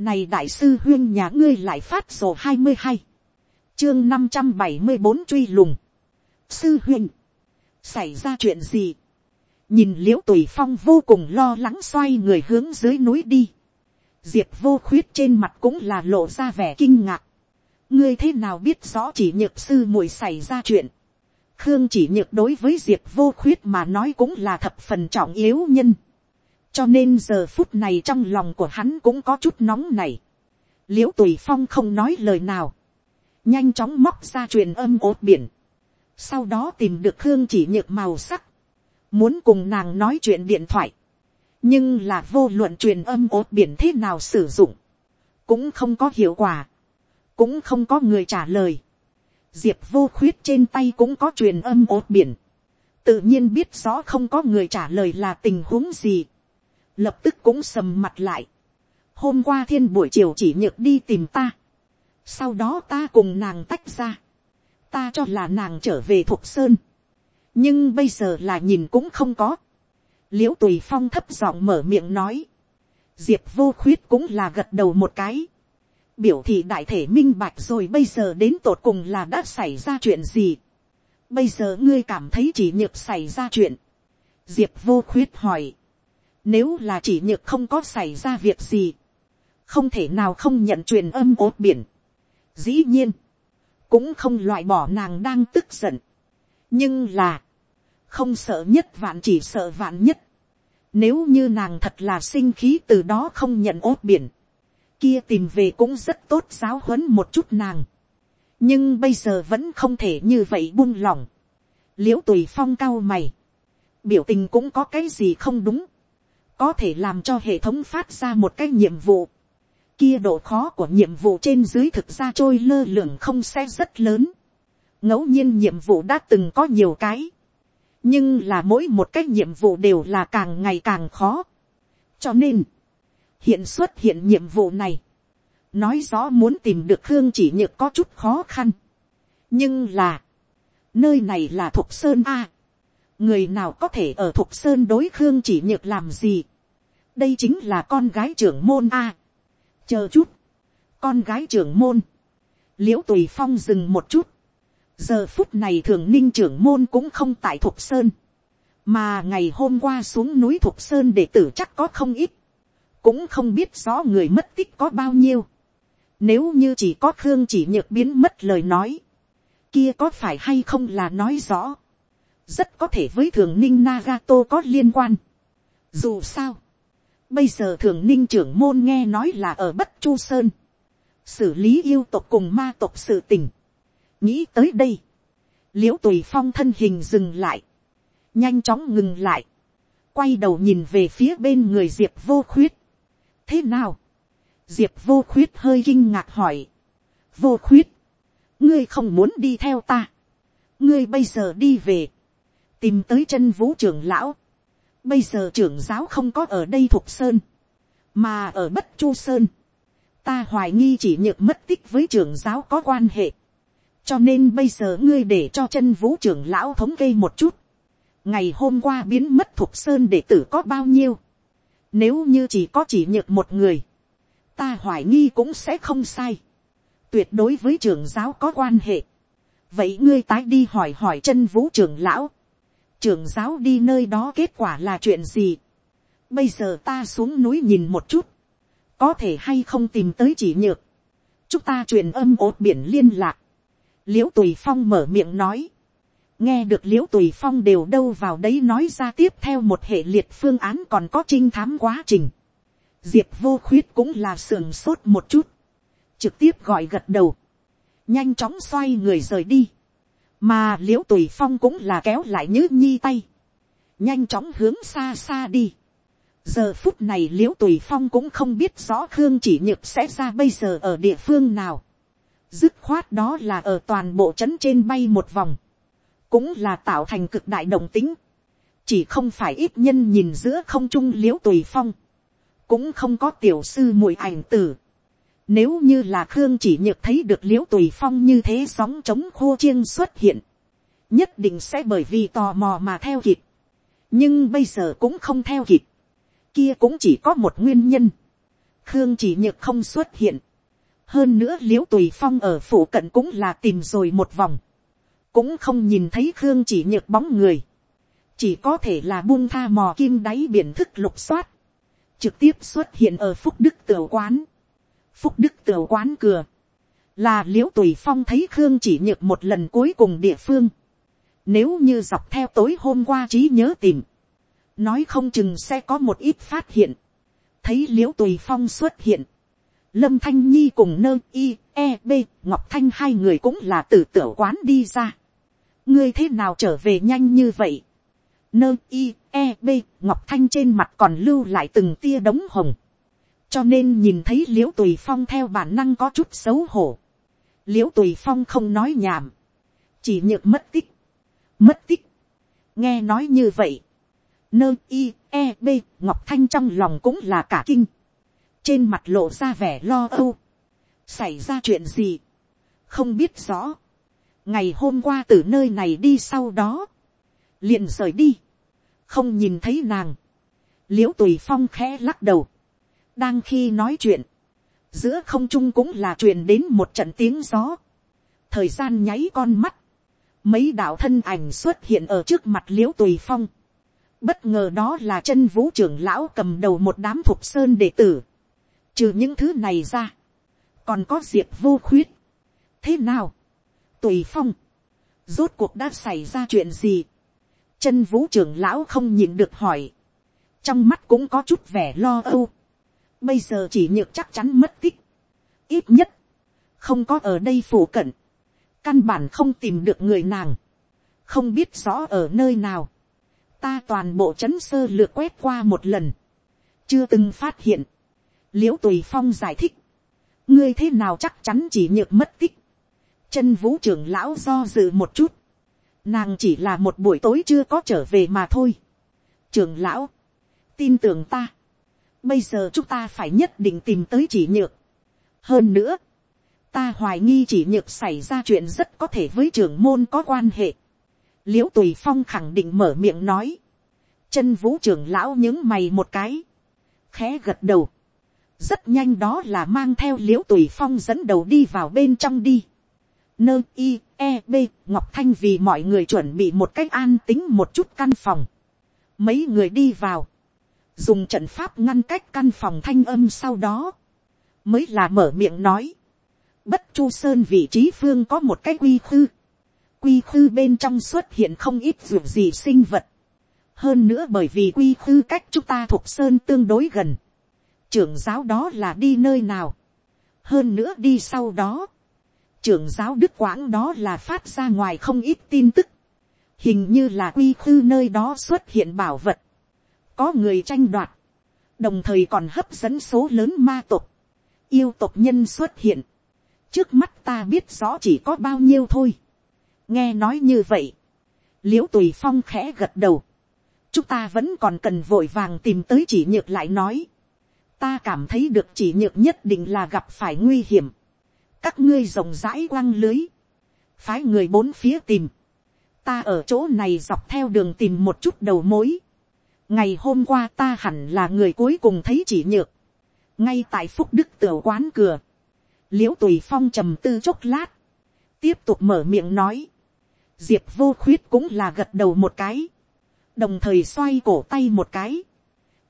Này đại sư huyên nhà ngươi lại phát sổ hai mươi hai Chương năm trăm bảy mươi bốn truy lùng. Sư huyên. Xảy ra chuyện gì? Nhìn liễu tùy phong vô cùng lo lắng xoay người hướng dưới núi đi. Diệp vô khuyết trên mặt cũng là lộ ra vẻ kinh ngạc. Ngươi thế nào biết rõ chỉ nhược sư muội xảy ra chuyện. Khương chỉ nhược đối với diệp vô khuyết mà nói cũng là thập phần trọng yếu nhân cho nên giờ phút này trong lòng của hắn cũng có chút nóng này. l i ễ u tùy phong không nói lời nào, nhanh chóng móc ra truyền âm ốt biển, sau đó tìm được hương chỉ nhược màu sắc, muốn cùng nàng nói chuyện điện thoại, nhưng là vô luận truyền âm ốt biển thế nào sử dụng, cũng không có hiệu quả, cũng không có người trả lời. Diệp vô khuyết trên tay cũng có truyền âm ốt biển, tự nhiên biết rõ không có người trả lời là tình huống gì lập tức cũng sầm mặt lại. hôm qua thiên buổi chiều chỉ nhược đi tìm ta. sau đó ta cùng nàng tách ra. ta cho là nàng trở về thục sơn. nhưng bây giờ là nhìn cũng không có. l i ễ u tùy phong thấp giọng mở miệng nói. diệp vô khuyết cũng là gật đầu một cái. biểu thị đại thể minh bạch rồi bây giờ đến tột cùng là đã xảy ra chuyện gì. bây giờ ngươi cảm thấy chỉ nhược xảy ra chuyện. diệp vô khuyết hỏi nếu là chỉ nhược không có xảy ra việc gì. Không thể nào không nhận truyền âm ốt biển. Dĩ nhiên. Cũng không loại bỏ nàng đang tức giận. Nhưng là. Không sợ nhất vạn chỉ sợ vạn nhất. Nếu như nàng thật là sinh khí từ đó không nhận ốt biển. Kia tìm về cũng rất tốt giáo huấn một chút nàng. Nhưng bây giờ vẫn không thể như vậy buông lỏng. Liễu tùy phong cao mày. Biểu tình cũng có cái gì không đúng có thể làm cho hệ thống phát ra một cái nhiệm vụ. Kia độ khó của nhiệm vụ trên dưới thực ra trôi lơ lửng không sẽ rất lớn. ngẫu nhiên nhiệm vụ đã từng có nhiều cái. nhưng là mỗi một cái nhiệm vụ đều là càng ngày càng khó. cho nên, hiện xuất hiện nhiệm vụ này, nói rõ muốn tìm được hương chỉ nhược có chút khó khăn. nhưng là, nơi này là thục sơn a. người nào có thể ở thục sơn đối khương chỉ nhược làm gì đây chính là con gái trưởng môn a. chờ chút, con gái trưởng môn, l i ễ u tùy phong dừng một chút, giờ phút này thường ninh trưởng môn cũng không tại thục sơn, mà ngày hôm qua xuống núi thục sơn để tử chắc có không ít, cũng không biết rõ người mất tích có bao nhiêu, nếu như chỉ có khương chỉ nhược biến mất lời nói, kia có phải hay không là nói rõ, rất có thể với thường ninh Nagato có liên quan. Dù sao, Bây giờ thường ninh trưởng môn nghe nói là ở Bất Chu Sơn. Xử lý yêu tộc cùng ma tộc sự tình. Nghĩ tới đây. Liễu tùy phong thân hình dừng lại. Nhanh chóng ngừng lại. Quay đầu nhìn về phía bên người Diệp vô khuyết. Thế nào? Diệp vô khuyết hơi kinh ngạc hỏi. Vô khuyết. Ngươi không muốn đi theo ta. Ngươi bây giờ đi về. Tìm tới chân vũ trưởng lão Bây giờ trưởng giáo không có ở đây thuộc sơn. Mà ở bất chu sơn. Ta hoài nghi chỉ nhược mất tích với trưởng giáo có quan hệ. Cho nên bây giờ ngươi để cho chân vũ trưởng lão thống kê một chút. Ngày hôm qua biến mất thuộc sơn đệ tử có bao nhiêu. Nếu như chỉ có chỉ nhược một người. Ta hoài nghi cũng sẽ không sai. Tuyệt đối với trưởng giáo có quan hệ. Vậy ngươi tái đi hỏi hỏi chân vũ trưởng lão trưởng giáo đi nơi đó kết quả là chuyện gì. bây giờ ta xuống núi nhìn một chút, có thể hay không tìm tới chỉ nhược. chúng ta truyền âm ốt biển liên lạc. Liễu tùy phong mở miệng nói. nghe được Liễu tùy phong đều đâu vào đấy nói ra tiếp theo một hệ liệt phương án còn có trinh thám quá trình. diệp vô khuyết cũng là sườn sốt một chút. trực tiếp gọi gật đầu. nhanh chóng xoay người rời đi mà l i ễ u tùy phong cũng là kéo lại nhứ nhi tay, nhanh chóng hướng xa xa đi. giờ phút này l i ễ u tùy phong cũng không biết rõ khương chỉ nhược sẽ ra bây giờ ở địa phương nào. dứt khoát đó là ở toàn bộ trấn trên bay một vòng, cũng là tạo thành cực đại đồng tính, chỉ không phải ít nhân nhìn giữa không trung l i ễ u tùy phong, cũng không có tiểu sư mùi ảnh tử, nếu như là Khương chỉ nhược thấy được liễu tùy phong như thế sóng chống khô chiêng xuất hiện. Nhất định sẽ bởi vì tò mò mà theo kịp. Nhưng bây giờ cũng không theo kịp. Kia cũng chỉ có một nguyên nhân. khương chỉ nhược không xuất hiện, hơn nữa liễu tùy phong ở phủ cận cũng là tìm rồi một vòng, cũng không nhìn thấy khương chỉ nhược bóng người, chỉ có thể là buông tha mò kim đáy biển thức lục soát, trực tiếp xuất hiện ở phúc đức tiểu quán, phúc đức tiểu quán cửa, là l i ễ u tùy phong thấy khương chỉ nhược một lần cuối cùng địa phương, nếu như dọc theo tối hôm qua trí nhớ tìm, nói không chừng sẽ có một ít phát hiện, thấy l i ễ u tùy phong xuất hiện, lâm thanh nhi cùng nơ i e b ngọc thanh hai người cũng là từ tiểu quán đi ra, ngươi thế nào trở về nhanh như vậy, nơ i e b ngọc thanh trên mặt còn lưu lại từng tia đống hồng, cho nên nhìn thấy l i ễ u tùy phong theo bản năng có chút xấu hổ, l i ễ u tùy phong không nói nhảm, chỉ nhược mất tích, mất tích, nghe nói như vậy, nơ i e b ngọc thanh trong lòng cũng là cả kinh, trên mặt lộ ra vẻ lo âu, xảy ra chuyện gì, không biết rõ, ngày hôm qua từ nơi này đi sau đó, liền rời đi, không nhìn thấy nàng, l i ễ u tùy phong khẽ lắc đầu, đang khi nói chuyện, giữa không trung cũng là truyền đến một trận tiếng gió, thời gian nháy con mắt, mấy đạo thân ảnh xuất hiện ở trước mặt l i ễ u tùy phong, bất ngờ đó là chân vũ trưởng lão cầm đầu một đám thục sơn đệ tử, trừ những thứ này ra, còn có diệp vô khuyết, thế nào, tùy phong, rốt cuộc đã xảy ra chuyện gì, chân vũ trưởng lão không nhìn được hỏi, trong mắt cũng có chút vẻ lo âu, Bây giờ chỉ nhược chắc chắn mất tích. Ít nhất. Không có ở đây phủ cận. Căn bản không tìm được người nàng. Không biết rõ ở nơi nào. Ta toàn bộ chấn sơ lược quét qua một lần. Chưa từng phát hiện. Liễu tùy phong giải thích. Ngươi thế nào chắc chắn chỉ nhược mất tích. Chân vũ trưởng lão do dự một chút. Nàng chỉ là một buổi tối chưa có trở về mà thôi. Trưởng lão. Tin tưởng ta Bây giờ chúng ta phải nhất định tìm tới chỉ nhược. Hơn nữa, ta hoài nghi chỉ nhược xảy ra chuyện rất có thể với trưởng môn có quan hệ. l i ễ u tùy phong khẳng định mở miệng nói. chân vũ trưởng lão những mày một cái. khẽ gật đầu. rất nhanh đó là mang theo l i ễ u tùy phong dẫn đầu đi vào bên trong đi. nơ i e b ngọc thanh vì mọi người chuẩn bị một cách an tính một chút căn phòng. mấy người đi vào dùng trận pháp ngăn cách căn phòng thanh âm sau đó, mới là mở miệng nói, bất chu sơn vị trí phương có một cái quy khư, quy khư bên trong xuất hiện không ít ruộng gì sinh vật, hơn nữa bởi vì quy khư cách chúng ta thuộc sơn tương đối gần, trưởng giáo đó là đi nơi nào, hơn nữa đi sau đó, trưởng giáo đức quãng đó là phát ra ngoài không ít tin tức, hình như là quy khư nơi đó xuất hiện bảo vật, có người tranh đoạt, đồng thời còn hấp dẫn số lớn ma tộc, yêu tộc nhân xuất hiện, trước mắt ta biết rõ chỉ có bao nhiêu thôi, nghe nói như vậy, l i ễ u tùy phong khẽ gật đầu, chúng ta vẫn còn cần vội vàng tìm tới chỉ nhược lại nói, ta cảm thấy được chỉ nhược nhất định là gặp phải nguy hiểm, các ngươi rộng rãi quăng lưới, phái người bốn phía tìm, ta ở chỗ này dọc theo đường tìm một chút đầu mối, ngày hôm qua ta hẳn là người cuối cùng thấy chỉ nhược, ngay tại phúc đức tiểu quán cửa, l i ễ u tùy phong trầm tư chốc lát, tiếp tục mở miệng nói, diệp vô khuyết cũng là gật đầu một cái, đồng thời xoay cổ tay một cái,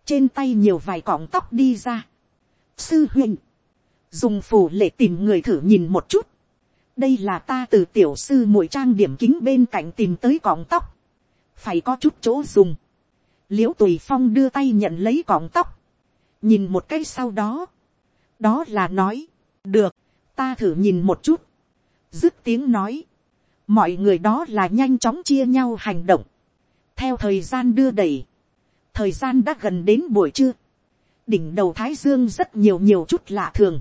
trên tay nhiều vài cọng tóc đi ra. sư huynh, dùng phù lệ tìm người thử nhìn một chút, đây là ta từ tiểu sư mỗi trang điểm kính bên cạnh tìm tới cọng tóc, phải có chút chỗ dùng, l i ễ u tùy phong đưa tay nhận lấy cọng tóc, nhìn một cái sau đó, đó là nói, được, ta thử nhìn một chút, dứt tiếng nói, mọi người đó là nhanh chóng chia nhau hành động, theo thời gian đưa đẩy, thời gian đã gần đến buổi trưa, đỉnh đầu thái dương rất nhiều nhiều chút lạ thường,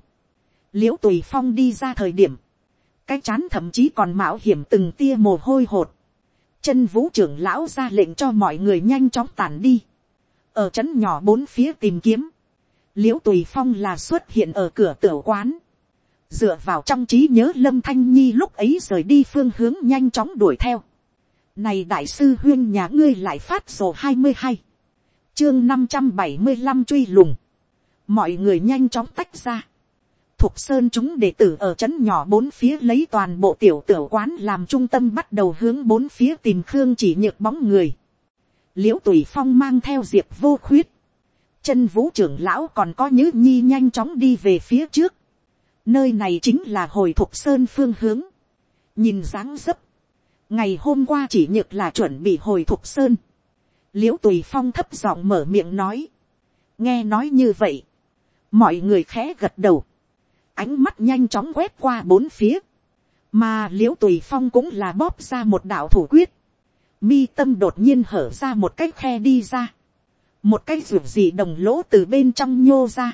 l i ễ u tùy phong đi ra thời điểm, cái chán thậm chí còn mạo hiểm từng tia mồ hôi hột, chân vũ trưởng lão ra lệnh cho mọi người nhanh chóng tản đi, ở trấn nhỏ bốn phía tìm kiếm, l i ễ u tùy phong là xuất hiện ở cửa tiểu quán, dựa vào trong trí nhớ lâm thanh nhi lúc ấy rời đi phương hướng nhanh chóng đuổi theo. Này đại sư huyên nhà ngươi lại phát sổ hai mươi hai, chương năm trăm bảy mươi năm truy lùng, mọi người nhanh chóng tách ra, Thục Sơn chúng đệ tử ở trấn nhỏ bốn phía lấy toàn bộ tiểu tiểu quán làm trung tâm bắt đầu hướng bốn phía tìm Khương chỉ nhược bóng người. Liễu Tùy Phong mang theo Diệp vô khuyết. Chân vũ trưởng lão còn có Nhữ Nhi nhanh chóng đi về phía trước. Nơi này chính là hồi Thục Sơn phương hướng. Nhìn dáng dấp. Ngày hôm qua chỉ nhược là chuẩn bị hồi Thục Sơn. Liễu Tùy Phong thấp giọng mở miệng nói. Nghe nói như vậy. Mọi người khẽ gật đầu ánh mắt nhanh chóng quét qua bốn phía, mà l i ễ u tùy phong cũng là bóp ra một đạo thủ quyết, mi tâm đột nhiên hở ra một cái khe đi ra, một cái ruột gì đồng lỗ từ bên trong nhô ra,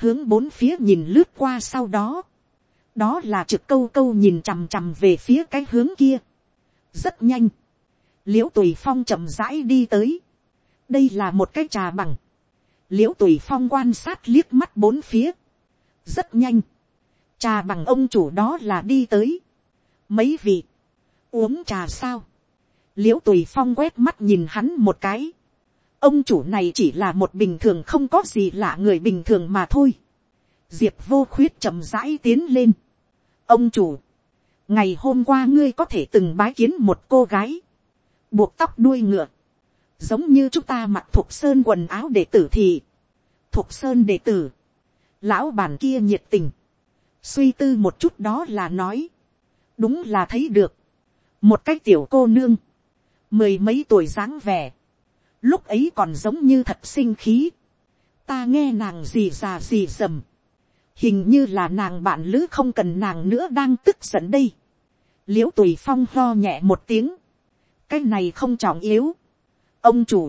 hướng bốn phía nhìn lướt qua sau đó, đó là trực câu câu nhìn chằm chằm về phía cái hướng kia, rất nhanh, l i ễ u tùy phong chậm rãi đi tới, đây là một cái trà bằng, l i ễ u tùy phong quan sát liếc mắt bốn phía, rất nhanh, trà bằng ông chủ đó là đi tới, mấy vị, uống trà sao, l i ễ u tùy phong quét mắt nhìn hắn một cái, ông chủ này chỉ là một bình thường không có gì lạ người bình thường mà thôi, diệp vô khuyết chậm rãi tiến lên, ông chủ, ngày hôm qua ngươi có thể từng bái kiến một cô gái, buộc tóc đuôi ngựa, giống như chúng ta mặc thuộc sơn quần áo đệ tử thì, thuộc sơn đệ tử, lão bản kia nhiệt tình, suy tư một chút đó là nói, đúng là thấy được, một cái tiểu cô nương, mười mấy tuổi dáng vẻ, lúc ấy còn giống như thật sinh khí, ta nghe nàng gì già gì dầm, hình như là nàng bạn lữ không cần nàng nữa đang tức giận đây, l i ễ u tùy phong lo nhẹ một tiếng, cái này không trọng yếu, ông chủ,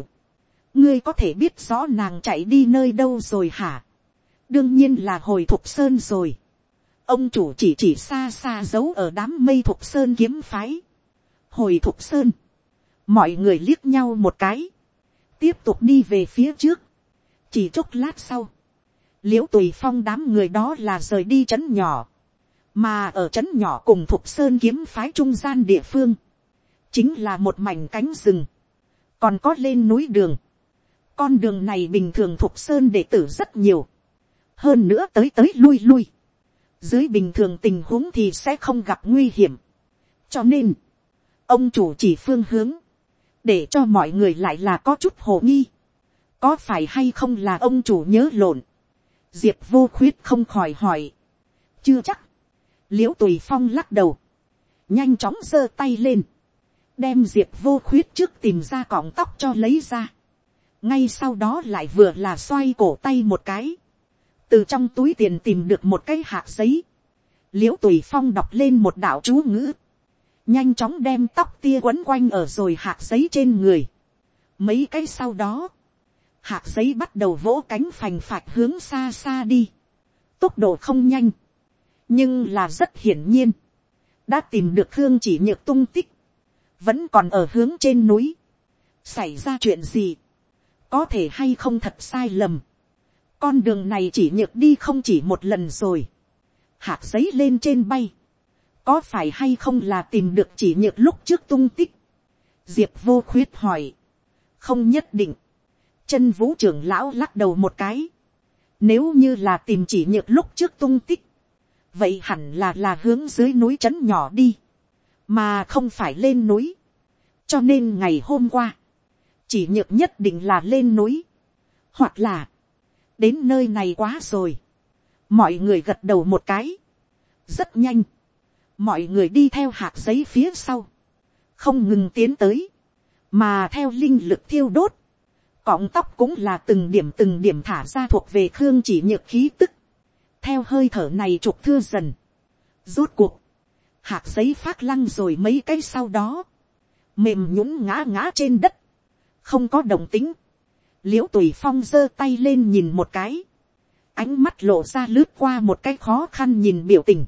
ngươi có thể biết rõ nàng chạy đi nơi đâu rồi hả, đương nhiên là hồi thục sơn rồi. ông chủ chỉ chỉ xa xa giấu ở đám mây thục sơn kiếm phái. hồi thục sơn, mọi người liếc nhau một cái, tiếp tục đi về phía trước, chỉ chốc lát sau, l i ễ u tùy phong đám người đó là rời đi c h ấ n nhỏ, mà ở c h ấ n nhỏ cùng thục sơn kiếm phái trung gian địa phương, chính là một mảnh cánh rừng, còn có lên núi đường, con đường này bình thường thục sơn đệ tử rất nhiều, hơn nữa tới tới lui lui, dưới bình thường tình huống thì sẽ không gặp nguy hiểm. cho nên, ông chủ chỉ phương hướng, để cho mọi người lại là có chút hồ nghi, có phải hay không là ông chủ nhớ lộn, diệp vô khuyết không khỏi hỏi, chưa chắc, l i ễ u tùy phong lắc đầu, nhanh chóng giơ tay lên, đem diệp vô khuyết trước tìm ra cọng tóc cho lấy ra, ngay sau đó lại vừa là xoay cổ tay một cái, từ trong túi tiền tìm được một cái hạt giấy, l i ễ u tùy phong đọc lên một đạo chú ngữ, nhanh chóng đem tóc tia quấn quanh ở rồi hạt giấy trên người. mấy cái sau đó, hạt giấy bắt đầu vỗ cánh phành phạch hướng xa xa đi, tốc độ không nhanh, nhưng là rất hiển nhiên, đã tìm được hương chỉ nhược tung tích, vẫn còn ở hướng trên núi, xảy ra chuyện gì, có thể hay không thật sai lầm, con đường này chỉ nhược đi không chỉ một lần rồi. hạt giấy lên trên bay. có phải hay không là tìm được chỉ nhược lúc trước tung tích. diệp vô khuyết hỏi. không nhất định. chân vũ trưởng lão lắc đầu một cái. nếu như là tìm chỉ nhược lúc trước tung tích. vậy hẳn là là hướng dưới núi trấn nhỏ đi. mà không phải lên núi. cho nên ngày hôm qua, chỉ nhược nhất định là lên núi. hoặc là, đến nơi này quá rồi. mọi người gật đầu một cái. rất nhanh. mọi người đi theo hạt giấy phía sau. không ngừng tiến tới. mà theo linh lực thiêu đốt. cọng tóc cũng là từng điểm từng điểm thả ra thuộc về khương chỉ nhược khí tức. theo hơi thở này trục thưa dần. rốt cuộc. hạt giấy phát lăng rồi mấy cái sau đó. mềm nhũng ngã ngã trên đất. không có đồng tính l i ễ u tùy phong giơ tay lên nhìn một cái, ánh mắt lộ ra lướt qua một cái khó khăn nhìn biểu tình.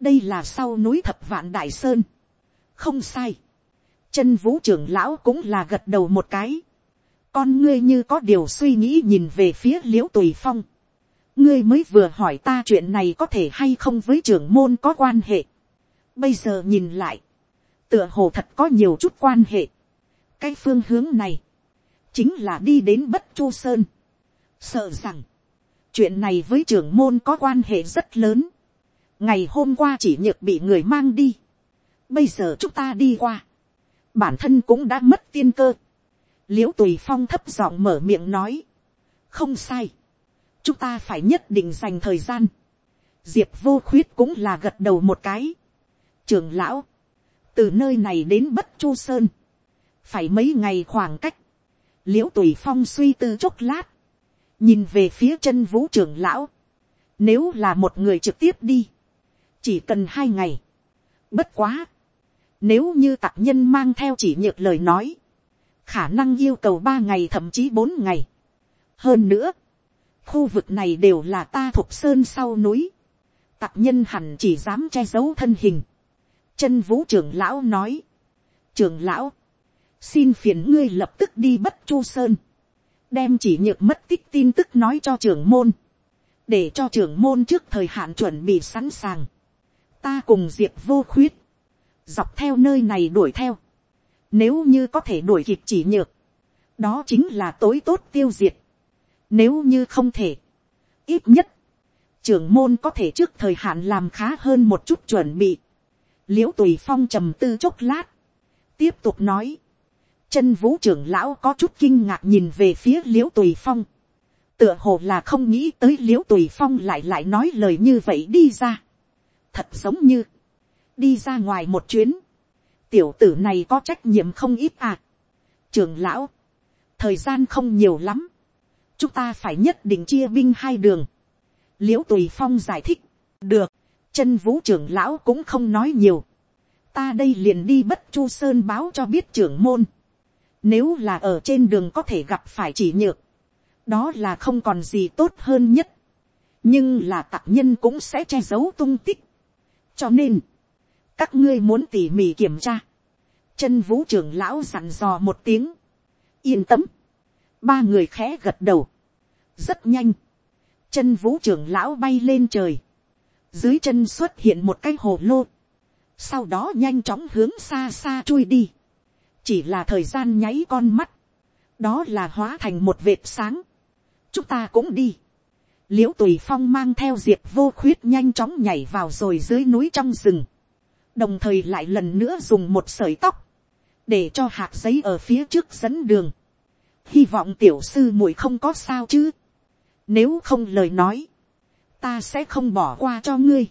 đây là sau núi thập vạn đại sơn. không sai. chân vũ trưởng lão cũng là gật đầu một cái. con ngươi như có điều suy nghĩ nhìn về phía l i ễ u tùy phong. ngươi mới vừa hỏi ta chuyện này có thể hay không với trưởng môn có quan hệ. bây giờ nhìn lại, tựa hồ thật có nhiều chút quan hệ. cái phương hướng này, chính là đi đến bất chu sơn, sợ rằng, chuyện này với trưởng môn có quan hệ rất lớn. ngày hôm qua chỉ nhược bị người mang đi. bây giờ chúng ta đi qua. bản thân cũng đã mất tiên cơ. l i ễ u tùy phong thấp giọng mở miệng nói. không sai. chúng ta phải nhất định dành thời gian. diệp vô khuyết cũng là gật đầu một cái. trường lão, từ nơi này đến bất chu sơn, phải mấy ngày khoảng cách l i ễ u tùy phong suy tư chốc lát, nhìn về phía chân vũ trưởng lão, nếu là một người trực tiếp đi, chỉ cần hai ngày, bất quá, nếu như tạc nhân mang theo chỉ nhược lời nói, khả năng yêu cầu ba ngày thậm chí bốn ngày. hơn nữa, khu vực này đều là ta thuộc sơn sau núi, tạc nhân hẳn chỉ dám che giấu thân hình. chân vũ trưởng lão nói, trưởng lão, xin phiền ngươi lập tức đi bất chu sơn, đem chỉ nhược mất tích tin tức nói cho trưởng môn, để cho trưởng môn trước thời hạn chuẩn bị sẵn sàng. Ta cùng diệp vô khuyết, dọc theo nơi này đuổi theo. Nếu như có thể đuổi kịp chỉ nhược, đó chính là tối tốt tiêu diệt. Nếu như không thể, ít nhất, trưởng môn có thể trước thời hạn làm khá hơn một chút chuẩn bị. l i ễ u tùy phong trầm tư chốc lát, tiếp tục nói, chân vũ trưởng lão có chút kinh ngạc nhìn về phía l i ễ u tùy phong, tựa hồ là không nghĩ tới l i ễ u tùy phong lại lại nói lời như vậy đi ra, thật giống như, đi ra ngoài một chuyến, tiểu tử này có trách nhiệm không ít à. trưởng lão, thời gian không nhiều lắm, chúng ta phải nhất định chia binh hai đường, l i ễ u tùy phong giải thích, được, chân vũ trưởng lão cũng không nói nhiều, ta đây liền đi bất chu sơn báo cho biết trưởng môn, nếu là ở trên đường có thể gặp phải chỉ nhược. Đó là không còn gì tốt hơn nhất. Nhưng là tạc nhân cũng sẽ che giấu tung tích. Cho nên, các ngươi muốn tỉ mỉ kiểm tra. Chân vũ trưởng lão dặn dò một tiếng. Yên tâm. Ba người khẽ gật đầu. Rất nhanh. Chân vũ trưởng lão bay lên trời. Dưới chân xuất hiện một cái hồ lô. Sau đó nhanh chóng hướng xa xa chui đi chỉ là thời gian nháy con mắt, đó là hóa thành một vệt sáng. chúng ta cũng đi. l i ễ u tùy phong mang theo diệp vô khuyết nhanh chóng nhảy vào rồi dưới núi trong rừng, đồng thời lại lần nữa dùng một sợi tóc, để cho hạt giấy ở phía trước dẫn đường. hy vọng tiểu sư muội không có sao chứ. nếu không lời nói, ta sẽ không bỏ qua cho ngươi.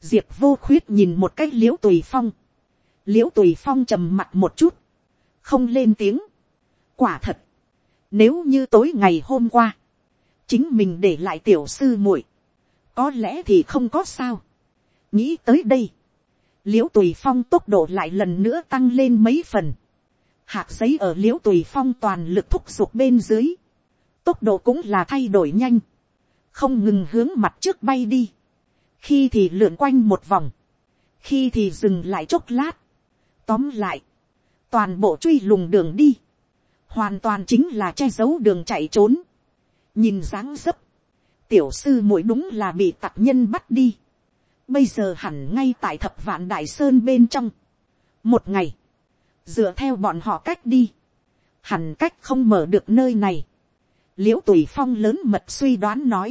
diệp vô khuyết nhìn một cách l i ễ u tùy phong, l i ễ u tùy phong trầm mặt một chút, không lên tiếng. quả thật, nếu như tối ngày hôm qua, chính mình để lại tiểu sư muội, có lẽ thì không có sao. nghĩ tới đây, l i ễ u tùy phong tốc độ lại lần nữa tăng lên mấy phần. hạt giấy ở l i ễ u tùy phong toàn lực thúc giục bên dưới, tốc độ cũng là thay đổi nhanh, không ngừng hướng mặt trước bay đi, khi thì lượn quanh một vòng, khi thì dừng lại chốc lát, tóm lại, toàn bộ truy lùng đường đi, hoàn toàn chính là che giấu đường chạy trốn. nhìn dáng dấp, tiểu sư muội đúng là bị tặc nhân bắt đi. bây giờ hẳn ngay tại thập vạn đại sơn bên trong. một ngày, dựa theo bọn họ cách đi, hẳn cách không mở được nơi này. l i ễ u tùy phong lớn mật suy đoán nói,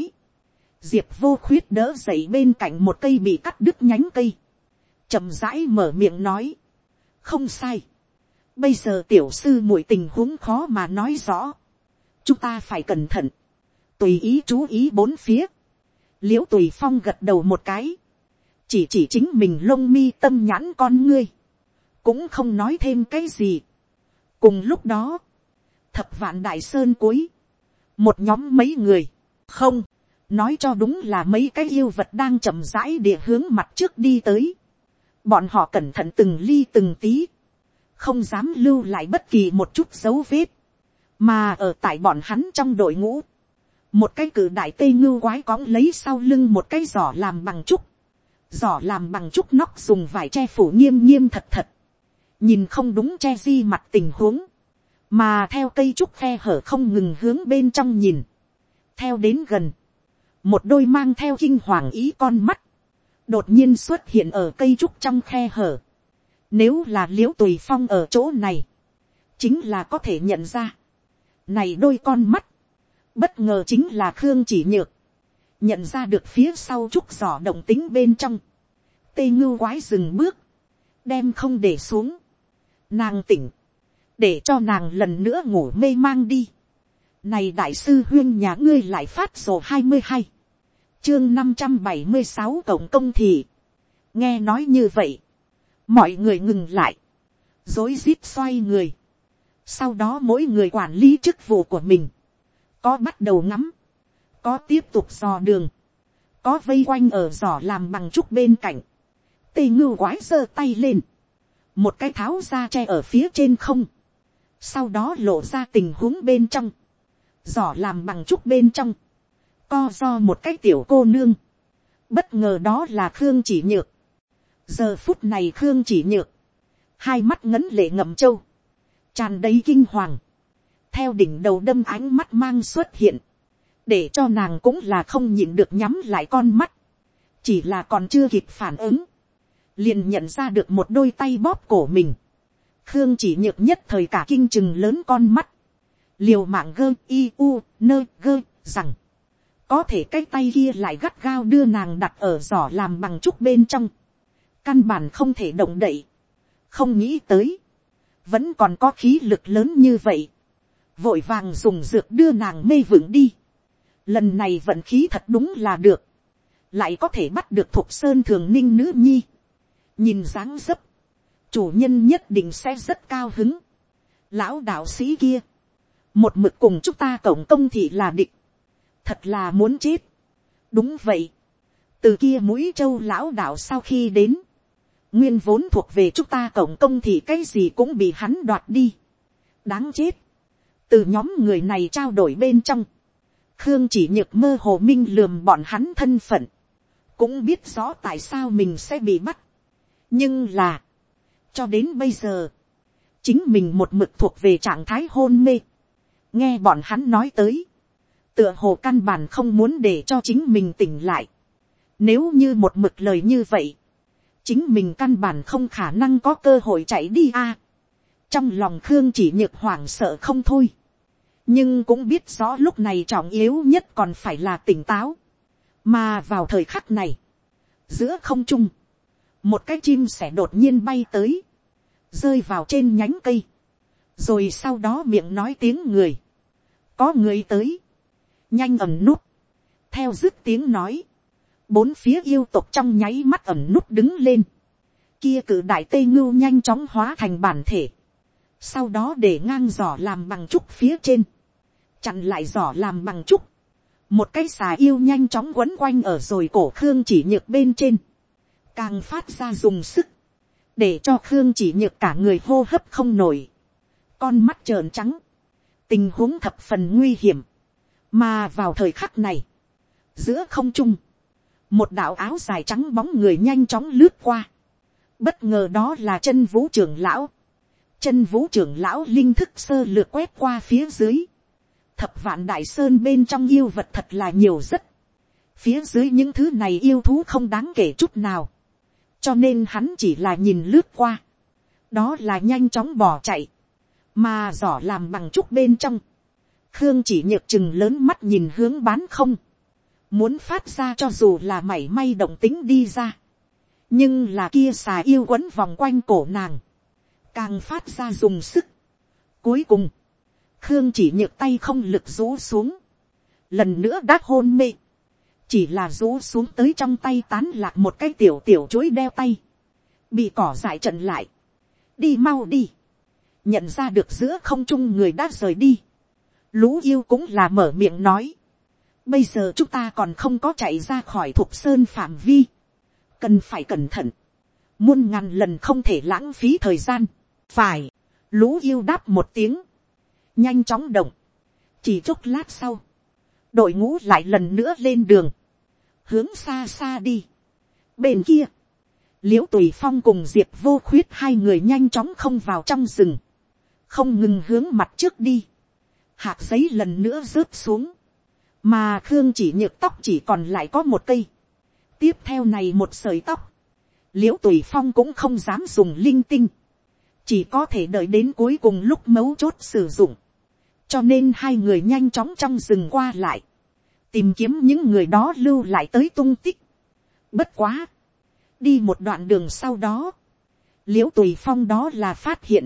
diệp vô khuyết đỡ dậy bên cạnh một cây bị cắt đứt nhánh cây, chậm rãi mở miệng nói, không sai, Bây giờ tiểu sư muội tình huống khó mà nói rõ. Chúng ta phải cẩn thận. Tùy ý chú ý bốn phía. Liễu tùy phong gật đầu một cái. Chỉ chỉ chính mình lông mi tâm nhãn con ngươi. Cũng không nói thêm cái gì. Cùng lúc đó. Thập vạn đại sơn cuối. Một nhóm mấy người. Không. Nói cho đúng là mấy cái yêu vật đang chậm rãi địa hướng mặt trước đi tới. Bọn họ cẩn thận từng ly từng tí không dám lưu lại bất kỳ một chút dấu vết, mà ở tại bọn hắn trong đội ngũ, một cái cử đại tây ngưu quái cõng lấy sau lưng một cái giỏ làm bằng trúc, giỏ làm bằng trúc nóc dùng vải che phủ nghiêm nghiêm thật thật, nhìn không đúng che di mặt tình huống, mà theo cây trúc khe hở không ngừng hướng bên trong nhìn, theo đến gần, một đôi mang theo kinh hoàng ý con mắt, đột nhiên xuất hiện ở cây trúc trong khe hở, nếu là l i ễ u tùy phong ở chỗ này, chính là có thể nhận ra. Này đôi con mắt, bất ngờ chính là khương chỉ nhược. nhận ra được phía sau trúc giỏ động tính bên trong, tê ngưu quái dừng bước, đem không để xuống, nàng tỉnh, để cho nàng lần nữa ngủ mê mang đi. Này đại sư huyên nhà ngươi lại phát sổ hai mươi hai, chương năm trăm bảy mươi sáu cộng công thì, nghe nói như vậy, mọi người ngừng lại, dối rít xoay người, sau đó mỗi người quản lý chức vụ của mình, có bắt đầu ngắm, có tiếp tục dò đường, có vây quanh ở giỏ làm bằng trúc bên cạnh, tê ngưu quái giơ tay lên, một cái tháo ra che ở phía trên không, sau đó lộ ra tình huống bên trong, giỏ làm bằng trúc bên trong, co do một cái tiểu cô nương, bất ngờ đó là khương chỉ nhược, giờ phút này khương chỉ nhược, hai mắt ngấn lệ ngậm trâu, tràn đầy kinh hoàng, theo đỉnh đầu đâm ánh mắt mang xuất hiện, để cho nàng cũng là không nhịn được nhắm lại con mắt, chỉ là còn chưa kịp phản ứng, liền nhận ra được một đôi tay bóp cổ mình, khương chỉ nhược nhất thời cả kinh chừng lớn con mắt, liều mạng gơ i u nơ gơ rằng, có thể cái tay kia lại gắt gao đưa nàng đặt ở giỏ làm bằng trúc bên trong, căn bản không thể động đậy, không nghĩ tới, vẫn còn có khí lực lớn như vậy, vội vàng dùng dược đưa nàng mê vững đi, lần này vận khí thật đúng là được, lại có thể bắt được thuộc sơn thường ninh nữ nhi, nhìn dáng dấp, chủ nhân nhất định sẽ rất cao hứng. Lão đạo sĩ kia, một mực cùng chúng ta cộng công thì là địch, thật là muốn chết. đúng vậy, từ kia mũi châu lão đạo sau khi đến, nguyên vốn thuộc về chúng ta cộng công thì cái gì cũng bị hắn đoạt đi. đáng chết. từ nhóm người này trao đổi bên trong, khương chỉ nhược mơ hồ minh lườm bọn hắn thân phận, cũng biết rõ tại sao mình sẽ bị bắt. nhưng là, cho đến bây giờ, chính mình một mực thuộc về trạng thái hôn mê. nghe bọn hắn nói tới, tựa hồ căn bản không muốn để cho chính mình tỉnh lại. nếu như một mực lời như vậy, chính mình căn bản không khả năng có cơ hội chạy đi a. trong lòng khương chỉ nhược hoảng sợ không thôi. nhưng cũng biết rõ lúc này trọng yếu nhất còn phải là tỉnh táo. mà vào thời khắc này, giữa không trung, một cái chim sẽ đột nhiên bay tới, rơi vào trên nhánh cây, rồi sau đó miệng nói tiếng người, có người tới, nhanh ẩm nút, theo dứt tiếng nói, bốn phía yêu tục trong nháy mắt ẩm nút đứng lên, kia cử đại tây ngưu nhanh chóng hóa thành bản thể, sau đó để ngang giỏ làm bằng trúc phía trên, chặn lại giỏ làm bằng trúc, một cái xà yêu nhanh chóng quấn quanh ở rồi cổ khương chỉ nhược bên trên, càng phát ra dùng sức, để cho khương chỉ nhược cả người hô hấp không nổi, con mắt trợn trắng, tình huống thập phần nguy hiểm, mà vào thời khắc này, giữa không trung, một đạo áo dài trắng bóng người nhanh chóng lướt qua, bất ngờ đó là chân vũ trưởng lão, chân vũ trưởng lão linh thức sơ lược quét qua phía dưới, thập vạn đại sơn bên trong yêu vật thật là nhiều rất, phía dưới những thứ này yêu thú không đáng kể chút nào, cho nên hắn chỉ là nhìn lướt qua, đó là nhanh chóng bỏ chạy, mà giỏ làm bằng chút bên trong, khương chỉ nhược chừng lớn mắt nhìn hướng bán không, muốn phát ra cho dù là mảy may động tính đi ra, nhưng là kia xà yêu quấn vòng quanh cổ nàng, càng phát ra dùng sức. Cuối cùng, khương chỉ nhược tay không lực rũ xuống, lần nữa đát hôn mê, chỉ là rũ xuống tới trong tay tán lạc một cái tiểu tiểu chối đeo tay, bị cỏ dại trận lại, đi mau đi, nhận ra được giữa không trung người đã rời đi, lũ yêu cũng là mở miệng nói, bây giờ chúng ta còn không có chạy ra khỏi thuộc sơn phạm vi, cần phải cẩn thận, muôn ngàn lần không thể lãng phí thời gian, phải, lũ yêu đáp một tiếng, nhanh chóng động, chỉ chốc lát sau, đội ngũ lại lần nữa lên đường, hướng xa xa đi. Bên kia, l i ễ u tùy phong cùng diệp vô khuyết hai người nhanh chóng không vào trong rừng, không ngừng hướng mặt trước đi, hạt giấy lần nữa rớt xuống, mà khương chỉ nhược tóc chỉ còn lại có một cây, tiếp theo này một sợi tóc, l i ễ u tùy phong cũng không dám dùng linh tinh, chỉ có thể đợi đến cuối cùng lúc mấu chốt sử dụng, cho nên hai người nhanh chóng trong rừng qua lại, tìm kiếm những người đó lưu lại tới tung tích. Bất quá, đi một đoạn đường sau đó, l i ễ u tùy phong đó là phát hiện,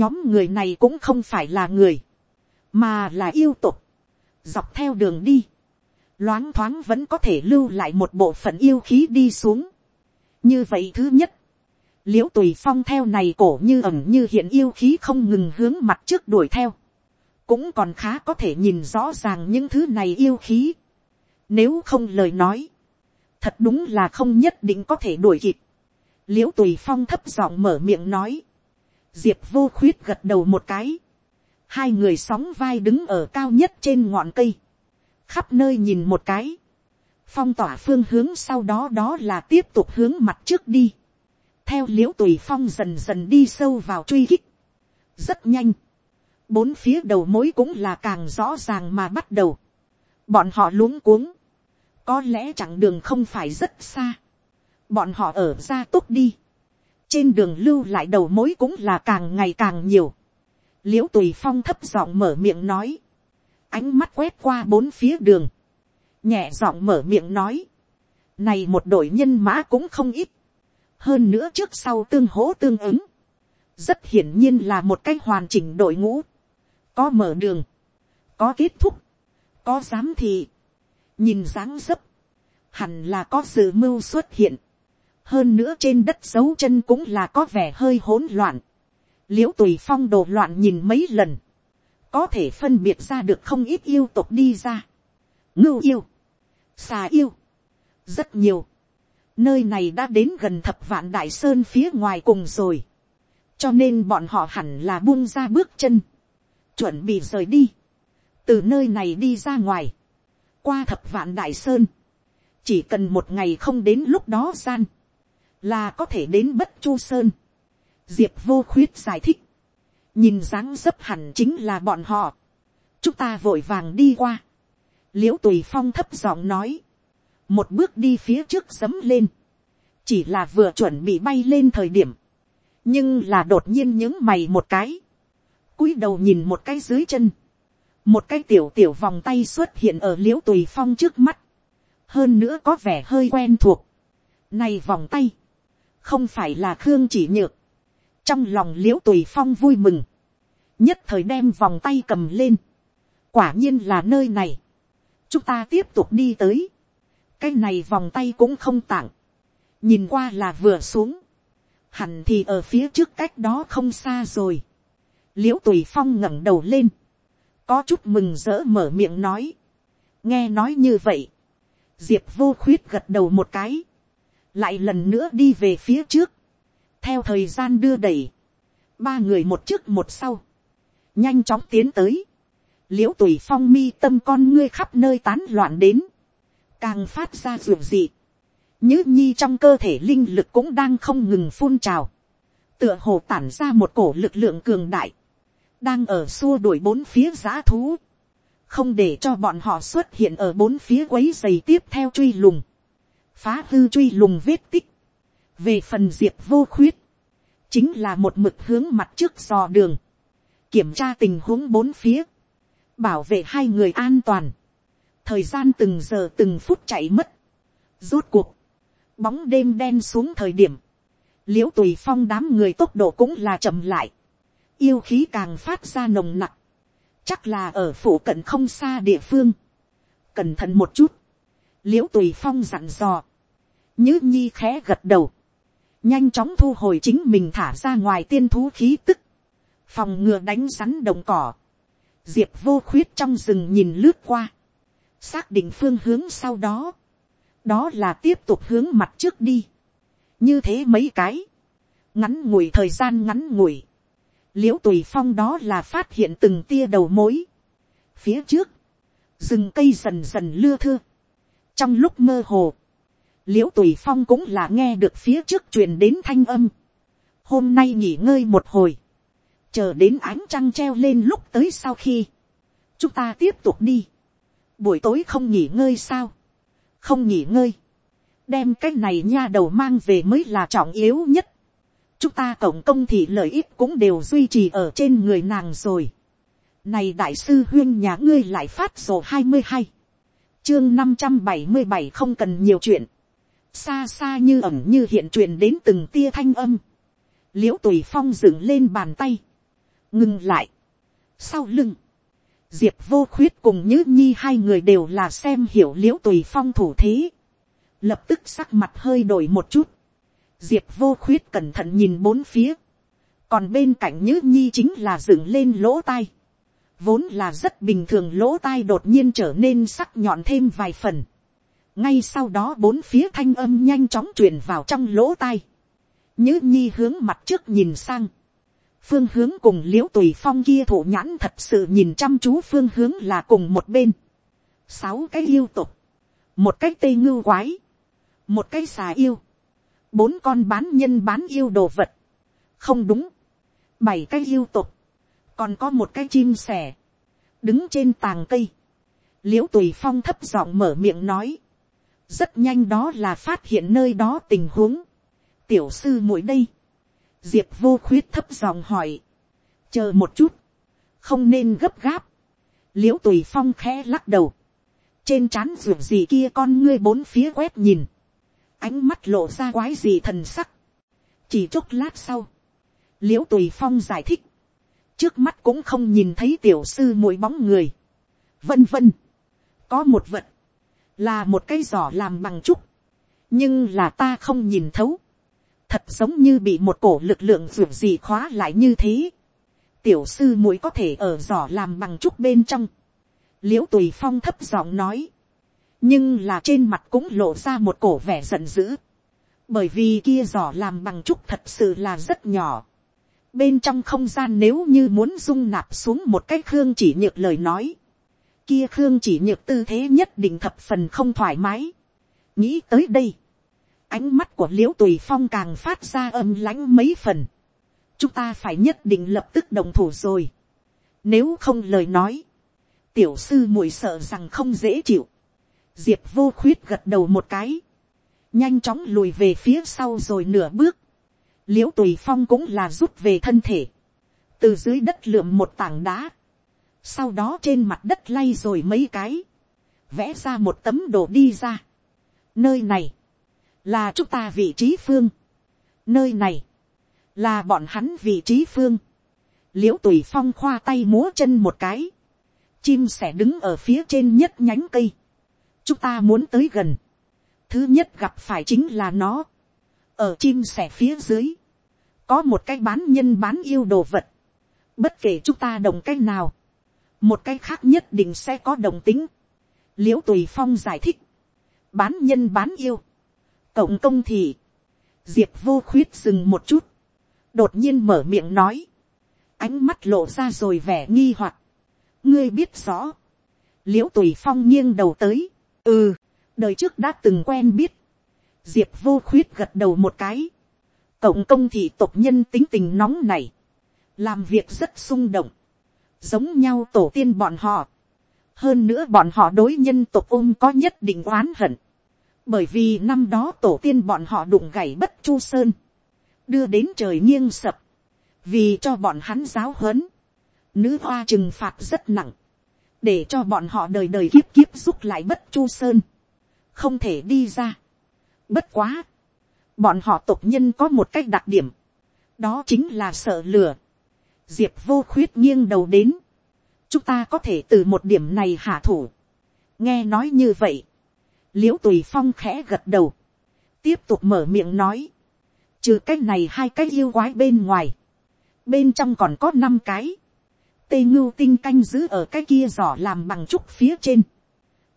nhóm người này cũng không phải là người, mà là yêu tục, dọc theo đường đi, loáng thoáng vẫn có thể lưu lại một bộ phận yêu khí đi xuống. như vậy thứ nhất, l i ễ u tùy phong theo này cổ như ẩm như hiện yêu khí không ngừng hướng mặt trước đuổi theo, cũng còn khá có thể nhìn rõ ràng những thứ này yêu khí. Nếu không lời nói, thật đúng là không nhất định có thể đuổi kịp. L i ễ u tùy phong thấp giọng mở miệng nói, diệp vô khuyết gật đầu một cái, hai người sóng vai đứng ở cao nhất trên ngọn cây, khắp nơi nhìn một cái, phong tỏa phương hướng sau đó đó là tiếp tục hướng mặt trước đi, theo l i ễ u tùy phong dần dần đi sâu vào truy kích, rất nhanh, bốn phía đầu mối cũng là càng rõ ràng mà bắt đầu, bọn họ luống cuống, có lẽ chặng đường không phải rất xa, bọn họ ở ra tốt đi. trên đường lưu lại đầu mối cũng là càng ngày càng nhiều l i ễ u tùy phong thấp giọng mở miệng nói, ánh mắt quét qua bốn phía đường, nhẹ giọng mở miệng nói, này một đội nhân mã cũng không ít, hơn nữa trước sau tương hỗ tương ứng, rất hiển nhiên là một cái hoàn chỉnh đội ngũ, có mở đường, có kết thúc, có giám thị, nhìn dáng dấp, hẳn là có sự mưu xuất hiện, hơn nữa trên đất dấu chân cũng là có vẻ hơi hỗn loạn, l i ễ u tùy phong đồ loạn nhìn mấy lần, có thể phân biệt ra được không ít yêu tục đi ra, ngưu yêu, xà yêu, rất nhiều, nơi này đã đến gần thập vạn đại sơn phía ngoài cùng rồi, cho nên bọn họ hẳn là buông ra bước chân, chuẩn bị rời đi, từ nơi này đi ra ngoài, qua thập vạn đại sơn, chỉ cần một ngày không đến lúc đó gian, là có thể đến bất chu sơn diệp vô khuyết giải thích, nhìn dáng dấp hẳn chính là bọn họ, chúng ta vội vàng đi qua, l i ễ u tùy phong thấp giọng nói, một bước đi phía trước sấm lên, chỉ là vừa chuẩn bị bay lên thời điểm, nhưng là đột nhiên những mày một cái, cúi đầu nhìn một cái dưới chân, một cái tiểu tiểu vòng tay xuất hiện ở l i ễ u tùy phong trước mắt, hơn nữa có vẻ hơi quen thuộc, này vòng tay, không phải là khương chỉ nhược, trong lòng l i ễ u tùy phong vui mừng, nhất thời đem vòng tay cầm lên, quả nhiên là nơi này, chúng ta tiếp tục đi tới, cái này vòng tay cũng không tặng, nhìn qua là vừa xuống, hẳn thì ở phía trước cách đó không xa rồi, l i ễ u tùy phong ngẩng đầu lên, có chút mừng rỡ mở miệng nói, nghe nói như vậy, diệp vô khuyết gật đầu một cái, lại lần nữa đi về phía trước, theo thời gian đưa đẩy, ba người một trước một sau, nhanh chóng tiến tới, l i ễ u tùy phong mi tâm con ngươi khắp nơi tán loạn đến, càng phát ra ruộng dị, nhứ nhi trong cơ thể linh lực cũng đang không ngừng phun trào, tựa hồ tản ra một cổ lực lượng cường đại, đang ở xua đuổi bốn phía giã thú, không để cho bọn họ xuất hiện ở bốn phía quấy dày tiếp theo truy lùng, phá hư truy lùng vết tích về phần diệp vô khuyết, chính là một mực hướng mặt trước dò đường, kiểm tra tình huống bốn phía, bảo vệ hai người an toàn, thời gian từng giờ từng phút chạy mất, rốt cuộc, bóng đêm đen xuống thời điểm, l i ễ u tùy phong đám người tốc độ cũng là chậm lại, yêu khí càng phát ra nồng nặc, chắc là ở phủ cận không xa địa phương, cẩn thận một chút, l i ễ u tùy phong dặn dò, Nhứ nhi khẽ gật đầu. Nhanh chóng thu hồi chính mình thả ra ngoài tiên thú khí tức. Phòng ngừa đánh rắn đồng cỏ. Diệp vô khuyết trong rừng nhìn lướt qua. Xác định phương hướng sau đó. Đó là tiếp tục hướng mặt trước đi. Như thế mấy cái. Ngắn ngủi thời gian ngắn ngủi. Liễu tùy phong đó là phát hiện từng tia đầu mối. Phía trước. Rừng cây dần dần lưa thưa. Trong lúc mơ hồ l i ễ u tùy phong cũng là nghe được phía trước truyền đến thanh âm. hôm nay nghỉ ngơi một hồi, chờ đến ánh trăng treo lên lúc tới sau khi, chúng ta tiếp tục đi. buổi tối không nghỉ ngơi sao, không nghỉ ngơi, đem cái này nha đầu mang về mới là trọng yếu nhất. chúng ta cộng công thì lợi ích cũng đều duy trì ở trên người nàng rồi. này đại sư huyên nhà ngươi lại phát sổ hai mươi hai, chương năm trăm bảy mươi bảy không cần nhiều chuyện, xa xa như ẩm như hiện truyền đến từng tia thanh âm, l i ễ u tùy phong dựng lên bàn tay, ngừng lại, sau lưng, diệp vô khuyết cùng nhữ nhi hai người đều là xem hiểu l i ễ u tùy phong thủ thế, lập tức sắc mặt hơi đổi một chút, diệp vô khuyết cẩn thận nhìn bốn phía, còn bên cạnh nhữ nhi chính là dựng lên lỗ tai, vốn là rất bình thường lỗ tai đột nhiên trở nên sắc nhọn thêm vài phần ngay sau đó bốn phía thanh âm nhanh chóng truyền vào trong lỗ tai. nhữ nhi hướng mặt trước nhìn sang. phương hướng cùng l i ễ u tùy phong kia thủ nhãn thật sự nhìn chăm chú phương hướng là cùng một bên. sáu cái yêu tục, một cái tây ngưu quái, một cái xà yêu, bốn con bán nhân bán yêu đồ vật. không đúng, bảy cái yêu tục, còn có một cái chim sẻ, đứng trên tàng cây, l i ễ u tùy phong thấp giọng mở miệng nói, rất nhanh đó là phát hiện nơi đó tình huống, tiểu sư muội đây, diệp vô khuyết thấp giọng hỏi, chờ một chút, không nên gấp gáp, l i ễ u tùy phong khẽ lắc đầu, trên trán ruột gì kia con ngươi bốn phía quét nhìn, ánh mắt lộ ra quái gì thần sắc, chỉ chốc lát sau, l i ễ u tùy phong giải thích, trước mắt cũng không nhìn thấy tiểu sư mũi bóng người, vân vân, có một vật, là một cái giỏ làm bằng trúc, nhưng là ta không nhìn thấu, thật giống như bị một cổ lực lượng ruột gì khóa lại như thế, tiểu sư muội có thể ở giỏ làm bằng trúc bên trong, l i ễ u tùy phong thấp giọng nói, nhưng là trên mặt cũng lộ ra một cổ vẻ giận dữ, bởi vì kia giỏ làm bằng trúc thật sự là rất nhỏ, bên trong không gian nếu như muốn dung nạp xuống một cái khương chỉ nhược lời nói, kia khương chỉ nhược tư thế nhất định thập phần không thoải mái. nghĩ tới đây, ánh mắt của l i ễ u tùy phong càng phát ra âm lãnh mấy phần. chúng ta phải nhất định lập tức đồng thủ rồi. nếu không lời nói, tiểu sư muội sợ rằng không dễ chịu. diệp vô khuyết gật đầu một cái, nhanh chóng lùi về phía sau rồi nửa bước, l i ễ u tùy phong cũng là rút về thân thể, từ dưới đất lượm một tảng đá, sau đó trên mặt đất lay rồi mấy cái, vẽ ra một tấm đồ đi ra. nơi này, là chúng ta vị trí phương, nơi này, là bọn hắn vị trí phương, l i ễ u tùy phong khoa tay múa chân một cái, chim sẽ đứng ở phía trên nhất nhánh cây, chúng ta muốn tới gần, thứ nhất gặp phải chính là nó, ở chim sẻ phía dưới, có một cái bán nhân bán yêu đồ vật, bất kể chúng ta đồng cái nào, một cái khác nhất định sẽ có đồng tính, l i ễ u tùy phong giải thích, bán nhân bán yêu, cộng công thì, diệp vô khuyết dừng một chút, đột nhiên mở miệng nói, ánh mắt lộ ra rồi vẻ nghi hoặc, ngươi biết rõ, l i ễ u tùy phong nghiêng đầu tới, ừ, đời trước đã từng quen biết, diệp vô khuyết gật đầu một cái, cộng công thị tộc nhân tính tình nóng này, làm việc rất sung động, giống nhau tổ tiên bọn họ. hơn nữa bọn họ đối nhân tộc ôm có nhất định oán hận, bởi vì năm đó tổ tiên bọn họ đụng gãy bất chu sơn, đưa đến trời nghiêng sập, vì cho bọn hắn giáo huấn, nữ hoa trừng phạt rất nặng, để cho bọn họ đời đời kiếp kiếp giúp lại bất chu sơn, không thể đi ra. Bất quá, bọn họ tộc nhân có một cách đặc điểm, đó chính là sợ lửa diệp vô khuyết nghiêng đầu đến, chúng ta có thể từ một điểm này hạ thủ. nghe nói như vậy, l i ễ u tùy phong khẽ gật đầu, tiếp tục mở miệng nói, trừ cái này hai cái yêu quái bên ngoài, bên trong còn có năm cái, tê ngưu tinh canh giữ ở cái kia giỏ làm bằng trúc phía trên,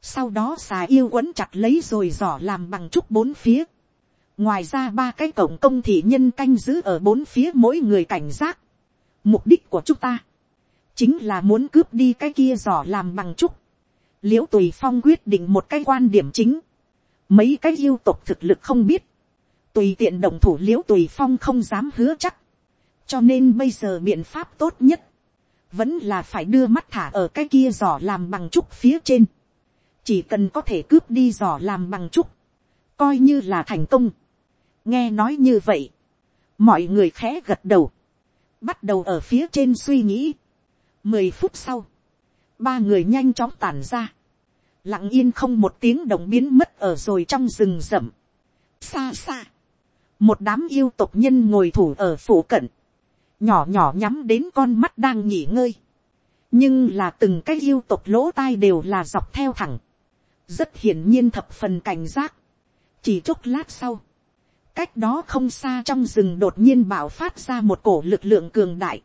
sau đó xà yêu quấn chặt lấy rồi giỏ làm bằng trúc bốn phía, ngoài ra ba cái cổng công thị nhân canh giữ ở bốn phía mỗi người cảnh giác mục đích của chúng ta, chính là muốn cướp đi cái kia giỏ làm bằng trúc. l i ễ u tùy phong quyết định một cái quan điểm chính. mấy cái yêu tục thực lực không biết. tùy tiện động thủ l i ễ u tùy phong không dám hứa chắc. cho nên bây giờ biện pháp tốt nhất, vẫn là phải đưa mắt thả ở cái kia giỏ làm bằng trúc phía trên. chỉ cần có thể cướp đi giỏ làm bằng trúc, coi như là thành công nghe nói như vậy, mọi người khẽ gật đầu, bắt đầu ở phía trên suy nghĩ. mười phút sau, ba người nhanh chóng tản ra, lặng yên không một tiếng động biến mất ở rồi trong rừng rậm, xa xa, một đám yêu tộc nhân ngồi thủ ở phủ cận, nhỏ nhỏ nhắm đến con mắt đang nghỉ ngơi, nhưng là từng cái yêu tộc lỗ tai đều là dọc theo thẳng, rất hiển nhiên thập phần cảnh giác, chỉ chốc lát sau, cách đó không xa trong rừng đột nhiên bảo phát ra một cổ lực lượng cường đại,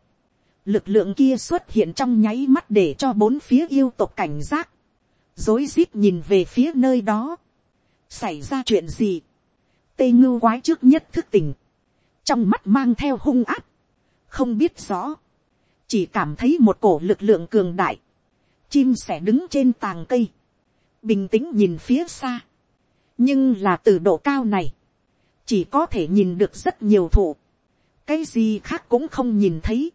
lực lượng kia xuất hiện trong nháy mắt để cho bốn phía yêu tộc cảnh giác, dối rít nhìn về phía nơi đó, xảy ra chuyện gì, tê ngưu quái trước nhất thức tỉnh, trong mắt mang theo hung áp, không biết rõ, chỉ cảm thấy một cổ lực lượng cường đại, chim sẽ đứng trên tàng cây, bình tĩnh nhìn phía xa, nhưng là từ độ cao này, chỉ có thể nhìn được rất nhiều thụ, cái gì khác cũng không nhìn thấy,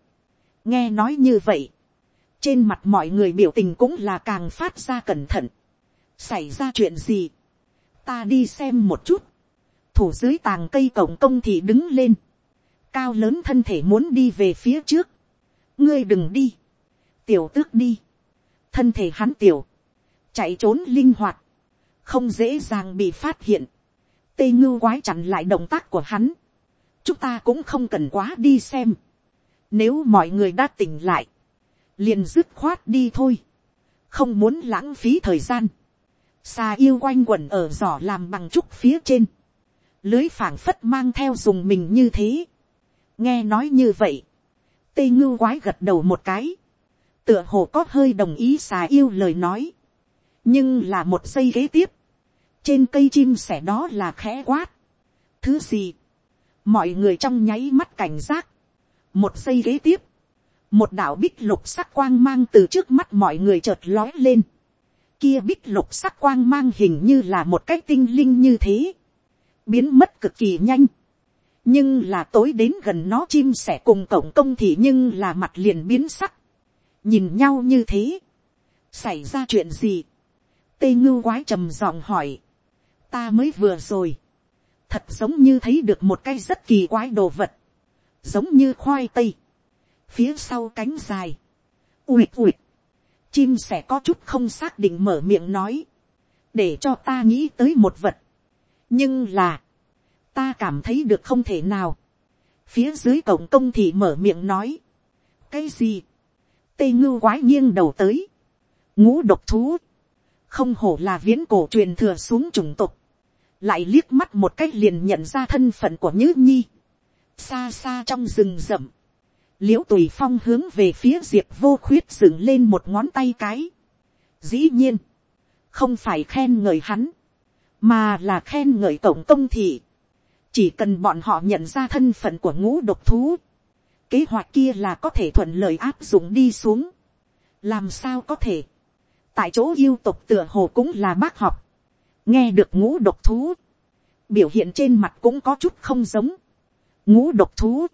nghe nói như vậy, trên mặt mọi người biểu tình cũng là càng phát ra cẩn thận, xảy ra chuyện gì, ta đi xem một chút, thủ dưới tàng cây cổng công thì đứng lên, cao lớn thân thể muốn đi về phía trước, ngươi đừng đi, tiểu tước đi, thân thể hắn tiểu, chạy trốn linh hoạt, không dễ dàng bị phát hiện, tê ngưu quái chặn lại động tác của hắn, chúng ta cũng không cần quá đi xem, nếu mọi người đã tỉnh lại, liền dứt khoát đi thôi, không muốn lãng phí thời gian, xà yêu quanh quẩn ở giỏ làm bằng trúc phía trên, lưới phảng phất mang theo dùng mình như thế, nghe nói như vậy, tê ngưu quái gật đầu một cái, tựa hồ có hơi đồng ý xà yêu lời nói, nhưng là một giây kế tiếp, trên cây chim sẻ đó là khẽ quát, thứ gì, mọi người trong nháy mắt cảnh giác, một giây kế tiếp, một đạo bích lục sắc quang mang từ trước mắt mọi người chợt lói lên, kia bích lục sắc quang mang hình như là một cái tinh linh như thế, biến mất cực kỳ nhanh, nhưng là tối đến gần nó chim sẻ cùng cổng công thì nhưng là mặt liền biến sắc, nhìn nhau như thế, xảy ra chuyện gì, tê ngưu quái trầm giọng hỏi, ta mới vừa rồi, thật giống như thấy được một cái rất kỳ quái đồ vật, giống như khoai tây, phía sau cánh dài, uyệt uyệt, chim sẽ có chút không xác định mở miệng nói, để cho ta nghĩ tới một vật, nhưng là, ta cảm thấy được không thể nào, phía dưới cổng công thì mở miệng nói, cái gì, tê ngưu quái nghiêng đầu tới, ngũ độc thú, không hổ là viễn cổ truyền thừa xuống chủng tộc, lại liếc mắt một cách liền nhận ra thân phận của nhữ nhi, xa xa trong rừng rậm, l i ễ u tùy phong hướng về phía diệp vô khuyết dựng lên một ngón tay cái. dĩ nhiên, không phải khen ngợi hắn, mà là khen ngợi tổng công thị. chỉ cần bọn họ nhận ra thân phận của ngũ độc thú, kế hoạch kia là có thể thuận lợi áp dụng đi xuống. làm sao có thể, tại chỗ yêu tục tựa hồ cũng là bác học, nghe được ngũ độc thú, biểu hiện trên mặt cũng có chút không giống. ngũ độc thú,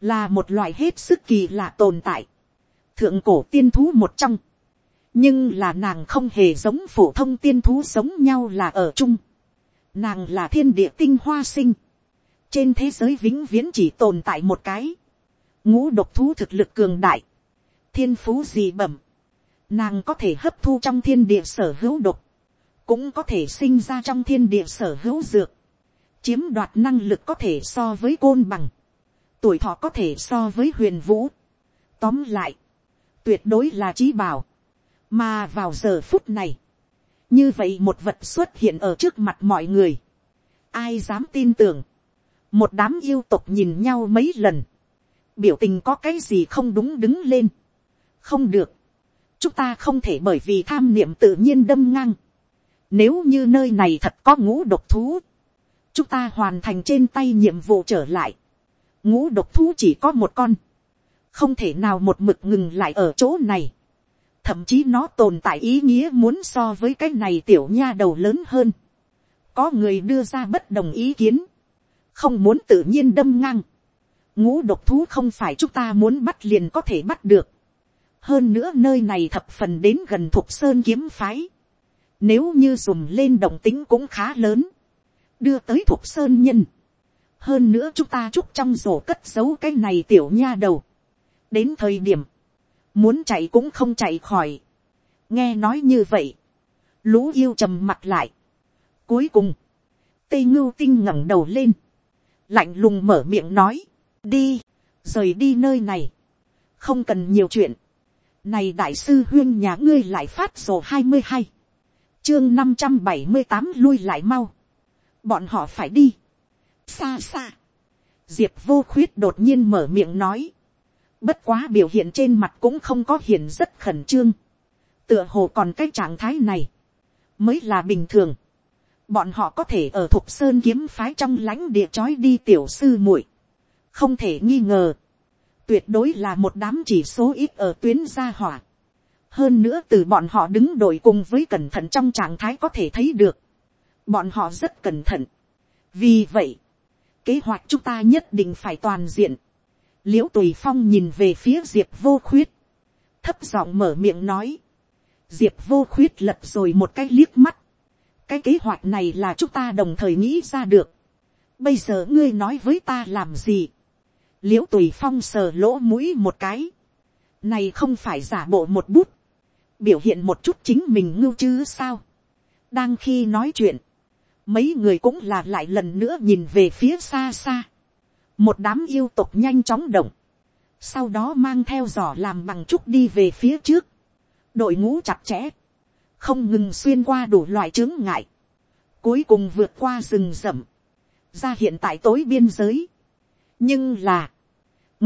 là một loại hết sức kỳ lạ tồn tại, thượng cổ tiên thú một trong, nhưng là nàng không hề giống phổ thông tiên thú giống nhau là ở chung, nàng là thiên địa tinh hoa sinh, trên thế giới vĩnh viễn chỉ tồn tại một cái, ngũ độc thú thực lực cường đại, thiên phú gì bẩm, nàng có thể hấp thu trong thiên địa sở hữu độc, cũng có thể sinh ra trong thiên địa sở hữu dược, chiếm đoạt năng lực có thể so với côn bằng, tuổi thọ có thể so với huyền vũ. Tóm lại, tuyệt đối là trí bảo, mà vào giờ phút này, như vậy một vật xuất hiện ở trước mặt mọi người, ai dám tin tưởng, một đám yêu tục nhìn nhau mấy lần, biểu tình có cái gì không đúng đứng lên, không được, chúng ta không thể bởi vì tham niệm tự nhiên đâm ngang. Nếu như nơi này thật có ngũ độc thú, chúng ta hoàn thành trên tay nhiệm vụ trở lại. Ngũ độc thú chỉ có một con, không thể nào một mực ngừng lại ở chỗ này. Thậm chí nó tồn tại ý nghĩa muốn so với cái này tiểu nha đầu lớn hơn. Có người đưa ra bất đồng ý kiến, không muốn tự nhiên đâm ngang. Ngũ độc thú không phải chúng ta muốn bắt liền có thể bắt được hơn nữa nơi này thập phần đến gần thục sơn kiếm phái. Nếu như dùng lên động tính cũng khá lớn. Đưa tới thục sơn nhân. Hơn nữa chúng ta chúc trong rổ cất giấu cái này tiểu nha đầu. Đến thời điểm. Muốn chạy cũng không chạy khỏi. Nghe nói như vậy. lũ yêu trầm mặt lại. cuối cùng, tây ngưu tinh ngẩng đầu lên, lạnh lùng mở miệng nói, đi, rời đi nơi này, không cần nhiều chuyện, này đại sư huyên nhà ngươi lại phát sổ hai mươi hai, chương năm trăm bảy mươi tám lui lại mau, bọn họ phải đi, xa xa, diệp vô khuyết đột nhiên mở miệng nói, bất quá biểu hiện trên mặt cũng không có hiện rất khẩn trương, tựa hồ còn cái trạng thái này, mới là bình thường, bọn họ có thể ở thục sơn kiếm phái trong lãnh địa chói đi tiểu sư muội, không thể nghi ngờ, tuyệt đối là một đám chỉ số ít ở tuyến gia hỏa. hơn nữa từ bọn họ đứng đội cùng với cẩn thận trong trạng thái có thể thấy được, bọn họ rất cẩn thận. vì vậy, kế hoạch chúng ta nhất định phải toàn diện. l i ễ u tùy phong nhìn về phía diệp vô khuyết, thấp giọng mở miệng nói, diệp vô khuyết lật rồi một cái liếc mắt, cái kế hoạch này là chúng ta đồng thời nghĩ ra được. bây giờ ngươi nói với ta làm gì, l i ễ u tùy phong sờ lỗ mũi một cái, này không phải giả bộ một bút, biểu hiện một chút chính mình ngưu chứ sao. đang khi nói chuyện, mấy người cũng là lại lần nữa nhìn về phía xa xa, một đám yêu tục nhanh chóng động, sau đó mang theo giỏ làm bằng trúc đi về phía trước, đội ngũ chặt chẽ, không ngừng xuyên qua đủ loại chướng ngại, cuối cùng vượt qua rừng rậm, ra hiện tại tối biên giới. nhưng là,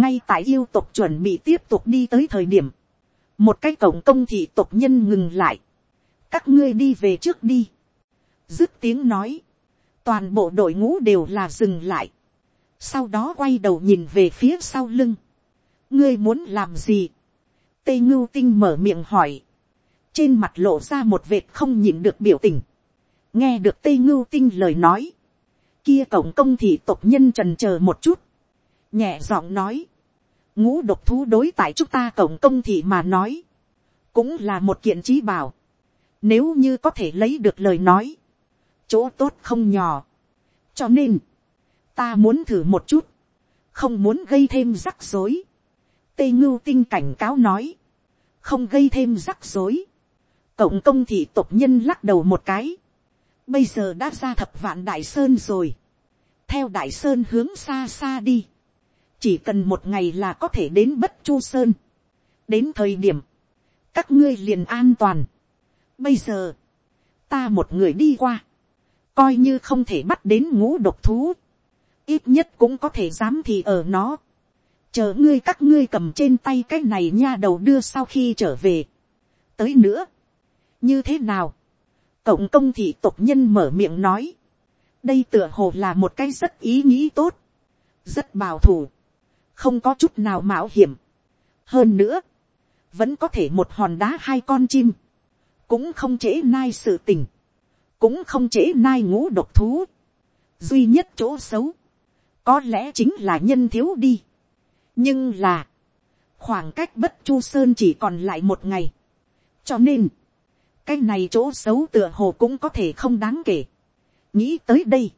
ngay tại yêu tộc chuẩn bị tiếp tục đi tới thời điểm, một cái cổng công thị tộc nhân ngừng lại, các ngươi đi về trước đi, dứt tiếng nói, toàn bộ đội ngũ đều là dừng lại, sau đó quay đầu nhìn về phía sau lưng, ngươi muốn làm gì, tây ngưu tinh mở miệng hỏi, trên mặt lộ ra một vệt không nhìn được biểu tình, nghe được tây ngưu tinh lời nói, kia cổng công thị tộc nhân trần c h ờ một chút, nhẹ giọng nói, ngũ độc thú đối tại chúng ta cổng công thị mà nói, cũng là một kiện trí bảo, nếu như có thể lấy được lời nói, chỗ tốt không nhỏ, cho nên, ta muốn thử một chút, không muốn gây thêm rắc rối, tây ngưu tinh cảnh cáo nói, không gây thêm rắc rối, cộng công thị tộc nhân lắc đầu một cái, bây giờ đã ra thập vạn đại sơn rồi, theo đại sơn hướng xa xa đi, chỉ cần một ngày là có thể đến bất chu sơn. đến thời điểm, các ngươi liền an toàn. bây giờ, ta một người đi qua, coi như không thể bắt đến ngũ độc thú, ít nhất cũng có thể dám thì ở nó. chờ ngươi các ngươi cầm trên tay cái này nha đầu đưa sau khi trở về. tới nữa, như thế nào, cộng công thị tộc nhân mở miệng nói, đây tựa hồ là một cái rất ý nghĩ tốt, rất bảo thủ không có chút nào mạo hiểm. hơn nữa, vẫn có thể một hòn đá hai con chim, cũng không trễ nai sự tình, cũng không trễ nai ngũ độc thú. duy nhất chỗ xấu, có lẽ chính là nhân thiếu đi. nhưng là, khoảng cách bất chu sơn chỉ còn lại một ngày. cho nên, cái này chỗ xấu tựa hồ cũng có thể không đáng kể. nghĩ tới đây,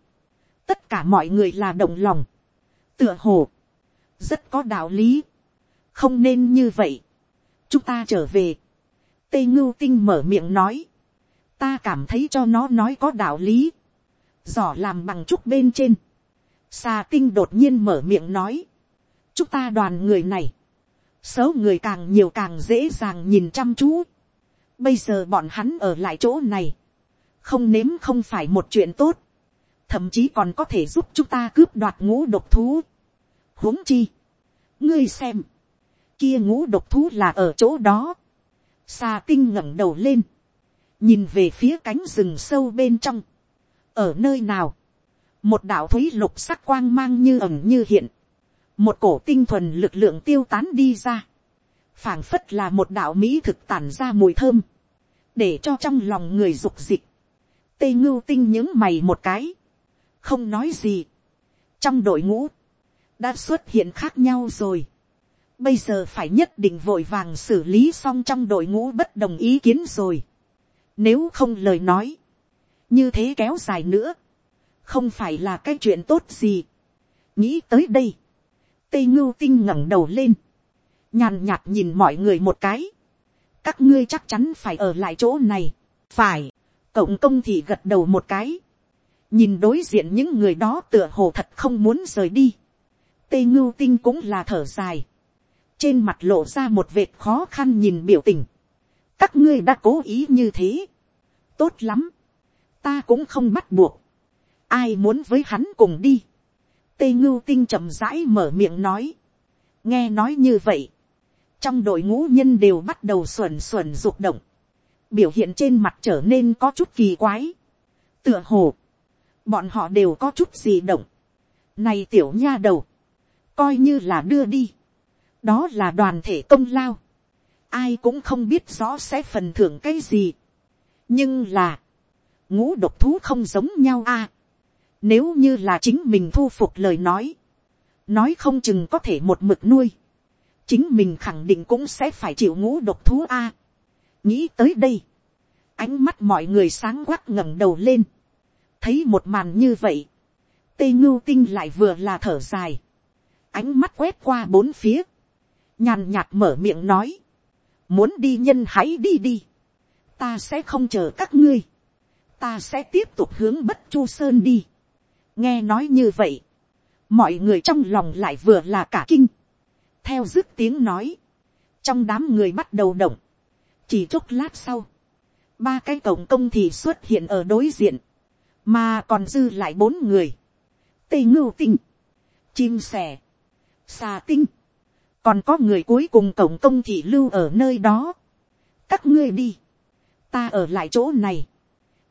tất cả mọi người là động lòng. tựa hồ, rất có đạo lý, không nên như vậy, chúng ta trở về, tây ngưu tinh mở miệng nói, ta cảm thấy cho nó nói có đạo lý, giỏ làm bằng trúc bên trên, xà tinh đột nhiên mở miệng nói, chúng ta đoàn người này, số người càng nhiều càng dễ dàng nhìn chăm chú, bây giờ bọn hắn ở lại chỗ này, không nếm không phải một chuyện tốt, thậm chí còn có thể giúp chúng ta cướp đoạt ngũ độc thú huống chi, ngươi xem, kia ngũ độc thú là ở chỗ đó, xà tinh ngẩng đầu lên, nhìn về phía cánh rừng sâu bên trong, ở nơi nào, một đạo thúy lục sắc quang mang như ẩm như hiện, một cổ tinh thuần lực lượng tiêu tán đi ra, phảng phất là một đạo mỹ thực tản ra mùi thơm, để cho trong lòng người dục dịch, tây ngưu tinh những mày một cái, không nói gì, trong đội ngũ, đã xuất hiện khác nhau rồi. Bây giờ phải nhất định vội vàng xử lý xong trong đội ngũ bất đồng ý kiến rồi. Nếu không lời nói, như thế kéo dài nữa, không phải là cái chuyện tốt gì. nghĩ tới đây, tây ngưu tinh ngẩng đầu lên, nhàn nhạt nhìn mọi người một cái. các ngươi chắc chắn phải ở lại chỗ này, phải, cộng công thì gật đầu một cái, nhìn đối diện những người đó tựa hồ thật không muốn rời đi, tê ngưu tinh cũng là thở dài, trên mặt lộ ra một vệt khó khăn nhìn biểu tình, các ngươi đã cố ý như thế, tốt lắm, ta cũng không bắt buộc, ai muốn với hắn cùng đi, tê ngưu tinh chậm rãi mở miệng nói, nghe nói như vậy, trong đội ngũ nhân đều bắt đầu xuẩn xuẩn rụt động, biểu hiện trên mặt trở nên có chút kỳ quái, tựa hồ, bọn họ đều có chút gì động, này tiểu nha đầu, coi như là đưa đi, đó là đoàn thể công lao, ai cũng không biết rõ sẽ phần thưởng cái gì, nhưng là, ngũ độc thú không giống nhau a, nếu như là chính mình thu phục lời nói, nói không chừng có thể một mực nuôi, chính mình khẳng định cũng sẽ phải chịu ngũ độc thú a. nghĩ tới đây, ánh mắt mọi người sáng quắc ngẩng đầu lên, thấy một màn như vậy, tê ngưu tinh lại vừa là thở dài, ánh mắt quét qua bốn phía, nhàn nhạt mở miệng nói, muốn đi nhân hãy đi đi, ta sẽ không chờ các ngươi, ta sẽ tiếp tục hướng bất chu sơn đi. nghe nói như vậy, mọi người trong lòng lại vừa là cả kinh, theo dứt tiếng nói, trong đám người bắt đầu động, chỉ chốc lát sau, ba cái cổng công thì xuất hiện ở đối diện, mà còn dư lại bốn người, tây ngưu tinh, chim sẻ, xà tinh, còn có người cuối cùng cổng công thị lưu ở nơi đó, các ngươi đi, ta ở lại chỗ này,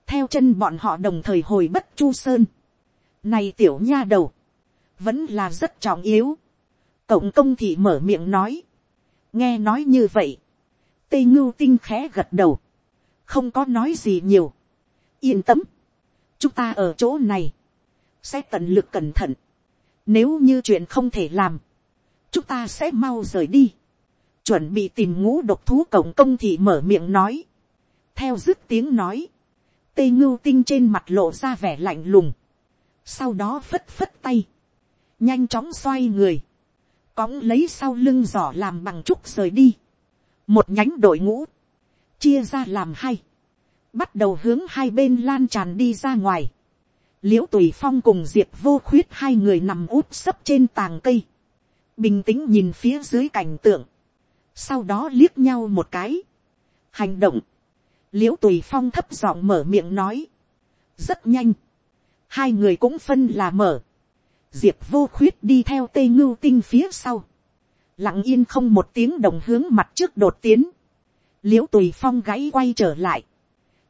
theo chân bọn họ đồng thời hồi bất chu sơn, này tiểu nha đầu, vẫn là rất trọng yếu, cổng công thị mở miệng nói, nghe nói như vậy, tây ngưu tinh khẽ gật đầu, không có nói gì nhiều, yên tâm, chúng ta ở chỗ này, sẽ tận lực cẩn thận, nếu như chuyện không thể làm, chúng ta sẽ mau rời đi, chuẩn bị tìm ngũ độc thú cổng công thị mở miệng nói, theo dứt tiếng nói, tây ngưu tinh trên mặt lộ ra vẻ lạnh lùng, sau đó phất phất tay, nhanh chóng xoay người, cõng lấy sau lưng giỏ làm bằng trúc rời đi, một nhánh đội ngũ, chia ra làm hai, bắt đầu hướng hai bên lan tràn đi ra ngoài, l i ễ u tùy phong cùng diệp vô khuyết hai người nằm úp sấp trên tàng cây, bình tĩnh nhìn phía dưới cảnh tượng, sau đó liếc nhau một cái, hành động, l i ễ u tùy phong thấp giọng mở miệng nói, rất nhanh, hai người cũng phân là mở, diệp vô khuyết đi theo tây ngưu tinh phía sau, lặng yên không một tiếng đồng hướng mặt trước đột tiến, l i ễ u tùy phong gáy quay trở lại,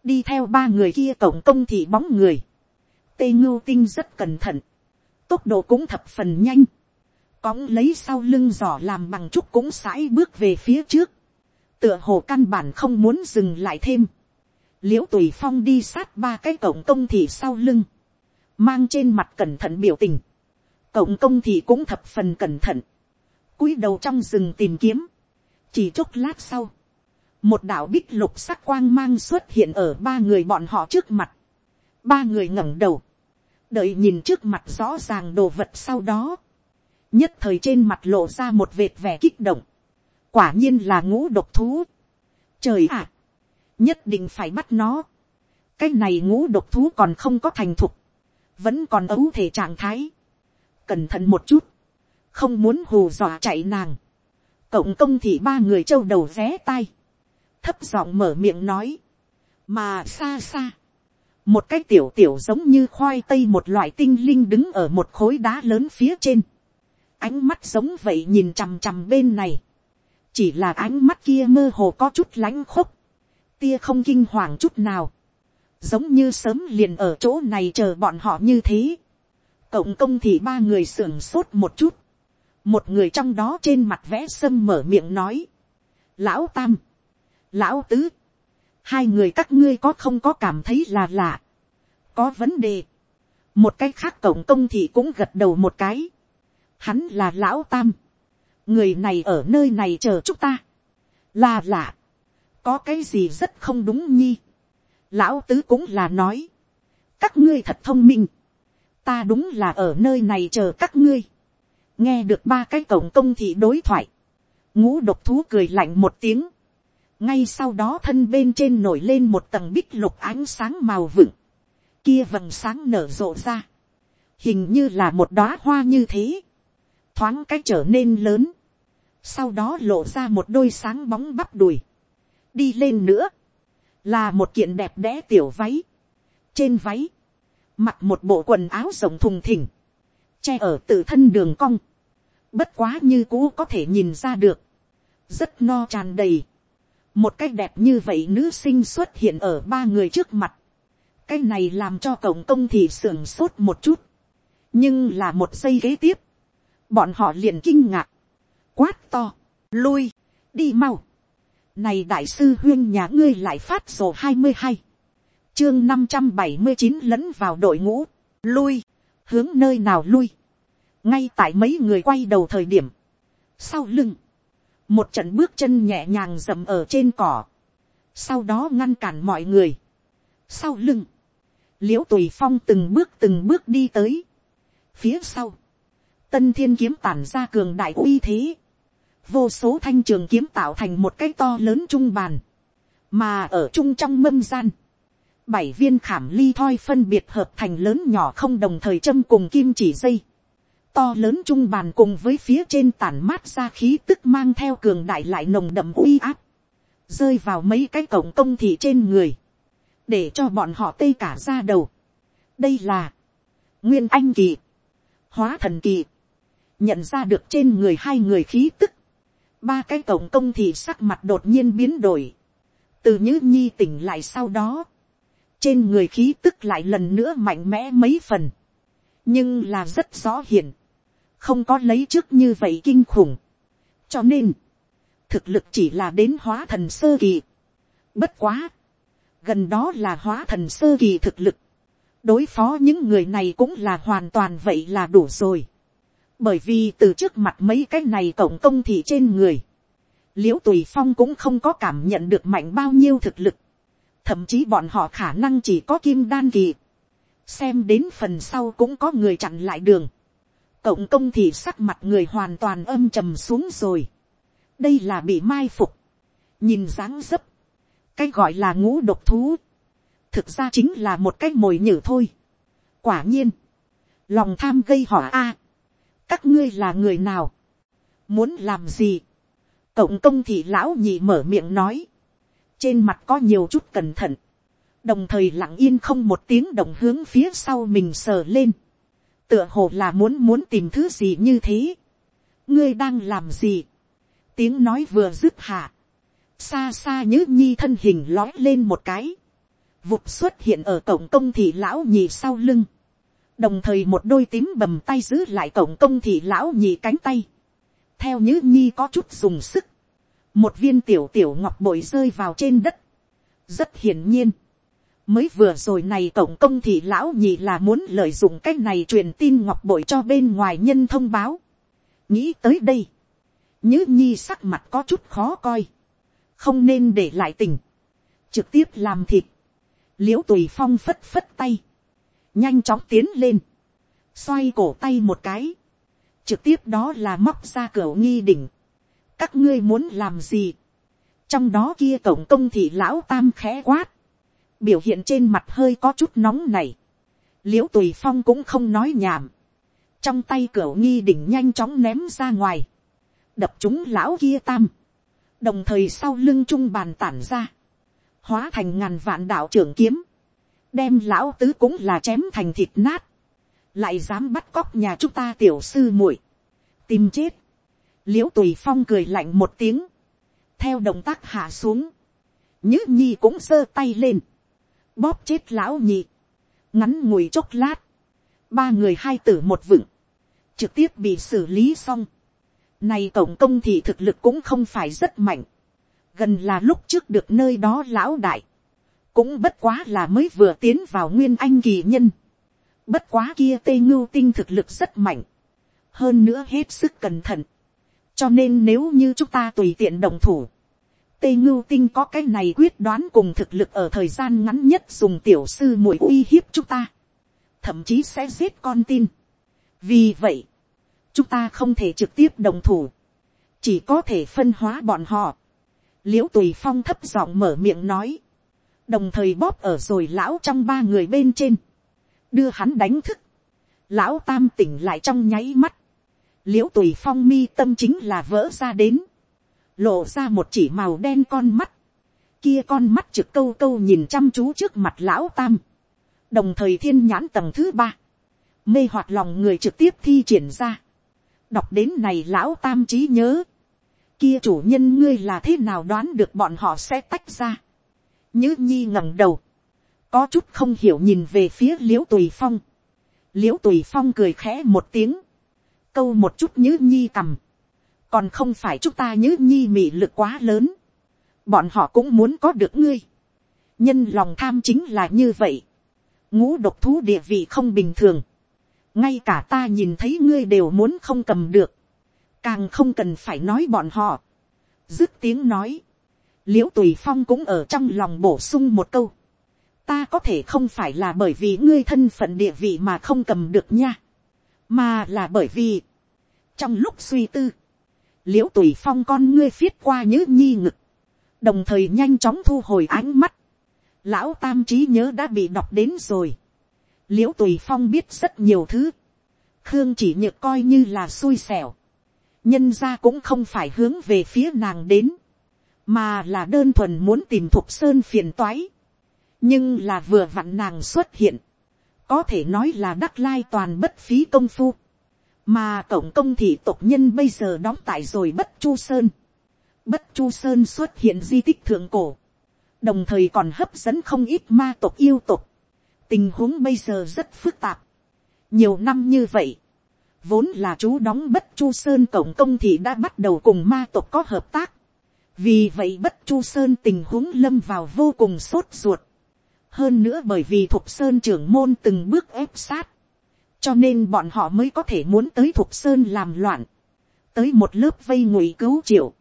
đi theo ba người kia cổng công thì bóng người, tây ngưu tinh rất cẩn thận, tốc độ cũng thập phần nhanh, cóng lấy sau lưng giỏ làm bằng trúc cũng sãi bước về phía trước, tựa hồ căn bản không muốn dừng lại thêm, l i ễ u tùy phong đi sát ba cái cổng công thị sau lưng, mang trên mặt cẩn thận biểu tình, cổng công thì cũng thập phần cẩn thận, cúi đầu trong rừng tìm kiếm, chỉ chốc lát sau, một đạo bích lục sắc quang mang xuất hiện ở ba người bọn họ trước mặt, ba người ngẩng đầu, đợi nhìn trước mặt rõ ràng đồ vật sau đó, nhất thời trên mặt lộ ra một vệt vẻ kích động, quả nhiên là ngũ độc thú, trời ạ, nhất định phải bắt nó, cái này ngũ độc thú còn không có thành thục, vẫn còn ấu thể trạng thái, cẩn thận một chút, không muốn hù dọa chạy nàng, cộng công thì ba người trâu đầu ré tay, thấp giọng mở miệng nói, mà xa xa, một cái tiểu tiểu giống như khoai tây một loại tinh linh đứng ở một khối đá lớn phía trên, ánh mắt giống vậy nhìn chằm chằm bên này, chỉ là ánh mắt kia mơ hồ có chút lãnh khúc, tia không kinh hoàng chút nào, giống như sớm liền ở chỗ này chờ bọn họ như thế cộng công thì ba người sưởng sốt một chút. một người trong đó trên mặt vẽ sâm mở miệng nói. lão tam, lão tứ, hai người các ngươi có không có cảm thấy là lạ. có vấn đề. một cái khác cộng công thì cũng gật đầu một cái hắn là lão tam. người này ở nơi này chờ chúng ta. là lạ. có cái gì rất không đúng nhi. lão tứ cũng là nói. các ngươi thật thông minh ta đúng là ở nơi này chờ các ngươi. nghe được ba cái cổng công thị đối thoại. ngũ độc thú cười lạnh một tiếng. ngay sau đó thân bên trên nổi lên một tầng bích lục ánh sáng màu vựng, kia vầng sáng nở rộ ra, hình như là một đóa hoa như thế, thoáng cách trở nên lớn, sau đó lộ ra một đôi sáng bóng bắp đùi, đi lên nữa, là một kiện đẹp đẽ tiểu váy, trên váy, mặc một bộ quần áo rộng thùng thình, che ở tự thân đường cong, bất quá như cũ có thể nhìn ra được, rất no tràn đầy, một cái đẹp như vậy nữ sinh xuất hiện ở ba người trước mặt, cái này làm cho cổng công thì sưởng sốt một chút, nhưng là một giây kế tiếp, bọn họ liền kinh ngạc, quát to, lui, đi mau, này đại sư huyên nhà ngươi lại phát sổ hai mươi hai, chương năm trăm bảy mươi chín lẫn vào đội ngũ, lui, hướng nơi nào lui, ngay tại mấy người quay đầu thời điểm, sau lưng, một trận bước chân nhẹ nhàng dầm ở trên cỏ, sau đó ngăn cản mọi người, sau lưng, l i ễ u tùy phong từng bước từng bước đi tới, phía sau, tân thiên kiếm tản ra cường đại uy thế, vô số thanh trường kiếm tạo thành một cái to lớn trung bàn, mà ở trung trong mâm gian, bảy viên khảm ly thoi phân biệt hợp thành lớn nhỏ không đồng thời châm cùng kim chỉ dây, to lớn trung bàn cùng với phía trên tản mát ra khí tức mang theo cường đại lại nồng đậm uy áp, rơi vào mấy cái cổng công thị trên người, để cho bọn họ tê cả ra đầu. đây là, nguyên anh kỳ, hóa thần kỳ, nhận ra được trên người hai người khí tức, ba cái tổng công thì sắc mặt đột nhiên biến đổi, từ như nhi tỉnh lại sau đó, trên người khí tức lại lần nữa mạnh mẽ mấy phần, nhưng là rất rõ hiển, không có lấy trước như vậy kinh khủng. cho nên, thực lực chỉ là đến hóa thần sơ kỳ. bất quá, gần đó là hóa thần sơ kỳ thực lực. đối phó những người này cũng là hoàn toàn vậy là đủ rồi bởi vì từ trước mặt mấy cái này tổng công thị trên người, l i ễ u tùy phong cũng không có cảm nhận được mạnh bao nhiêu thực lực. thậm chí bọn họ khả năng chỉ có kim đan kỳ. xem đến phần sau cũng có người chặn lại đường cộng công thì sắc mặt người hoàn toàn âm trầm xuống rồi. đây là bị mai phục. nhìn dáng dấp. cái gọi là ngũ độc thú. thực ra chính là một cái mồi nhử thôi. quả nhiên, lòng tham gây họa a các ngươi là người nào. muốn làm gì. cộng công thì lão nhị mở miệng nói. trên mặt có nhiều chút cẩn thận. đồng thời lặng yên không một tiếng động hướng phía sau mình sờ lên tựa hồ là muốn muốn tìm thứ gì như thế. ngươi đang làm gì. tiếng nói vừa dứt hạ. xa xa nhớ nhi thân hình lói lên một cái. vụt xuất hiện ở cổng công thị lão nhì sau lưng đồng thời một đôi tím bầm tay giữ lại cổng công thị lão nhị cánh tay. theo nhữ nhi có chút dùng sức. một viên tiểu tiểu ngọc bội rơi vào trên đất. rất hiển nhiên mới vừa rồi này tổng công thị lão nhị là muốn lợi dụng cái này truyền tin ngọc bội cho bên ngoài nhân thông báo. nghĩ tới đây, nhữ nhi sắc mặt có chút khó coi, không nên để lại tình, trực tiếp làm thịt, l i ễ u tùy phong phất phất tay, nhanh chóng tiến lên, xoay cổ tay một cái, trực tiếp đó là móc ra cửa nghi đỉnh, các ngươi muốn làm gì, trong đó kia tổng công thị lão tam khẽ quát, biểu hiện trên mặt hơi có chút nóng này, l i ễ u tùy phong cũng không nói nhảm, trong tay cửa nghi đỉnh nhanh chóng ném ra ngoài, đập chúng lão kia tam, đồng thời sau lưng trung bàn tản ra, hóa thành ngàn vạn đạo trưởng kiếm, đem lão tứ cũng là chém thành thịt nát, lại dám bắt cóc nhà chúng ta tiểu sư muội, tìm chết, l i ễ u tùy phong cười lạnh một tiếng, theo động tác hạ xuống, nhữ nhi cũng giơ tay lên, bóp chết lão nhị, ngắn ngủi chốc lát, ba người hai tử một vựng, trực tiếp bị xử lý xong. Này tổng công thì thực lực cũng không phải rất mạnh, gần là lúc trước được nơi đó lão đại, cũng bất quá là mới vừa tiến vào nguyên anh kỳ nhân, bất quá kia tây ngưu tinh thực lực rất mạnh, hơn nữa hết sức cẩn thận, cho nên nếu như chúng ta tùy tiện đồng thủ, tây ngưu tinh có cái này quyết đoán cùng thực lực ở thời gian ngắn nhất dùng tiểu sư muội uy hiếp chúng ta, thậm chí sẽ giết con tin. vì vậy, chúng ta không thể trực tiếp đồng thủ, chỉ có thể phân hóa bọn họ. liễu tùy phong thấp giọng mở miệng nói, đồng thời bóp ở rồi lão trong ba người bên trên, đưa hắn đánh thức, lão tam tỉnh lại trong nháy mắt, l i ễ u tùy phong mi tâm chính là vỡ ra đến, lộ ra một chỉ màu đen con mắt, kia con mắt trực câu câu nhìn chăm chú trước mặt lão tam, đồng thời thiên nhãn tầng thứ ba, mê hoạt lòng người trực tiếp thi triển ra, đọc đến này lão tam trí nhớ, kia chủ nhân ngươi là thế nào đoán được bọn họ sẽ tách ra, nhữ nhi ngẩng đầu, có chút không hiểu nhìn về phía l i ễ u tùy phong, l i ễ u tùy phong cười khẽ một tiếng, câu một chút nhữ nhi cầm, còn không phải chúng ta nhữ nhi mị lực quá lớn, bọn họ cũng muốn có được ngươi, nhân lòng tham chính là như vậy, ngũ độc thú địa vị không bình thường, ngay cả ta nhìn thấy ngươi đều muốn không cầm được, càng không cần phải nói bọn họ, dứt tiếng nói, l i ễ u tùy phong cũng ở trong lòng bổ sung một câu, ta có thể không phải là bởi vì ngươi thân phận địa vị mà không cầm được nha, mà là bởi vì, trong lúc suy tư, l i ễ u tùy phong con ngươi viết qua nhớ nhi ngực, đồng thời nhanh chóng thu hồi ánh mắt, lão tam trí nhớ đã bị đọc đến rồi, l i ễ u tùy phong biết rất nhiều thứ, khương chỉ nhược coi như là xui xẻo, nhân ra cũng không phải hướng về phía nàng đến, mà là đơn thuần muốn tìm thục sơn phiền toái, nhưng là vừa vặn nàng xuất hiện, có thể nói là đắc lai toàn bất phí công phu, mà cổng công thị tộc nhân bây giờ đóng tại rồi bất chu sơn. bất chu sơn xuất hiện di tích thượng cổ, đồng thời còn hấp dẫn không ít ma tộc yêu tộc. tình huống bây giờ rất phức tạp. nhiều năm như vậy, vốn là chú đóng bất chu sơn cổng công thị đã bắt đầu cùng ma tộc có hợp tác vì vậy bất chu sơn tình huống lâm vào vô cùng sốt ruột. hơn nữa bởi vì thục sơn trưởng môn từng bước ép sát cho nên bọn họ mới có thể muốn tới thục sơn làm loạn, tới một lớp vây ngụy cứu triệu.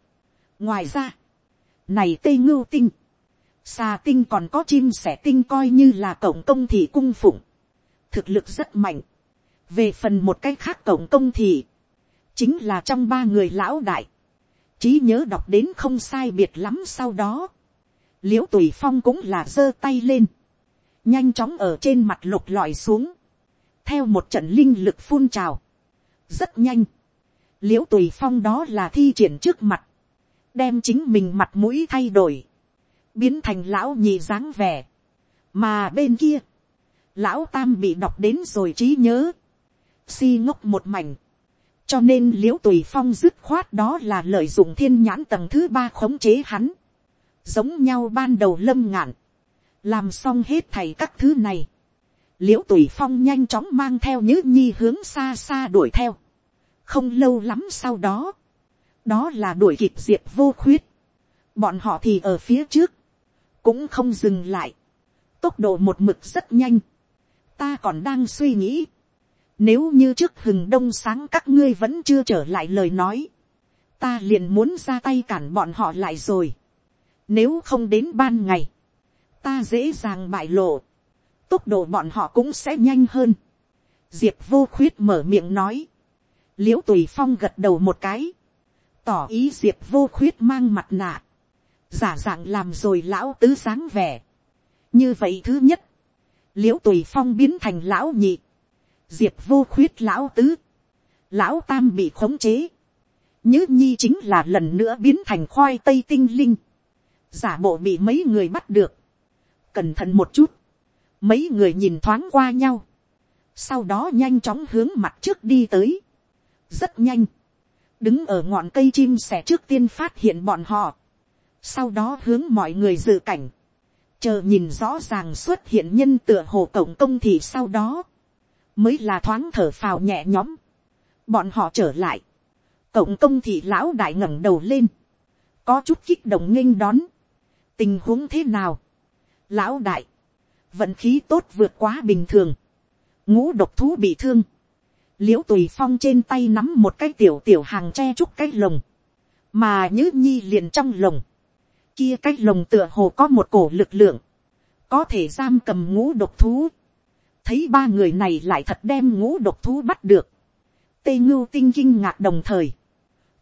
ngoài ra, này tây ngưu tinh, xà tinh còn có chim sẻ tinh coi như là cổng công thị cung phụng, thực lực rất mạnh. về phần một cái khác cổng công thị, chính là trong ba người lão đại, trí nhớ đọc đến không sai biệt lắm sau đó, l i ễ u tùy phong cũng là giơ tay lên, nhanh chóng ở trên mặt lục lọi xuống, theo một trận linh lực phun trào, rất nhanh, l i ễ u tùy phong đó là thi triển trước mặt, đem chính mình mặt mũi thay đổi, biến thành lão nhị dáng vẻ, mà bên kia, lão tam bị đọc đến rồi trí nhớ, si ngốc một mảnh, cho nên l i ễ u tùy phong dứt khoát đó là lợi dụng thiên nhãn tầng thứ ba khống chế hắn, giống nhau ban đầu lâm ngạn, làm xong hết thầy các thứ này, l i ễ u tùy phong nhanh chóng mang theo nhữ nhi hướng xa xa đuổi theo. không lâu lắm sau đó, đó là đuổi kịp diệp vô khuyết. bọn họ thì ở phía trước, cũng không dừng lại. tốc độ một mực rất nhanh. ta còn đang suy nghĩ nếu như trước hừng đông sáng các ngươi vẫn chưa trở lại lời nói, ta liền muốn ra tay cản bọn họ lại rồi. nếu không đến ban ngày, ta dễ dàng bại lộ tốc độ bọn họ cũng sẽ nhanh hơn. diệp vô khuyết mở miệng nói. l i ễ u tùy phong gật đầu một cái. tỏ ý diệp vô khuyết mang mặt nạ. giả dạng làm rồi lão tứ sáng vẻ. như vậy thứ nhất, l i ễ u tùy phong biến thành lão nhị diệp vô khuyết lão tứ. lão tam bị khống chế. nhữ nhi chính là lần nữa biến thành khoai tây tinh linh. giả bộ bị mấy người bắt được. cẩn thận một chút Mấy người nhìn thoáng qua nhau. Sau đó nhanh chóng hướng mặt trước đi tới. Rất nhanh. Đứng ở ngọn cây chim sẻ trước tiên phát hiện bọn họ. Sau đó hướng mọi người dự cảnh. Chờ nhìn rõ ràng xuất hiện nhân tựa hồ cổng công thì sau đó. Mới là thoáng thở phào nhẹ nhõm. Bọn họ trở lại. cộng công thị lão đại ngẩng đầu lên. Có chút kích động nghênh đón. Tình huống thế nào? Lão đại vận khí tốt vượt quá bình thường, ngũ độc thú bị thương, l i ễ u tùy phong trên tay nắm một cái tiểu tiểu hàng tre trúc cái lồng, mà nhữ nhi liền trong lồng, kia cái lồng tựa hồ có một cổ lực lượng, có thể giam cầm ngũ độc thú, thấy ba người này lại thật đem ngũ độc thú bắt được, tê ngưu tinh kinh ngạc đồng thời,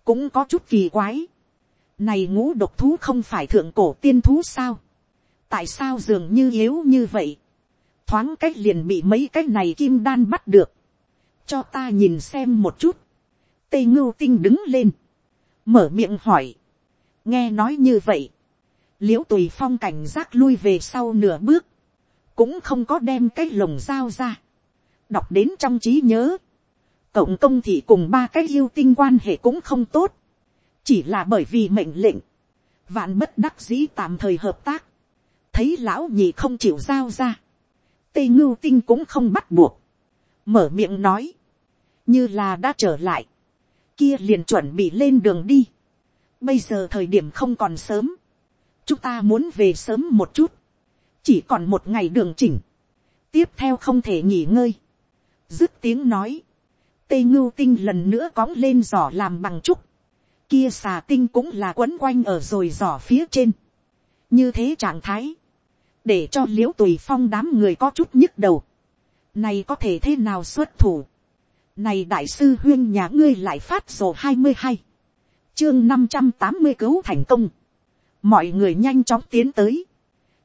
cũng có chút kỳ quái, Này ngũ độc thú không phải thượng cổ tiên thú sao? Tại sao dường như yếu như vậy? Thoáng cách liền bị mấy cái này kim đan bắt được. Cho ta nhìn xem một chút. Tây ngưu tinh đứng lên. Mở miệng hỏi. Nghe nói như vậy. Liễu tùy phong cảnh giác lui về sau nửa bước. Cũng không có đem cái lồng dao ra. Đọc đến trong trí nhớ. Cộng công thị cùng ba cái yêu tinh quan hệ cũng không tốt. Chỉ là bởi vì mệnh lệnh, vạn bất đắc dĩ tạm thời hợp tác, thấy lão nhị không chịu giao ra, tây ngưu tinh cũng không bắt buộc, mở miệng nói, như là đã trở lại, kia liền chuẩn bị lên đường đi, bây giờ thời điểm không còn sớm, chúng ta muốn về sớm một chút, chỉ còn một ngày đường chỉnh, tiếp theo không thể nghỉ ngơi, dứt tiếng nói, tây ngưu tinh lần nữa cóng lên giỏ làm bằng trúc, kia xà tinh cũng là quấn quanh ở rồi giỏ phía trên. như thế trạng thái, để cho l i ễ u tùy phong đám người có chút nhức đầu. này có thể thế nào xuất thủ. này đại sư huyên nhà ngươi lại phát sổ hai mươi hai, chương năm trăm tám mươi cứu thành công. mọi người nhanh chóng tiến tới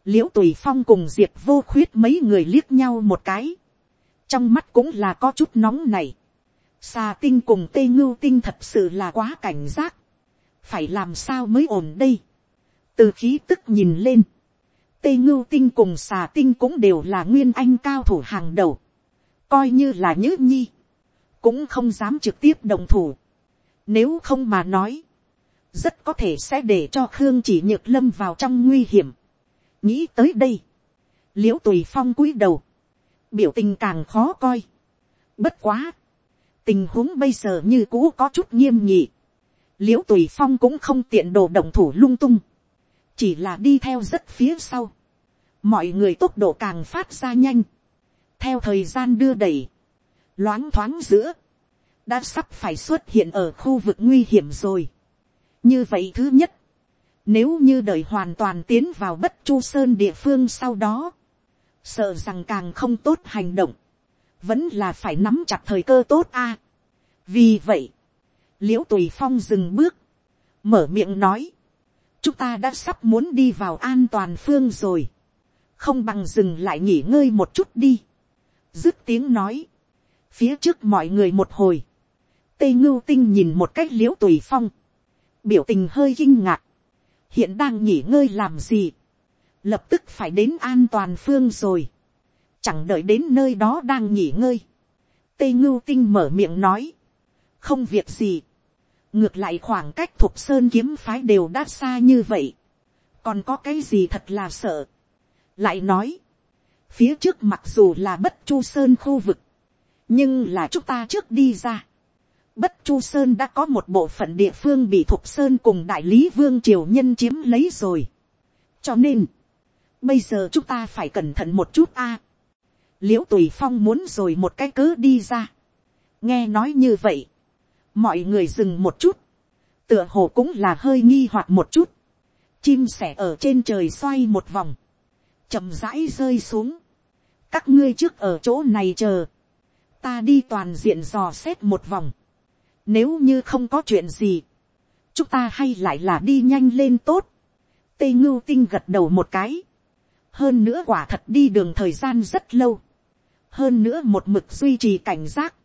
l i ễ u tùy phong cùng diệt vô khuyết mấy người liếc nhau một cái. trong mắt cũng là có chút nóng này. Xà tinh cùng tây ngưu tinh thật sự là quá cảnh giác, phải làm sao mới ổn đây, từ khí tức nhìn lên, tây ngưu tinh cùng xà tinh cũng đều là nguyên anh cao thủ hàng đầu, coi như là nhữ nhi, cũng không dám trực tiếp đồng thủ, nếu không mà nói, rất có thể sẽ để cho khương chỉ nhược lâm vào trong nguy hiểm nghĩ tới đây, l i ễ u tùy phong cúi đầu, biểu tình càng khó coi. bất quá, tình huống bây giờ như cũ có chút nghiêm nhị, l i ễ u tùy phong cũng không tiện đồ động thủ lung tung, chỉ là đi theo rất phía sau, mọi người tốc độ càng phát ra nhanh, theo thời gian đưa đẩy, loáng thoáng giữa, đã sắp phải xuất hiện ở khu vực nguy hiểm rồi. như vậy thứ nhất, nếu như đời hoàn toàn tiến vào bất chu sơn địa phương sau đó, sợ rằng càng không tốt hành động, vẫn là phải nắm chặt thời cơ tốt a. vì vậy, liễu tùy phong dừng bước, mở miệng nói, chúng ta đã sắp muốn đi vào an toàn phương rồi, không bằng dừng lại nghỉ ngơi một chút đi. dứt tiếng nói, phía trước mọi người một hồi, tây ngưu tinh nhìn một cách liễu tùy phong, biểu tình hơi kinh ngạc, hiện đang nghỉ ngơi làm gì, lập tức phải đến an toàn phương rồi. Chẳng đợi đến nơi đó đang nghỉ ngơi. tây ngưu tinh mở miệng nói, không việc gì, ngược lại khoảng cách thuộc sơn kiếm phái đều đã xa như vậy, còn có cái gì thật là sợ. lại nói, phía trước mặc dù là bất chu sơn khu vực, nhưng là chúng ta trước đi ra. Bất chu sơn đã có một bộ phận địa phương bị thục sơn cùng đại lý vương triều nhân chiếm lấy rồi. cho nên, bây giờ chúng ta phải cẩn thận một chút a. L i ễ u tùy phong muốn rồi một cái cớ đi ra. nghe nói như vậy, mọi người dừng một chút, tựa hồ cũng là hơi nghi hoặc một chút, chim sẻ ở trên trời xoay một vòng, chậm rãi rơi xuống, các ngươi trước ở chỗ này chờ, ta đi toàn diện dò xét một vòng, nếu như không có chuyện gì, chúng ta hay lại là đi nhanh lên tốt, tây ngưu tinh gật đầu một cái, hơn nữa quả thật đi đường thời gian rất lâu, hơn nữa một mực duy trì cảnh giác,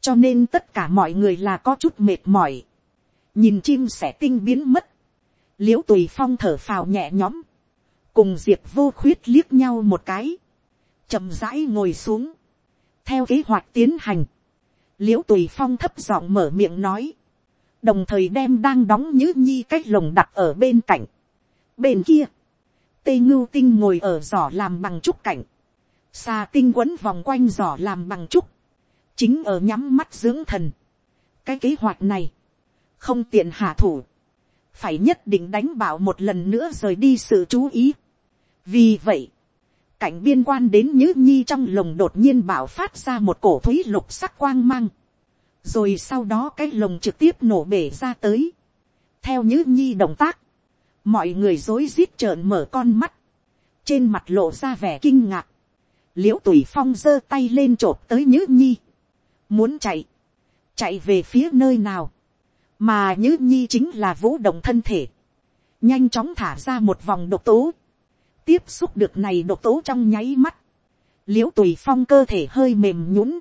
cho nên tất cả mọi người là có chút mệt mỏi, nhìn chim sẻ tinh biến mất, l i ễ u tùy phong thở phào nhẹ nhõm, cùng diệp vô khuyết liếc nhau một cái, chậm rãi ngồi xuống, theo kế hoạch tiến hành, l i ễ u tùy phong thấp giọng mở miệng nói, đồng thời đem đang đóng nhữ nhi cách lồng đặt ở bên cạnh. bên kia, tây ngưu tinh ngồi ở giỏ làm bằng trúc cạnh, xà tinh quấn vòng quanh giỏ làm bằng trúc, chính ở nhắm mắt dưỡng thần. cái kế hoạch này, không tiện hạ thủ, phải nhất định đánh bảo một lần nữa rời đi sự chú ý. vì vậy, cạnh biên quan đến nhữ nhi trong lồng đột nhiên bảo phát ra một cổ thúy lục sắc quang mang, rồi sau đó cái lồng trực tiếp nổ bể ra tới. theo nhữ nhi động tác, mọi người rối rít trợn mở con mắt, trên mặt lộ ra vẻ kinh ngạc, l i ễ u tùy phong giơ tay lên chộp tới nhữ nhi, muốn chạy, chạy về phía nơi nào, mà nhữ nhi chính là vũ động thân thể, nhanh chóng thả ra một vòng độc tố, tiếp xúc được này độc tố trong nháy mắt, l i ễ u tùy phong cơ thể hơi mềm nhũng,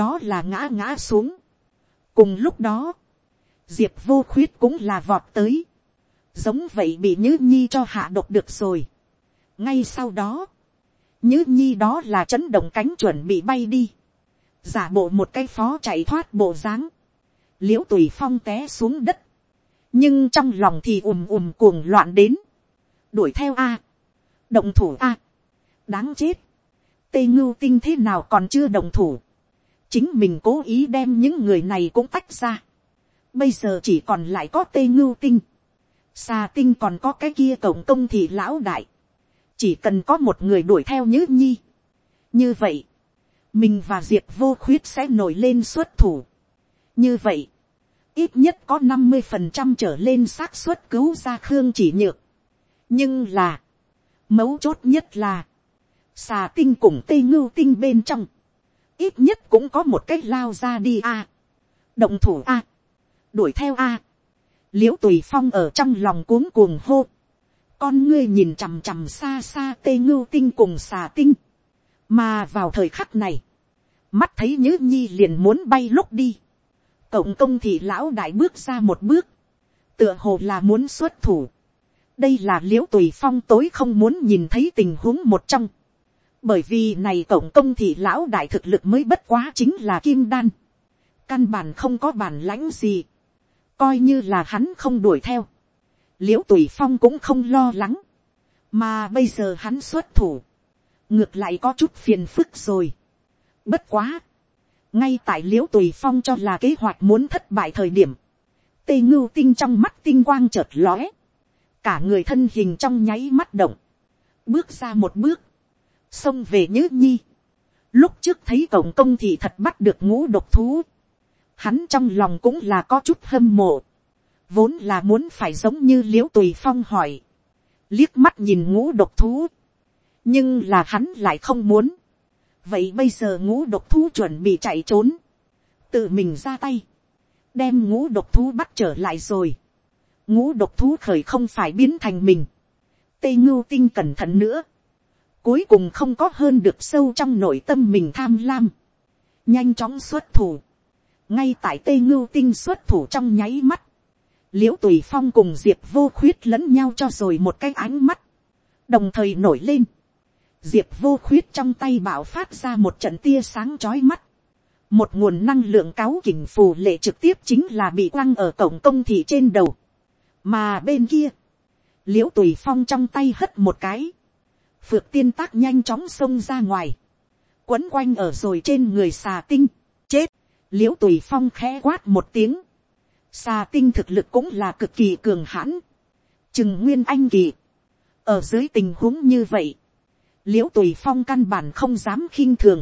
đó là ngã ngã xuống. cùng lúc đó, diệp vô khuyết cũng là vọt tới, giống vậy bị nhữ nhi cho hạ độc được rồi. ngay sau đó, nhữ nhi đó là chấn động cánh chuẩn bị bay đi, giả bộ một cái phó chạy thoát bộ dáng, l i ễ u tùy phong té xuống đất, nhưng trong lòng thì ùm ùm cuồng loạn đến, đuổi theo a, động thủ a, đáng chết, tây ngưu tinh thế nào còn chưa động thủ, chính mình cố ý đem những người này cũng tách ra, bây giờ chỉ còn lại có tây ngưu tinh, xà tinh còn có cái kia cổng công thì lão đại, chỉ cần có một người đuổi theo nhữ nhi, như vậy, mình và diệp vô khuyết sẽ nổi lên xuất thủ, như vậy, ít nhất có năm mươi phần trăm trở lên xác suất cứu ra khương chỉ nhược. nhưng là, Mấu chốt nhất là, xà tinh cùng tây ngưu tinh bên trong, ít nhất cũng có một cái lao ra đi a, động thủ a, đuổi theo a, l i ễ u tùy phong ở trong lòng cuống cuồng hô, con ngươi nhìn chằm chằm xa xa tây ngưu tinh cùng xà tinh, mà vào thời khắc này, mắt thấy nhữ nhi liền muốn bay lúc đi, cộng công thì lão đại bước ra một bước, tựa hồ là muốn xuất thủ, đây là l i ễ u tùy phong tối không muốn nhìn thấy tình huống một trong. bởi vì này tổng công thì lão đại thực lực mới bất quá chính là kim đan. căn bản không có bản lãnh gì. coi như là hắn không đuổi theo. l i ễ u tùy phong cũng không lo lắng. mà bây giờ hắn xuất thủ. ngược lại có chút phiền phức rồi. bất quá. ngay tại l i ễ u tùy phong cho là kế hoạch muốn thất bại thời điểm. tê ngưu tinh trong mắt tinh quang chợt lóe cả người thân hình trong nháy mắt động, bước ra một bước, xông về nhữ nhi. Lúc trước thấy cổng công thì thật bắt được ngũ độc thú. Hắn trong lòng cũng là có chút hâm mộ. Vốn là muốn phải giống như liễu tùy phong hỏi. Liếc mắt nhìn ngũ độc thú. Nhưng là hắn lại không muốn. Vậy bây giờ ngũ độc thú chuẩn bị chạy trốn. Tự mình ra tay. Đem ngũ độc thú bắt trở lại rồi ngũ độc thú khởi không phải biến thành mình. tây ngưu tinh cẩn thận nữa. cuối cùng không có hơn được sâu trong nội tâm mình tham lam. nhanh chóng xuất thủ. ngay tại tây ngưu tinh xuất thủ trong nháy mắt. l i ễ u tùy phong cùng diệp vô khuyết lẫn nhau cho rồi một cái ánh mắt. đồng thời nổi lên. diệp vô khuyết trong tay bảo phát ra một trận tia sáng chói mắt một nguồn năng lượng cáo kỉnh phù lệ trực tiếp chính là bị quăng ở cổng công thị trên đầu mà bên kia, l i ễ u tùy phong trong tay hất một cái, phược tiên tác nhanh chóng xông ra ngoài, quấn quanh ở rồi trên người xà tinh, chết, l i ễ u tùy phong khẽ quát một tiếng, xà tinh thực lực cũng là cực kỳ cường hãn, chừng nguyên anh kỳ, ở dưới tình huống như vậy, l i ễ u tùy phong căn bản không dám khinh thường,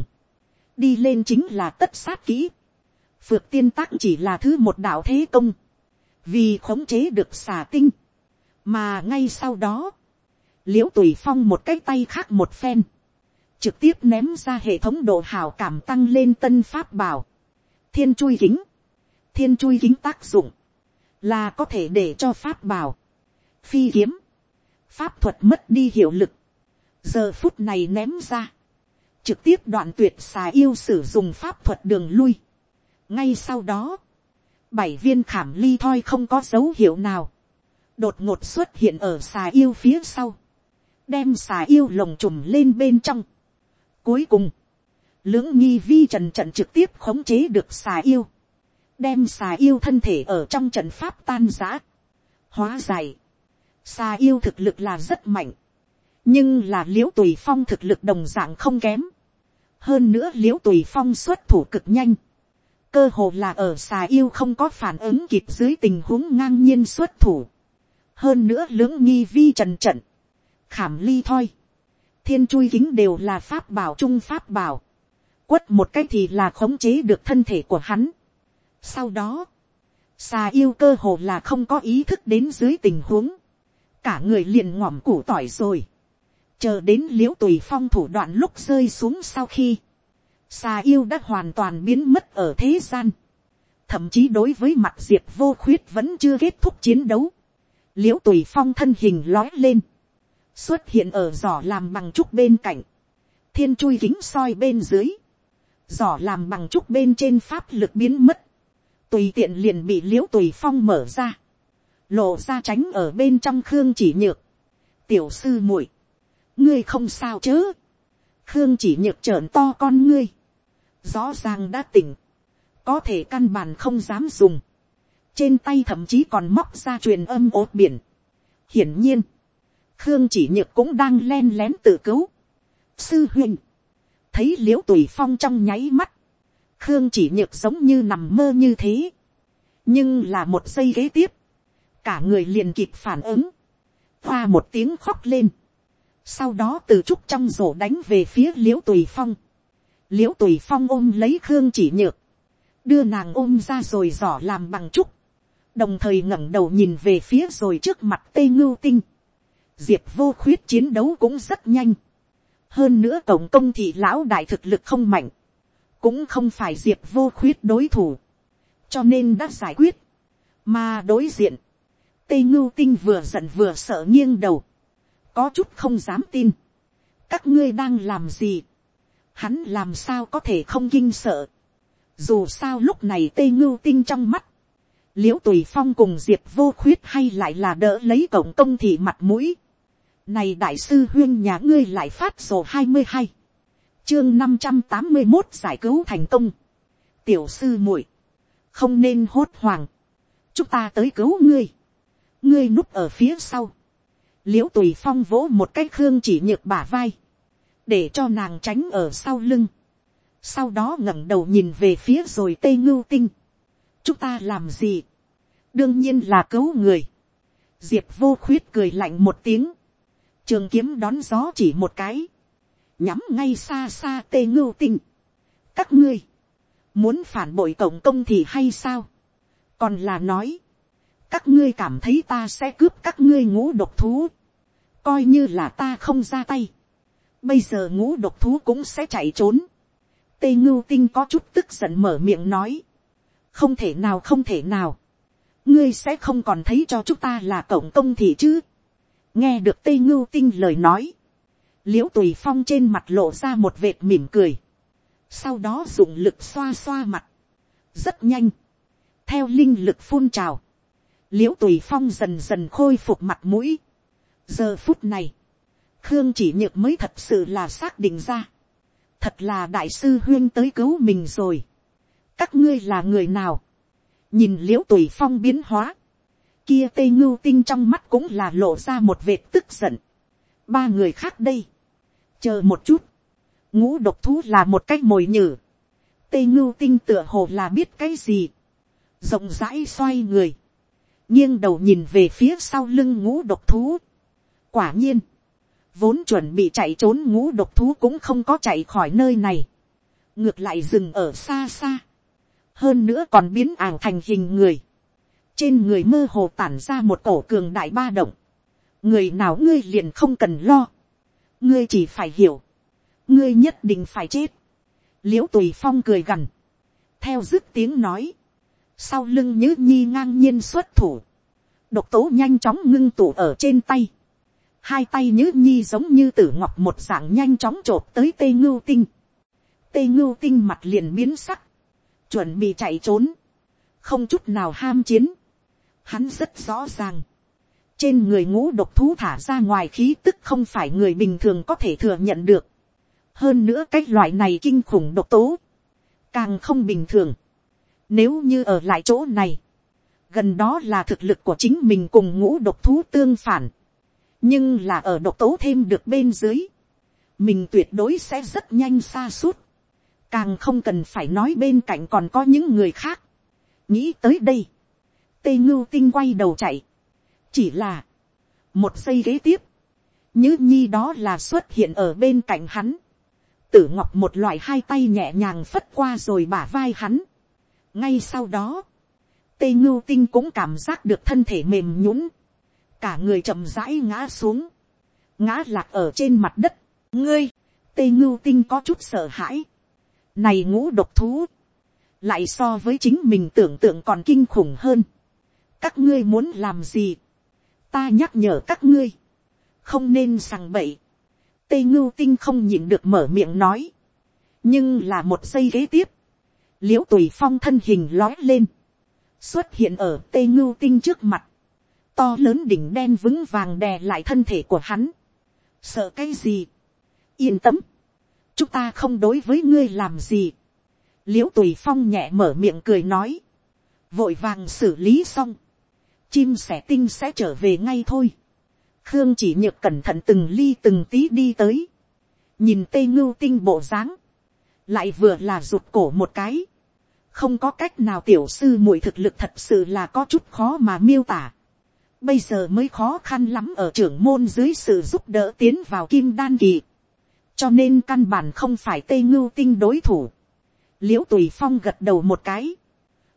đi lên chính là tất sát kỹ, phược tiên tác chỉ là thứ một đạo thế công, vì khống chế được xà tinh, mà ngay sau đó, l i ễ u tùy phong một cái tay khác một phen, trực tiếp ném ra hệ thống độ hào cảm tăng lên tân pháp bảo, thiên chui kính, thiên chui kính tác dụng, là có thể để cho pháp bảo, phi kiếm, pháp thuật mất đi hiệu lực, giờ phút này ném ra, trực tiếp đoạn tuyệt xà yêu sử dụng pháp thuật đường lui. ngay sau đó, bảy viên khảm ly thoi không có dấu hiệu nào, đột ngột xuất hiện ở xà yêu phía sau, đem xà yêu lồng trùm lên bên trong. Cuối cùng, lưỡng nghi vi trần trận trực tiếp khống chế được xà yêu, đem xà yêu thân thể ở trong trận pháp tan giã, hóa giải. Xà yêu thực lực là rất mạnh, nhưng là l i ễ u tùy phong thực lực đồng d ạ n g không kém. hơn nữa l i ễ u tùy phong xuất thủ cực nhanh, cơ hồ là ở xà yêu không có phản ứng kịp dưới tình huống ngang nhiên xuất thủ. hơn nữa lưỡng nghi vi trần trận, khảm ly thoi, thiên chui kính đều là pháp bảo trung pháp bảo, quất một cách thì là khống chế được thân thể của hắn. sau đó, xà yêu cơ hồ là không có ý thức đến dưới tình huống, cả người liền ngỏm củ tỏi rồi, chờ đến l i ễ u tùy phong thủ đoạn lúc rơi xuống sau khi, xà yêu đã hoàn toàn biến mất ở thế gian. Thậm chí đối với mặt diệp vô khuyết vẫn chưa kết thúc chiến đấu. l i ễ u tùy phong thân hình lói lên, xuất hiện ở giỏ làm bằng trúc bên cạnh, thiên chui kính soi bên dưới, giỏ làm bằng trúc bên trên pháp lực biến mất, tùy tiện liền bị l i ễ u tùy phong mở ra, lộ ra tránh ở bên trong khương chỉ nhược, tiểu sư muội, ngươi không sao chớ, khương chỉ nhược trợn to con ngươi, rõ ràng đã tỉnh, có thể căn bản không dám dùng, trên tay thậm chí còn móc ra truyền âm ốt biển. hiển nhiên, khương chỉ nhược cũng đang len lén tự cứu. sư huynh, thấy l i ễ u tùy phong trong nháy mắt, khương chỉ nhược giống như nằm mơ như thế. nhưng là một giây kế tiếp, cả người liền kịp phản ứng, hoa một tiếng khóc lên. sau đó từ trúc trong rổ đánh về phía l i ễ u tùy phong l i ễ u tùy phong ôm lấy khương chỉ nhược, đưa nàng ôm ra rồi giỏ làm bằng trúc, đồng thời ngẩng đầu nhìn về phía rồi trước mặt tây ngưu tinh, diệp vô khuyết chiến đấu cũng rất nhanh, hơn nữa tổng công thị lão đại thực lực không mạnh, cũng không phải diệp vô khuyết đối thủ, cho nên đã giải quyết, mà đối diện, tây ngưu tinh vừa giận vừa sợ nghiêng đầu, có chút không dám tin, các ngươi đang làm gì, hắn làm sao có thể không kinh sợ, dù sao lúc này tây ngưu tinh trong mắt, l i ễ u tùy phong cùng diệp vô khuyết hay lại là đỡ lấy cổng công thì mặt mũi. này đại sư huyên nhà ngươi lại phát sổ hai mươi hai, chương năm trăm tám mươi một giải cứu thành công. tiểu sư muội, không nên hốt hoảng, chúng ta tới cứu ngươi, ngươi núp ở phía sau, l i ễ u tùy phong vỗ một cái khương chỉ nhược bả vai, để cho nàng tránh ở sau lưng, sau đó ngẩng đầu nhìn về phía rồi tây ngưu tinh, chúng ta làm gì, đương nhiên là cứu người, diệp vô khuyết cười lạnh một tiếng, trường kiếm đón gió chỉ một cái, nhắm ngay xa xa tê ngưu tinh, các ngươi, muốn phản bội tổng công thì hay sao, còn là nói, các ngươi cảm thấy ta sẽ cướp các ngươi ngũ độc thú, coi như là ta không ra tay, bây giờ ngũ độc thú cũng sẽ chạy trốn, tê ngưu tinh có chút tức giận mở miệng nói, không thể nào không thể nào, ngươi sẽ không còn thấy cho chúng ta là cổng công thị chứ. nghe được tây ngưu tinh lời nói, l i ễ u tùy phong trên mặt lộ ra một vệt mỉm cười, sau đó dùng lực xoa xoa mặt, rất nhanh, theo linh lực phun trào, l i ễ u tùy phong dần dần khôi phục mặt mũi. giờ phút này, khương chỉ nhược mới thật sự là xác định ra, thật là đại sư huyên tới cứu mình rồi. Các ngươi là người nào, nhìn l i ễ u tùy phong biến hóa, kia tây ngưu tinh trong mắt cũng là lộ ra một vệt tức giận. ba người khác đây, chờ một chút, ngũ độc thú là một cái mồi nhử, tây ngưu tinh tựa hồ là biết cái gì, rộng rãi xoay người, nghiêng đầu nhìn về phía sau lưng ngũ độc thú. quả nhiên, vốn chuẩn bị chạy trốn ngũ độc thú cũng không có chạy khỏi nơi này, ngược lại dừng ở xa xa, hơn nữa còn biến ảo thành hình người, trên người mơ hồ tản ra một cổ cường đại ba động, người nào ngươi liền không cần lo, ngươi chỉ phải hiểu, ngươi nhất định phải chết, l i ễ u tùy phong cười gằn, theo dứt tiếng nói, sau lưng nhữ nhi ngang nhiên xuất thủ, độc tố nhanh chóng ngưng tụ ở trên tay, hai tay nhữ nhi giống như tử ngọc một dạng nhanh chóng t r ộ p tới tê ngưu tinh, tê ngưu tinh mặt liền biến sắc, chuẩn bị chạy trốn, không chút nào ham chiến. Hắn rất rõ ràng, trên người ngũ độc thú thả ra ngoài khí tức không phải người bình thường có thể thừa nhận được. hơn nữa cái loại này kinh khủng độc tố, càng không bình thường. Nếu như ở lại chỗ này, gần đó là thực lực của chính mình cùng ngũ độc thú tương phản nhưng là ở độc tố thêm được bên dưới, mình tuyệt đối sẽ rất nhanh xa suốt. Càng không cần phải nói bên cạnh còn có những người khác. nghĩ tới đây, Tê ngưu tinh quay đầu chạy, chỉ là, một giây kế tiếp, nhứ nhi đó là xuất hiện ở bên cạnh hắn, tử ngọc một loại hai tay nhẹ nhàng phất qua rồi bả vai hắn. ngay sau đó, Tê ngưu tinh cũng cảm giác được thân thể mềm nhũng, cả người chậm rãi ngã xuống, ngã lạc ở trên mặt đất, ngươi, tây ngưu tinh có chút sợ hãi, này ngũ độc thú. Lại so với chính mình tưởng tượng còn kinh khủng hơn. Các ngươi muốn làm gì? ta nhắc nhở các ngươi, không nên sằng bậy, tây ngưu tinh không nhịn được mở miệng nói, nhưng là một giây kế tiếp, l i ễ u tùy phong thân hình lói lên, xuất hiện ở tây ngưu tinh trước mặt, to lớn đỉnh đen vững vàng đè lại thân thể của hắn, sợ cái gì, yên tâm, chúng ta không đối với ngươi làm gì, liễu tùy phong nhẹ mở miệng cười nói, vội vàng xử lý xong, chim sẻ tinh sẽ trở về ngay thôi, khương chỉ nhược cẩn thận từng ly từng tí đi tới, nhìn tây ngưu tinh bộ dáng, lại vừa là rụt cổ một cái, không có cách nào tiểu sư muội thực lực thật sự là có chút khó mà miêu tả. Bây giờ mới khó khăn lắm ở trưởng môn dưới sự giúp đỡ tiến vào kim đan kỳ. Cho nên căn bản không phải tây ngưu tinh đối thủ. Liễu tùy phong gật đầu một cái.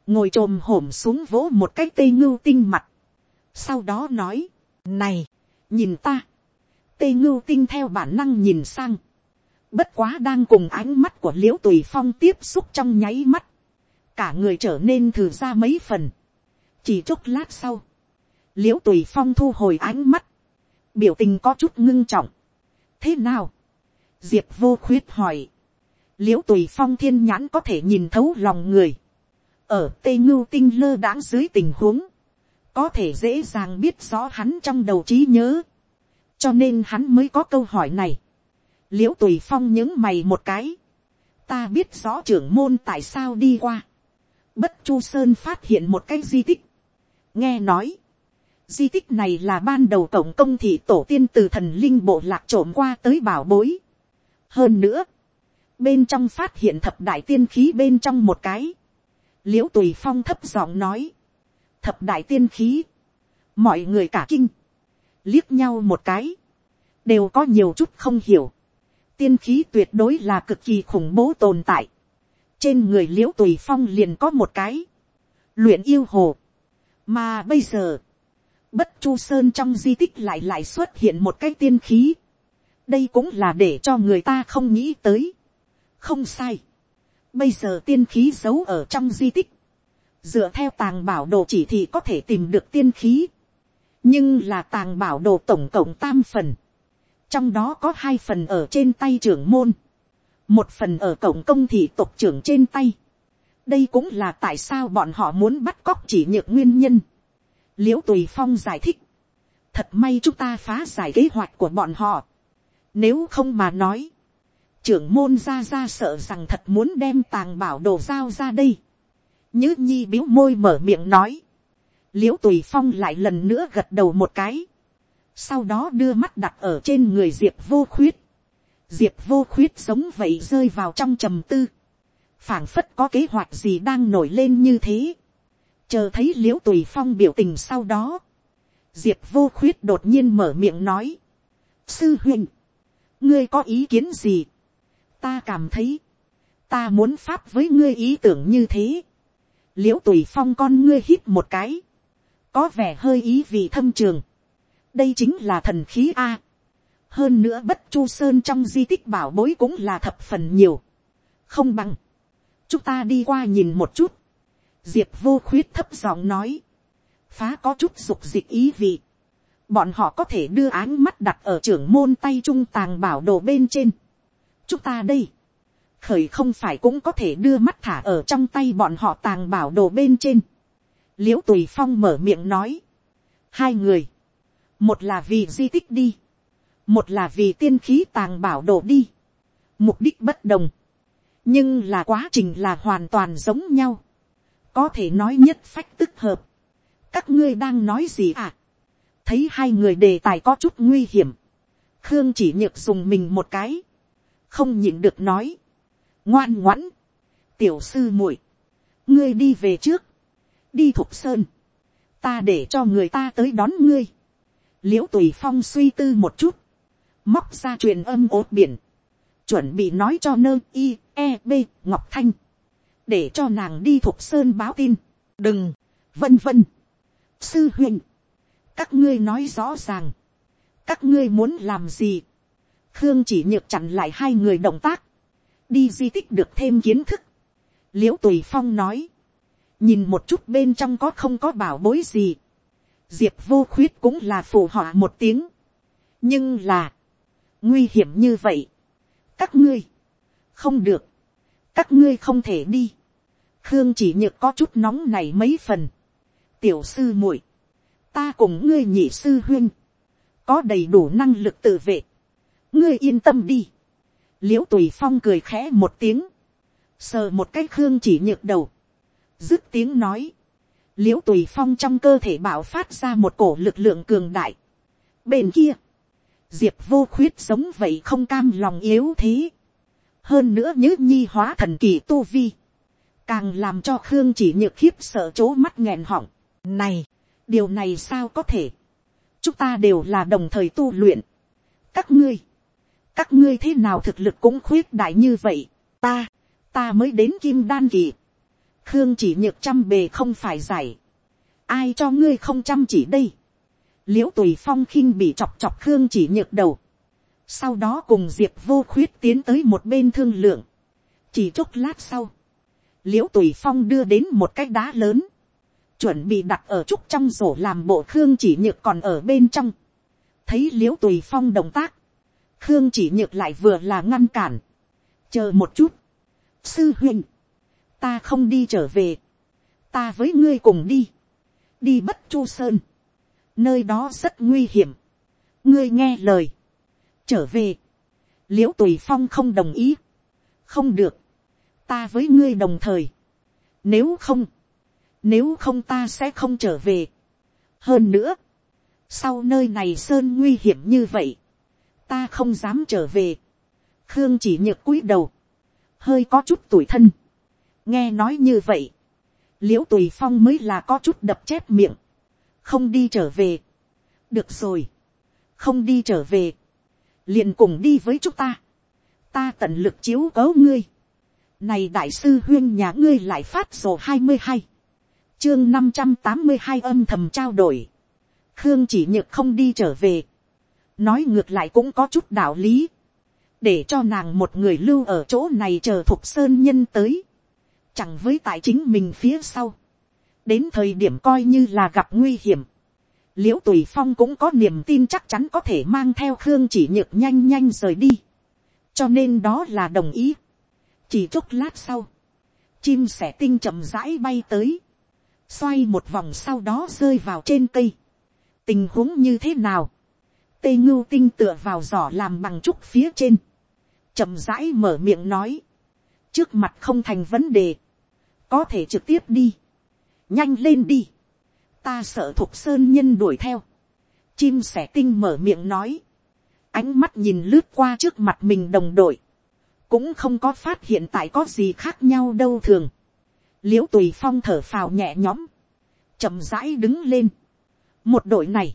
Ngồi trồm hổm xuống vỗ một cái tây ngưu tinh mặt. Sau đó nói. Này, nhìn ta, tây ngưu tinh theo bản năng nhìn sang, bất quá đang cùng ánh mắt của l i ễ u tùy phong tiếp xúc trong nháy mắt, cả người trở nên thử ra mấy phần, chỉ chốc lát sau, l i ễ u tùy phong thu hồi ánh mắt, biểu tình có chút ngưng trọng, thế nào, diệp vô khuyết hỏi, l i ễ u tùy phong thiên nhãn có thể nhìn thấu lòng người, ở tây ngưu tinh lơ đãng dưới tình huống, có thể dễ dàng biết rõ hắn trong đầu trí nhớ, cho nên hắn mới có câu hỏi này. l i ễ u tùy phong những mày một cái, ta biết rõ trưởng môn tại sao đi qua, bất chu sơn phát hiện một cái di tích, nghe nói, di tích này là ban đầu tổng công thị tổ tiên từ thần linh bộ lạc trộm qua tới bảo bối. hơn nữa, bên trong phát hiện thập đại tiên khí bên trong một cái, liễu tùy phong thấp giọng nói, thập đại tiên khí, mọi người cả kinh, liếc nhau một cái, đều có nhiều chút không hiểu, tiên khí tuyệt đối là cực kỳ khủng bố tồn tại, trên người liễu tùy phong liền có một cái, luyện yêu hồ, mà bây giờ, bất chu sơn trong di tích lại lại xuất hiện một cái tiên khí, đây cũng là để cho người ta không nghĩ tới, không sai, bây giờ tiên khí giấu ở trong di tích, dựa theo tàng bảo đồ chỉ thì có thể tìm được tiên khí, nhưng là tàng bảo đồ tổng cộng tam phần, trong đó có hai phần ở trên tay trưởng môn, một phần ở cổng công thị tộc trưởng trên tay. đây cũng là tại sao bọn họ muốn bắt cóc chỉ nhược nguyên nhân l i ễ u tùy phong giải thích, thật may chúng ta phá giải kế hoạch của bọn họ. nếu không mà nói, trưởng môn ra ra sợ rằng thật muốn đem tàng bảo đồ giao ra đây. Nhứ nhi biếu môi mở miệng nói. Liễu tùy phong lại lần nữa gật đầu một cái. Sau đó đưa mắt đặt ở trên người diệp vô khuyết. Diệp vô khuyết giống vậy rơi vào trong trầm tư. phảng phất có kế hoạch gì đang nổi lên như thế. Chờ thấy liễu tùy phong biểu tình sau đó. Diệp vô khuyết đột nhiên mở miệng nói. Sư huynh. Ngươi có ý kiến gì? Ta cảm thấy. Ta muốn pháp với ngươi ý tưởng như thế l i ễ u tùy phong con ngươi hít một cái, có vẻ hơi ý vị thâm trường. đây chính là thần khí a. hơn nữa bất chu sơn trong di tích bảo bối cũng là thập phần nhiều. không bằng, chúng ta đi qua nhìn một chút diệp vô khuyết thấp giọng nói, phá có chút dục dịch ý vị. bọn họ có thể đưa áng mắt đặt ở trưởng môn tay trung tàng bảo đồ bên trên. chúng ta đây, khởi không phải cũng có thể đưa mắt thả ở trong tay bọn họ tàng bảo đồ bên trên. l i ễ u tùy phong mở miệng nói. hai người, một là vì di tích đi, một là vì tiên khí tàng bảo đồ đi. mục đích bất đồng, nhưng là quá trình là hoàn toàn giống nhau có thể nói nhất phách tức hợp. các ngươi đang nói gì à. thấy hai người đề tài có chút nguy hiểm. khương chỉ nhược dùng mình một cái. không nhịn được nói ngoan ngoãn, tiểu sư muội, ngươi đi về trước, đi thục sơn, ta để cho người ta tới đón ngươi, l i ễ u tùy phong suy tư một chút, móc ra truyền âm ốt biển, chuẩn bị nói cho nơ i e b ngọc thanh, để cho nàng đi thuộc sơn báo tin, đừng, vân vân, sư huynh, các ngươi nói rõ ràng, các ngươi muốn làm gì, khương chỉ nhược chặn lại hai người động tác, đi di tích được thêm kiến thức. l i ễ u tùy phong nói, nhìn một chút bên trong có không có bảo bối gì. diệp vô khuyết cũng là phù họa một tiếng, nhưng là, nguy hiểm như vậy, các ngươi, không được, các ngươi không thể đi, khương chỉ nhược có chút nóng này mấy phần, tiểu sư muội, ta cùng ngươi nhị sư huyên, có đầy đủ năng lực tự vệ, ngươi yên tâm đi, l i ễ u tùy phong cười khẽ một tiếng, sờ một cái khương chỉ nhược đầu, dứt tiếng nói, l i ễ u tùy phong trong cơ thể bạo phát ra một cổ lực lượng cường đại. bên kia, diệp vô khuyết giống vậy không cam lòng yếu thế, hơn nữa nhớ nhi hóa thần kỳ tu vi, càng làm cho khương chỉ nhược khiếp sợ c mắt nghẹn họng. này, điều này sao có thể, chúng ta đều là đồng thời tu luyện. các ngươi, các ngươi thế nào thực lực cũng khuyết đại như vậy, ta, ta mới đến kim đan kỳ, khương chỉ nhược trăm bề không phải giải, ai cho ngươi không chăm chỉ đây, l i ễ u tùy phong khinh bị chọc chọc khương chỉ nhược đầu, sau đó cùng diệp vô khuyết tiến tới một bên thương lượng, chỉ chốc lát sau, l i ễ u tùy phong đưa đến một cái đá lớn, chuẩn bị đặt ở trúc trong rổ làm bộ khương chỉ nhược còn ở bên trong, thấy l i ễ u tùy phong động tác, khương chỉ nhược lại vừa là ngăn cản, chờ một chút, sư huynh, ta không đi trở về, ta với ngươi cùng đi, đi bất chu sơn, nơi đó rất nguy hiểm, ngươi nghe lời, trở về, l i ễ u tùy phong không đồng ý, không được, ta với ngươi đồng thời, nếu không, nếu không ta sẽ không trở về, hơn nữa, sau nơi này sơn nguy hiểm như vậy, ta không dám trở về, khương chỉ nhược cúi đầu, hơi có chút tủi thân, nghe nói như vậy, l i ễ u tùy phong mới là có chút đập chép miệng, không đi trở về, được rồi, không đi trở về, liền cùng đi với chúng ta, ta tận lực chiếu cấu ngươi, này đại sư huyên nhà ngươi lại phát sổ hai mươi hai, chương năm trăm tám mươi hai âm thầm trao đổi, khương chỉ nhược không đi trở về, nói ngược lại cũng có chút đạo lý, để cho nàng một người lưu ở chỗ này chờ thục sơn nhân tới, chẳng với tại chính mình phía sau, đến thời điểm coi như là gặp nguy hiểm, l i ễ u tùy phong cũng có niềm tin chắc chắn có thể mang theo khương chỉ nhược nhanh nhanh rời đi, cho nên đó là đồng ý. chỉ chốc lát sau, chim sẻ tinh chậm rãi bay tới, xoay một vòng sau đó rơi vào trên cây. tình huống như thế nào, tê ngưu tinh tựa vào giỏ làm bằng trúc phía trên, chậm rãi mở miệng nói, trước mặt không thành vấn đề, có thể trực tiếp đi, nhanh lên đi, ta sợ thục sơn nhân đuổi theo, chim sẻ tinh mở miệng nói, ánh mắt nhìn lướt qua trước mặt mình đồng đội, cũng không có phát hiện tại có gì khác nhau đâu thường, l i ễ u tùy phong thở phào nhẹ nhõm, chậm rãi đứng lên, một đội này,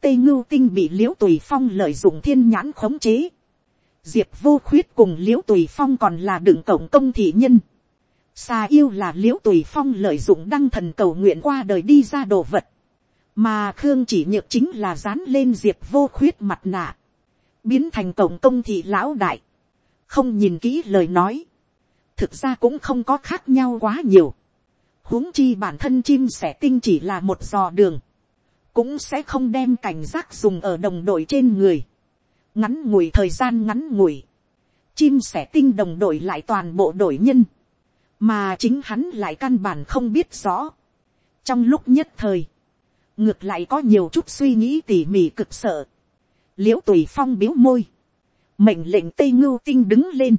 tây ngưu tinh bị l i ễ u tùy phong lợi dụng thiên nhãn khống chế. diệp vô khuyết cùng l i ễ u tùy phong còn là đựng cổng công thị nhân xà yêu là l i ễ u tùy phong lợi dụng đăng thần cầu nguyện qua đời đi ra đồ vật. mà khương chỉ nhược chính là dán lên diệp vô khuyết mặt nạ. biến thành cổng công thị lão đại. không nhìn kỹ lời nói. thực ra cũng không có khác nhau quá nhiều. huống chi bản thân chim sẻ tinh chỉ là một dò đường cũng sẽ không đem cảnh giác dùng ở đồng đội trên người. ngắn ngủi thời gian ngắn ngủi, chim sẻ tinh đồng đội lại toàn bộ đội nhân, mà chính hắn lại căn bản không biết rõ. trong lúc nhất thời, ngược lại có nhiều chút suy nghĩ tỉ mỉ cực sợ, l i ễ u tùy phong biếu môi, mệnh lệnh tây ngưu tinh đứng lên,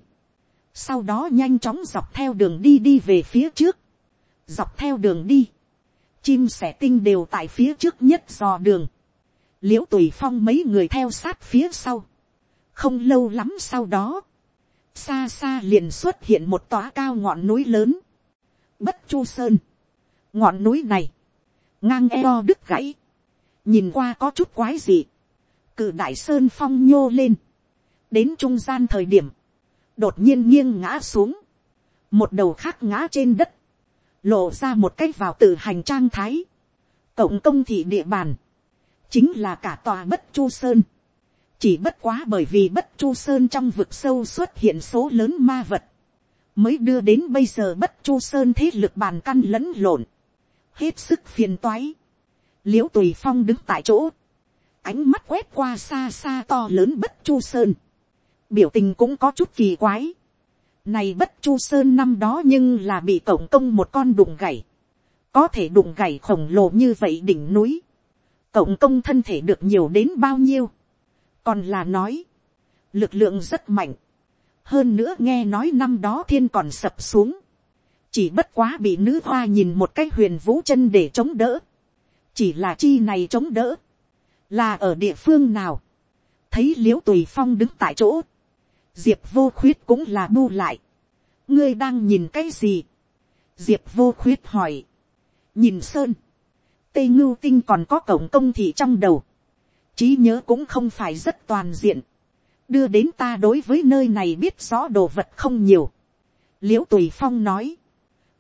sau đó nhanh chóng dọc theo đường đi đi về phía trước, dọc theo đường đi, chim sẻ tinh đều tại phía trước nhất dò đường, l i ễ u tùy phong mấy người theo sát phía sau, không lâu lắm sau đó, xa xa liền xuất hiện một tòa cao ngọn núi lớn, bất chu sơn, ngọn núi này, ngang eo đứt gãy, nhìn qua có chút quái gì, cử đại sơn phong nhô lên, đến trung gian thời điểm, đột nhiên nghiêng ngã xuống, một đầu khác ngã trên đất, lộ ra một cách vào tự hành trang thái, cộng công thị địa bàn, chính là cả tòa bất chu sơn, chỉ bất quá bởi vì bất chu sơn trong vực sâu xuất hiện số lớn ma vật, mới đưa đến bây giờ bất chu sơn thế lực bàn căn lẫn lộn, hết sức phiền toái. l i ễ u tùy phong đứng tại chỗ, ánh mắt quét qua xa xa to lớn bất chu sơn, biểu tình cũng có chút kỳ quái. Này bất chu sơn năm đó nhưng là bị tổng công một con đụng gảy, có thể đụng gảy khổng lồ như vậy đỉnh núi, tổng công thân thể được nhiều đến bao nhiêu, còn là nói, lực lượng rất mạnh, hơn nữa nghe nói năm đó thiên còn sập xuống, chỉ bất quá bị nữ hoa nhìn một cái huyền vũ chân để chống đỡ, chỉ là chi này chống đỡ, là ở địa phương nào, thấy l i ễ u tùy phong đứng tại chỗ, diệp vô khuyết cũng là bu lại, ngươi đang nhìn cái gì, diệp vô khuyết hỏi, nhìn sơn, tây ngưu tinh còn có cổng công thị trong đầu, trí nhớ cũng không phải rất toàn diện, đưa đến ta đối với nơi này biết rõ đồ vật không nhiều. l i ễ u tùy phong nói,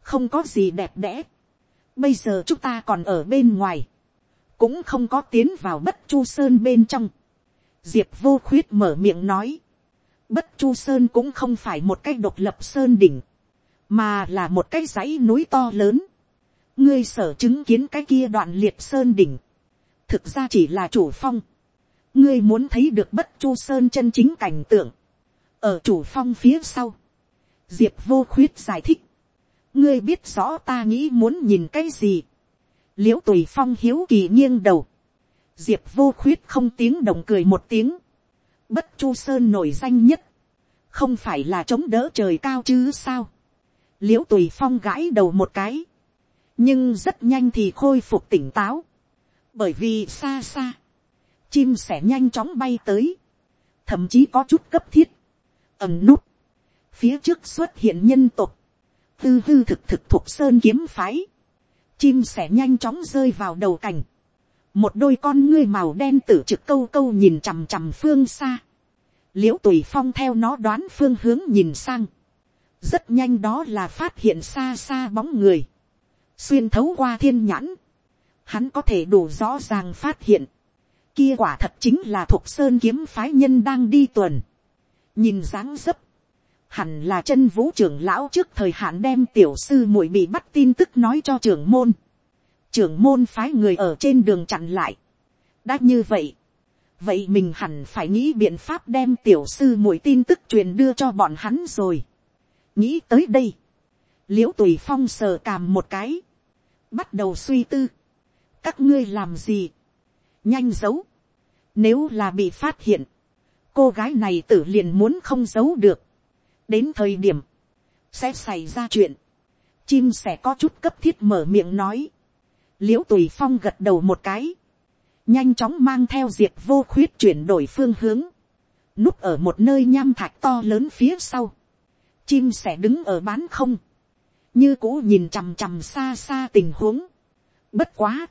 không có gì đẹp đẽ. bây giờ chúng ta còn ở bên ngoài, cũng không có tiến vào bất chu sơn bên trong. diệp vô khuyết mở miệng nói, bất chu sơn cũng không phải một cái độc lập sơn đỉnh, mà là một cái dãy núi to lớn. ngươi sở chứng kiến cái kia đoạn liệt sơn đỉnh, thực ra chỉ là chủ phong. Ngươi muốn thấy được bất chu sơn chân chính cảnh tượng, ở chủ phong phía sau, diệp vô khuyết giải thích, ngươi biết rõ ta nghĩ muốn nhìn cái gì, l i ễ u tùy phong hiếu kỳ nghiêng đầu, diệp vô khuyết không tiếng đồng cười một tiếng, bất chu sơn nổi danh nhất, không phải là chống đỡ trời cao chứ sao, l i ễ u tùy phong gãi đầu một cái, nhưng rất nhanh thì khôi phục tỉnh táo, bởi vì xa xa, chim sẻ nhanh chóng bay tới, thậm chí có chút cấp thiết, ẩm nút, phía trước xuất hiện nhân tục, tư hư thực thực thuộc sơn kiếm phái, chim sẻ nhanh chóng rơi vào đầu cảnh, một đôi con ngươi màu đen tử trực câu câu nhìn chằm chằm phương xa, l i ễ u tùy phong theo nó đoán phương hướng nhìn sang, rất nhanh đó là phát hiện xa xa bóng người, xuyên thấu qua thiên nhãn, hắn có thể đủ rõ ràng phát hiện, kia quả thật chính là thuộc sơn kiếm phái nhân đang đi tuần. nhìn dáng dấp, hẳn là chân vũ trưởng lão trước thời hạn đem tiểu sư muội bị bắt tin tức nói cho trưởng môn. trưởng môn phái người ở trên đường chặn lại. đã như vậy, vậy mình hẳn phải nghĩ biện pháp đem tiểu sư muội tin tức truyền đưa cho bọn hắn rồi. nghĩ tới đây, l i ễ u tùy phong sờ càm một cái, bắt đầu suy tư, các ngươi làm gì, nhanh giấu. Nếu là bị phát hiện, cô gái này tử liền muốn không giấu được. Đến thời điểm, sẽ xảy ra chuyện. Chim sẽ có chút cấp thiết mở miệng nói. Liễu tùy phong gật đầu một cái. Nhanh chóng mang theo diệt vô khuyết chuyển đổi phương hướng. Núp ở một nơi nham thạch to lớn phía sau. Chim sẽ đứng ở bán không. Như cũ nhìn chằm chằm xa xa tình huống. Bất quá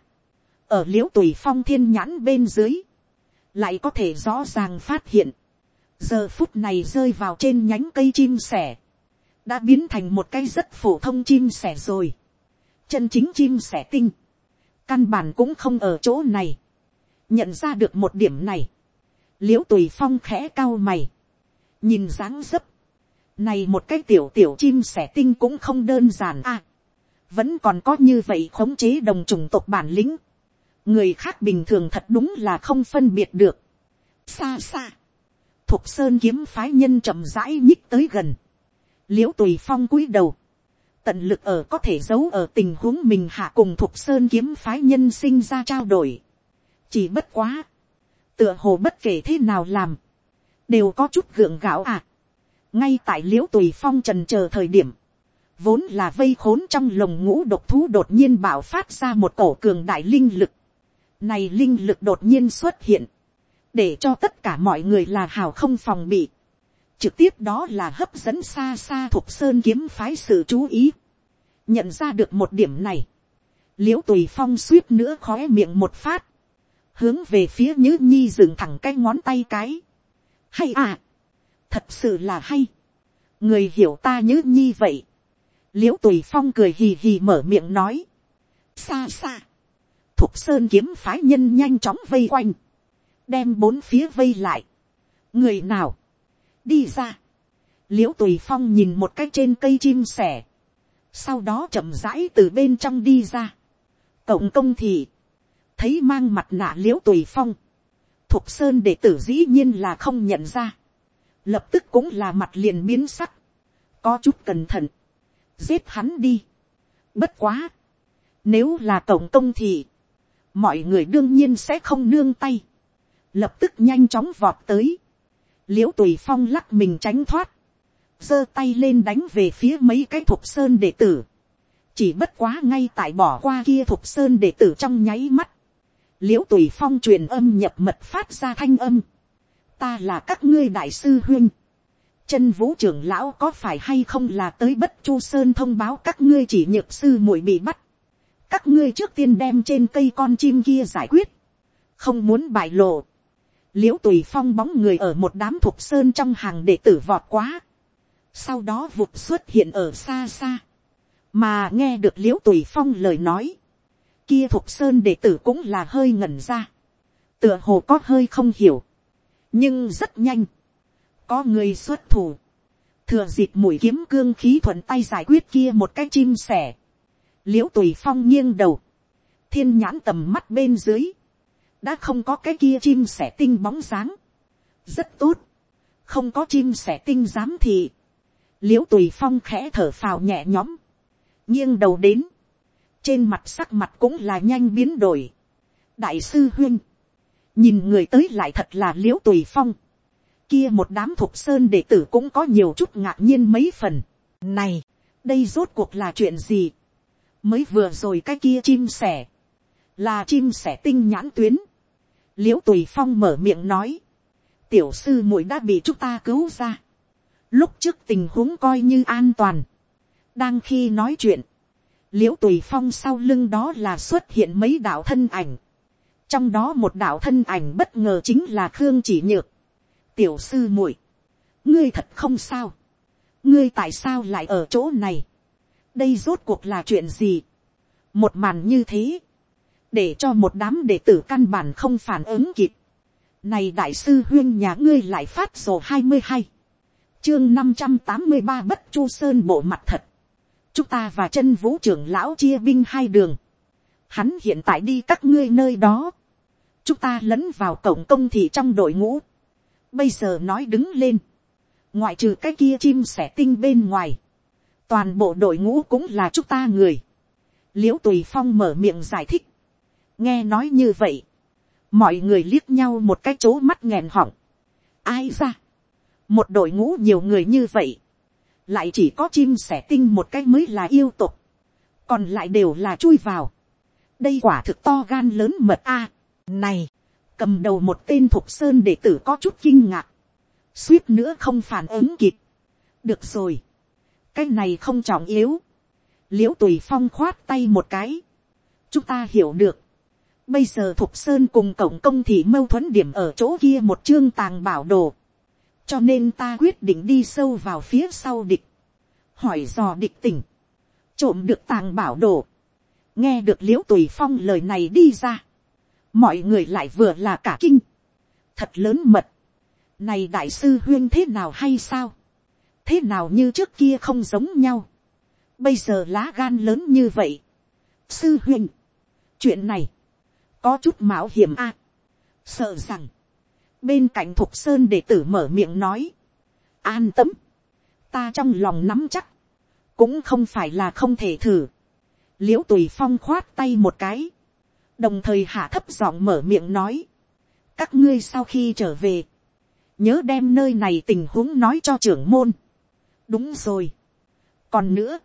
ở l i ễ u tùy phong thiên nhãn bên dưới, lại có thể rõ ràng phát hiện, giờ phút này rơi vào trên nhánh cây chim sẻ, đã biến thành một cây rất phổ thông chim sẻ rồi. chân chính chim sẻ tinh, căn bản cũng không ở chỗ này, nhận ra được một điểm này, l i ễ u tùy phong khẽ cao mày, nhìn dáng dấp, này một cái tiểu tiểu chim sẻ tinh cũng không đơn giản à, vẫn còn có như vậy khống chế đồng trùng tộc bản lĩnh, người khác bình thường thật đúng là không phân biệt được. xa xa, thục sơn kiếm phái nhân chậm rãi nhích tới gần, l i ễ u tùy phong cúi đầu, tận lực ở có thể giấu ở tình huống mình hạ cùng thục sơn kiếm phái nhân sinh ra trao đổi. chỉ bất quá, tựa hồ bất kể thế nào làm, đều có chút gượng gạo à. ngay tại l i ễ u tùy phong trần c h ờ thời điểm, vốn là vây khốn trong lồng ngũ độc thú đột nhiên bạo phát ra một cổ cường đại linh lực, này linh lực đột nhiên xuất hiện. Để cho tất cả mọi người là hào không phòng bị. Trực tiếp đó là hấp dẫn xa xa thuộc sơn kiếm phái sự chú ý. Nhận ra được một điểm này. Liễu tùy phong suýt nữa khóe miệng một phát. Hướng về phía nhữ nhi dừng thẳng cái ngón tay cái. Hay à. Thật sự là hay. Người hiểu ta nhữ nhi vậy. Liễu tùy phong cười hì hì mở miệng nói. Xa xa thục sơn kiếm phái nhân nhanh chóng vây quanh, đem bốn phía vây lại. người nào, đi ra, l i ễ u tùy phong nhìn một cái trên cây chim sẻ, sau đó chậm rãi từ bên trong đi ra. cộng công thì, thấy mang mặt nạ l i ễ u tùy phong, thục sơn đệ tử dĩ nhiên là không nhận ra, lập tức cũng là mặt liền biến sắc, có chút cẩn thận, giết hắn đi. Bất quá, nếu là tổng công thì, mọi người đương nhiên sẽ không nương tay, lập tức nhanh chóng vọt tới, l i ễ u tùy phong lắc mình tránh thoát, giơ tay lên đánh về phía mấy cái thục sơn đệ tử, chỉ bất quá ngay tại bỏ qua kia thục sơn đệ tử trong nháy mắt, l i ễ u tùy phong truyền âm nhập mật phát ra thanh âm, ta là các ngươi đại sư huyên, chân vũ trưởng lão có phải hay không là tới bất chu sơn thông báo các ngươi chỉ nhược sư muội bị bắt, các ngươi trước tiên đem trên cây con chim kia giải quyết, không muốn bại lộ, l i ễ u tùy phong bóng người ở một đám thuộc sơn trong hàng đệ tử vọt quá, sau đó vụt xuất hiện ở xa xa, mà nghe được l i ễ u tùy phong lời nói, kia thuộc sơn đệ tử cũng là hơi ngẩn ra, tựa hồ có hơi không hiểu, nhưng rất nhanh, có người xuất thủ, thừa dịp mũi kiếm cương khí thuận tay giải quyết kia một cái chim sẻ, l i ễ u tùy phong nghiêng đầu, thiên nhãn tầm mắt bên dưới, đã không có cái kia chim sẻ tinh bóng dáng, rất tốt, không có chim sẻ tinh dám thì, l i ễ u tùy phong khẽ thở phào nhẹ nhõm, nghiêng đầu đến, trên mặt sắc mặt cũng là nhanh biến đổi. đại sư huyên, nhìn người tới lại thật là l i ễ u tùy phong, kia một đám thuộc sơn đệ tử cũng có nhiều chút ngạc nhiên mấy phần. này, đây rốt cuộc là chuyện gì, mới vừa rồi cái kia chim sẻ, là chim sẻ tinh nhãn tuyến, l i ễ u tùy phong mở miệng nói, tiểu sư muội đã bị chúng ta cứu ra, lúc trước tình huống coi như an toàn, đang khi nói chuyện, l i ễ u tùy phong sau lưng đó là xuất hiện mấy đạo thân ảnh. trong đó một đạo thân ảnh bất ngờ chính là khương chỉ nhược. tiểu sư muội, ngươi thật không sao. ngươi tại sao lại ở chỗ này đây rốt cuộc là chuyện gì. một màn như thế, để cho một đám đệ tử căn bản không phản ứng kịp. này đại sư huyên nhà ngươi lại phát sổ hai mươi hai, chương năm trăm tám mươi ba bất chu sơn bộ mặt thật. Chúng ta và chân vũ trưởng lão chia binh hai đường, hắn hiện tại đi các ngươi nơi đó, chúng ta lẫn vào cổng công thị trong đội ngũ, bây giờ nói đứng lên, ngoại trừ cái kia chim sẻ tinh bên ngoài, toàn bộ đội ngũ cũng là chúng ta người, l i ễ u tùy phong mở miệng giải thích, nghe nói như vậy, mọi người liếc nhau một cái chỗ mắt nghèn họng, ai ra, một đội ngũ nhiều người như vậy, lại chỉ có chim sẻ tinh một cái mới là yêu tục, còn lại đều là chui vào. đây quả thực to gan lớn mật a. này, cầm đầu một tên thục sơn để tử có chút kinh ngạc, suýt nữa không phản ứng kịp. được rồi, cái này không trọng yếu, l i ễ u tùy phong khoát tay một cái, chúng ta hiểu được, bây giờ thục sơn cùng cổng công thì mâu thuẫn điểm ở chỗ kia một chương tàng bảo đồ, cho nên ta quyết định đi sâu vào phía sau địch, hỏi dò địch tình, trộm được tàng bảo đồ, nghe được l i ễ u tùy phong lời này đi ra, mọi người lại vừa là cả kinh, thật lớn mật, này đại sư huyên thế nào hay sao, thế nào như trước kia không giống nhau, bây giờ lá gan lớn như vậy, sư huynh chuyện này, có chút mạo hiểm a, sợ rằng, bên cạnh thục sơn đệ tử mở miệng nói, an tâm, ta trong lòng nắm chắc, cũng không phải là không thể thử, l i ễ u tùy phong khoát tay một cái, đồng thời hạ thấp giọng mở miệng nói, các ngươi sau khi trở về, nhớ đem nơi này tình huống nói cho trưởng môn, đúng rồi, còn nữa,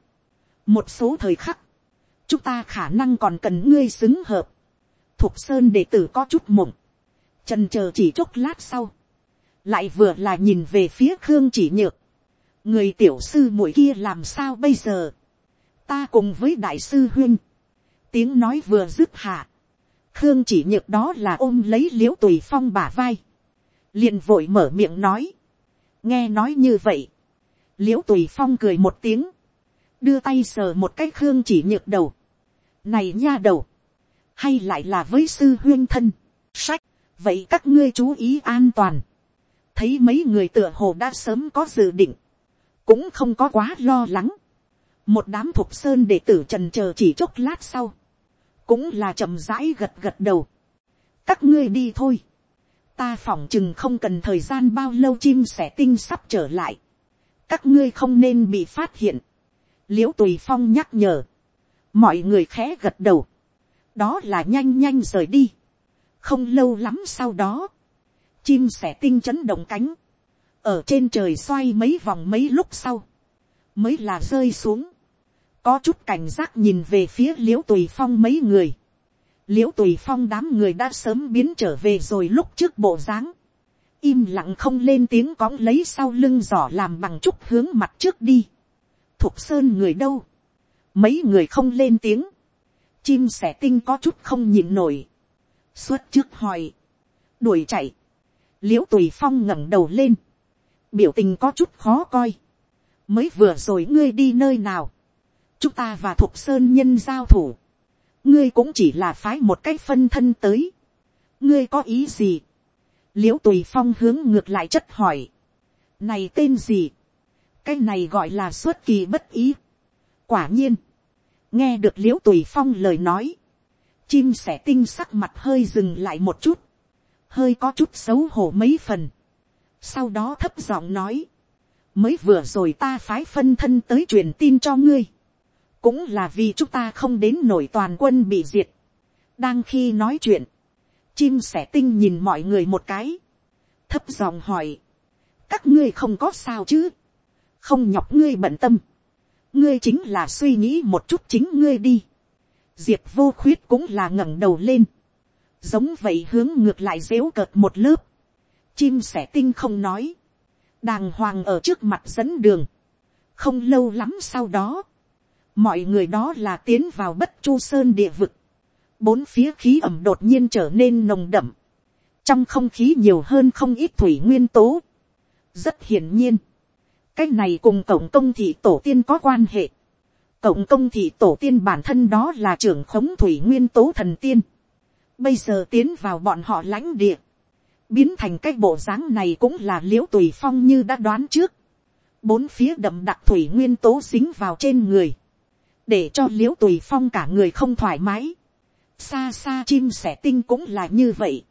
một số thời khắc, chúng ta khả năng còn cần ngươi xứng hợp, thục sơn đệ tử có chút mộng, trần chờ chỉ chốc lát sau, lại vừa là nhìn về phía khương chỉ nhược, người tiểu sư muội kia làm sao bây giờ, ta cùng với đại sư huyên, tiếng nói vừa dứt hạ, khương chỉ nhược đó là ôm lấy l i ễ u tùy phong bả vai, liền vội mở miệng nói, nghe nói như vậy, l i ễ u tùy phong cười một tiếng, đưa tay sờ một cái khương chỉ nhược đầu, này nha đầu, hay lại là với sư huyên thân, sách, vậy các ngươi chú ý an toàn, thấy mấy người tựa hồ đã sớm có dự định, cũng không có quá lo lắng, một đám thục sơn đệ tử trần chờ chỉ chốc lát sau, cũng là chậm rãi gật gật đầu. các ngươi đi thôi. ta phỏng chừng không cần thời gian bao lâu chim sẻ tinh sắp trở lại các ngươi không nên bị phát hiện. l i ễ u tùy phong nhắc nhở. mọi người khẽ gật đầu. đó là nhanh nhanh rời đi. không lâu lắm sau đó, chim sẻ tinh chấn động cánh. ở trên trời xoay mấy vòng mấy lúc sau, mới là rơi xuống có chút cảnh giác nhìn về phía l i ễ u tùy phong mấy người. l i ễ u tùy phong đám người đã sớm biến trở về rồi lúc trước bộ dáng im lặng không lên tiếng cóng lấy sau lưng giỏ làm bằng chúc hướng mặt trước đi. thục sơn người đâu. mấy người không lên tiếng. chim sẻ tinh có chút không nhịn nổi. suốt trước hỏi. đuổi chạy. liễu tùy phong ngẩng đầu lên. biểu tình có chút khó coi. mới vừa rồi ngươi đi nơi nào chúng ta và thục sơn nhân giao thủ, ngươi cũng chỉ là phái một cách phân thân tới, ngươi có ý gì, l i ễ u tùy phong hướng ngược lại chất hỏi, này tên gì, cái này gọi là xuất kỳ bất ý, quả nhiên, nghe được l i ễ u tùy phong lời nói, chim sẻ tinh sắc mặt hơi dừng lại một chút, hơi có chút xấu hổ mấy phần, sau đó thấp giọng nói, mới vừa rồi ta phái phân thân tới truyền tin cho ngươi, cũng là vì chúng ta không đến nổi toàn quân bị diệt. đang khi nói chuyện, chim sẻ tinh nhìn mọi người một cái, thấp giọng hỏi, các ngươi không có sao chứ, không nhọc ngươi bận tâm, ngươi chính là suy nghĩ một chút chính ngươi đi, diệp vô khuyết cũng là ngẩng đầu lên, giống vậy hướng ngược lại dếu cợt một lớp, chim sẻ tinh không nói, đàng hoàng ở trước mặt dẫn đường, không lâu lắm sau đó, mọi người đó là tiến vào bất chu sơn địa vực, bốn phía khí ẩm đột nhiên trở nên nồng đậm, trong không khí nhiều hơn không ít thủy nguyên tố. rất hiển nhiên, cái này cùng cộng công thị tổ tiên có quan hệ. cộng công thị tổ tiên bản thân đó là trưởng khống thủy nguyên tố thần tiên. bây giờ tiến vào bọn họ lãnh địa, biến thành cái bộ dáng này cũng là l i ễ u tùy phong như đã đoán trước. bốn phía đậm đặc thủy nguyên tố xính vào trên người để cho l i ễ u tùy phong cả người không thoải mái xa xa chim sẻ tinh cũng là như vậy.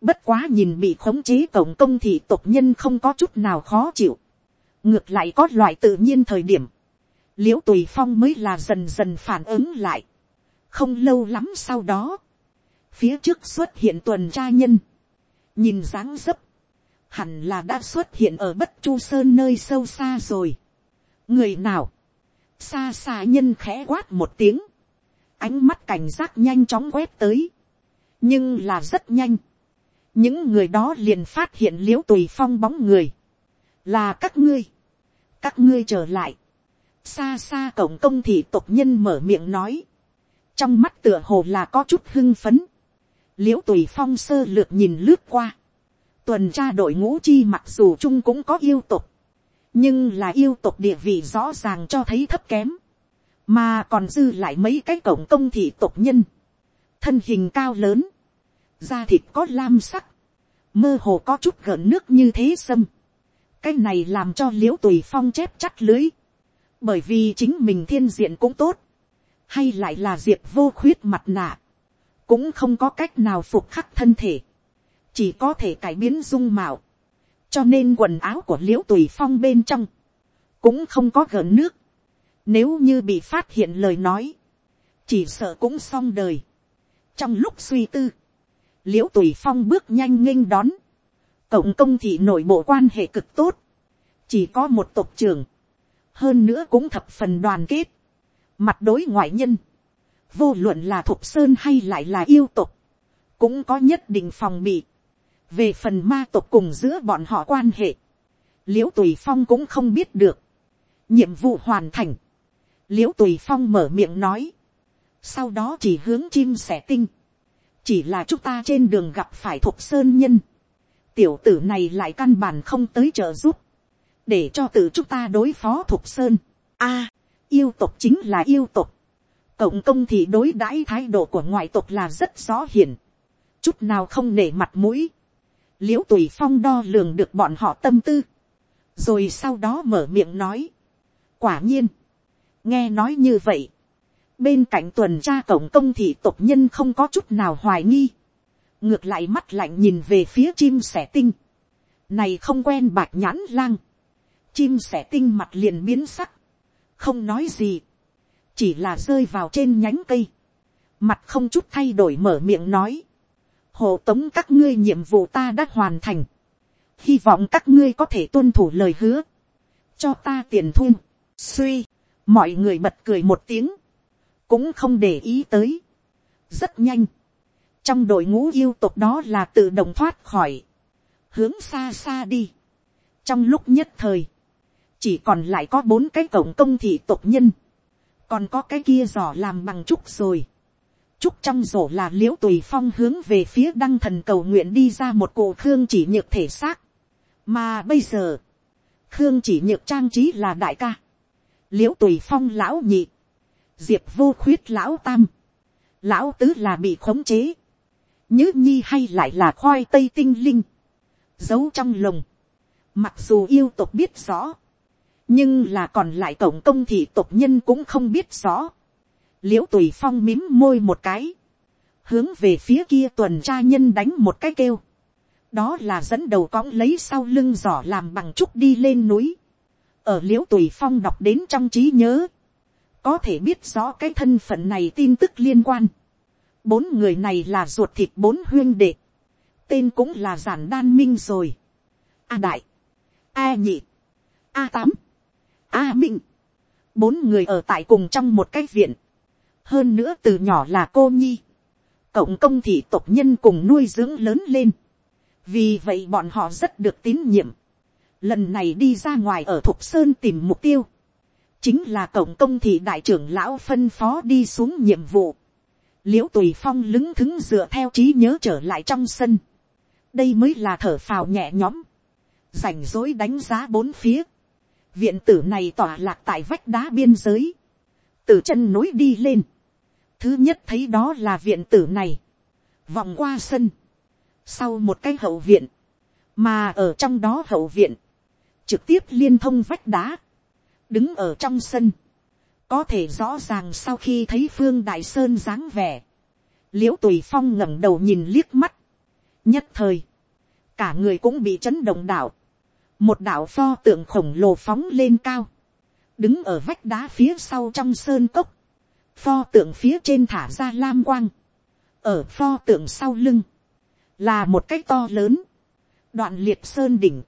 bất quá nhìn bị khống chế cổng công thì tộc nhân không có chút nào khó chịu. ngược lại có loại tự nhiên thời điểm. liễu tùy phong mới là dần dần phản ứng lại. không lâu lắm sau đó, phía trước xuất hiện tuần tra nhân. nhìn dáng dấp, hẳn là đã xuất hiện ở bất chu sơn nơi sâu xa rồi. người nào, xa xa nhân khẽ quát một tiếng, ánh mắt cảnh giác nhanh chóng quét tới, nhưng là rất nhanh, những người đó liền phát hiện l i ễ u tùy phong bóng người, là các ngươi, các ngươi trở lại, xa xa cổng công thị tộc nhân mở miệng nói, trong mắt tựa hồ là có chút hưng phấn, l i ễ u tùy phong sơ lược nhìn lướt qua, tuần tra đội ngũ chi mặc dù chung cũng có yêu tục, nhưng là yêu tộc địa vị rõ ràng cho thấy thấp kém, mà còn dư lại mấy cái cổng công thị tộc nhân, thân hình cao lớn, da thịt có lam sắc, mơ hồ có chút gợn nước như thế sâm, cái này làm cho l i ễ u tùy phong chép chắt lưới, bởi vì chính mình thiên diện cũng tốt, hay lại là diệt vô khuyết mặt nạ, cũng không có cách nào phục khắc thân thể, chỉ có thể cải biến dung mạo, cho nên quần áo của l i ễ u tùy phong bên trong, cũng không có gợn nước, nếu như bị phát hiện lời nói, chỉ sợ cũng xong đời. trong lúc suy tư, liễu tùy phong bước nhanh nghênh đón, cộng công thị nội bộ quan hệ cực tốt, chỉ có một tộc trưởng, hơn nữa cũng thập phần đoàn kết, mặt đối ngoại nhân, vô luận là thục sơn hay lại là yêu tộc, cũng có nhất định phòng bị, về phần ma tộc cùng giữa bọn họ quan hệ, liễu tùy phong cũng không biết được, nhiệm vụ hoàn thành, l i ễ u tùy phong mở miệng nói, sau đó chỉ hướng chim sẻ tinh, chỉ là chúng ta trên đường gặp phải thuộc sơn nhân, tiểu tử này lại căn bản không tới trợ giúp, để cho tự chúng ta đối phó thuộc sơn. A, yêu tộc chính là yêu tộc, cộng công thì đối đãi thái độ của ngoại tộc là rất rõ hiển, chút nào không nể mặt mũi, l i ễ u tùy phong đo lường được bọn họ tâm tư, rồi sau đó mở miệng nói, quả nhiên, nghe nói như vậy, bên cạnh tuần tra cổng công thị tộc nhân không có chút nào hoài nghi, ngược lại mắt lạnh nhìn về phía chim sẻ tinh, này không quen bạch nhãn lang, chim sẻ tinh mặt liền biến sắc, không nói gì, chỉ là rơi vào trên nhánh cây, mặt không chút thay đổi mở miệng nói, hộ tống các ngươi nhiệm vụ ta đã hoàn thành, hy vọng các ngươi có thể tuân thủ lời hứa, cho ta tiền thu, suy, mọi người bật cười một tiếng, cũng không để ý tới, rất nhanh, trong đội ngũ yêu tục đó là tự động thoát khỏi, hướng xa xa đi, trong lúc nhất thời, chỉ còn lại có bốn cái cổng công thị tộc nhân, còn có cái kia giỏ làm bằng trúc rồi, trúc trong rổ là l i ễ u tùy phong hướng về phía đăng thần cầu nguyện đi ra một cổ khương chỉ nhược thể xác, mà bây giờ, khương chỉ nhược trang trí là đại ca, l i ễ u tùy phong lão nhị, diệp vô khuyết lão tam, lão tứ là bị khống chế, nhứ nhi hay lại là khoai tây tinh linh, giấu trong lồng, mặc dù yêu tục biết rõ, nhưng là còn lại tổng công thị tộc nhân cũng không biết rõ. l i ễ u tùy phong mím môi một cái, hướng về phía kia tuần tra nhân đánh một cái kêu. đó là dẫn đầu cõng lấy sau lưng giỏ làm bằng trúc đi lên núi ở l i ễ u tùy phong đọc đến trong trí nhớ, có thể biết rõ cái thân phận này tin tức liên quan. bốn người này là ruột thịt bốn huyên đệ, tên cũng là giản đan minh rồi. a đại, a nhị, a tám, A Minh. Bốn người ở tại cùng trong một cái viện. Hơn nữa từ nhỏ là cô nhi. Cộng công thị tộc nhân cùng nuôi dưỡng lớn lên. Vì vậy bọn họ rất được tín nhiệm. Lần này đi ra ngoài ở Thục Sơn tìm mục tiêu. Chính là cộng công thị đại trưởng lão phân phó đi xuống nhiệm vụ. Liễu tùy phong lứng thứng dựa theo trí nhớ trở lại trong sân. Đây mới là thở phào nhẹ nhõm. Rảnh rối đánh giá bốn phía viện tử này tỏa lạc tại vách đá biên giới, từ chân núi đi lên, thứ nhất thấy đó là viện tử này, vòng qua sân, sau một cái hậu viện, mà ở trong đó hậu viện, trực tiếp liên thông vách đá, đứng ở trong sân, có thể rõ ràng sau khi thấy phương đại sơn dáng vẻ, l i ễ u tùy phong ngẩng đầu nhìn liếc mắt, nhất thời, cả người cũng bị chấn động đạo, một đạo pho tượng khổng lồ phóng lên cao, đứng ở vách đá phía sau trong sơn cốc, pho tượng phía trên thả ra lam quang, ở pho tượng sau lưng, là một cái to lớn, đoạn liệt sơn đỉnh,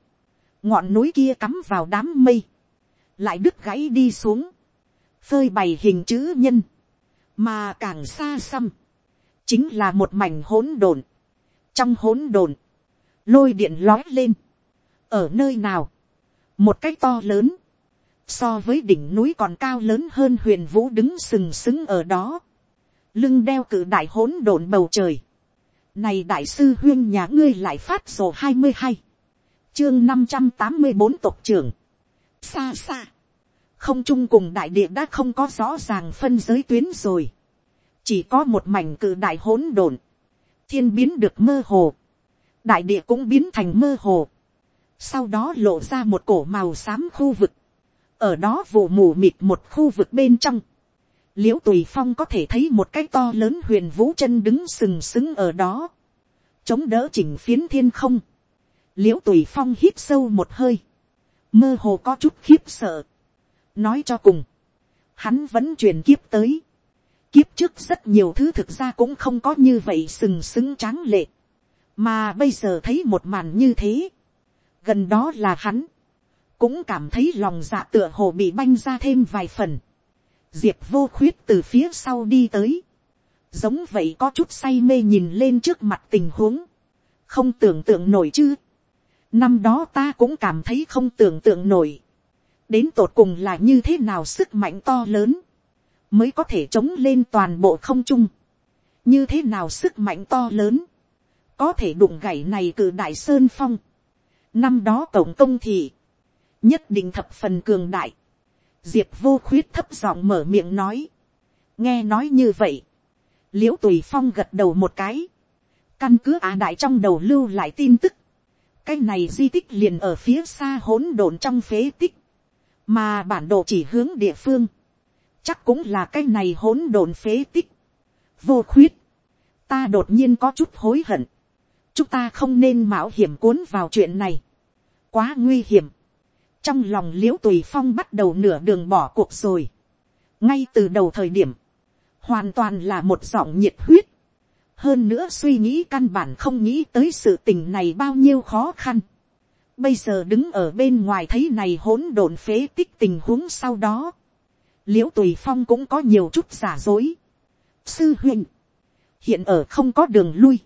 ngọn núi kia cắm vào đám mây, lại đứt gãy đi xuống, phơi bày hình chữ nhân, mà càng xa xăm, chính là một mảnh hỗn độn, trong hỗn độn, lôi điện lói lên, ở nơi nào, một cái to lớn, so với đỉnh núi còn cao lớn hơn huyền vũ đứng sừng sững ở đó, lưng đeo cự đại hỗn độn bầu trời, này đại sư huyên nhà ngươi lại phát sổ hai mươi hai, chương năm trăm tám mươi bốn tộc trưởng, xa xa, không chung cùng đại địa đã không có rõ ràng phân giới tuyến rồi, chỉ có một mảnh cử đại hỗn độn, thiên biến được mơ hồ, đại địa cũng biến thành mơ hồ, sau đó lộ ra một cổ màu xám khu vực, ở đó vụ mù mịt một khu vực bên trong, l i ễ u tùy phong có thể thấy một cái to lớn huyền vũ chân đứng sừng sững ở đó, chống đỡ chỉnh phiến thiên không, l i ễ u tùy phong hít sâu một hơi, mơ hồ có chút khiếp sợ, nói cho cùng, hắn vẫn truyền kiếp tới, kiếp trước rất nhiều thứ thực ra cũng không có như vậy sừng sững tráng lệ, mà bây giờ thấy một màn như thế, gần đó là hắn, cũng cảm thấy lòng dạ tựa hồ bị banh ra thêm vài phần. Diệp vô khuyết từ phía sau đi tới, giống vậy có chút say mê nhìn lên trước mặt tình huống, không tưởng tượng nổi chứ. Năm đó ta cũng cảm thấy không tưởng tượng nổi, đến tột cùng là như thế nào sức mạnh to lớn, mới có thể chống lên toàn bộ không trung, như thế nào sức mạnh to lớn, có thể đụng gãy này cử đại sơn phong, Năm đó tổng công thì nhất định thập phần cường đại. Diệp vô khuyết thấp giọng mở miệng nói. Nghe nói như vậy. Liễu tùy phong gật đầu một cái. Căn cứ á đại trong đầu lưu lại tin tức. Cái này di tích liền ở phía xa hỗn độn trong phế tích. Mà bản đồ chỉ hướng địa phương. chắc cũng là cái này hỗn độn phế tích, vô khuyết, ta đột nhiên có chút hối hận, chúng ta không nên mạo hiểm cuốn vào chuyện này, quá nguy hiểm, trong lòng l i ễ u tùy phong bắt đầu nửa đường bỏ cuộc rồi, ngay từ đầu thời điểm, hoàn toàn là một giọng nhiệt huyết, hơn nữa suy nghĩ căn bản không nghĩ tới sự tình này bao nhiêu khó khăn, bây giờ đứng ở bên ngoài thấy này hỗn độn phế tích tình huống sau đó, l i ễ u tùy phong cũng có nhiều chút giả dối. sư huynh, hiện ở không có đường lui,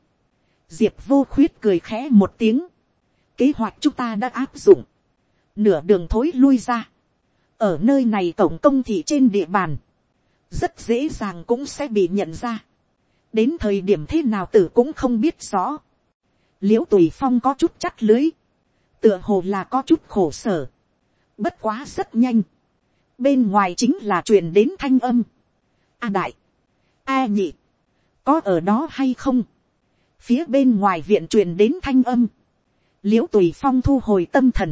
diệp vô khuyết cười khẽ một tiếng, kế hoạch chúng ta đã áp dụng, nửa đường thối lui ra, ở nơi này cổng công thị trên địa bàn, rất dễ dàng cũng sẽ bị nhận ra, đến thời điểm thế nào tử cũng không biết rõ, l i ễ u tùy phong có chút chắc lưới, tựa hồ là có chút khổ sở, bất quá rất nhanh, bên ngoài chính là chuyện đến thanh âm, a đại, a nhị, có ở đó hay không, phía bên ngoài viện truyền đến thanh âm, l i ễ u tùy phong thu hồi tâm thần,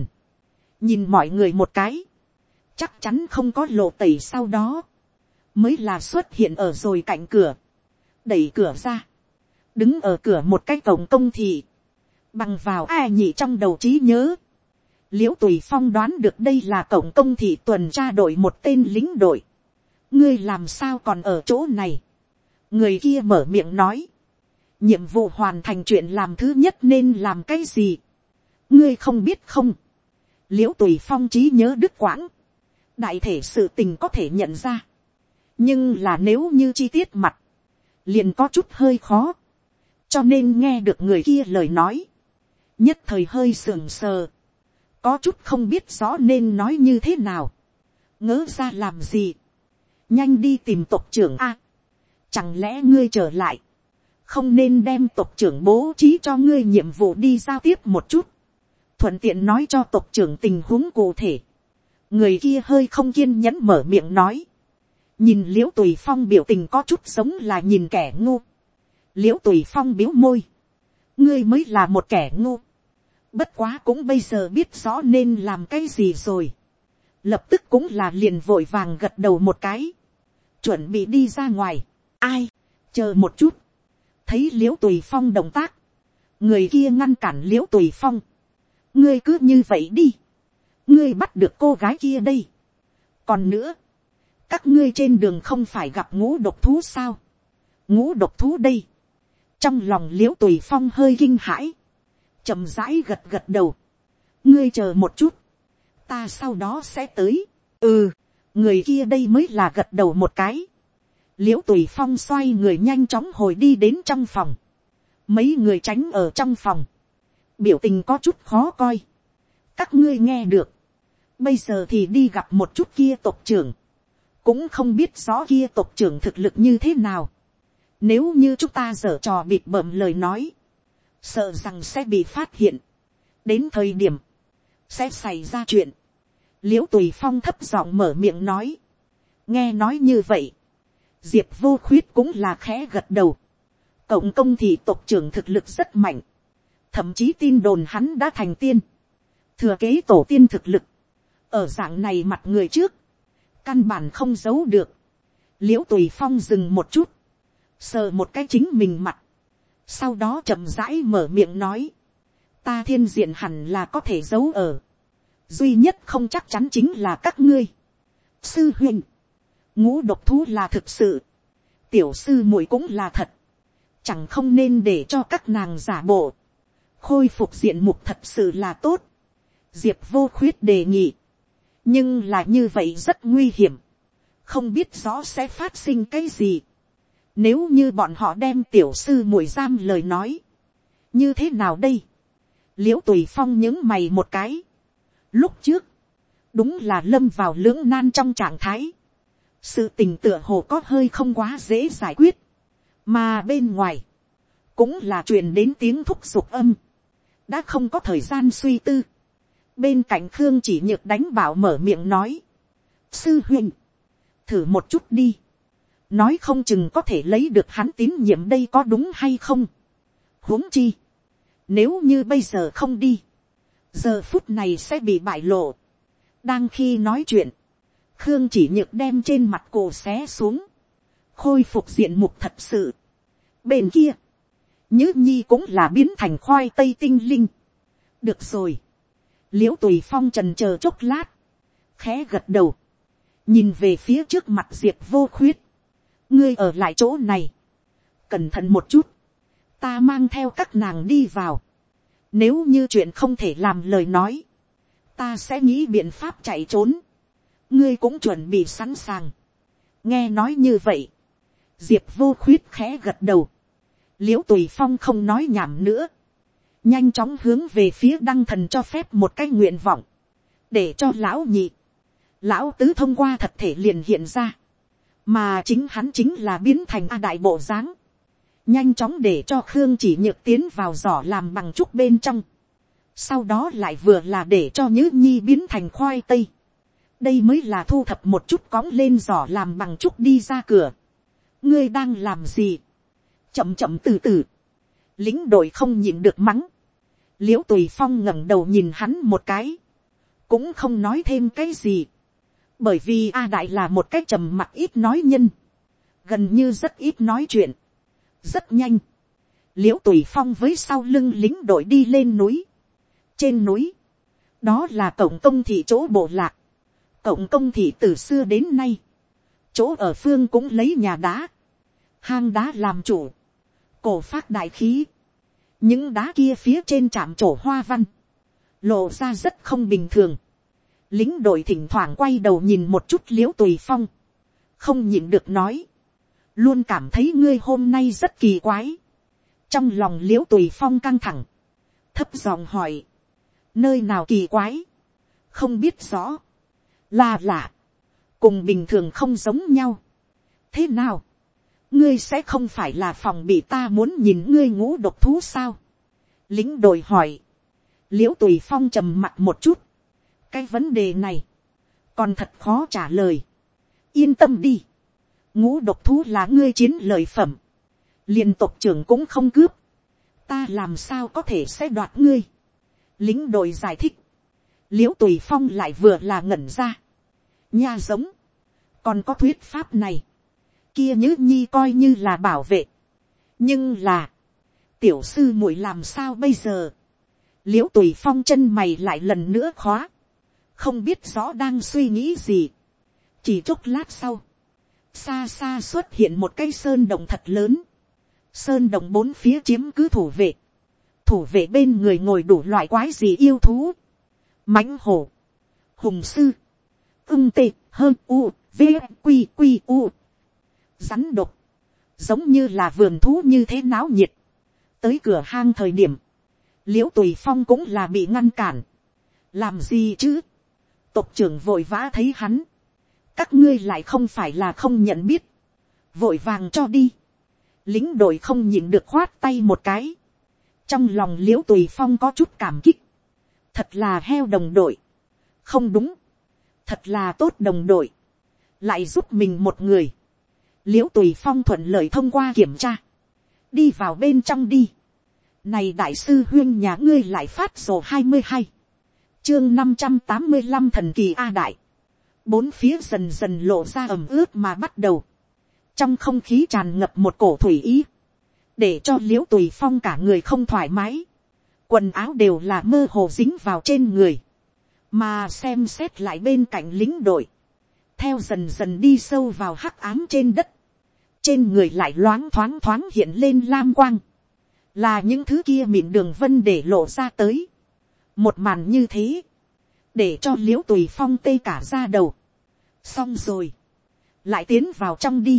nhìn mọi người một cái, chắc chắn không có lộ tẩy sau đó, mới là xuất hiện ở rồi cạnh cửa, đẩy cửa ra, đứng ở cửa một cái cổng công thị, bằng vào ai nhị trong đầu trí nhớ, l i ễ u tùy phong đoán được đây là cổng công thị tuần tra đội một tên lính đội, ngươi làm sao còn ở chỗ này, người kia mở miệng nói, nhiệm vụ hoàn thành chuyện làm thứ nhất nên làm cái gì, ngươi không biết không, l i ễ u tùy phong trí nhớ đức quãng, đại thể sự tình có thể nhận ra, nhưng là nếu như chi tiết mặt, liền có chút hơi khó, cho nên nghe được người kia lời nói, nhất thời hơi sườn sờ, có chút không biết rõ nên nói như thế nào, ngỡ ra làm gì, nhanh đi tìm tộc trưởng a, chẳng lẽ ngươi trở lại, không nên đem tộc trưởng bố trí cho ngươi nhiệm vụ đi giao tiếp một chút, thuận tiện nói cho tộc trưởng tình huống cụ thể. người kia hơi không kiên nhẫn mở miệng nói nhìn l i ễ u tùy phong biểu tình có chút giống là nhìn kẻ ngu. l i ễ u tùy phong biếu môi. ngươi mới là một kẻ ngu. bất quá cũng bây giờ biết rõ nên làm cái gì rồi. lập tức cũng là liền vội vàng gật đầu một cái. chuẩn bị đi ra ngoài. ai, chờ một chút. thấy l i ễ u tùy phong động tác. người kia ngăn cản l i ễ u tùy phong ngươi cứ như vậy đi, ngươi bắt được cô gái kia đây. còn nữa, các ngươi trên đường không phải gặp ngũ độc thú sao, ngũ độc thú đây, trong lòng l i ễ u tùy phong hơi kinh hãi, chậm rãi gật gật đầu, ngươi chờ một chút, ta sau đó sẽ tới, ừ, người kia đây mới là gật đầu một cái, l i ễ u tùy phong xoay người nhanh chóng hồi đi đến trong phòng, mấy người tránh ở trong phòng, biểu tình có chút khó coi. các ngươi nghe được, bây giờ thì đi gặp một chút kia tộc trưởng, cũng không biết rõ kia tộc trưởng thực lực như thế nào. Nếu như chúng ta dở trò bịt bợm lời nói, sợ rằng sẽ bị phát hiện. đến thời điểm, sẽ xảy ra chuyện. l i ễ u tùy phong thấp giọng mở miệng nói. nghe nói như vậy, diệp vô khuyết cũng là khẽ gật đầu. cộng công thì tộc trưởng thực lực rất mạnh thậm chí tin đồn hắn đã thành tiên, thừa kế tổ tiên thực lực, ở dạng này mặt người trước, căn bản không giấu được, l i ễ u tùy phong dừng một chút, sờ một cái chính mình mặt, sau đó chậm rãi mở miệng nói, ta thiên diện hẳn là có thể giấu ở, duy nhất không chắc chắn chính là các ngươi, sư huynh, ngũ độc thú là thực sự, tiểu sư muội cũng là thật, chẳng không nên để cho các nàng giả bộ, khôi phục diện mục thật sự là tốt. diệp vô khuyết đề nghị nhưng là như vậy rất nguy hiểm. không biết rõ sẽ phát sinh cái gì. nếu như bọn họ đem tiểu sư mùi giam lời nói. như thế nào đây. l i ễ u tùy phong những mày một cái. lúc trước, đúng là lâm vào lưỡng nan trong trạng thái. sự tình tựa hồ có hơi không quá dễ giải quyết. mà bên ngoài, cũng là truyền đến tiếng thúc giục âm đã không có thời gian suy tư bên cạnh khương chỉ nhược đánh bảo mở miệng nói. sư huynh, thử một chút đi. nói không chừng có thể lấy được hắn tín nhiệm đây có đúng hay không. huống chi, nếu như bây giờ không đi, giờ phút này sẽ bị bại lộ. đang khi nói chuyện, khương chỉ nhược đem trên mặt cổ xé xuống, khôi phục diện mục thật sự. bên kia, nhữ nhi cũng là biến thành khoai tây tinh linh. được rồi, l i ễ u tùy phong trần c h ờ chốc lát, khẽ gật đầu, nhìn về phía trước mặt diệp vô khuyết, ngươi ở lại chỗ này, cẩn thận một chút, ta mang theo các nàng đi vào, nếu như chuyện không thể làm lời nói, ta sẽ nghĩ biện pháp chạy trốn, ngươi cũng chuẩn bị sẵn sàng. nghe nói như vậy, diệp vô khuyết khẽ gật đầu, l i ễ u tùy phong không nói nhảm nữa, nhanh chóng hướng về phía đăng thần cho phép một cái nguyện vọng, để cho lão nhị, lão tứ thông qua thật thể liền hiện ra, mà chính hắn chính là biến thành a đại bộ dáng, nhanh chóng để cho khương chỉ nhược tiến vào giỏ làm bằng trúc bên trong, sau đó lại vừa là để cho nhữ nhi biến thành khoai tây, đây mới là thu thập một chút cóng lên giỏ làm bằng trúc đi ra cửa, ngươi đang làm gì, chậm chậm từ từ, lính đội không nhìn được mắng, l i ễ u tùy phong ngẩng đầu nhìn hắn một cái, cũng không nói thêm cái gì, bởi vì a đại là một cái trầm mặc ít nói nhân, gần như rất ít nói chuyện, rất nhanh, l i ễ u tùy phong với sau lưng lính đội đi lên núi, trên núi, đó là cổng công thị chỗ bộ lạc, cổng công thị từ xưa đến nay, chỗ ở phương cũng lấy nhà đá, hang đá làm chủ, cổ phát đại khí, những đá kia phía trên trạm trổ hoa văn, lộ ra rất không bình thường, lính đội thỉnh thoảng quay đầu nhìn một chút l i ễ u tùy phong, không nhịn được nói, luôn cảm thấy ngươi hôm nay rất kỳ quái, trong lòng l i ễ u tùy phong căng thẳng, thấp giọng hỏi, nơi nào kỳ quái, không biết rõ, là lạ, cùng bình thường không giống nhau, thế nào, ngươi sẽ không phải là phòng bị ta muốn nhìn ngươi ngũ độc thú sao. lính đội hỏi, l i ễ u tùy phong trầm mặt một chút. cái vấn đề này, còn thật khó trả lời. yên tâm đi, ngũ độc thú là ngươi chiến lợi phẩm, liên tộc trưởng cũng không cướp, ta làm sao có thể sẽ đoạt ngươi. lính đội giải thích, l i ễ u tùy phong lại vừa là ngẩn ra, nha giống, còn có thuyết pháp này, kia nhữ nhi coi như là bảo vệ. nhưng là, tiểu sư muội làm sao bây giờ, l i ễ u tùy phong chân mày lại lần nữa khóa, không biết rõ đang suy nghĩ gì. chỉ chốc lát sau, xa xa xuất hiện một cây sơn động thật lớn, sơn động bốn phía chiếm cứ thủ vệ, thủ vệ bên người ngồi đủ loại quái gì yêu thú, mãnh hổ, hùng sư, ưng tê, hơn u, v, quy quy u, rắn độc, giống như là vườn thú như thế náo nhiệt. tới cửa hang thời điểm, l i ễ u tùy phong cũng là bị ngăn cản. làm gì chứ, tộc trưởng vội vã thấy hắn, các ngươi lại không phải là không nhận biết, vội vàng cho đi, lính đội không nhìn được khoát tay một cái, trong lòng l i ễ u tùy phong có chút cảm kích, thật là heo đồng đội, không đúng, thật là tốt đồng đội, lại giúp mình một người, l i ễ u tùy phong thuận lợi thông qua kiểm tra, đi vào bên trong đi. này đại sư huyên nhà ngươi lại phát sổ hai mươi hai, chương năm trăm tám mươi năm thần kỳ a đại, bốn phía dần dần lộ ra ẩm ướt mà bắt đầu, trong không khí tràn ngập một cổ thủy ý, để cho l i ễ u tùy phong cả người không thoải mái, quần áo đều là mơ hồ dính vào trên người, mà xem xét lại bên cạnh lính đội, theo dần dần đi sâu vào hắc ám trên đất, trên người lại loáng thoáng thoáng hiện lên lam quang, là những thứ kia mịn đường vân để lộ ra tới. một màn như thế, để cho l i ễ u tùy phong tê cả ra đầu. xong rồi, lại tiến vào trong đi,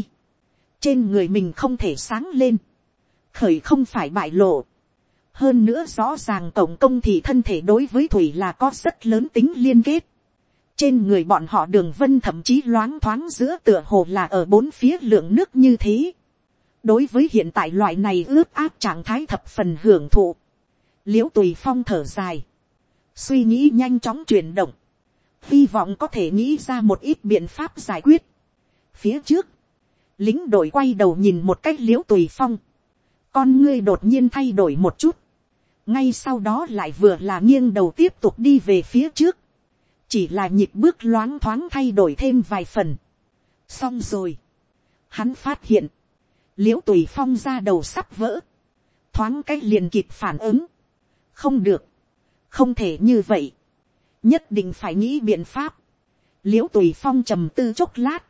trên người mình không thể sáng lên, khởi không phải bại lộ. hơn nữa rõ ràng tổng công thì thân thể đối với thủy là có rất lớn tính liên kết trên người bọn họ đường vân thậm chí loáng thoáng giữa tựa hồ là ở bốn phía lượng nước như thế. đối với hiện tại loại này ướp áp trạng thái thập phần hưởng thụ, l i ễ u tùy phong thở dài, suy nghĩ nhanh chóng chuyển động, hy vọng có thể nghĩ ra một ít biện pháp giải quyết. phía trước, lính đội quay đầu nhìn một cách l i ễ u tùy phong, con ngươi đột nhiên thay đổi một chút, ngay sau đó lại vừa là nghiêng đầu tiếp tục đi về phía trước, chỉ là nhịp bước loáng thoáng thay đổi thêm vài phần. xong rồi, hắn phát hiện, l i ễ u tùy phong ra đầu sắp vỡ, thoáng cách liền kịp phản ứng, không được, không thể như vậy, nhất định phải nghĩ biện pháp, l i ễ u tùy phong trầm tư chốc lát,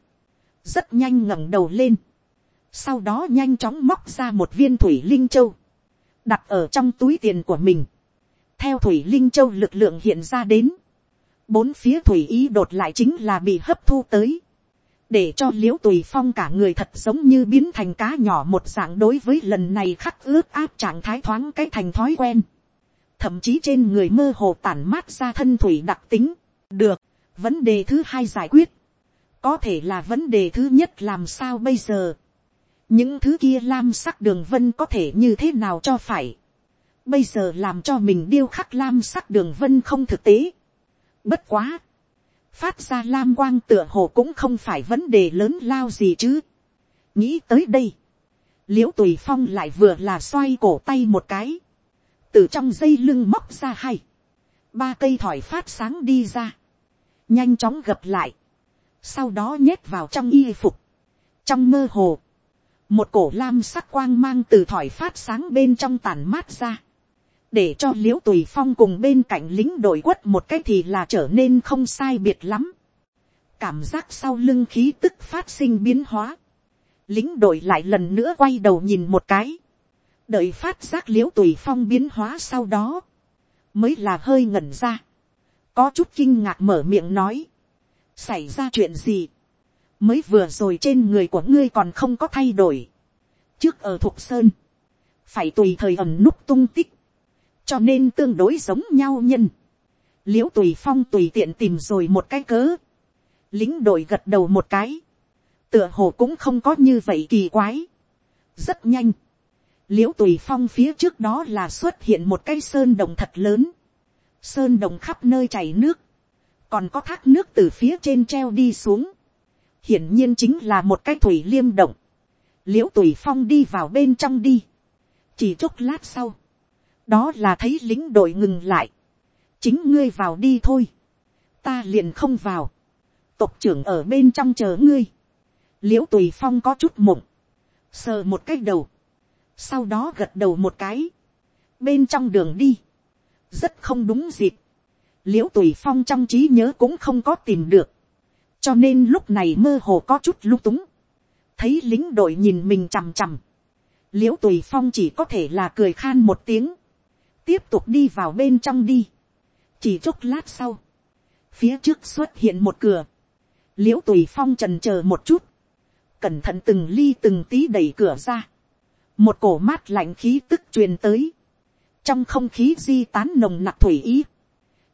rất nhanh ngẩng đầu lên, sau đó nhanh chóng móc ra một viên thủy linh châu, đặt ở trong túi tiền của mình, theo thủy linh châu lực lượng hiện ra đến, bốn phía thủy ý đột lại chính là bị hấp thu tới, để cho l i ễ u tùy phong cả người thật giống như biến thành cá nhỏ một dạng đối với lần này khắc ướt áp trạng thái thoáng cái thành thói quen, thậm chí trên người mơ hồ tản mát ra thân thủy đặc tính, được, vấn đề thứ hai giải quyết, có thể là vấn đề thứ nhất làm sao bây giờ, những thứ kia lam sắc đường vân có thể như thế nào cho phải, bây giờ làm cho mình điêu khắc lam sắc đường vân không thực tế, Bất quá. Phát ra lam quang tựa hồ cũng không phải vấn đề lớn lao gì chứ. Nghĩ tới đây. Liễu tùy phong lại vừa là xoay cổ tay một cái. Từ trong dây lưng móc ra hay. Ba cây thỏi phát sáng đi ra. Nhanh chóng gập lại. Sau đó nhét vào trong y phục. Trong mơ hồ. Một cổ lam sắc quang mang từ thỏi phát sáng bên trong tàn mát ra để cho l i ễ u tùy phong cùng bên cạnh lính đội quất một cái thì là trở nên không sai biệt lắm. cảm giác sau lưng khí tức phát sinh biến hóa. lính đội lại lần nữa quay đầu nhìn một cái. đợi phát giác l i ễ u tùy phong biến hóa sau đó, mới là hơi ngẩn ra. có chút kinh ngạc mở miệng nói. xảy ra chuyện gì. mới vừa rồi trên người của ngươi còn không có thay đổi. trước ở thục sơn, phải tùy thời ẩm núp tung tích cho nên tương đối giống nhau nhân. l i ễ u tùy phong tùy tiện tìm rồi một cái cớ, lính đội gật đầu một cái, tựa hồ cũng không có như vậy kỳ quái. rất nhanh, l i ễ u tùy phong phía trước đó là xuất hiện một cái sơn đồng thật lớn, sơn đồng khắp nơi chảy nước, còn có thác nước từ phía trên treo đi xuống, hiển nhiên chính là một cái thủy liêm động, l i ễ u tùy phong đi vào bên trong đi, chỉ chốc lát sau, đó là thấy lính đội ngừng lại, chính ngươi vào đi thôi, ta liền không vào, tộc trưởng ở bên trong chờ ngươi, l i ễ u tùy phong có chút mộng, sờ một cái đầu, sau đó gật đầu một cái, bên trong đường đi, rất không đúng dịp, l i ễ u tùy phong trong trí nhớ cũng không có tìm được, cho nên lúc này mơ hồ có chút lung túng, thấy lính đội nhìn mình chằm chằm, l i ễ u tùy phong chỉ có thể là cười khan một tiếng, tiếp tục đi vào bên trong đi. chỉ chốc lát sau, phía trước xuất hiện một cửa, l i ễ u tùy phong trần c h ờ một chút, cẩn thận từng ly từng tí đẩy cửa ra, một cổ mát lạnh khí tức truyền tới, trong không khí di tán nồng nặc thủy ý,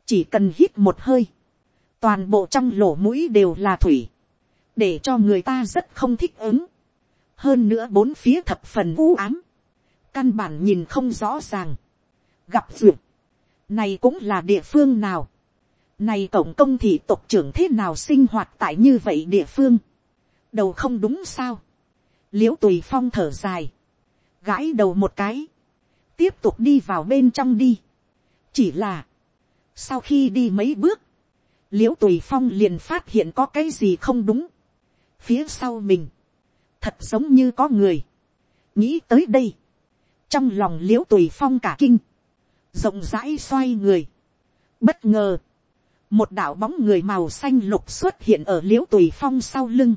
chỉ cần hít một hơi, toàn bộ trong lỗ mũi đều là thủy, để cho người ta rất không thích ứng, hơn nữa bốn phía thập phần u ám, căn bản nhìn không rõ ràng, gặp duyệt, này cũng là địa phương nào, này tổng công thị tộc trưởng thế nào sinh hoạt tại như vậy địa phương, đầu không đúng sao, l i ễ u tùy phong thở dài, gãi đầu một cái, tiếp tục đi vào bên trong đi, chỉ là, sau khi đi mấy bước, l i ễ u tùy phong liền phát hiện có cái gì không đúng, phía sau mình, thật giống như có người, nghĩ tới đây, trong lòng l i ễ u tùy phong cả kinh, rộng rãi xoay người. Bất ngờ, một đạo bóng người màu xanh lục xuất hiện ở liễu tùy phong sau lưng.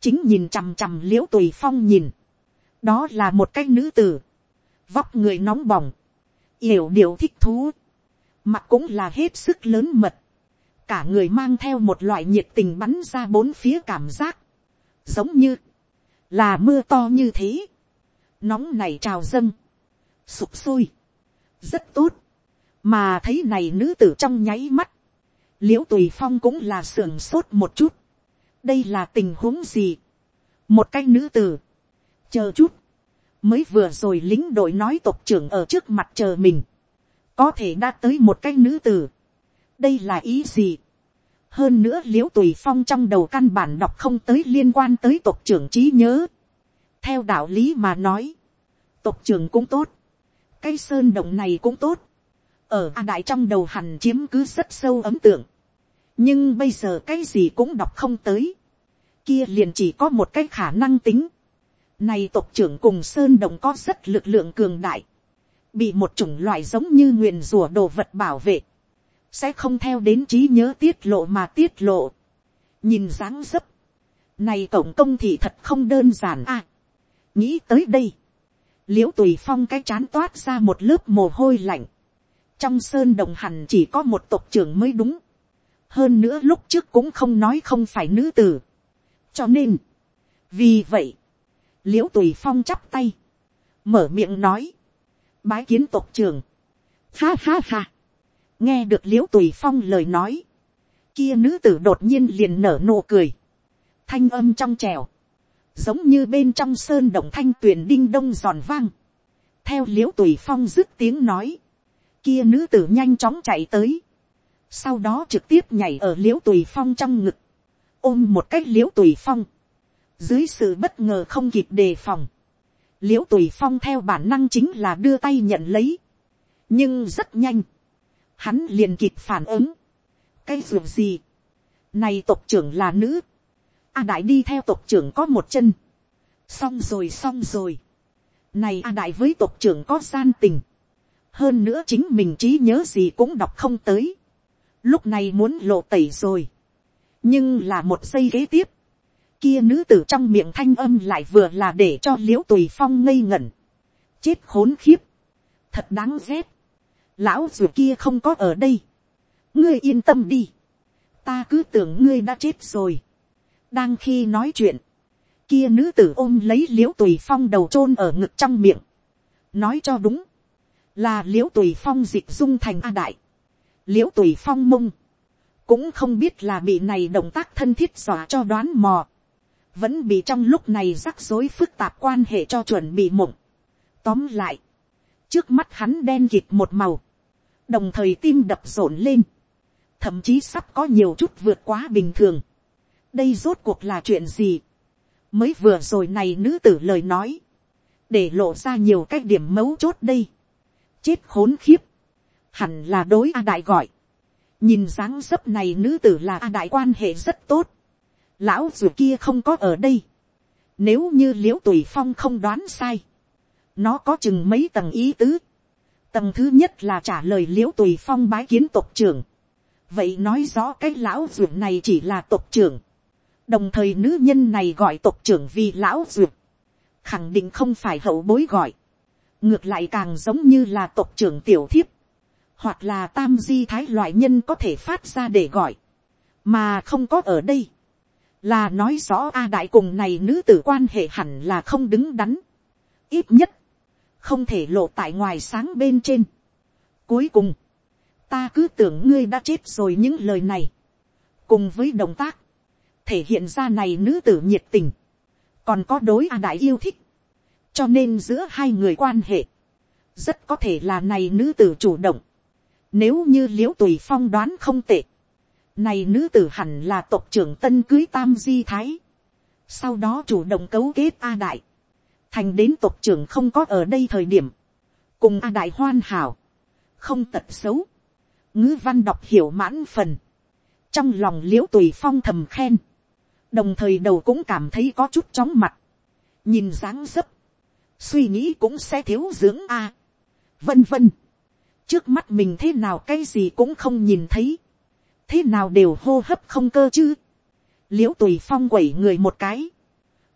chính nhìn chằm chằm liễu tùy phong nhìn. đó là một cái nữ tử, vóc người nóng bỏng, yểu điệu thích thú, mặt cũng là hết sức lớn mật, cả người mang theo một loại nhiệt tình bắn ra bốn phía cảm giác, giống như, là mưa to như thế, nóng này trào dâng, sụp sôi, rất tốt, mà thấy này nữ tử trong nháy mắt, l i ễ u tùy phong cũng là sưởng sốt một chút, đây là tình huống gì, một cái nữ tử, chờ chút, mới vừa rồi lính đội nói tộc trưởng ở trước mặt chờ mình, có thể đã tới một cái nữ tử, đây là ý gì, hơn nữa l i ễ u tùy phong trong đầu căn bản đọc không tới liên quan tới tộc trưởng trí nhớ, theo đạo lý mà nói, tộc trưởng cũng tốt, cái sơn động này cũng tốt, ở a đại trong đầu hẳn chiếm cứ rất sâu ấm tượng, nhưng bây giờ cái gì cũng đọc không tới, kia liền chỉ có một cái khả năng tính. Này tộc trưởng cùng sơn đồng có rất lực lượng cường đại, bị một chủng loại giống như nguyền rùa đồ vật bảo vệ, sẽ không theo đến trí nhớ tiết lộ mà tiết lộ. nhìn dáng dấp, này tổng công thì thật không đơn giản à. nghĩ tới đây, l i ễ u tùy phong cái chán toát ra một lớp mồ hôi lạnh. trong sơn đồng hẳn chỉ có một tộc trưởng mới đúng. hơn nữa lúc trước cũng không nói không phải nữ tử. cho nên, vì vậy, l i ễ u tùy phong chắp tay, mở miệng nói, bái kiến tộc trưởng, ha ha ha, nghe được l i ễ u tùy phong lời nói, kia nữ tử đột nhiên liền nở nụ cười, thanh âm trong trèo, giống như bên trong sơn động thanh tuyền đinh đông giòn vang, theo l i ễ u tùy phong dứt tiếng nói, kia nữ tử nhanh chóng chạy tới, sau đó trực tiếp nhảy ở l i ễ u tùy phong trong ngực, ôm một cách l i ễ u tùy phong, dưới sự bất ngờ không kịp đề phòng, l i ễ u tùy phong theo bản năng chính là đưa tay nhận lấy, nhưng rất nhanh, hắn liền kịp phản ứng. cái ruộng gì, này tộc trưởng là nữ, a đại đi theo tộc trưởng có một chân, xong rồi xong rồi, này a đại với tộc trưởng có gian tình, hơn nữa chính mình trí nhớ gì cũng đọc không tới, lúc này muốn lộ tẩy rồi, nhưng là một giây kế tiếp, kia nữ tử trong miệng thanh âm lại vừa là để cho l i ễ u tùy phong ngây ngẩn, chết khốn khiếp, thật đáng ghét, lão dù kia không có ở đây, ngươi yên tâm đi, ta cứ tưởng ngươi đã chết rồi đang khi nói chuyện, kia nữ tử ôm lấy l i ễ u tùy phong đầu t r ô n ở ngực trong miệng, nói cho đúng, là l i ễ u tùy phong dịch dung thành a đại, l i ễ u tùy phong mông, cũng không biết là bị này động tác thân thiết dọa cho đoán mò, vẫn bị trong lúc này rắc rối phức tạp quan hệ cho chuẩn bị mộng. Tóm lại, trước mắt hắn đen kịt một màu, đồng thời tim đập rộn lên, thậm chí sắp có nhiều chút vượt quá bình thường đây rốt cuộc là chuyện gì, mới vừa rồi này nữ tử lời nói, để lộ ra nhiều cái điểm mấu chốt đây, chết khốn khiếp, hẳn là đối a đại gọi, nhìn dáng dấp này nữ tử là a đại quan hệ rất tốt, lão dù kia không có ở đây, nếu như l i ễ u tùy phong không đoán sai, nó có chừng mấy tầng ý tứ, tầng thứ nhất là trả lời l i ễ u tùy phong bái kiến tộc trưởng. vậy nói rõ cái lão duyệt này chỉ là tộc trưởng đồng thời nữ nhân này gọi tộc trưởng vì lão duyệt. khẳng định không phải hậu bối gọi. ngược lại càng giống như là tộc trưởng tiểu thiếp. hoặc là tam di thái loại nhân có thể phát ra để gọi. mà không có ở đây. là nói rõ a à đại cùng này nữ tử quan hệ hẳn là không đứng đắn. ít nhất không thể lộ tại ngoài sáng bên trên. Cuối cùng, ta cứ tưởng ngươi đã chết rồi những lời này, cùng với động tác, thể hiện ra này nữ tử nhiệt tình, còn có đối a đại yêu thích, cho nên giữa hai người quan hệ, rất có thể là này nữ tử chủ động, nếu như l i ễ u tùy phong đoán không tệ, này nữ tử hẳn là tộc trưởng tân cưới tam di thái, sau đó chủ động cấu kết a đại, thành đến tộc trưởng không có ở đây thời điểm, cùng a đại hoan hảo, không tật xấu, ngữ văn đọc hiểu mãn phần, trong lòng l i ễ u tùy phong thầm khen, đồng thời đầu cũng cảm thấy có chút chóng mặt, nhìn dáng dấp, suy nghĩ cũng sẽ thiếu dưỡng a, vân vân, trước mắt mình thế nào cái gì cũng không nhìn thấy, thế nào đều hô hấp không cơ chứ, l i ễ u tùy phong quẩy người một cái,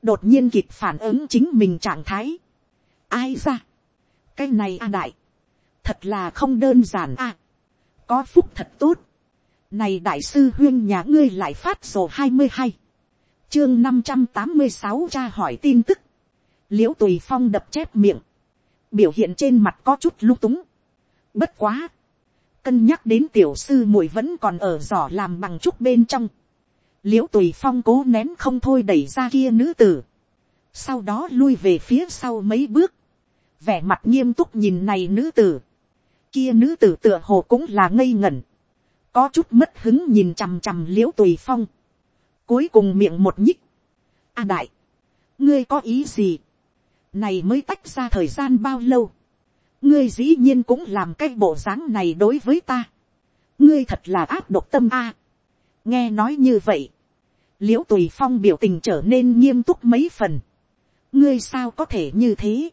đột nhiên kịp phản ứng chính mình trạng thái. ai ra, cái này a đại, thật là không đơn giản a, có phúc thật tốt, này đại sư huyên nhà ngươi lại phát sổ hai mươi hai, chương năm trăm tám mươi sáu cha hỏi tin tức, l i ễ u tùy phong đập chép miệng, biểu hiện trên mặt có chút lung túng, bất quá, cân nhắc đến tiểu sư muội vẫn còn ở giỏ làm bằng chút bên trong, l i ễ u tùy phong cố nén không thôi đẩy ra kia nữ tử, sau đó lui về phía sau mấy bước, vẻ mặt nghiêm túc nhìn này nữ tử, kia nữ tử tựa hồ cũng là ngây ngẩn, có chút mất hứng nhìn chằm chằm l i ễ u tùy phong, cuối cùng miệng một nhích, a đại, ngươi có ý gì, này mới tách ra thời gian bao lâu, ngươi dĩ nhiên cũng làm cái bộ dáng này đối với ta, ngươi thật là áp độc tâm a, nghe nói như vậy, liễu tùy phong biểu tình trở nên nghiêm túc mấy phần, ngươi sao có thể như thế,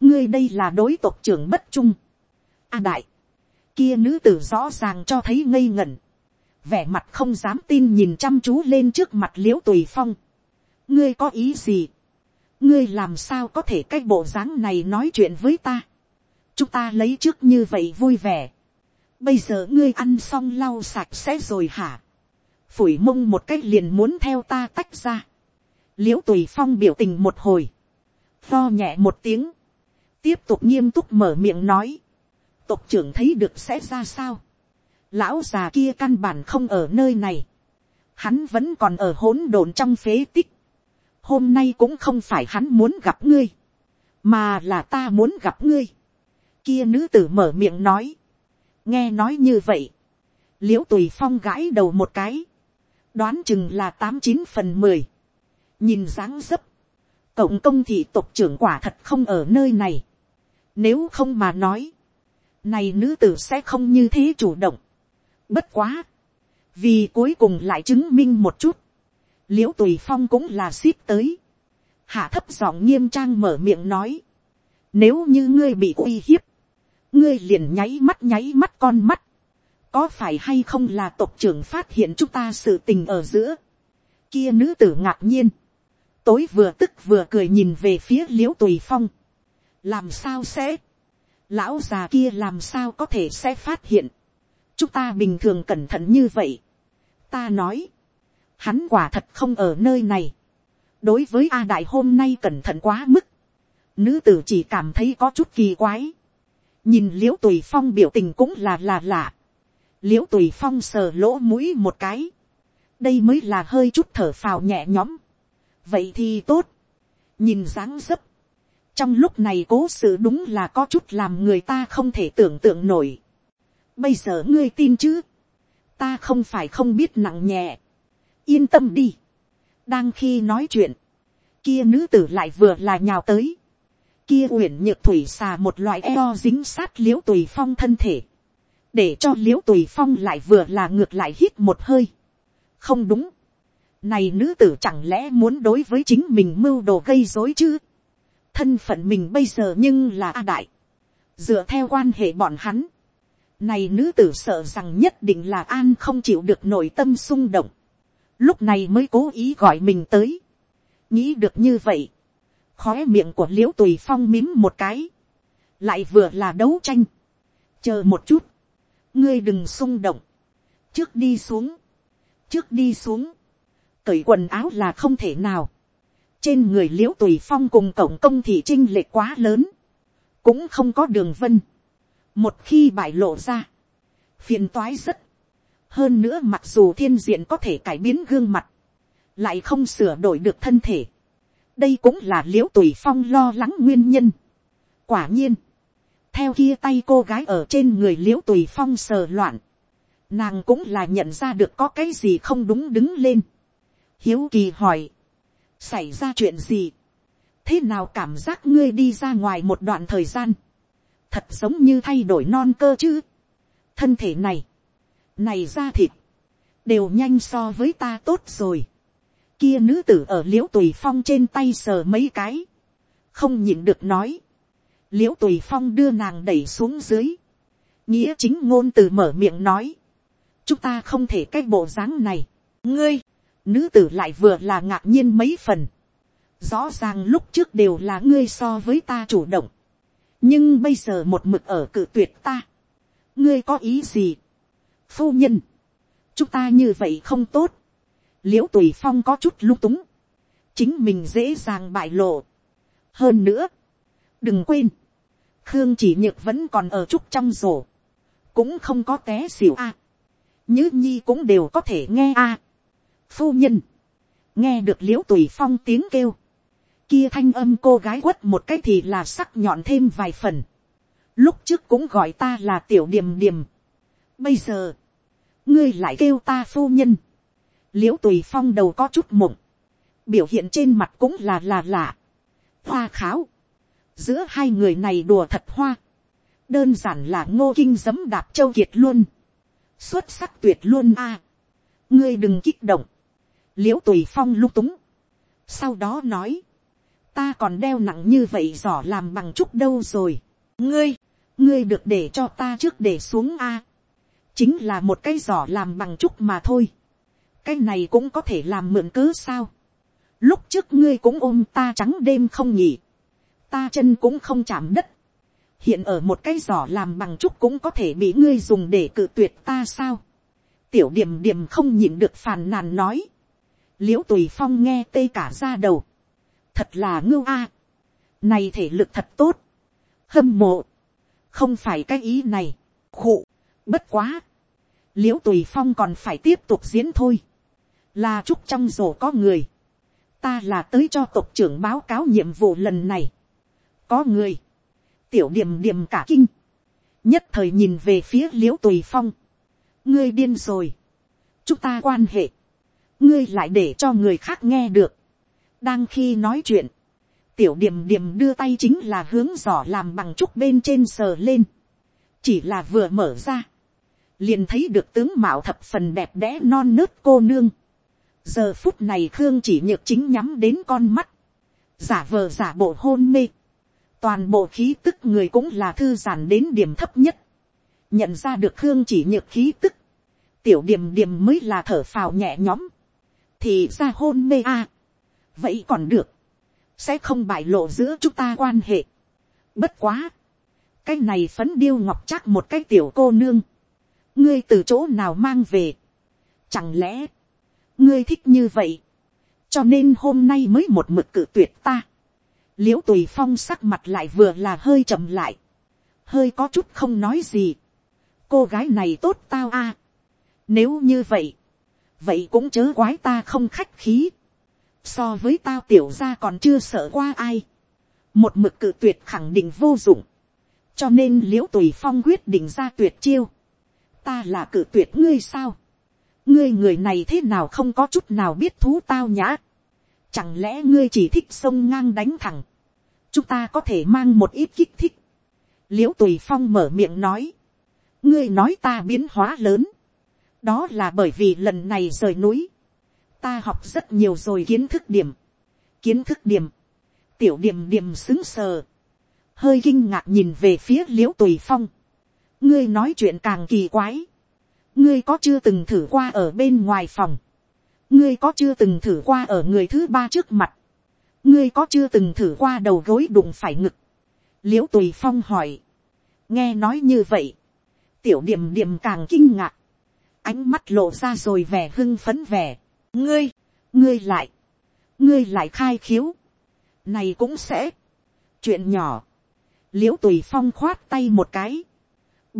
ngươi đây là đối tộc trưởng bất trung, a đại, kia nữ tử rõ ràng cho thấy ngây ngẩn, vẻ mặt không dám tin nhìn chăm chú lên trước mặt l i ễ u tùy phong, ngươi có ý gì, ngươi làm sao có thể cái bộ dáng này nói chuyện với ta, chúng ta lấy trước như vậy vui vẻ, bây giờ ngươi ăn xong lau sạch sẽ rồi hả, phủi mông một cách liền muốn theo ta tách ra. l i ễ u tùy phong biểu tình một hồi, lo nhẹ một tiếng, tiếp tục nghiêm túc mở miệng nói, tộc trưởng thấy được sẽ ra sao lão già kia căn bản không ở nơi này, hắn vẫn còn ở hỗn độn trong phế tích, hôm nay cũng không phải hắn muốn gặp ngươi, mà là ta muốn gặp ngươi. kia nữ tử mở miệng nói, nghe nói như vậy, l i ễ u tùy phong gãi đầu một cái, đoán chừng là tám chín phần mười, nhìn dáng dấp, cộng công thị tộc trưởng quả thật không ở nơi này, nếu không mà nói, này nữ tử sẽ không như thế chủ động, bất quá, vì cuối cùng lại chứng minh một chút, liễu tùy phong cũng là ship tới, hạ thấp giọng nghiêm trang mở miệng nói, nếu như ngươi bị uy hiếp, ngươi liền nháy mắt nháy mắt con mắt, có phải hay không là tộc trưởng phát hiện chúng ta sự tình ở giữa, kia nữ tử ngạc nhiên, tối vừa tức vừa cười nhìn về phía liễu tùy phong, làm sao sẽ, lão già kia làm sao có thể sẽ phát hiện, chúng ta bình thường cẩn thận như vậy, ta nói, hắn quả thật không ở nơi này, đối với a đại hôm nay cẩn thận quá mức, nữ tử chỉ cảm thấy có chút kỳ quái, nhìn l i ễ u tùy phong biểu tình cũng là là lạ, l i ễ u tùy phong sờ lỗ mũi một cái, đây mới là hơi chút thở phào nhẹ nhõm, vậy thì tốt, nhìn dáng dấp, trong lúc này cố sự đúng là có chút làm người ta không thể tưởng tượng nổi bây giờ ngươi tin chứ, ta không phải không biết nặng nhẹ, yên tâm đi, đang khi nói chuyện, kia nữ tử lại vừa là nhào tới, kia uyển nhược thủy xà một loại eo dính sát l i ễ u tùy phong thân thể, để cho l i ễ u tùy phong lại vừa là ngược lại hít một hơi. không đúng, này nữ tử chẳng lẽ muốn đối với chính mình mưu đồ gây dối chứ. thân phận mình bây giờ nhưng là a đại. dựa theo quan hệ bọn hắn, này nữ tử sợ rằng nhất định là an không chịu được nội tâm xung động. lúc này mới cố ý gọi mình tới. nghĩ được như vậy, khóe miệng của liễu tùy phong mím một cái, lại vừa là đấu tranh. chờ một chút, ngươi đừng xung động, trước đi xuống, trước đi xuống, cởi quần áo là không thể nào, trên người l i ễ u tùy phong cùng cổng công thị trinh lệ quá lớn, cũng không có đường vân, một khi bại lộ ra, phiền toái rất, hơn nữa mặc dù thiên diện có thể cải biến gương mặt, lại không sửa đổi được thân thể, đây cũng là l i ễ u tùy phong lo lắng nguyên nhân. quả nhiên, theo kia tay cô gái ở trên người l i ễ u tùy phong sờ loạn, nàng cũng là nhận ra được có cái gì không đúng đứng lên. hiếu kỳ hỏi, xảy ra chuyện gì, thế nào cảm giác ngươi đi ra ngoài một đoạn thời gian, thật giống như thay đổi non cơ chứ. thân thể này, này ra thịt, đều nhanh so với ta tốt rồi. kia nữ tử ở l i ễ u tùy phong trên tay sờ mấy cái, không nhịn được nói, l i ễ u tùy phong đưa nàng đẩy xuống dưới, nghĩa chính ngôn từ mở miệng nói, chúng ta không thể cái bộ dáng này, ngươi, nữ tử lại vừa là ngạc nhiên mấy phần, rõ ràng lúc trước đều là ngươi so với ta chủ động, nhưng bây giờ một mực ở cự tuyệt ta, ngươi có ý gì, phu nhân, chúng ta như vậy không tốt, l i ễ u tùy phong có chút lung túng, chính mình dễ dàng bại lộ. hơn nữa, đừng quên, khương chỉ nhược vẫn còn ở trúc trong rổ, cũng không có té xỉu a. nhứ nhi cũng đều có thể nghe a. phu nhân, nghe được l i ễ u tùy phong tiếng kêu, kia thanh âm cô gái quất một cái thì là sắc nhọn thêm vài phần. lúc trước cũng gọi ta là tiểu điềm điềm. bây giờ, ngươi lại kêu ta phu nhân. l i ễ u tùy phong đầu có chút mộng, biểu hiện trên mặt cũng là là lạ. hoa kháo, giữa hai người này đùa thật hoa, đơn giản là ngô kinh giấm đạp châu kiệt luôn, xuất sắc tuyệt luôn a, ngươi đừng kích động, l i ễ u tùy phong lung túng, sau đó nói, ta còn đeo nặng như vậy giỏ làm bằng trúc đâu rồi, ngươi, ngươi được để cho ta trước để xuống a, chính là một cái giỏ làm bằng trúc mà thôi, cái này cũng có thể làm mượn cớ sao, lúc trước ngươi cũng ôm ta trắng đêm không nhỉ, ta chân cũng không chạm đất, hiện ở một cái giỏ làm bằng trúc cũng có thể bị ngươi dùng để cự tuyệt ta sao. tiểu điểm điểm không nhịn được phàn nàn nói. l i ễ u tùy phong nghe tê cả ra đầu thật là ngưu a. này thể lực thật tốt. hâm mộ. không phải cái ý này. khụ. bất quá. l i ễ u tùy phong còn phải tiếp tục diễn thôi. là trúc trong rổ có người. ta là tới cho tộc trưởng báo cáo nhiệm vụ lần này. có người tiểu điểm điểm cả kinh, nhất thời nhìn về phía l i ễ u tùy phong, ngươi điên rồi, chúng ta quan hệ, ngươi lại để cho người khác nghe được, đang khi nói chuyện, tiểu điểm điểm đưa tay chính là hướng giỏ làm bằng trúc bên trên sờ lên, chỉ là vừa mở ra, liền thấy được tướng mạo thập phần đẹp đẽ non nớt cô nương, giờ phút này khương chỉ nhược chính nhắm đến con mắt, giả vờ giả bộ hôn mê, toàn bộ khí tức người cũng là thư giản đến điểm thấp nhất, nhận ra được khương chỉ nhược khí tức, tiểu điểm điểm mới là thở phào nhẹ nhõm, thì ra hôn mê a, vậy còn được, sẽ không bại lộ giữa chúng ta quan hệ, bất quá, cái này phấn điêu ngọc chắc một cái tiểu cô nương, ngươi từ chỗ nào mang về, chẳng lẽ, ngươi thích như vậy, cho nên hôm nay mới một mực cự tuyệt ta, l i ễ u tùy phong sắc mặt lại vừa là hơi chậm lại, hơi có chút không nói gì. cô gái này tốt tao a. nếu như vậy, vậy cũng chớ quái ta không khách khí so với tao tiểu ra còn chưa sợ qua ai. một mực cự tuyệt khẳng định vô dụng. cho nên l i ễ u tùy phong quyết định ra tuyệt chiêu. ta là cự tuyệt ngươi sao. ngươi người này thế nào không có chút nào biết thú tao nhã Chẳng lẽ ngươi chỉ thích sông ngang đánh thẳng. Chúng ta có thể mang một ít kích thích. Liễu tùy phong mở miệng nói. Ngươi nói ta biến hóa lớn. Đó là bởi vì lần này rời núi. Ta học rất nhiều rồi kiến thức điểm. Kiến thức điểm. Tiểu điểm điểm xứng sờ. Hơi kinh ngạc nhìn về phía liễu tùy phong. Ngươi nói chuyện càng kỳ quái. Ngươi có chưa từng thử qua ở bên ngoài phòng ngươi có chưa từng thử qua ở người thứ ba trước mặt, ngươi có chưa từng thử qua đầu gối đụng phải ngực, l i ễ u tùy phong hỏi, nghe nói như vậy, tiểu điểm điểm càng kinh ngạc, ánh mắt lộ ra rồi vẻ hưng phấn vẻ, ngươi, ngươi lại, ngươi lại khai khiếu, này cũng sẽ, chuyện nhỏ, l i ễ u tùy phong khoát tay một cái,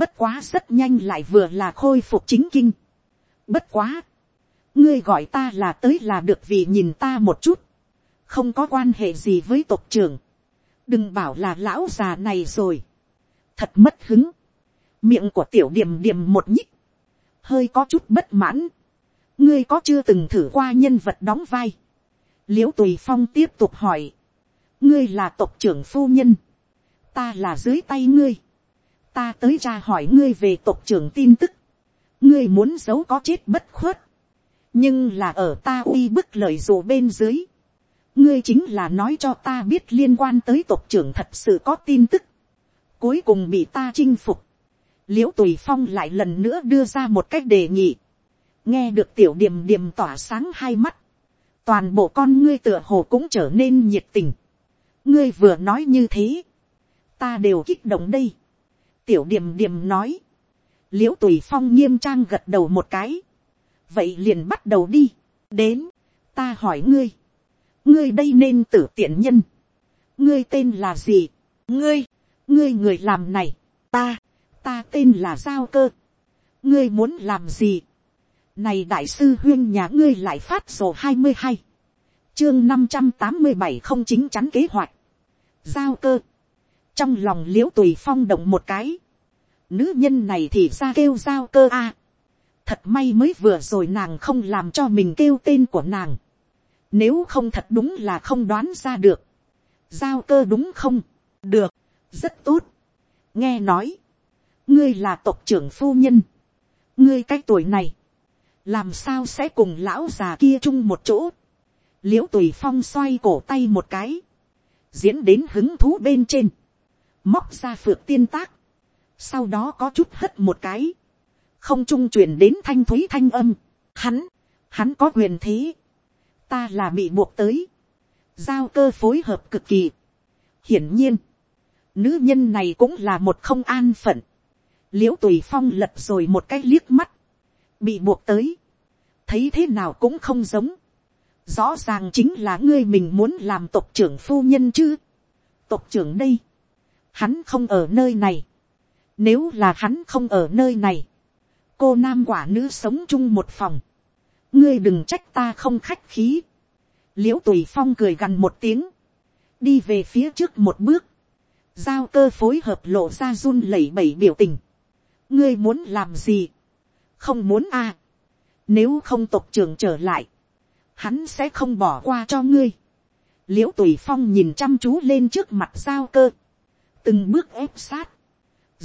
bất quá rất nhanh lại vừa là khôi phục chính kinh, bất quá, ngươi gọi ta là tới là được vì nhìn ta một chút, không có quan hệ gì với tộc trưởng, đừng bảo là lão già này rồi, thật mất hứng, miệng của tiểu điểm điểm một nhích, hơi có chút bất mãn, ngươi có chưa từng thử qua nhân vật đóng vai, l i ễ u tùy phong tiếp tục hỏi, ngươi là tộc trưởng phu nhân, ta là dưới tay ngươi, ta tới ra hỏi ngươi về tộc trưởng tin tức, ngươi muốn giấu có chết bất khuất, nhưng là ở ta uy bức lời dù bên dưới, ngươi chính là nói cho ta biết liên quan tới tộc trưởng thật sự có tin tức, cuối cùng bị ta chinh phục, l i ễ u tùy phong lại lần nữa đưa ra một cách đề nghị, nghe được tiểu điểm điểm tỏa sáng hai mắt, toàn bộ con ngươi tựa hồ cũng trở nên nhiệt tình, ngươi vừa nói như thế, ta đều kích động đây, tiểu điểm điểm nói, l i ễ u tùy phong nghiêm trang gật đầu một cái, vậy liền bắt đầu đi, đến, ta hỏi ngươi, ngươi đây nên tử tiện nhân, ngươi tên là gì, ngươi, ngươi người làm này, ta, ta tên là giao cơ, ngươi muốn làm gì, này đại sư huyên nhà ngươi lại phát sổ hai mươi hai, chương năm trăm tám mươi bảy không chính chắn kế hoạch, giao cơ, trong lòng l i ễ u tùy phong động một cái, nữ nhân này thì ra kêu giao cơ a, thật may mới vừa rồi nàng không làm cho mình kêu tên của nàng. Nếu không thật đúng là không đoán ra được. Giao cơ đúng không? Được, rất tốt. Nghe nói, ngươi là tộc trưởng phu nhân. Ngươi cái tuổi này, làm sao sẽ cùng lão già kia chung một chỗ, l i ễ u tùy phong xoay cổ tay một cái, diễn đến hứng thú bên trên, móc ra phượt tiên tác, sau đó có chút hất một cái, không trung truyền đến thanh thúy thanh âm, hắn, hắn có quyền thế, ta là bị buộc tới, giao cơ phối hợp cực kỳ, hiển nhiên, nữ nhân này cũng là một không an phận, l i ễ u tùy phong lật rồi một cái liếc mắt, bị buộc tới, thấy thế nào cũng không giống. Rõ ràng chính là ngươi mình muốn làm tộc trưởng phu nhân chứ. Tộc trưởng đây. Hắn không ở nơi này. Nếu là hắn không ở nơi này. Cô nam quả nữ sống chung một phòng. Ngươi đừng trách ta không khách khí. Liễu tùy phong cười gần một tiếng. Đi về phía trước một bước. Giao cơ phối hợp lộ ra run lẩy bẩy biểu tình. Ngươi muốn làm gì? Không muốn à nếu không tộc trưởng trở lại, hắn sẽ không bỏ qua cho ngươi. l i ễ u tùy phong nhìn chăm chú lên trước mặt giao cơ, từng bước ép sát,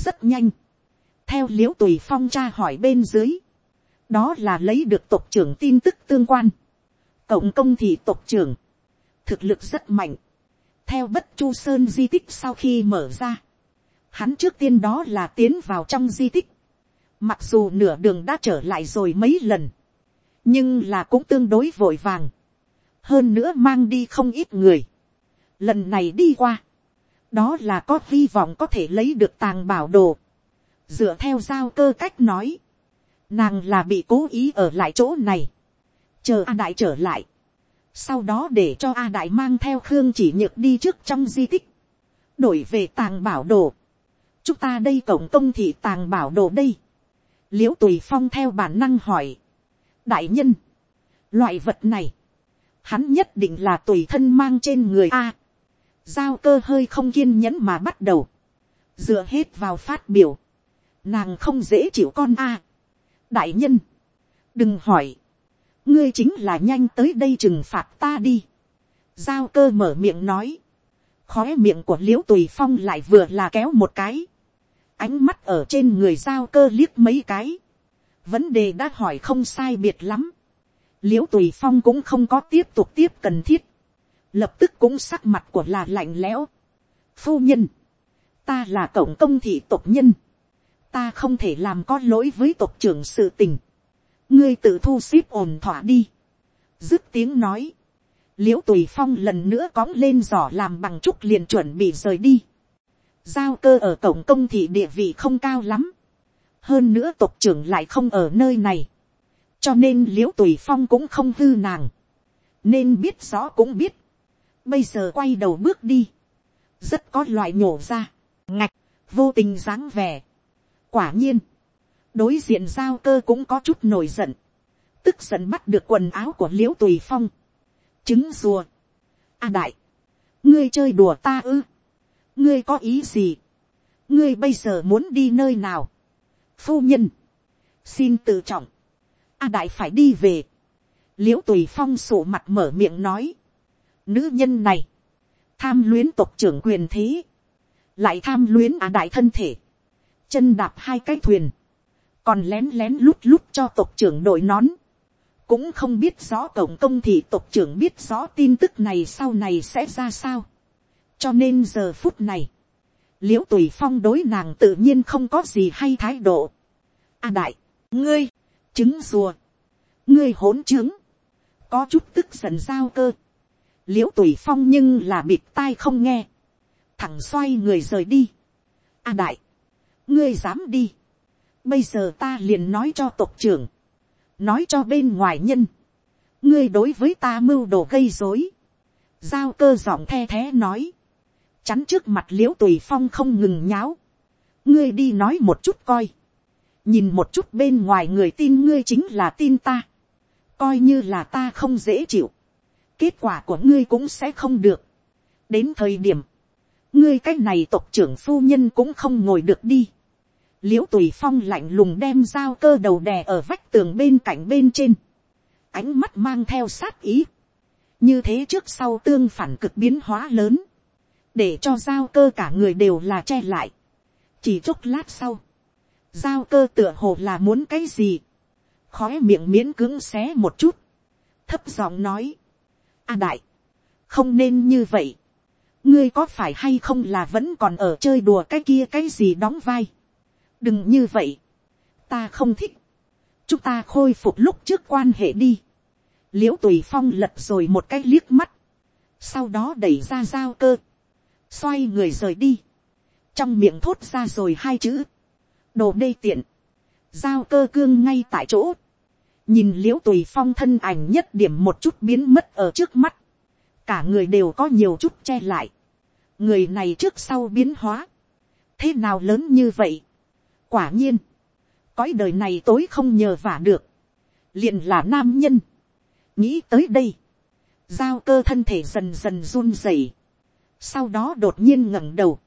rất nhanh, theo l i ễ u tùy phong tra hỏi bên dưới, đó là lấy được tộc trưởng tin tức tương quan, cộng công thì tộc trưởng, thực lực rất mạnh, theo bất chu sơn di tích sau khi mở ra, hắn trước tiên đó là tiến vào trong di tích, mặc dù nửa đường đã trở lại rồi mấy lần, nhưng là cũng tương đối vội vàng, hơn nữa mang đi không ít người. Lần này đi qua, đó là có hy vọng có thể lấy được tàng bảo đồ. Dựa theo giao cơ cách nói, nàng là bị cố ý ở lại chỗ này, chờ A Đại trở lại. Sau đó để cho A Đại mang theo Khương chỉ nhược đi trước trong di tích, đổi về tàng bảo đồ. Chúng ta đây cổng công thị tàng bảo đồ đây l i ễ u tùy phong theo bản năng hỏi đại nhân, loại vật này, hắn nhất định là tùy thân mang trên người a. giao cơ hơi không kiên nhẫn mà bắt đầu, dựa hết vào phát biểu, nàng không dễ chịu con a. đại nhân, đừng hỏi, ngươi chính là nhanh tới đây trừng phạt ta đi. giao cơ mở miệng nói, khói miệng của l i ễ u tùy phong lại vừa là kéo một cái, ánh mắt ở trên người giao cơ liếc mấy cái, vấn đề đã hỏi không sai biệt lắm. l i ễ u tùy phong cũng không có tiếp tục tiếp cần thiết, lập tức cũng sắc mặt của là lạnh lẽo. phu nhân, ta là cổng công thị tộc nhân, ta không thể làm có lỗi với tộc trưởng sự tình, ngươi tự thu xếp ổn thỏa đi. dứt tiếng nói, l i ễ u tùy phong lần nữa cóng lên giỏ làm bằng trúc liền chuẩn bị rời đi giao cơ ở cổng công thị địa vị không cao lắm, hơn nữa tộc trưởng lại không ở nơi này, cho nên l i ễ u tùy phong cũng không hư nàng, nên biết rõ cũng biết, bây giờ quay đầu bước đi, rất có loại nhổ ra, ngạch, vô tình dáng vẻ. quả nhiên, đối diện giao cơ cũng có chút nổi giận, tức giận bắt được quần áo của l i ễ u tùy phong, trứng rùa, a đại, ngươi chơi đùa ta ư, ngươi có ý gì, ngươi bây giờ muốn đi nơi nào, phu nhân, xin tự trọng, a đại phải đi về, l i ễ u tùy phong sổ mặt mở miệng nói, nữ nhân này, tham luyến tộc trưởng quyền thế, lại tham luyến a đại thân thể, chân đạp hai cái thuyền, còn lén lén lút lút cho tộc trưởng đội nón, cũng không biết rõ cổng công thì tộc trưởng biết rõ tin tức này sau này sẽ ra sao cho nên giờ phút này, l i ễ u tùy phong đối nàng tự nhiên không có gì hay thái độ. a đại, ngươi, trứng rùa, ngươi hỗn trứng, có chút tức giận giao cơ. l i ễ u tùy phong nhưng là bịt tai không nghe, thẳng xoay người rời đi. a đại, ngươi dám đi, bây giờ ta liền nói cho tộc trưởng, nói cho bên ngoài nhân, ngươi đối với ta mưu đồ gây dối, giao cơ giọng the thé nói, chắn trước mặt l i ễ u tùy phong không ngừng nháo, ngươi đi nói một chút coi, nhìn một chút bên ngoài người tin ngươi chính là tin ta, coi như là ta không dễ chịu, kết quả của ngươi cũng sẽ không được. đến thời điểm, ngươi cái này tộc trưởng phu nhân cũng không ngồi được đi. l i ễ u tùy phong lạnh lùng đem dao cơ đầu đè ở vách tường bên cạnh bên trên, ánh mắt mang theo sát ý, như thế trước sau tương phản cực biến hóa lớn, để cho giao cơ cả người đều là che lại. chỉ chốc lát sau, giao cơ tựa hồ là muốn cái gì, khói miệng miễn cứng xé một chút, thấp giọng nói, a đại, không nên như vậy, ngươi có phải hay không là vẫn còn ở chơi đùa cái kia cái gì đóng vai, đừng như vậy, ta không thích, chúng ta khôi phục lúc trước quan hệ đi, l i ễ u tùy phong lật rồi một cái liếc mắt, sau đó đẩy ra giao cơ, xoay người rời đi, trong miệng thốt ra rồi hai chữ, đồ đê tiện, giao cơ cương ngay tại chỗ, nhìn l i ễ u tùy phong thân ảnh nhất điểm một chút biến mất ở trước mắt, cả người đều có nhiều chút che lại, người này trước sau biến hóa, thế nào lớn như vậy, quả nhiên, cõi đời này tối không nhờ vả được, liền là nam nhân, nghĩ tới đây, giao cơ thân thể dần dần run rẩy, sau đó đột nhiên ngẩng đầu,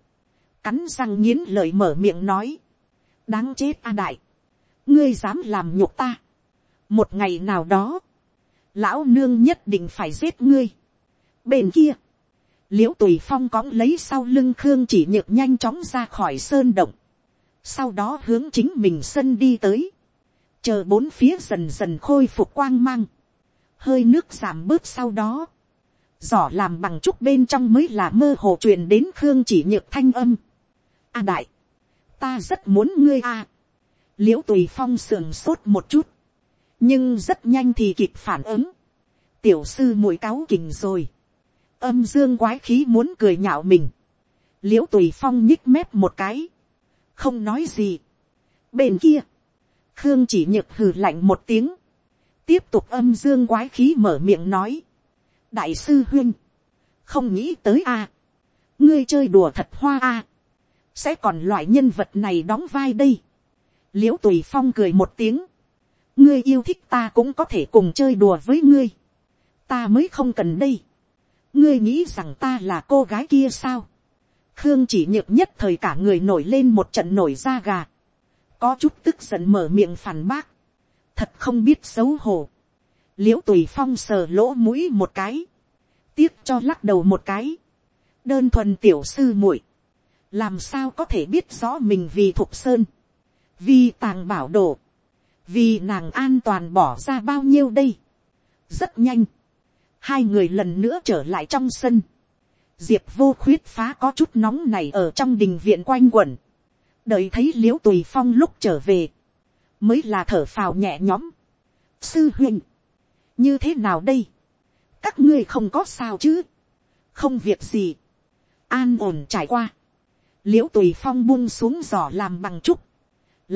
cắn răng nghiến lời mở miệng nói, đáng chết a đại, ngươi dám làm nhục ta, một ngày nào đó, lão nương nhất định phải giết ngươi. bên kia, l i ễ u tùy phong cõng lấy sau lưng khương chỉ nhược nhanh chóng ra khỏi sơn động, sau đó hướng chính mình sân đi tới, chờ bốn phía dần dần khôi phục quang mang, hơi nước giảm bớt sau đó, giỏ làm bằng trúc bên trong mới là mơ hồ truyền đến khương chỉ nhược thanh âm. a à đại, ta rất muốn ngươi a. l i ễ u tùy phong sườn sốt một chút, nhưng rất nhanh thì kịp phản ứng, tiểu sư mùi cáo kình rồi, âm dương quái khí muốn cười nhạo mình, l i ễ u tùy phong nhích mép một cái, không nói gì. bên kia, khương chỉ nhược hừ lạnh một tiếng, tiếp tục âm dương quái khí mở miệng nói, đại sư huyên, không nghĩ tới a, ngươi chơi đùa thật hoa a, sẽ còn loại nhân vật này đóng vai đây, l i ễ u tùy phong cười một tiếng, ngươi yêu thích ta cũng có thể cùng chơi đùa với ngươi, ta mới không cần đây, ngươi nghĩ rằng ta là cô gái kia sao, khương chỉ nhược nhất thời cả người nổi lên một trận nổi da gà, có chút tức giận mở miệng phản bác, thật không biết xấu hổ, l i ễ u tùy phong sờ lỗ mũi một cái, tiếc cho lắc đầu một cái, đơn thuần tiểu sư muội, làm sao có thể biết rõ mình vì thục sơn, vì tàng bảo đồ, vì nàng an toàn bỏ ra bao nhiêu đây. rất nhanh, hai người lần nữa trở lại trong sân. diệp vô khuyết phá có chút nóng này ở trong đình viện quanh quẩn. đợi thấy l i ễ u tùy phong lúc trở về, mới là thở phào nhẹ nhõm. sư huynh, như thế nào đây, các ngươi không có sao chứ, không việc gì, an ổn trải qua, l i ễ u tùy phong buông xuống giỏ làm bằng trúc,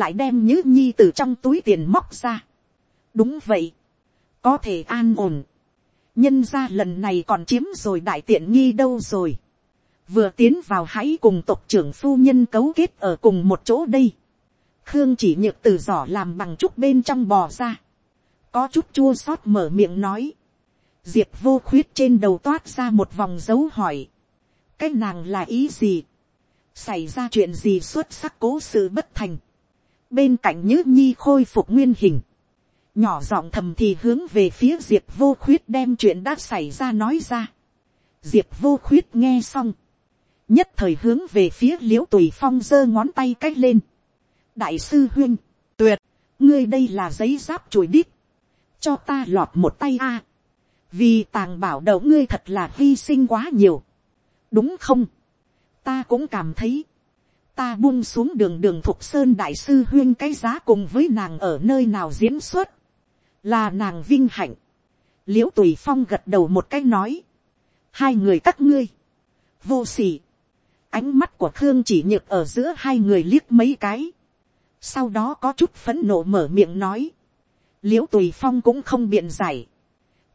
lại đem nhữ nhi từ trong túi tiền móc ra. đúng vậy, có thể an ổn. nhân ra lần này còn chiếm rồi đại tiện nghi đâu rồi. vừa tiến vào hãy cùng tộc trưởng phu nhân cấu kết ở cùng một chỗ đây. khương chỉ nhược từ giỏ làm bằng trúc bên trong bò ra có chút chua xót mở miệng nói. diệp vô khuyết trên đầu toát ra một vòng dấu hỏi. cái nàng là ý gì. xảy ra chuyện gì xuất sắc cố sự bất thành bên cạnh nhữ nhi khôi phục nguyên hình, nhỏ giọng thầm thì hướng về phía diệp vô khuyết đem chuyện đã xảy ra nói ra. diệp vô khuyết nghe xong, nhất thời hướng về phía l i ễ u tùy phong giơ ngón tay c á c h lên. đại sư huynh tuyệt, ngươi đây là giấy giáp chùi đít, cho ta lọt một tay a, vì tàng bảo đầu ngươi thật là hy sinh quá nhiều, đúng không, ta cũng cảm thấy, ta buông xuống đường đường thục sơn đại sư huyên cái giá cùng với nàng ở nơi nào diễn xuất, là nàng vinh hạnh, l i ễ u tùy phong gật đầu một cái nói, hai người các ngươi, vô s ỉ ánh mắt của khương chỉ nhựt ở giữa hai người liếc mấy cái, sau đó có chút phấn nộ mở miệng nói, l i ễ u tùy phong cũng không biện giải,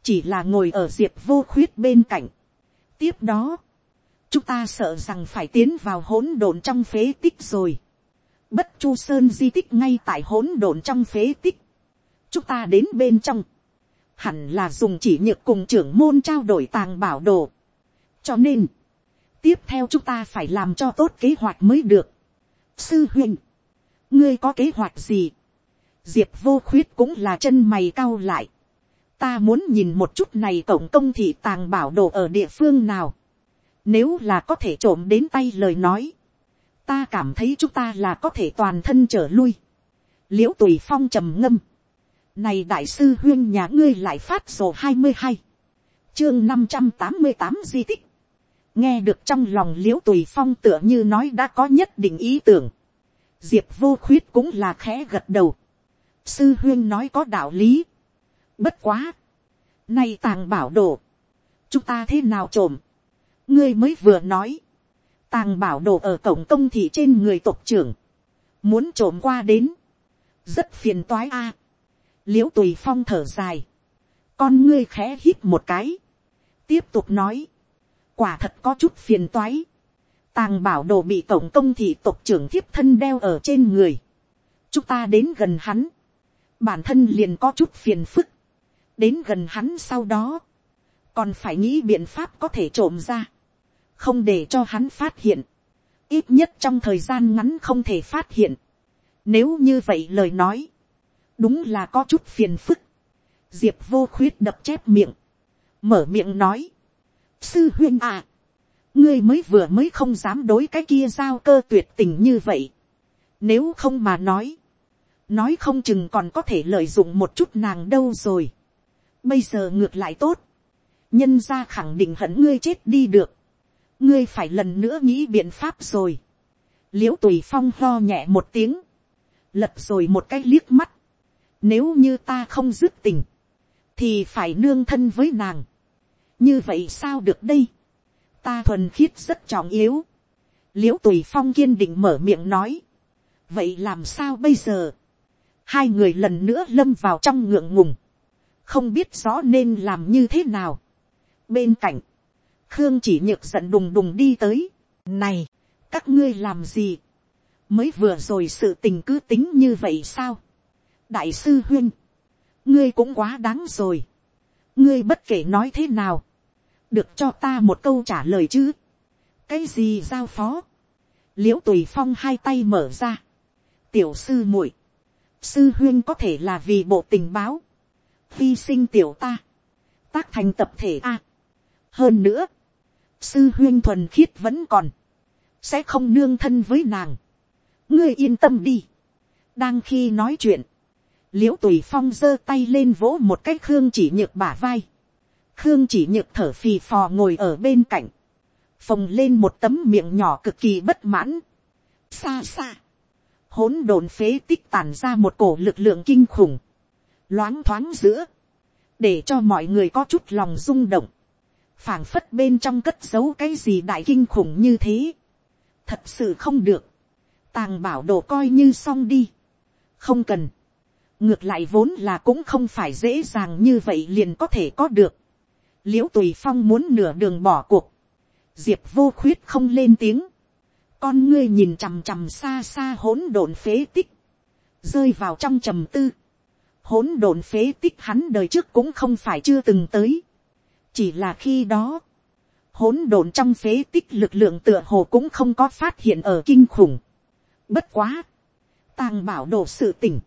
chỉ là ngồi ở diệp vô khuyết bên cạnh. tiếp đó, chúng ta sợ rằng phải tiến vào hỗn độn trong phế tích rồi. bất chu sơn di tích ngay tại hỗn độn trong phế tích. chúng ta đến bên trong. hẳn là dùng chỉ nhược cùng trưởng môn trao đổi tàng bảo đồ. cho nên, tiếp theo chúng ta phải làm cho tốt kế hoạch mới được. sư huynh, ngươi có kế hoạch gì diệp vô khuyết cũng là chân mày cao lại. ta muốn nhìn một chút này tổng công thị tàng bảo đồ ở địa phương nào nếu là có thể trộm đến tay lời nói. Ta cảm thấy chúng ta là có thể toàn thân trở lui. Liễu tùy phong trầm ngâm. này đại sư huyên nhà ngươi lại phát sổ hai mươi hai, chương năm trăm tám mươi tám di tích, nghe được trong lòng l i ễ u tùy phong tựa như nói đã có nhất định ý tưởng, diệp vô khuyết cũng là khẽ gật đầu, sư huyên nói có đạo lý, bất quá, nay tàng bảo đồ, chúng ta thế nào trộm, ngươi mới vừa nói, tàng bảo đồ ở cổng công thị trên người tộc trưởng, muốn trộm qua đến, rất phiền toái a, l i ễ u tùy phong thở dài, con ngươi khẽ hít một cái, tiếp tục nói, quả thật có chút phiền toái, tàng bảo đồ bị tổng công thị tộc trưởng thiếp thân đeo ở trên người, chúng ta đến gần hắn, bản thân liền có chút phiền phức, đến gần hắn sau đó, còn phải nghĩ biện pháp có thể trộm ra, không để cho hắn phát hiện, ít nhất trong thời gian ngắn không thể phát hiện. Nếu như vậy lời nói, đúng là có chút phiền phức. diệp vô khuyết đập chép miệng, mở miệng nói, sư huyên à, ngươi mới vừa mới không dám đối cái kia giao cơ tuyệt tình như vậy. nếu không mà nói, nói không chừng còn có thể lợi dụng một chút nàng đâu rồi. bây giờ ngược lại tốt, nhân ra khẳng định hận ngươi chết đi được, ngươi phải lần nữa nghĩ biện pháp rồi. l i ễ u tùy phong lo nhẹ một tiếng, lật rồi một cái liếc mắt, nếu như ta không dứt tình, thì phải nương thân với nàng. Như vậy sao được đây? Ta thuần khiết rất trọng yếu. Liễu tùy phong kiên định mở miệng nói. Vậy làm sao bây giờ? Hai người lần nữa lâm vào trong ngượng ngùng. Không biết rõ nên làm như thế nào. Bên cạnh, Khương chỉ nhược giận đùng đùng đi tới. Này, các ngươi làm gì? Mới vừa rồi sự tình cứ tính như vậy sao? đại sư huyên, ngươi cũng quá đáng rồi, ngươi bất kể nói thế nào, được cho ta một câu trả lời chứ, cái gì giao phó, l i ễ u tùy phong hai tay mở ra, tiểu sư muội, sư huyên có thể là vì bộ tình báo, hy sinh tiểu ta, tác thành tập thể a. hơn nữa, sư huyên thuần khiết vẫn còn, sẽ không nương thân với nàng, ngươi yên tâm đi, đang khi nói chuyện, l i ễ u tùy phong giơ tay lên vỗ một cái khương chỉ nhược bả vai. khương chỉ nhược thở phì phò ngồi ở bên cạnh. phồng lên một tấm miệng nhỏ cực kỳ bất mãn. xa xa hỗn độn phế tích tàn ra một cổ lực lượng kinh khủng. loáng thoáng giữa. để cho mọi người có chút lòng rung động. phảng phất bên trong cất giấu cái gì đại kinh khủng như thế. thật sự không được. tàng bảo đồ coi như xong đi. không cần ngược lại vốn là cũng không phải dễ dàng như vậy liền có thể có được. l i ễ u tùy phong muốn nửa đường bỏ cuộc, diệp vô khuyết không lên tiếng, con ngươi nhìn chằm chằm xa xa hỗn độn phế tích, rơi vào trong trầm tư, hỗn độn phế tích hắn đời trước cũng không phải chưa từng tới, chỉ là khi đó, hỗn độn trong phế tích lực lượng tựa hồ cũng không có phát hiện ở kinh khủng. Bất quá, tàng bảo đồ sự tỉnh,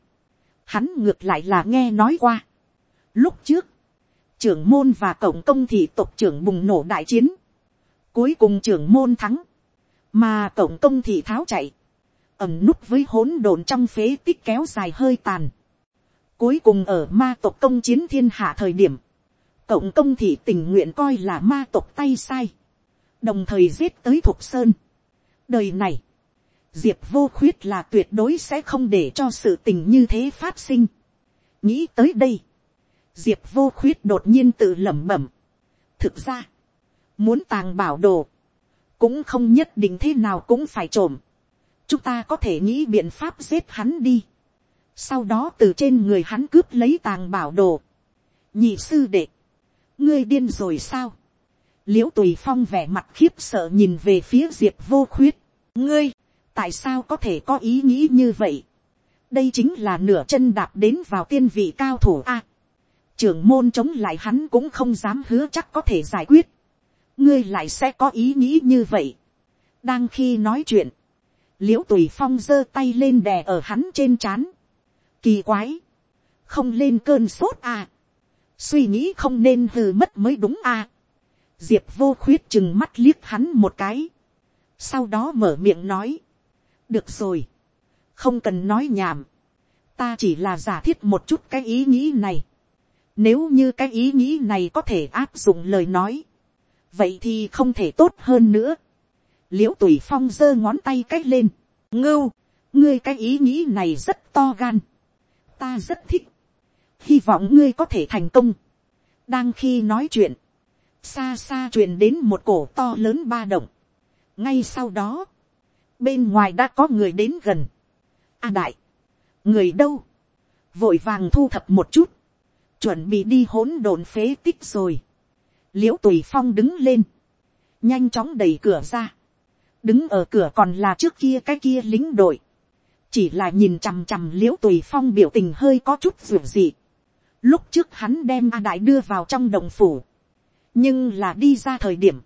hắn ngược lại là nghe nói qua. Lúc trước, trưởng môn và cộng công thị tộc trưởng bùng nổ đại chiến. Cuối cùng trưởng môn thắng, mà tổng công thị tháo chạy, ẩm núp với hỗn độn trong phế tích kéo dài hơi tàn. Cuối cùng ở ma tộc công chiến thiên hạ thời điểm, cộng công thị tình nguyện coi là ma tộc tay sai, đồng thời giết tới thục sơn. đời này, diệp vô khuyết là tuyệt đối sẽ không để cho sự tình như thế phát sinh. nghĩ tới đây, diệp vô khuyết đột nhiên tự lẩm bẩm. thực ra, muốn tàng bảo đồ, cũng không nhất định thế nào cũng phải trộm. chúng ta có thể nghĩ biện pháp giết hắn đi. sau đó từ trên người hắn cướp lấy tàng bảo đồ. nhị sư đệ, ngươi điên rồi sao. l i ễ u tùy phong vẻ mặt khiếp sợ nhìn về phía diệp vô khuyết. ngươi, tại sao có thể có ý nghĩ như vậy. đây chính là nửa chân đạp đến vào tiên vị cao thủ a. trưởng môn chống lại hắn cũng không dám hứa chắc có thể giải quyết ngươi lại sẽ có ý nghĩ như vậy. đang khi nói chuyện, l i ễ u tùy phong giơ tay lên đè ở hắn trên c h á n kỳ quái, không lên cơn sốt à. suy nghĩ không nên hừ mất mới đúng à. diệp vô khuyết chừng mắt liếc hắn một cái, sau đó mở miệng nói, được rồi, không cần nói nhảm, ta chỉ là giả thiết một chút cái ý nghĩ này. Nếu như cái ý nghĩ này có thể áp dụng lời nói, vậy thì không thể tốt hơn nữa. l i ễ u tùy phong giơ ngón tay c á c h lên, ngưu, ngươi cái ý nghĩ này rất to gan, ta rất thích, hy vọng ngươi có thể thành công. đang khi nói chuyện, xa xa truyền đến một cổ to lớn ba động. ngay sau đó, bên ngoài đã có người đến gần. a đại, người đâu, vội vàng thu thập một chút, chuẩn bị đi hỗn độn phế tích rồi l i ễ u tùy phong đứng lên, nhanh chóng đẩy cửa ra, đứng ở cửa còn là trước kia cái kia lính đội, chỉ là nhìn chằm chằm l i ễ u tùy phong biểu tình hơi có chút ruột gì. lúc trước hắn đem a đại đưa vào trong đồng phủ, nhưng là đi ra thời điểm,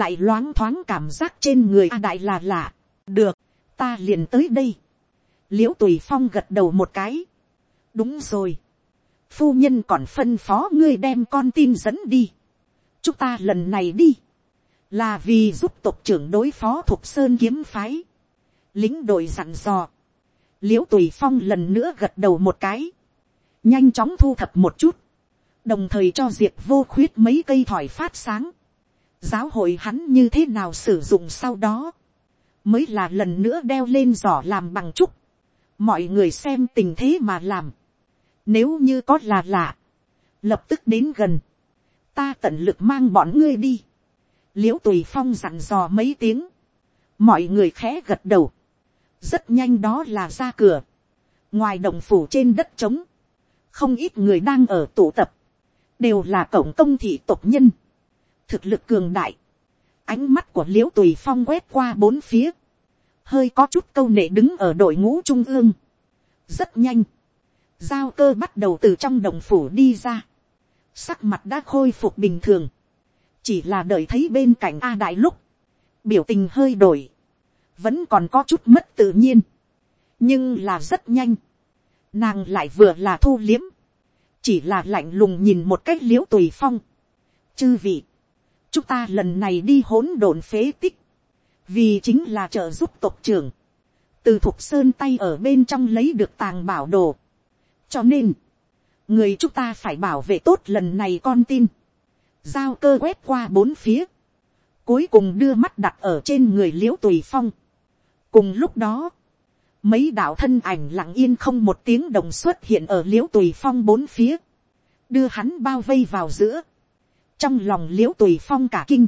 lại loáng thoáng cảm giác trên người a đại là lạ, được, ta liền tới đây, l i ễ u tùy phong gật đầu một cái, đúng rồi, phu nhân còn phân phó ngươi đem con tin dẫn đi, chúng ta lần này đi, là vì giúp tộc trưởng đối phó thuộc sơn kiếm phái, lính đội dặn dò, l i ễ u tùy phong lần nữa gật đầu một cái, nhanh chóng thu thập một chút, đồng thời cho diệt vô khuyết mấy cây thỏi phát sáng, giáo hội hắn như thế nào sử dụng sau đó, mới là lần nữa đeo lên giỏ làm bằng trúc, mọi người xem tình thế mà làm, nếu như có là lạ, lập tức đến gần, ta tận lực mang bọn ngươi đi, l i ễ u tùy phong dặn dò mấy tiếng, mọi người khẽ gật đầu, rất nhanh đó là ra cửa, ngoài đồng phủ trên đất trống, không ít người đang ở tụ tập, đều là cổng công thị tộc nhân, thực lực cường đại, ánh mắt của l i ễ u tùy phong quét qua bốn phía, hơi có chút câu nệ đứng ở đội ngũ trung ương, rất nhanh, giao cơ bắt đầu từ trong đồng phủ đi ra, sắc mặt đã khôi phục bình thường, chỉ là đợi thấy bên cạnh a đại lúc, biểu tình hơi đổi, vẫn còn có chút mất tự nhiên, nhưng là rất nhanh, nàng lại vừa là thu liếm, chỉ là lạnh lùng nhìn một cách l i ễ u tùy phong, chư vị, chúng ta lần này đi hỗn độn phế tích, vì chính là trợ giúp tộc trưởng, từ thục sơn tay ở bên trong lấy được tàng bảo đồ, cho nên, người chúng ta phải bảo vệ tốt lần này con tin, giao cơ quét qua bốn phía, cuối cùng đưa mắt đặt ở trên người l i ễ u tùy phong. cùng lúc đó, mấy đạo thân ảnh lặng yên không một tiếng đồng xuất hiện ở l i ễ u tùy phong bốn phía, đưa hắn bao vây vào giữa, trong lòng l i ễ u tùy phong cả kinh,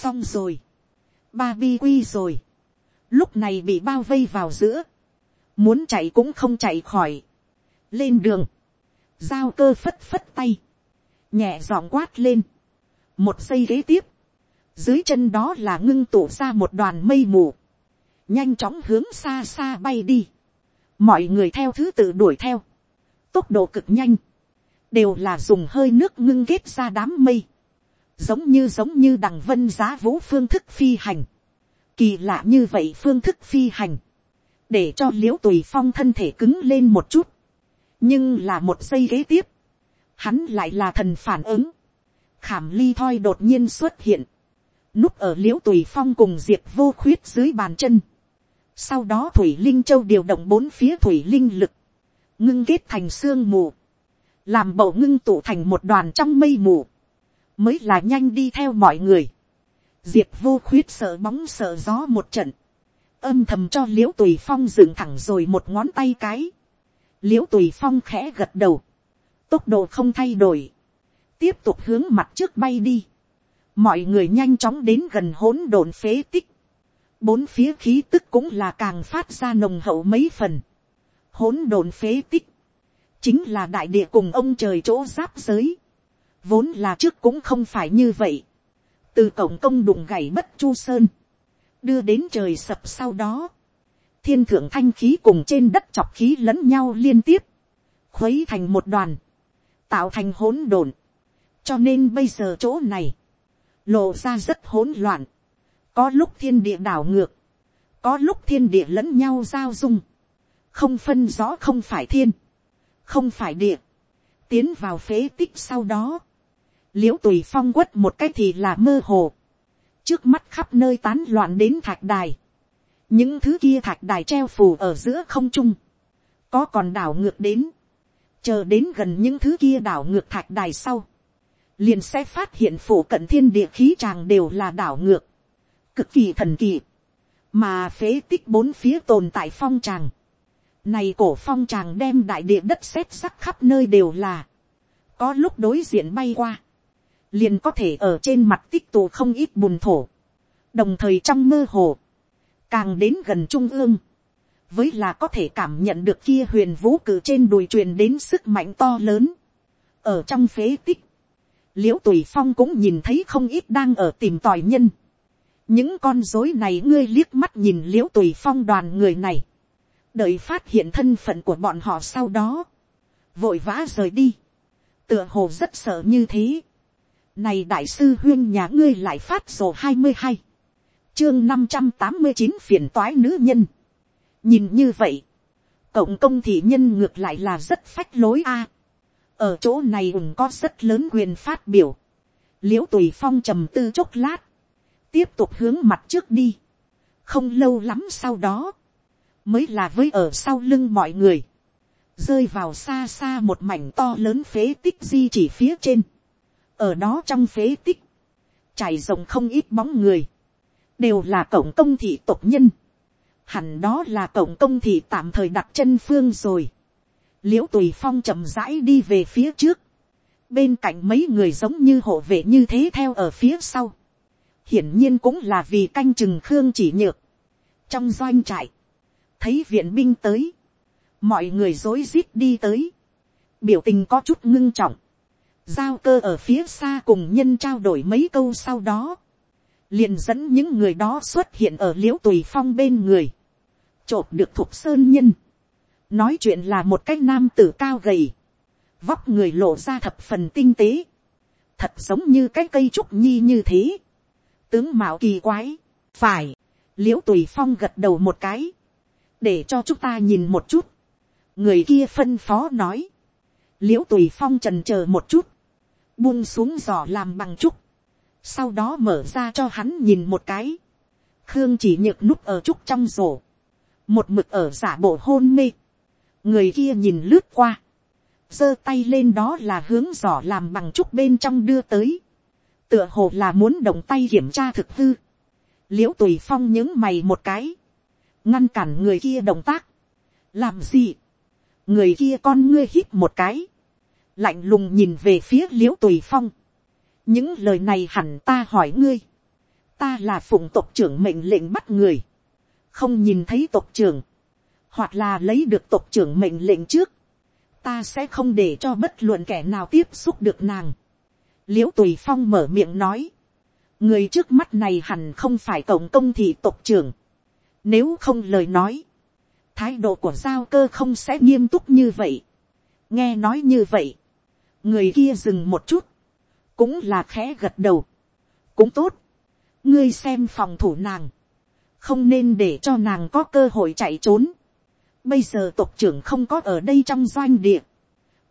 xong rồi, ba bi quy rồi, lúc này bị bao vây vào giữa, muốn chạy cũng không chạy khỏi, lên đường, giao cơ phất phất tay, nhẹ giọng quát lên, một giây kế tiếp, dưới chân đó là ngưng tụ ra một đoàn mây mù, nhanh chóng hướng xa xa bay đi, mọi người theo thứ tự đuổi theo, tốc độ cực nhanh, đều là dùng hơi nước ngưng kết ra đám mây, giống như giống như đằng vân giá vũ phương thức phi hành, kỳ lạ như vậy phương thức phi hành, để cho l i ễ u tùy phong thân thể cứng lên một chút, nhưng là một giây kế tiếp, hắn lại là thần phản ứng, khảm ly thoi đột nhiên xuất hiện, núp ở l i ễ u tùy phong cùng diệt vô khuyết dưới bàn chân, sau đó thủy linh châu điều động bốn phía thủy linh lực, ngưng kết thành sương mù, làm bầu ngưng tụ thành một đoàn trong mây mù, mới là nhanh đi theo mọi người, diệp vô khuyết sợ bóng sợ gió một trận, âm thầm cho l i ễ u tùy phong dựng thẳng rồi một ngón tay cái, l i ễ u tùy phong khẽ gật đầu, tốc độ không thay đổi, tiếp tục hướng mặt trước bay đi, mọi người nhanh chóng đến gần hỗn độn phế tích, bốn phía khí tức cũng là càng phát ra nồng hậu mấy phần, hỗn độn phế tích, chính là đại địa cùng ông trời chỗ giáp giới, vốn là trước cũng không phải như vậy, từ cổng công đụng gảy bất chu sơn, đưa đến trời sập sau đó, thiên thượng thanh khí cùng trên đất chọc khí lẫn nhau liên tiếp, khuấy thành một đoàn, tạo thành hỗn độn. cho nên bây giờ chỗ này, lộ ra rất hỗn loạn, có lúc thiên địa đảo ngược, có lúc thiên địa lẫn nhau giao dung, không phân rõ không phải thiên, không phải địa, tiến vào phế tích sau đó, l i ễ u tùy phong quất một cái thì là mơ hồ, trước mắt khắp nơi tán loạn đến thạch đài, những thứ kia thạch đài treo phù ở giữa không trung, có còn đảo ngược đến, chờ đến gần những thứ kia đảo ngược thạch đài sau, liền sẽ phát hiện phủ cận thiên địa khí tràng đều là đảo ngược, cực kỳ thần kỳ, mà phế tích bốn phía tồn tại phong tràng, này cổ phong tràng đem đại địa đất xét sắc khắp nơi đều là, có lúc đối diện bay qua, liền có thể ở trên mặt tích tụ không ít bùn thổ, đồng thời trong mơ hồ, càng đến gần trung ương, với là có thể cảm nhận được kia huyền vũ cử trên đùi truyền đến sức mạnh to lớn. ở trong phế tích, l i ễ u tùy phong cũng nhìn thấy không ít đang ở tìm tòi nhân. những con dối này ngươi liếc mắt nhìn l i ễ u tùy phong đoàn người này, đợi phát hiện thân phận của bọn họ sau đó, vội vã rời đi, tựa hồ rất sợ như thế. này đại sư huyên nhà ngươi lại phát sổ hai mươi hai, chương năm trăm tám mươi chín phiền toái nữ nhân. Nhìn như vậy, cộng công thị nhân ngược lại là rất phách lối a. ở chỗ này ủng có rất lớn quyền phát biểu, l i ễ u tùy phong trầm tư chốc lát, tiếp tục hướng mặt trước đi, không lâu lắm sau đó, mới là với ở sau lưng mọi người, rơi vào xa xa một mảnh to lớn phế tích di chỉ phía trên, ở đó trong phế tích, trải rộng không ít bóng người, đều là cộng công thị tộc nhân, hẳn đó là cộng công thị tạm thời đặt chân phương rồi. l i ễ u tùy phong chậm rãi đi về phía trước, bên cạnh mấy người giống như hộ vệ như thế theo ở phía sau. hiển nhiên cũng là vì canh chừng khương chỉ nhược. trong doanh trại, thấy viện binh tới, mọi người rối rít đi tới, biểu tình có chút ngưng trọng, giao cơ ở phía xa cùng nhân trao đổi mấy câu sau đó, liền dẫn những người đó xuất hiện ở l i ễ u tùy phong bên người chộp được thuộc sơn nhân. Nói chuyện là một cái nam tử cao gầy. Vóc người lộ ra thập phần tinh tế. Thật giống như cái cây trúc nhi như thế. Tướng mạo kỳ quái. Phải. Liễu tùy phong gật đầu một cái. Để cho chúng ta nhìn một chút. Người kia phân phó nói. Liễu tùy phong trần chờ một chút. Buông xuống giỏ làm bằng trúc. Sau đó mở ra cho hắn nhìn một cái. Khương chỉ nhược núp ở trúc trong rổ. Một mực ở giả bộ hôn mê, người kia nhìn lướt qua, giơ tay lên đó là hướng giỏ làm bằng trúc bên trong đưa tới, tựa hồ là muốn động tay kiểm tra thực hư, l i ễ u tùy phong những mày một cái, ngăn cản người kia động tác, làm gì, người kia con ngươi hít một cái, lạnh lùng nhìn về phía l i ễ u tùy phong, những lời này hẳn ta hỏi ngươi, ta là phụng tộc trưởng mệnh lệnh bắt người, không nhìn thấy tộc trưởng, hoặc là lấy được tộc trưởng mệnh lệnh trước, ta sẽ không để cho bất luận kẻ nào tiếp xúc được nàng. l i ễ u tùy phong mở miệng nói, người trước mắt này hẳn không phải tổng công thị tộc trưởng, nếu không lời nói, thái độ của giao cơ không sẽ nghiêm túc như vậy. nghe nói như vậy, người kia dừng một chút, cũng là khẽ gật đầu, cũng tốt, ngươi xem phòng thủ nàng, không nên để cho nàng có cơ hội chạy trốn. Bây giờ tộc trưởng không có ở đây trong doanh địa,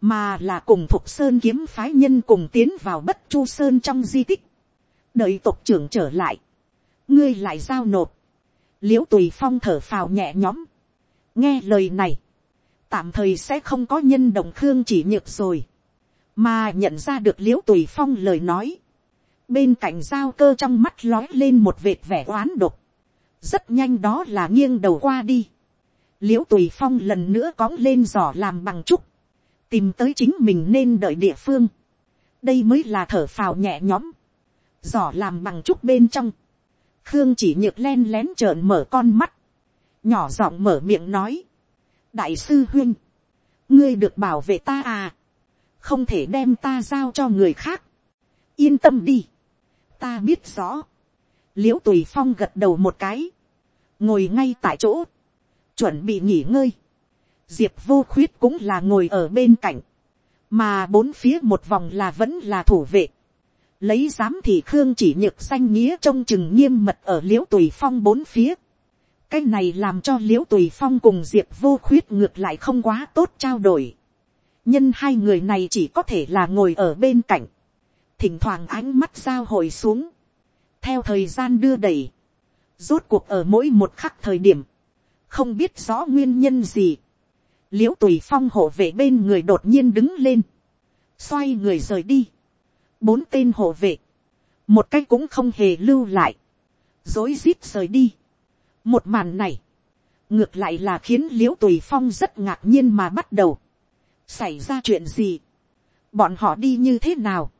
mà là cùng thục sơn kiếm phái nhân cùng tiến vào bất chu sơn trong di tích. đợi tộc trưởng trở lại, ngươi lại giao nộp, l i ễ u tùy phong thở phào nhẹ nhõm. nghe lời này, tạm thời sẽ không có nhân động khương chỉ nhược rồi, mà nhận ra được l i ễ u tùy phong lời nói. bên cạnh giao cơ trong mắt lói lên một vệt vẻ oán độc rất nhanh đó là nghiêng đầu qua đi. l i ễ u tùy phong lần nữa cóng lên giỏ làm bằng trúc, tìm tới chính mình nên đợi địa phương. đây mới là thở phào nhẹ nhõm. giỏ làm bằng trúc bên trong, khương chỉ nhược len lén trợn mở con mắt, nhỏ giọng mở miệng nói, đại sư huyên, ngươi được bảo vệ ta à, không thể đem ta giao cho người khác, yên tâm đi, ta biết rõ, l i ễ u tùy phong gật đầu một cái, ngồi ngay tại chỗ, chuẩn bị nghỉ ngơi. diệp vô khuyết cũng là ngồi ở bên cạnh, mà bốn phía một vòng là vẫn là thủ vệ. lấy giám thì khương chỉ nhược xanh nghĩa trông chừng nghiêm mật ở l i ễ u tùy phong bốn phía. cái này làm cho l i ễ u tùy phong cùng diệp vô khuyết ngược lại không quá tốt trao đổi nhân hai người này chỉ có thể là ngồi ở bên cạnh, thỉnh thoảng ánh mắt giao hồi xuống, theo thời gian đưa đẩy, rốt cuộc ở mỗi một khắc thời điểm, không biết rõ nguyên nhân gì, l i ễ u tùy phong hộ vệ bên người đột nhiên đứng lên, xoay người rời đi, bốn tên hộ vệ, một cách cũng không hề lưu lại, dối rít rời đi. một màn này, ngược lại là khiến l i ễ u tùy phong rất ngạc nhiên mà bắt đầu, xảy ra chuyện gì, bọn họ đi như thế nào,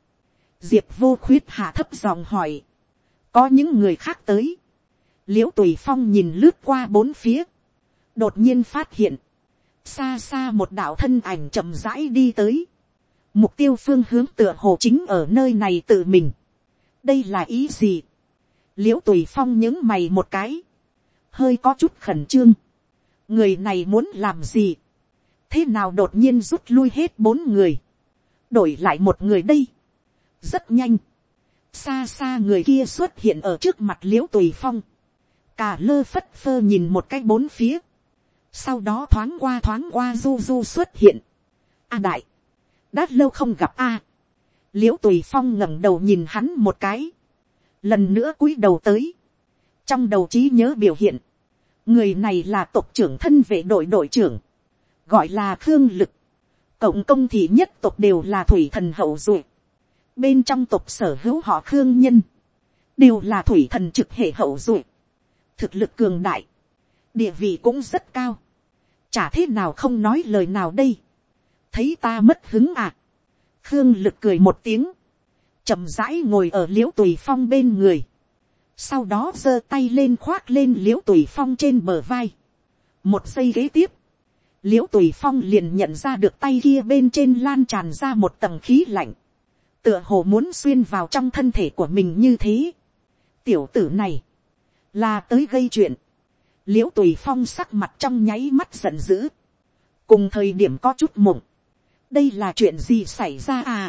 diệp vô khuyết hạ thấp giọng hỏi, có những người khác tới, l i ễ u tùy phong nhìn lướt qua bốn phía, đột nhiên phát hiện, xa xa một đạo thân ảnh chậm rãi đi tới, mục tiêu phương hướng tựa hồ chính ở nơi này tự mình, đây là ý gì, l i ễ u tùy phong những mày một cái, hơi có chút khẩn trương, người này muốn làm gì, thế nào đột nhiên rút lui hết bốn người, đổi lại một người đây, rất nhanh, xa xa người kia xuất hiện ở trước mặt l i ễ u tùy phong, cả lơ phất phơ nhìn một cái bốn phía, sau đó thoáng qua thoáng qua du du xuất hiện, a đại, đã lâu không gặp a, l i ễ u tùy phong ngẩng đầu nhìn hắn một cái, lần nữa cúi đầu tới, trong đầu trí nhớ biểu hiện, người này là tộc trưởng thân vệ đội đội trưởng, gọi là khương lực, cộng công thì nhất tộc đều là thủy thần hậu duệ, bên trong tộc sở hữu họ khương nhân, đều là thủy thần trực hệ hậu duệ, thực lực cường đại, địa vị cũng rất cao, chả thế nào không nói lời nào đây, thấy ta mất hứng à, khương lực cười một tiếng, chậm rãi ngồi ở l i ễ u tùy phong bên người, sau đó giơ tay lên khoác lên l i ễ u tùy phong trên bờ vai, một giây ghế tiếp, l i ễ u tùy phong liền nhận ra được tay kia bên trên lan tràn ra một tầng khí lạnh, tựa hồ muốn xuyên vào trong thân thể của mình như thế. tiểu tử này, là tới gây chuyện, l i ễ u tùy phong sắc mặt trong nháy mắt giận dữ, cùng thời điểm có chút mộng, đây là chuyện gì xảy ra à,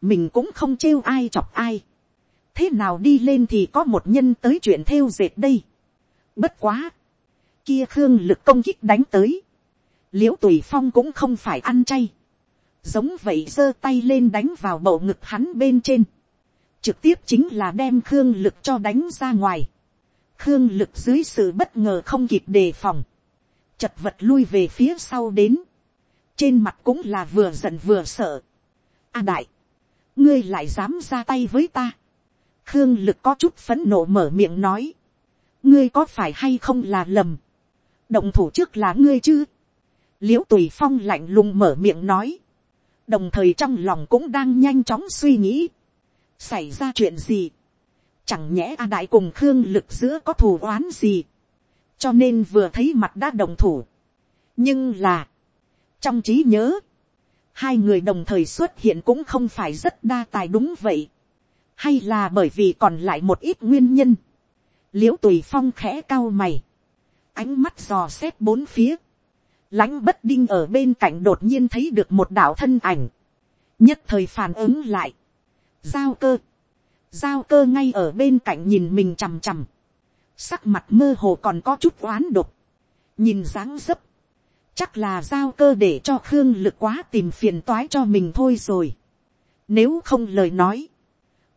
mình cũng không trêu ai chọc ai. thế nào đi lên thì có một nhân tới chuyện thêu dệt đây. bất quá. kia khương lực công kích đánh tới l i ễ u tùy phong cũng không phải ăn chay. giống vậy giơ tay lên đánh vào bầu ngực hắn bên trên. trực tiếp chính là đem khương lực cho đánh ra ngoài. khương lực dưới sự bất ngờ không kịp đề phòng. chật vật lui về phía sau đến. trên mặt cũng là vừa giận vừa sợ. a đại, ngươi lại dám ra tay với ta. khương lực có chút phấn nộ mở miệng nói. ngươi có phải hay không là lầm. động thủ trước là ngươi chứ l i ễ u tùy phong lạnh lùng mở miệng nói. đồng thời trong lòng cũng đang nhanh chóng suy nghĩ. xảy ra chuyện gì. chẳng nhẽ a đại cùng khương lực giữa có thù oán gì. cho nên vừa thấy mặt đã đồng thủ. nhưng là, trong trí nhớ, hai người đồng thời xuất hiện cũng không phải rất đa tài đúng vậy, hay là bởi vì còn lại một ít nguyên nhân, l i ễ u tùy phong khẽ cao mày, ánh mắt dò xét bốn phía, lãnh bất đinh ở bên cạnh đột nhiên thấy được một đạo thân ảnh, nhất thời phản ứng lại, giao cơ, giao cơ ngay ở bên cạnh nhìn mình chằm chằm, sắc mặt mơ hồ còn có chút oán độc, nhìn dáng dấp, chắc là giao cơ để cho khương lực quá tìm phiền toái cho mình thôi rồi. Nếu không lời nói,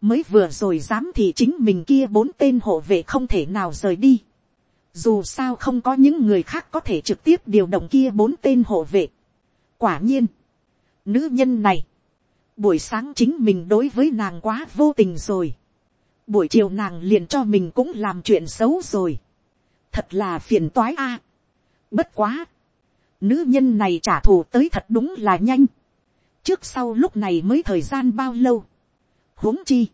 mới vừa rồi dám thì chính mình kia bốn tên hộ vệ không thể nào rời đi. Dù sao không có những người khác có thể trực tiếp điều động kia bốn tên hộ vệ. Quả nhiên, nữ nhân này, buổi sáng chính mình đối với nàng quá vô tình rồi. Buổi chiều nàng liền cho mình cũng làm chuyện xấu rồi. Thật là phiền toái a. Bất quá Nữ nhân này trả thù tới thật đúng là nhanh. Trước sau lúc này mới thời gian bao lâu. huống chi.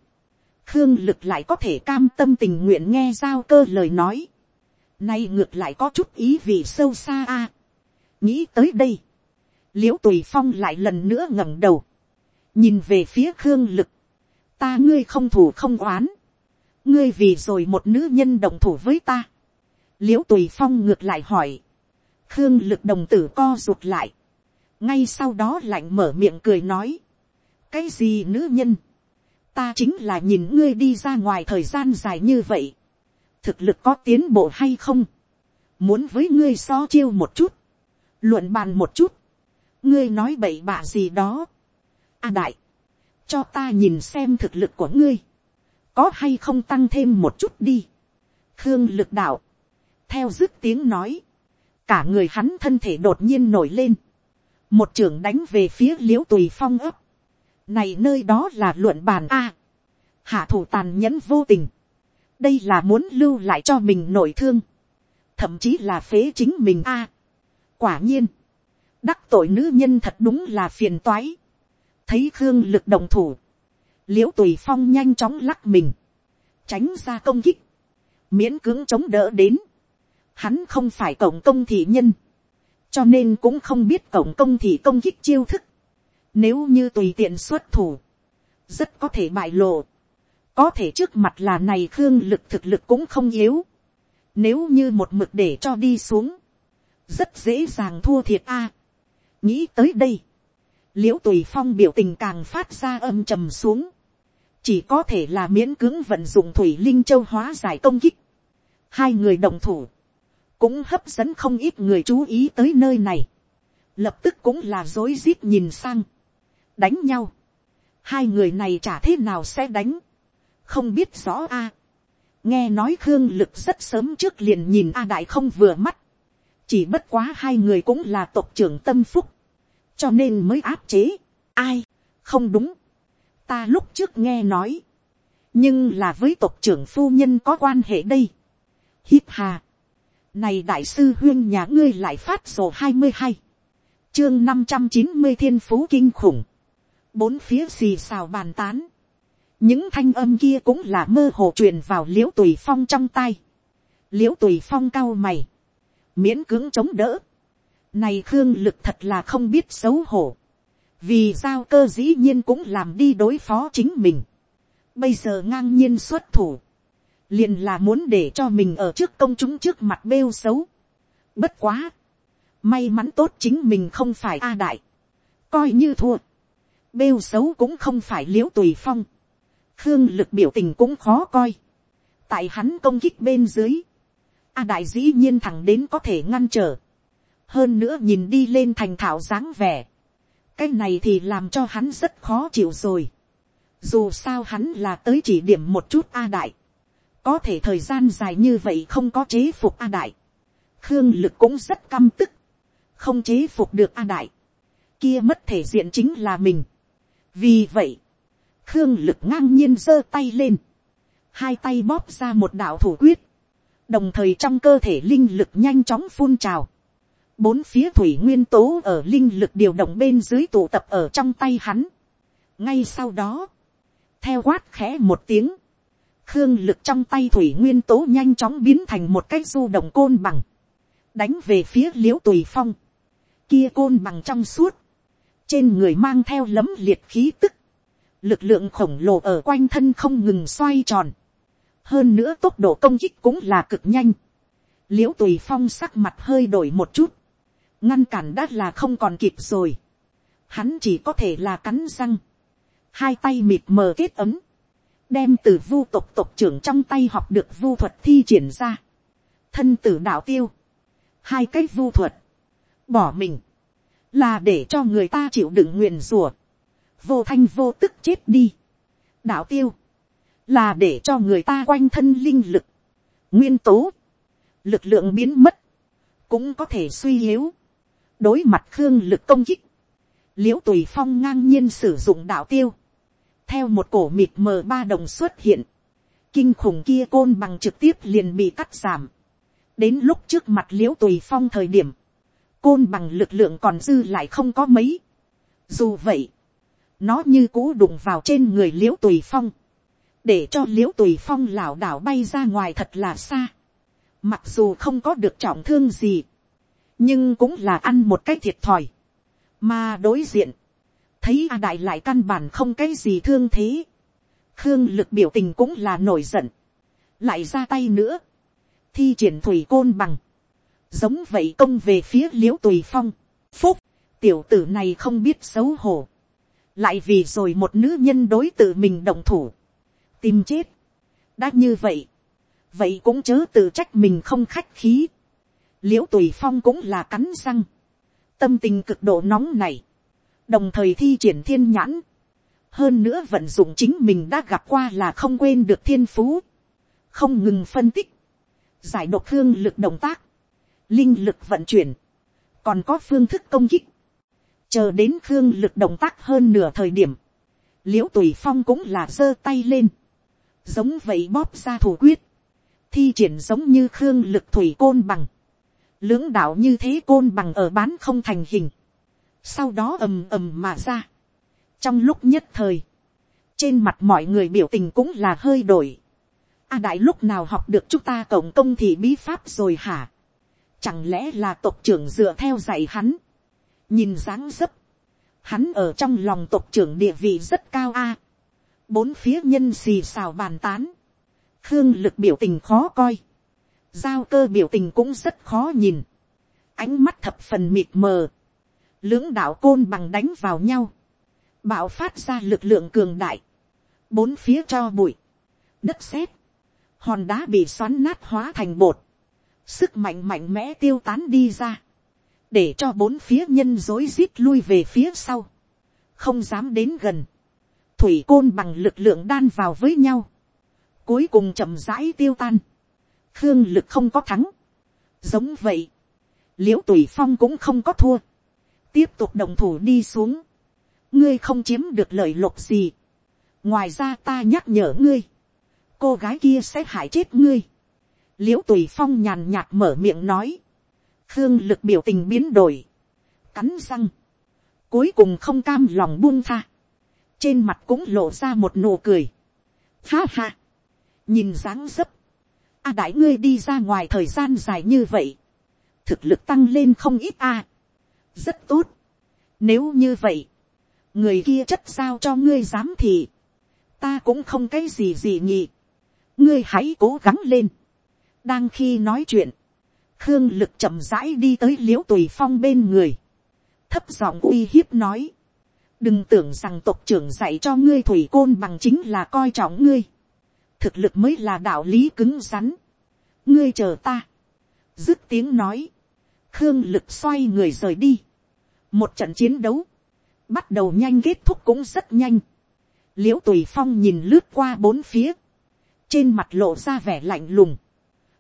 Khương lực lại có thể cam tâm tình nguyện nghe giao cơ lời nói. Nay ngược lại có chút ý vị sâu xa a. Nghĩ tới đây. Liễu tùy phong lại lần nữa ngẩng đầu. Nhìn về phía khương lực. Ta ngươi không thủ không oán. Ngươi vì rồi một nữ nhân đồng thủ với ta. Liễu tùy phong ngược lại hỏi khương lực đồng tử co rụt lại, ngay sau đó lạnh mở miệng cười nói, cái gì nữ nhân, ta chính là nhìn ngươi đi ra ngoài thời gian dài như vậy, thực lực có tiến bộ hay không, muốn với ngươi so chiêu một chút, luận bàn một chút, ngươi nói bậy bạ gì đó, a đại, cho ta nhìn xem thực lực của ngươi, có hay không tăng thêm một chút đi, khương lực đạo, theo dứt tiếng nói, cả người hắn thân thể đột nhiên nổi lên, một trưởng đánh về phía l i ễ u tùy phong ấp, này nơi đó là luận bàn a, hạ thủ tàn nhẫn vô tình, đây là muốn lưu lại cho mình nội thương, thậm chí là phế chính mình a. quả nhiên, đắc tội nữ nhân thật đúng là phiền toái, thấy khương lực đồng thủ, l i ễ u tùy phong nhanh chóng lắc mình, tránh ra công kích, miễn cưỡng chống đỡ đến, hắn không phải cổng công thị nhân, cho nên cũng không biết cổng công thị công kích chiêu thức. Nếu như tùy tiện xuất thủ, rất có thể bại lộ. Có thể trước mặt là này khương lực thực lực cũng không yếu. Nếu như một mực để cho đi xuống, rất dễ dàng thua thiệt a. nghĩ tới đây, l i ễ u tùy phong biểu tình càng phát ra âm trầm xuống. chỉ có thể là miễn cưỡng vận dụng thủy linh châu hóa giải công kích. hai người đồng thủ, cũng hấp dẫn không ít người chú ý tới nơi này, lập tức cũng là dối rít nhìn sang, đánh nhau, hai người này chả thế nào sẽ đánh, không biết rõ a, nghe nói khương lực rất sớm trước liền nhìn a đại không vừa mắt, chỉ bất quá hai người cũng là tộc trưởng tâm phúc, cho nên mới áp chế, ai, không đúng, ta lúc trước nghe nói, nhưng là với tộc trưởng phu nhân có quan hệ đây, hít hà, này đại sư huyên nhà ngươi lại phát sổ hai mươi hai. Chương năm trăm chín mươi thiên phú kinh khủng. Bốn phía xì xào bàn tán. Những thanh âm kia cũng là mơ hồ truyền vào liễu tùy phong trong tay. Liễu tùy phong cao mày. Miễn cưỡng chống đỡ. Này khương lực thật là không biết xấu hổ. Vì giao cơ dĩ nhiên cũng làm đi đối phó chính mình. Bây giờ ngang nhiên xuất thủ liền là muốn để cho mình ở trước công chúng trước mặt bêu xấu. Bất quá, may mắn tốt chính mình không phải a đại, coi như thua, bêu xấu cũng không phải l i ễ u tùy phong, khương lực biểu tình cũng khó coi, tại hắn công kích bên dưới, a đại dĩ nhiên thẳng đến có thể ngăn trở, hơn nữa nhìn đi lên thành thảo dáng vẻ, cái này thì làm cho hắn rất khó chịu rồi, dù sao hắn là tới chỉ điểm một chút a đại, có thể thời gian dài như vậy không có chế phục a đại, khương lực cũng rất căm tức, không chế phục được a đại, kia mất thể diện chính là mình. vì vậy, khương lực ngang nhiên giơ tay lên, hai tay bóp ra một đạo thủ quyết, đồng thời trong cơ thể linh lực nhanh chóng phun trào, bốn phía thủy nguyên tố ở linh lực điều động bên dưới tụ tập ở trong tay hắn. ngay sau đó, theo quát khẽ một tiếng, khương lực trong tay thủy nguyên tố nhanh chóng biến thành một cái du động côn bằng, đánh về phía Liễu tùy phong, kia côn bằng trong suốt, trên người mang theo lấm liệt khí tức, lực lượng khổng lồ ở quanh thân không ngừng xoay tròn, hơn nữa tốc độ công kích cũng là cực nhanh, l i ễ u tùy phong sắc mặt hơi đổi một chút, ngăn cản đã là không còn kịp rồi, hắn chỉ có thể là cắn răng, hai tay mịt mờ kết ấm, đem từ vu tộc tộc trưởng trong tay học được vu thuật thi triển ra, thân tử đạo tiêu, hai cái vu thuật, bỏ mình, là để cho người ta chịu đựng nguyền rùa, vô thanh vô tức chết đi, đạo tiêu, là để cho người ta quanh thân linh lực, nguyên tố, lực lượng biến mất, cũng có thể suy yếu, đối mặt khương lực công kích, l i ễ u tùy phong ngang nhiên sử dụng đạo tiêu, theo một cổ mịt mờ ba đồng xuất hiện, kinh khủng kia côn bằng trực tiếp liền bị cắt giảm. đến lúc trước mặt l i ễ u tùy phong thời điểm, côn bằng lực lượng còn dư lại không có mấy. dù vậy, nó như cũ đụng vào trên người l i ễ u tùy phong, để cho l i ễ u tùy phong lảo đảo bay ra ngoài thật là xa. mặc dù không có được trọng thương gì, nhưng cũng là ăn một cái thiệt thòi. mà đối diện, thấy a đại lại căn bản không cái gì thương thế. khương lực biểu tình cũng là nổi giận. lại ra tay nữa. thi triển thủy côn bằng. giống vậy công về phía l i ễ u tùy phong. phúc, tiểu tử này không biết xấu hổ lại vì rồi một nữ nhân đối tự mình động thủ. tìm chết. đã như vậy. vậy cũng chớ tự trách mình không khách khí. l i ễ u tùy phong cũng là cắn răng. tâm tình cực độ nóng này đồng thời thi triển thiên nhãn, hơn nữa vận dụng chính mình đã gặp qua là không quên được thiên phú, không ngừng phân tích, giải độc thương lực động tác, linh lực vận chuyển, còn có phương thức công kích, chờ đến khương lực động tác hơn nửa thời điểm, l i ễ u tùy phong cũng là giơ tay lên, giống vậy bóp ra thủ quyết, thi triển giống như khương lực thủy côn bằng, lưỡng đạo như thế côn bằng ở bán không thành hình, sau đó ầm ầm mà ra, trong lúc nhất thời, trên mặt mọi người biểu tình cũng là hơi đổi, a à, đại lúc nào học được chúng ta cộng công thì bí pháp rồi hả, Chẳng lẽ là tộc trưởng dựa theo dạy hắn. Nhìn dáng dấp. Hắn ở trong lòng tộc trưởng địa vị rất cao a. Bốn phía nhân xì xào bàn tán. Khương lực biểu tình khó coi. Giao cơ biểu tình cũng rất khó nhìn. Ánh mắt thập phần mịt mờ. Lưỡng đạo côn bằng đánh vào nhau. Bạo phát ra lực lượng cường đại. Bốn phía cho bụi. Đất sét. Hòn đá bị xoắn nát hóa thành bột sức mạnh mạnh mẽ tiêu tán đi ra, để cho bốn phía nhân dối rít lui về phía sau, không dám đến gần, thủy côn bằng lực lượng đan vào với nhau, cuối cùng chậm rãi tiêu tan, khương lực không có thắng, giống vậy, l i ễ u tùy phong cũng không có thua, tiếp tục đồng thủ đi xuống, ngươi không chiếm được lợi lộc gì, ngoài ra ta nhắc nhở ngươi, cô gái kia sẽ hại chết ngươi, l i ễ u tùy phong nhàn nhạt mở miệng nói, khương lực biểu tình biến đổi, cắn răng, cuối cùng không cam lòng buông tha, trên mặt cũng lộ ra một nụ cười, ha ha, nhìn dáng dấp, a đại ngươi đi ra ngoài thời gian dài như vậy, thực lực tăng lên không ít a, rất tốt, nếu như vậy, người kia chất sao cho ngươi dám thì, ta cũng không cái gì gì nhỉ, ngươi hãy cố gắng lên, đang khi nói chuyện, khương lực chậm rãi đi tới l i ễ u tùy phong bên người, thấp giọng uy hiếp nói, đừng tưởng rằng tộc trưởng dạy cho ngươi thủy côn bằng chính là coi trọng ngươi, thực lực mới là đạo lý cứng rắn, ngươi chờ ta, dứt tiếng nói, khương lực xoay người rời đi, một trận chiến đấu, bắt đầu nhanh kết thúc cũng rất nhanh, l i ễ u tùy phong nhìn lướt qua bốn phía, trên mặt lộ ra vẻ lạnh lùng,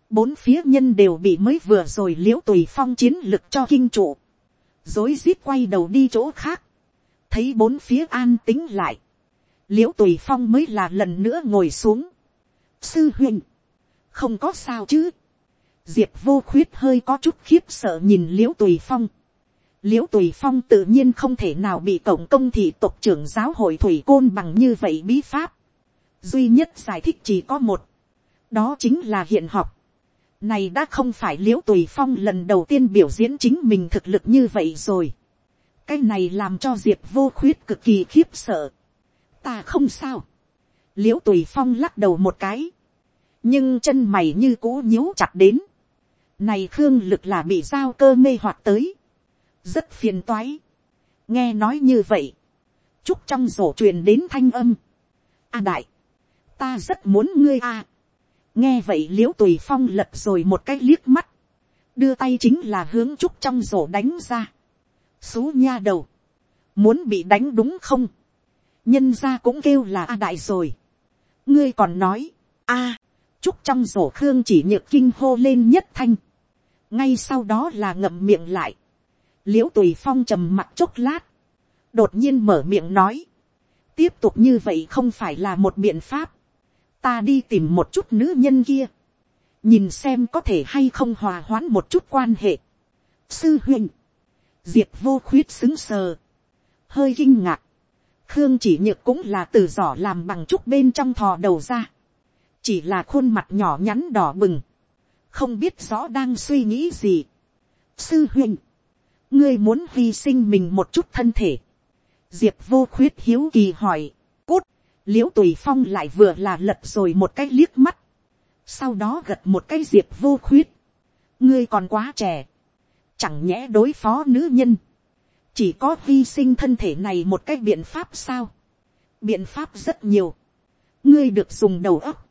bốn phía nhân đều bị mới vừa rồi l i ễ u tùy phong chiến lực cho kinh trụ, dối rít quay đầu đi chỗ khác, thấy bốn phía an tính lại, l i ễ u tùy phong mới là lần nữa ngồi xuống, sư huynh, không có sao chứ, diệp vô khuyết hơi có chút khiếp sợ nhìn l i ễ u tùy phong, l i ễ u tùy phong tự nhiên không thể nào bị cộng công thị tộc trưởng giáo hội thủy côn bằng như vậy bí pháp, duy nhất giải thích chỉ có một, đó chính là hiện học, này đã không phải l i ễ u tùy phong lần đầu tiên biểu diễn chính mình thực lực như vậy rồi. cái này làm cho diệp vô khuyết cực kỳ khiếp sợ. ta không sao. l i ễ u tùy phong lắc đầu một cái. nhưng chân mày như cũ nhíu chặt đến. này khương lực là bị giao cơ mê hoạt tới. rất phiền toái. nghe nói như vậy. chúc trong rổ truyền đến thanh âm. a đại. ta rất muốn ngươi a nghe vậy l i ễ u tùy phong lật rồi một cái liếc mắt, đưa tay chính là hướng trúc trong rổ đánh ra. xú nha đầu, muốn bị đánh đúng không, nhân ra cũng kêu là a đại rồi. ngươi còn nói, a, trúc trong rổ khương chỉ nhược kinh hô lên nhất thanh, ngay sau đó là ngậm miệng lại, l i ễ u tùy phong trầm mặt chốc lát, đột nhiên mở miệng nói, tiếp tục như vậy không phải là một biện pháp, ta đi tìm một chút nữ nhân kia, nhìn xem có thể hay không hòa hoãn một chút quan hệ. sư huynh, diệp vô khuyết xứng sờ, hơi kinh ngạc, khương chỉ nhược cũng là từ giỏ làm bằng chút bên trong thò đầu ra, chỉ là khuôn mặt nhỏ nhắn đỏ bừng, không biết rõ đang suy nghĩ gì. sư huynh, ngươi muốn hy sinh mình một chút thân thể, diệp vô khuyết hiếu kỳ hỏi, l i ễ u tùy phong lại vừa là lật rồi một cái liếc mắt, sau đó gật một cái diệp vô khuyết, ngươi còn quá trẻ, chẳng nhẽ đối phó nữ nhân, chỉ có hy sinh thân thể này một cái biện pháp sao, biện pháp rất nhiều, ngươi được dùng đầu óc,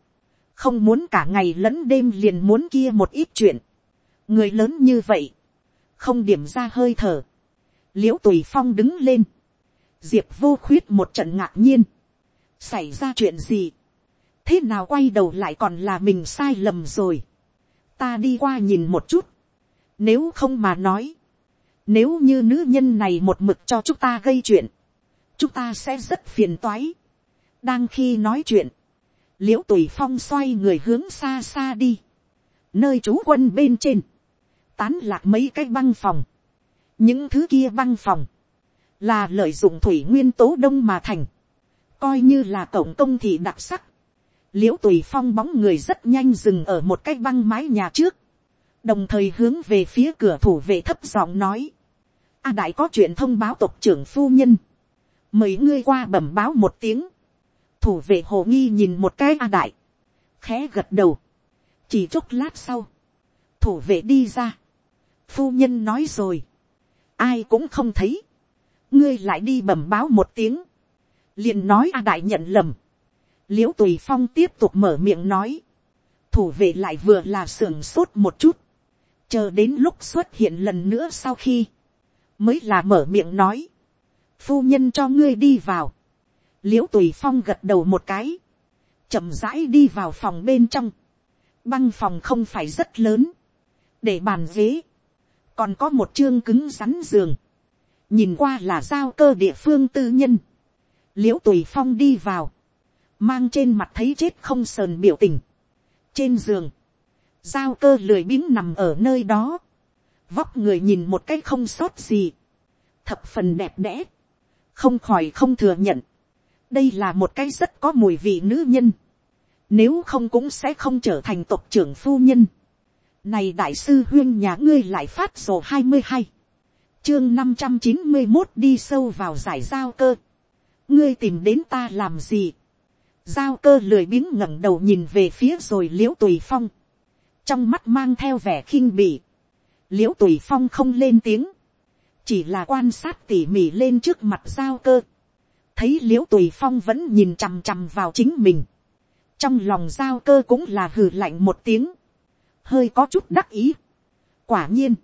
không muốn cả ngày lẫn đêm liền muốn kia một ít chuyện, người lớn như vậy, không điểm ra hơi thở, l i ễ u tùy phong đứng lên, diệp vô khuyết một trận ngạc nhiên, xảy ra chuyện gì, thế nào quay đầu lại còn là mình sai lầm rồi, ta đi qua nhìn một chút, Nếu không mà nói, nếu như nữ nhân này một mực cho chúng ta gây chuyện, chúng ta sẽ rất phiền toái. đang khi nói chuyện, l i ễ u tùy phong xoay người hướng xa xa đi, nơi trú quân bên trên, tán lạc mấy cái băng phòng, những thứ kia băng phòng, là lợi dụng thủy nguyên tố đông mà thành, coi như là cổng công thị đặc sắc, l i ễ u tùy phong bóng người rất nhanh dừng ở một cái băng mái nhà trước, đồng thời hướng về phía cửa thủ vệ thấp giọng nói, a đại có chuyện thông báo tộc trưởng phu nhân, mời ngươi qua bẩm báo một tiếng, thủ vệ hồ nghi nhìn một cái a đại, khẽ gật đầu, chỉ chốc lát sau, thủ vệ đi ra, phu nhân nói rồi, ai cũng không thấy, ngươi lại đi bẩm báo một tiếng, liền nói a đại nhận lầm, l i ễ u tùy phong tiếp tục mở miệng nói, thủ vệ lại vừa là sưởng sốt một chút, chờ đến lúc xuất hiện lần nữa sau khi, mới là mở miệng nói, phu nhân cho ngươi đi vào, l i ễ u tùy phong gật đầu một cái, chậm rãi đi vào phòng bên trong, băng phòng không phải rất lớn, để bàn ghế, còn có một chương cứng rắn giường, nhìn qua là giao cơ địa phương tư nhân, l i ễ u tùy phong đi vào, mang trên mặt thấy chết không sờn biểu tình, trên giường, giao cơ lười biếng nằm ở nơi đó, vóc người nhìn một cái không sót gì, thập phần đẹp đẽ, không khỏi không thừa nhận, đây là một cái rất có mùi vị nữ nhân, nếu không cũng sẽ không trở thành tộc trưởng phu nhân. Này đại sư huyên nhà ngươi lại phát sổ hai mươi hai, chương năm trăm chín mươi một đi sâu vào giải giao cơ ngươi tìm đến ta làm gì. giao cơ lười biếng ngẩng đầu nhìn về phía rồi l i ễ u tùy phong, trong mắt mang theo vẻ khinh bỉ. l i ễ u tùy phong không lên tiếng, chỉ là quan sát tỉ mỉ lên trước mặt giao cơ, thấy l i ễ u tùy phong vẫn nhìn chằm chằm vào chính mình, trong lòng giao cơ cũng là hừ lạnh một tiếng, hơi có chút đắc ý. quả nhiên,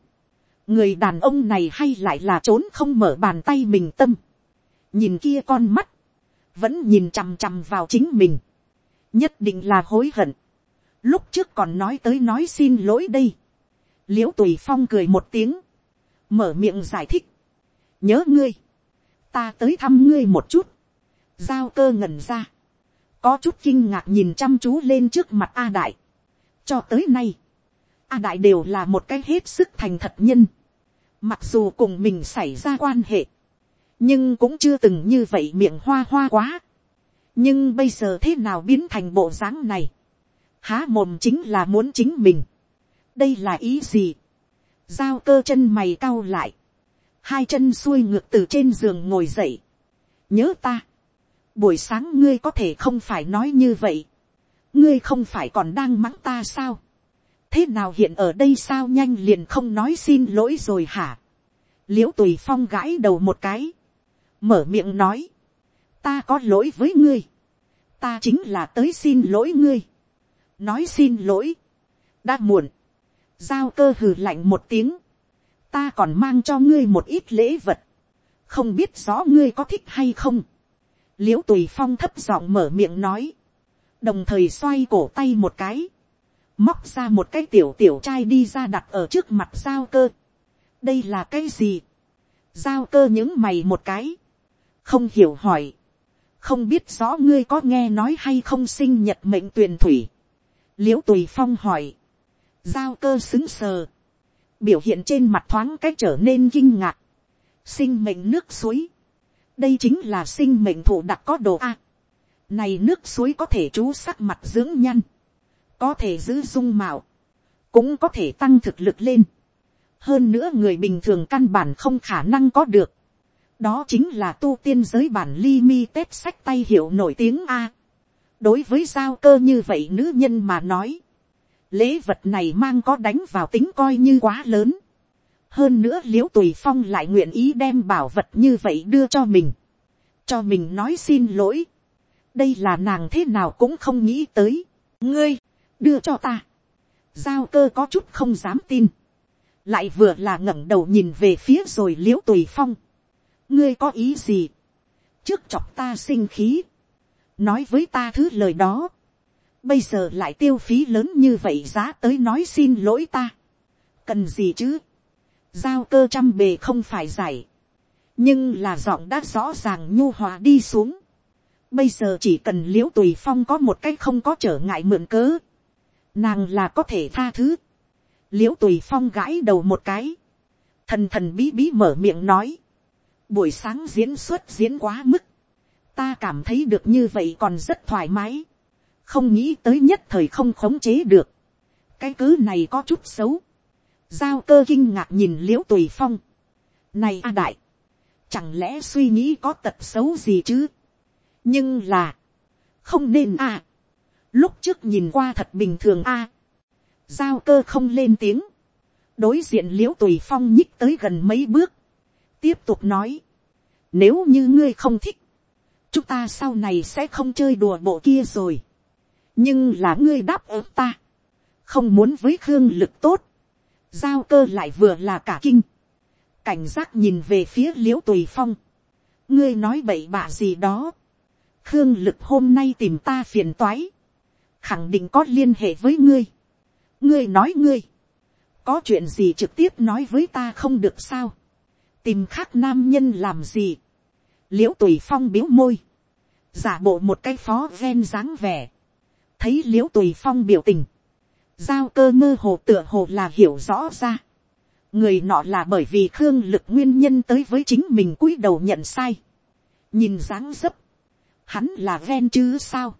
người đàn ông này hay lại là trốn không mở bàn tay mình tâm, nhìn kia con mắt, vẫn nhìn chằm chằm vào chính mình, nhất định là hối hận, lúc trước còn nói tới nói xin lỗi đây, l i ễ u tùy phong cười một tiếng, mở miệng giải thích, nhớ ngươi, ta tới thăm ngươi một chút, giao cơ ngẩn ra, có chút kinh ngạc nhìn chăm chú lên trước mặt a đại, cho tới nay, a đại đều là một cái hết sức thành thật nhân, mặc dù cùng mình xảy ra quan hệ, nhưng cũng chưa từng như vậy miệng hoa hoa quá, nhưng bây giờ thế nào biến thành bộ dáng này, há mồm chính là muốn chính mình, đây là ý gì, giao cơ chân mày cau lại, hai chân xuôi ngược từ trên giường ngồi dậy, nhớ ta, buổi sáng ngươi có thể không phải nói như vậy, ngươi không phải còn đang mắng ta sao, thế nào hiện ở đây sao nhanh liền không nói xin lỗi rồi hả, l i ễ u tùy phong gãi đầu một cái, mở miệng nói, ta có lỗi với ngươi, ta chính là tới xin lỗi ngươi, nói xin lỗi, đã muộn, giao cơ hừ lạnh một tiếng, ta còn mang cho ngươi một ít lễ vật, không biết rõ ngươi có thích hay không. l i ễ u tùy phong thấp giọng mở miệng nói, đồng thời xoay cổ tay một cái, móc ra một cái tiểu tiểu trai đi ra đặt ở trước mặt giao cơ. đây là cái gì, giao cơ những mày một cái, không hiểu hỏi, không biết rõ ngươi có nghe nói hay không sinh nhật mệnh tuyền thủy. l i ễ u tùy phong hỏi, giao cơ xứng sờ, biểu hiện trên mặt thoáng cách trở nên kinh ngạc, sinh mệnh nước suối, đây chính là sinh mệnh thủ đặc có đồ a, này nước suối có thể chú sắc mặt dưỡng nhăn, có thể giữ dung mạo, cũng có thể tăng thực lực lên, hơn nữa người bình thường căn bản không khả năng có được, đó chính là tu tiên giới bản li mi tết sách tay hiệu nổi tiếng a. đối với giao cơ như vậy nữ nhân mà nói, lễ vật này mang có đánh vào tính coi như quá lớn. hơn nữa l i ễ u tùy phong lại nguyện ý đem bảo vật như vậy đưa cho mình, cho mình nói xin lỗi. đây là nàng thế nào cũng không nghĩ tới. ngươi, đưa cho ta. giao cơ có chút không dám tin. lại vừa là ngẩng đầu nhìn về phía rồi l i ễ u tùy phong ngươi có ý gì. trước chọc ta sinh khí. nói với ta thứ lời đó. Bây giờ lại tiêu phí lớn như vậy giá tới nói xin lỗi ta, cần gì chứ, giao cơ trăm bề không phải giải, nhưng là giọng đã rõ ràng nhu hòa đi xuống, bây giờ chỉ cần l i ễ u tùy phong có một cách không có trở ngại mượn cớ, nàng là có thể tha thứ, l i ễ u tùy phong gãi đầu một cái, thần thần bí bí mở miệng nói, buổi sáng diễn xuất diễn quá mức, ta cảm thấy được như vậy còn rất thoải mái, không nghĩ tới nhất thời không khống chế được, cái cứ này có chút xấu, giao cơ kinh ngạc nhìn l i ễ u tùy phong, này a đại, chẳng lẽ suy nghĩ có tật xấu gì chứ, nhưng là, không nên à. lúc trước nhìn qua thật bình thường a. giao cơ không lên tiếng, đối diện l i ễ u tùy phong nhích tới gần mấy bước, tiếp tục nói, nếu như ngươi không thích, chúng ta sau này sẽ không chơi đùa bộ kia rồi, nhưng là ngươi đáp ứng ta, không muốn với khương lực tốt, giao cơ lại vừa là cả kinh, cảnh giác nhìn về phía l i ễ u tùy phong, ngươi nói bậy bạ gì đó, khương lực hôm nay tìm ta phiền toái, khẳng định có liên hệ với ngươi. ngươi nói ngươi, có chuyện gì trực tiếp nói với ta không được sao, tìm khác nam nhân làm gì, l i ễ u tùy phong biếu môi, giả bộ một cái phó ven dáng vẻ, thấy l i ễ u tùy phong biểu tình, giao cơ mơ hồ tựa hồ là hiểu rõ ra, người nọ là bởi vì khương lực nguyên nhân tới với chính mình cúi đầu nhận sai, nhìn dáng dấp, hắn là ven chứ sao.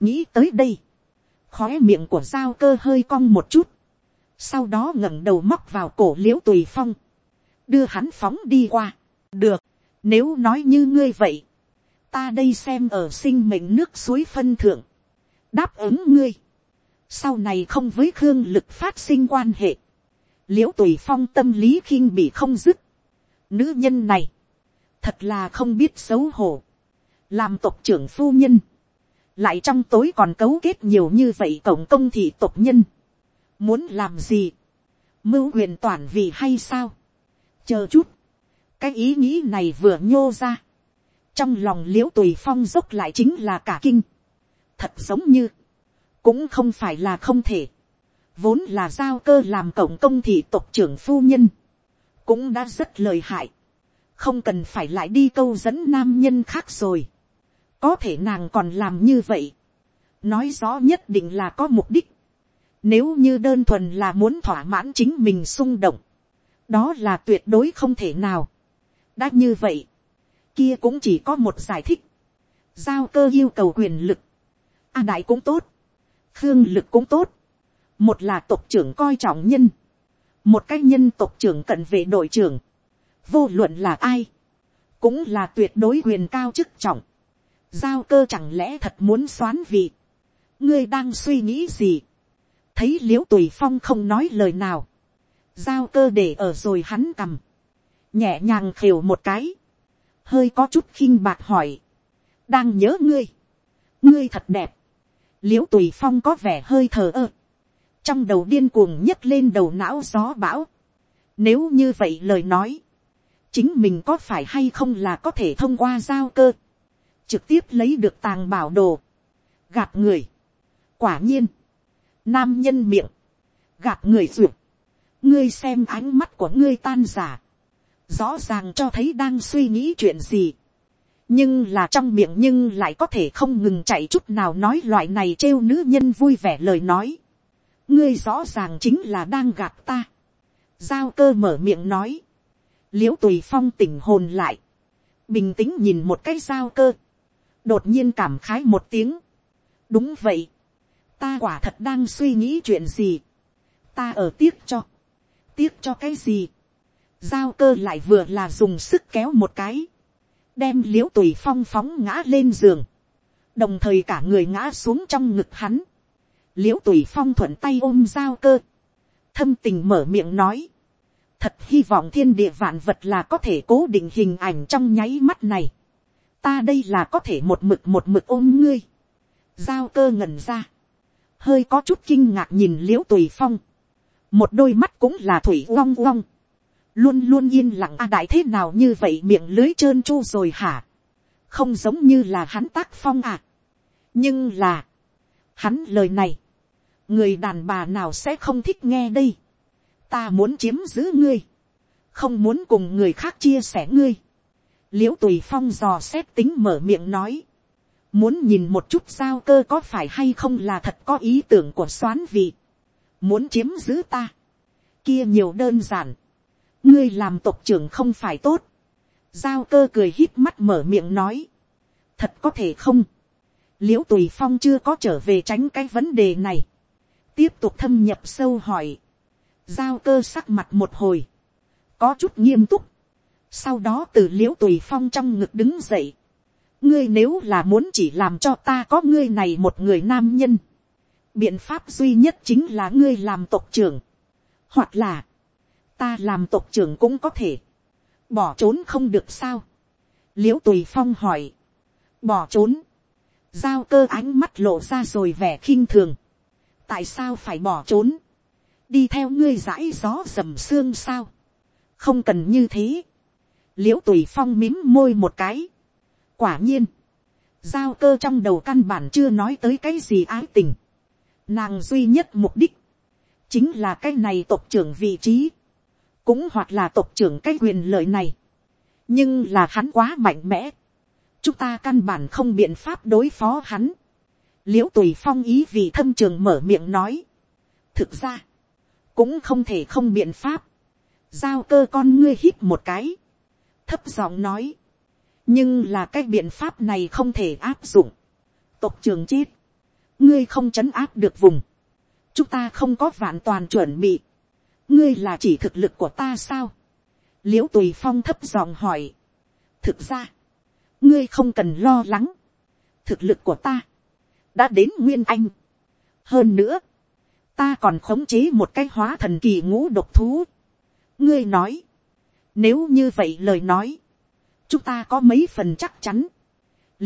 nghĩ tới đây, khói miệng của giao cơ hơi cong một chút, sau đó ngẩng đầu móc vào cổ l i ễ u tùy phong, đưa hắn phóng đi qua. được, nếu nói như ngươi vậy, ta đây xem ở sinh mệnh nước suối phân thượng, đáp ứng ngươi, sau này không với khương lực phát sinh quan hệ, l i ễ u tùy phong tâm lý khinh bị không dứt, nữ nhân này, thật là không biết xấu hổ, làm tộc trưởng phu nhân, lại trong tối còn cấu kết nhiều như vậy cổng công thị tộc nhân, muốn làm gì, mưu quyền toàn vì hay sao, chờ chút, cái ý nghĩ này vừa nhô ra, trong lòng l i ễ u tùy phong dốc lại chính là cả kinh, thật giống như, cũng không phải là không thể, vốn là giao cơ làm cộng công thị tộc trưởng phu nhân, cũng đã rất lời hại, không cần phải lại đi câu dẫn nam nhân khác rồi. Có thể nàng còn làm như vậy, nói rõ nhất định là có mục đích, nếu như đơn thuần là muốn thỏa mãn chính mình xung động, đó là tuyệt đối không thể nào. đã như vậy, kia cũng chỉ có một giải thích, giao cơ yêu cầu quyền lực, a đại cũng tốt, khương lực cũng tốt, một là tộc trưởng coi trọng nhân, một cái nhân tộc trưởng cận vệ đội trưởng, vô luận là ai, cũng là tuyệt đối quyền cao chức trọng, giao cơ chẳng lẽ thật muốn xoán vị. ngươi đang suy nghĩ gì. thấy l i ễ u tùy phong không nói lời nào giao cơ để ở rồi hắn cầm. nhẹ nhàng khều một cái. hơi có chút khinh bạc hỏi. đang nhớ ngươi. ngươi thật đẹp. l i ễ u tùy phong có vẻ hơi thờ ơ. trong đầu điên cuồng nhấc lên đầu não gió bão. nếu như vậy lời nói. chính mình có phải hay không là có thể thông qua giao cơ trực tiếp lấy được tàng bảo đồ, gạt người. quả nhiên, nam nhân miệng, gạt người ruột, ngươi xem ánh mắt của ngươi tan giả, rõ ràng cho thấy đang suy nghĩ chuyện gì, nhưng là trong miệng nhưng lại có thể không ngừng chạy chút nào nói loại này trêu nữ nhân vui vẻ lời nói, ngươi rõ ràng chính là đang gạt ta, giao cơ mở miệng nói, l i ễ u tùy phong tỉnh hồn lại, bình tĩnh nhìn một cái giao cơ, đột nhiên cảm khái một tiếng. đúng vậy, ta quả thật đang suy nghĩ chuyện gì, ta ở tiếc cho, tiếc cho cái gì, giao cơ lại vừa là dùng sức kéo một cái, đem l i ễ u tùy phong phóng ngã lên giường, đồng thời cả người ngã xuống trong ngực hắn, l i ễ u tùy phong thuận tay ôm giao cơ, thâm tình mở miệng nói, thật hy vọng thiên địa vạn vật là có thể cố định hình ảnh trong nháy mắt này, ta đây là có thể một mực một mực ôm ngươi. giao cơ ngẩn ra. hơi có chút kinh ngạc nhìn l i ễ u tùy phong một đôi mắt cũng là thủy uong uong. luôn luôn yên lặng a đại thế nào như vậy miệng lưới trơn tru rồi hả. không giống như là hắn tác phong à. nhưng là, hắn lời này, người đàn bà nào sẽ không thích nghe đây. ta muốn chiếm giữ ngươi, không muốn cùng người khác chia sẻ ngươi. l i ễ u tùy phong dò xét tính mở miệng nói, muốn nhìn một chút giao cơ có phải hay không là thật có ý tưởng của soán vị, muốn chiếm giữ ta, kia nhiều đơn giản, ngươi làm tộc trưởng không phải tốt, giao cơ cười hít mắt mở miệng nói, thật có thể không, l i ễ u tùy phong chưa có trở về tránh cái vấn đề này, tiếp tục thâm nhập sâu hỏi, giao cơ sắc mặt một hồi, có chút nghiêm túc, sau đó từ l i ễ u tùy phong trong ngực đứng dậy, ngươi nếu là muốn chỉ làm cho ta có ngươi này một người nam nhân, biện pháp duy nhất chính là ngươi làm tộc trưởng, hoặc là, ta làm tộc trưởng cũng có thể, bỏ trốn không được sao, l i ễ u tùy phong hỏi, bỏ trốn, giao cơ ánh mắt lộ ra rồi vẻ khinh thường, tại sao phải bỏ trốn, đi theo ngươi dãi gió dầm xương sao, không cần như thế, l i ễ u tùy phong mím môi một cái, quả nhiên, giao cơ trong đầu căn bản chưa nói tới cái gì ái tình, nàng duy nhất mục đích, chính là cái này tộc trưởng vị trí, cũng hoặc là tộc trưởng cái quyền lợi này, nhưng là hắn quá mạnh mẽ, chúng ta căn bản không biện pháp đối phó hắn, l i ễ u tùy phong ý vì thâm trường mở miệng nói, thực ra, cũng không thể không biện pháp, giao cơ con ngươi hít một cái, thấp giọng nói, nhưng là cái biện pháp này không thể áp dụng, tộc trường chết, ngươi không chấn áp được vùng, chúng ta không có vạn toàn chuẩn bị, ngươi là chỉ thực lực của ta sao, l i ễ u tùy phong thấp giọng hỏi, thực ra, ngươi không cần lo lắng, thực lực của ta, đã đến nguyên anh, hơn nữa, ta còn khống chế một cái hóa thần kỳ ngũ độc thú. ngươi nói, nếu như vậy lời nói, chúng ta có mấy phần chắc chắn,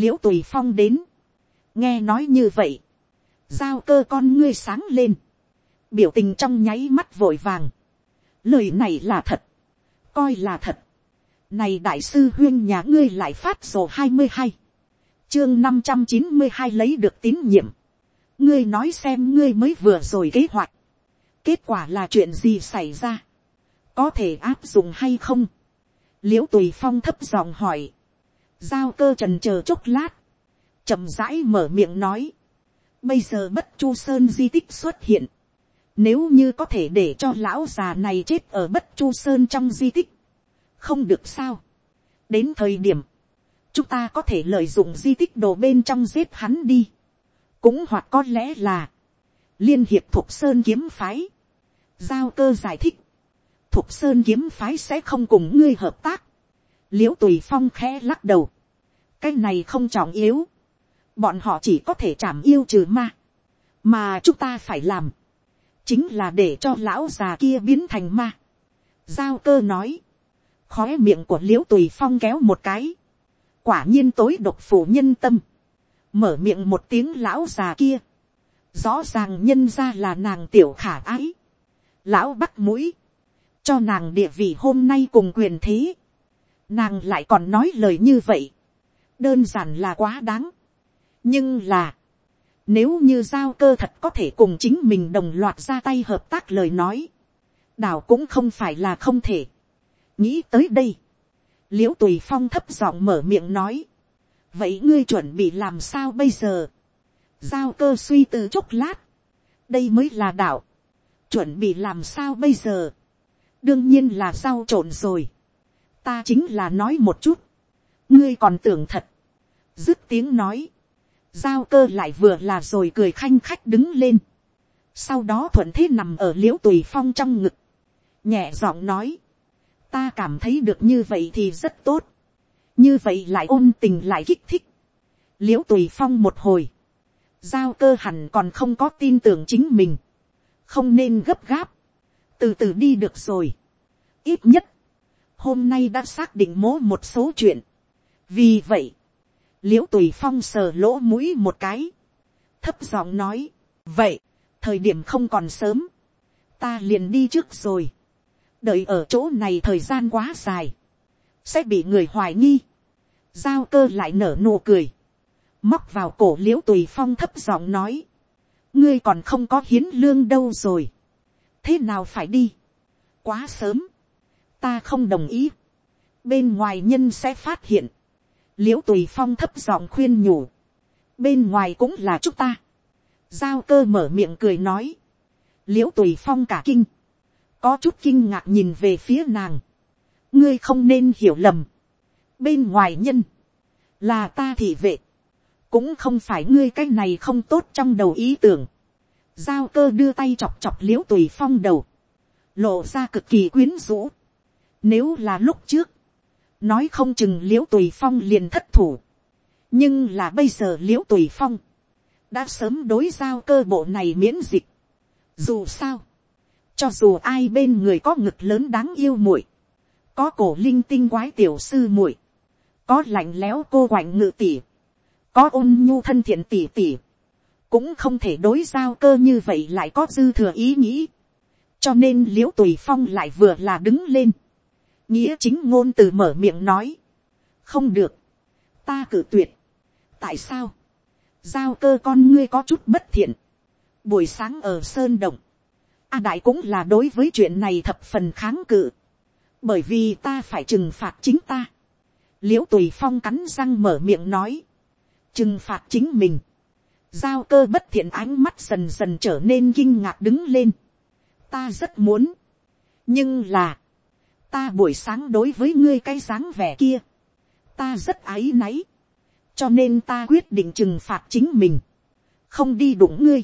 l i ễ u tùy phong đến, nghe nói như vậy, giao cơ con ngươi sáng lên, biểu tình trong nháy mắt vội vàng, lời này là thật, coi là thật, này đại sư huyên nhà ngươi lại phát sổ hai mươi hai, chương năm trăm chín mươi hai lấy được tín nhiệm, ngươi nói xem ngươi mới vừa rồi kế hoạch, kết quả là chuyện gì xảy ra, có thể áp dụng hay không, l i ễ u tùy phong thấp giọng hỏi, giao cơ trần c h ờ chốc lát, chậm rãi mở miệng nói, bây giờ bất chu sơn di tích xuất hiện, nếu như có thể để cho lão già này chết ở bất chu sơn trong di tích, không được sao, đến thời điểm, chúng ta có thể lợi dụng di tích đồ bên trong giết hắn đi, cũng hoặc có lẽ là, liên hiệp thục sơn kiếm phái, giao cơ giải thích, thục sơn kiếm phái sẽ không cùng ngươi hợp tác, l i ễ u tùy phong khẽ lắc đầu, cái này không trọng yếu, bọn họ chỉ có thể chảm yêu trừ ma, mà chúng ta phải làm, chính là để cho lão già kia biến thành ma. giao cơ nói, khói miệng của l i ễ u tùy phong kéo một cái, quả nhiên tối độc phủ nhân tâm, mở miệng một tiếng lão già kia, rõ ràng nhân ra là nàng tiểu khả ái, lão bắt mũi, cho nàng địa vị hôm nay cùng quyền thế, nàng lại còn nói lời như vậy, đơn giản là quá đáng, nhưng là, nếu như giao cơ thật có thể cùng chính mình đồng loạt ra tay hợp tác lời nói, đảo cũng không phải là không thể. nghĩ tới đây, l i ễ u tùy phong thấp giọng mở miệng nói, vậy ngươi chuẩn bị làm sao bây giờ, giao cơ suy tư chốc lát, đây mới là đảo. Chuẩn bị làm sao bây giờ, đương nhiên là giao trộn rồi, ta chính là nói một chút, ngươi còn tưởng thật, dứt tiếng nói, giao cơ lại vừa là rồi cười khanh khách đứng lên, sau đó thuận thế nằm ở l i ễ u tùy phong trong ngực, nhẹ giọng nói, ta cảm thấy được như vậy thì rất tốt, như vậy lại ôm tình lại kích thích, l i ễ u tùy phong một hồi, giao cơ hẳn còn không có tin tưởng chính mình, không nên gấp gáp, từ từ đi được rồi. ít nhất, hôm nay đã xác định mố một số chuyện. vì vậy, l i ễ u tùy phong sờ lỗ mũi một cái, thấp giọng nói, vậy, thời điểm không còn sớm, ta liền đi trước rồi, đợi ở chỗ này thời gian quá dài, sẽ bị người hoài nghi, giao cơ lại nở nụ cười, móc vào cổ l i ễ u tùy phong thấp giọng nói, ngươi còn không có hiến lương đâu rồi, thế nào phải đi, quá sớm, ta không đồng ý, bên ngoài nhân sẽ phát hiện, l i ễ u tùy phong thấp giọng khuyên nhủ, bên ngoài cũng là chúng ta, giao cơ mở miệng cười nói, l i ễ u tùy phong cả kinh, có chút kinh ngạc nhìn về phía nàng, ngươi không nên hiểu lầm, bên ngoài nhân, là ta thị vệ, cũng không phải ngươi cái này không tốt trong đầu ý tưởng, giao cơ đưa tay chọc chọc l i ễ u tùy phong đầu, lộ ra cực kỳ quyến rũ, nếu là lúc trước, nói không chừng l i ễ u tùy phong liền thất thủ. nhưng là bây giờ l i ễ u tùy phong, đã sớm đối giao cơ bộ này miễn dịch. dù sao, cho dù ai bên người có ngực lớn đáng yêu muội, có cổ linh tinh quái tiểu sư muội, có lạnh lẽo cô quạnh ngự tỉ, có ôn nhu thân thiện tỉ tỉ, cũng không thể đối giao cơ như vậy lại có dư thừa ý nghĩ. cho nên l i ễ u tùy phong lại vừa là đứng lên, nghĩa chính ngôn từ mở miệng nói, không được, ta cử tuyệt, tại sao, giao cơ con ngươi có chút bất thiện, buổi sáng ở sơn động, a đại cũng là đối với chuyện này thập phần kháng cự, bởi vì ta phải trừng phạt chính ta, l i ễ u tùy phong cắn răng mở miệng nói, trừng phạt chính mình, giao cơ bất thiện ánh mắt dần dần trở nên kinh ngạc đứng lên, ta rất muốn, nhưng là, ta buổi sáng đối với ngươi cái dáng vẻ kia, ta rất áy náy, cho nên ta quyết định trừng phạt chính mình, không đi đụng ngươi.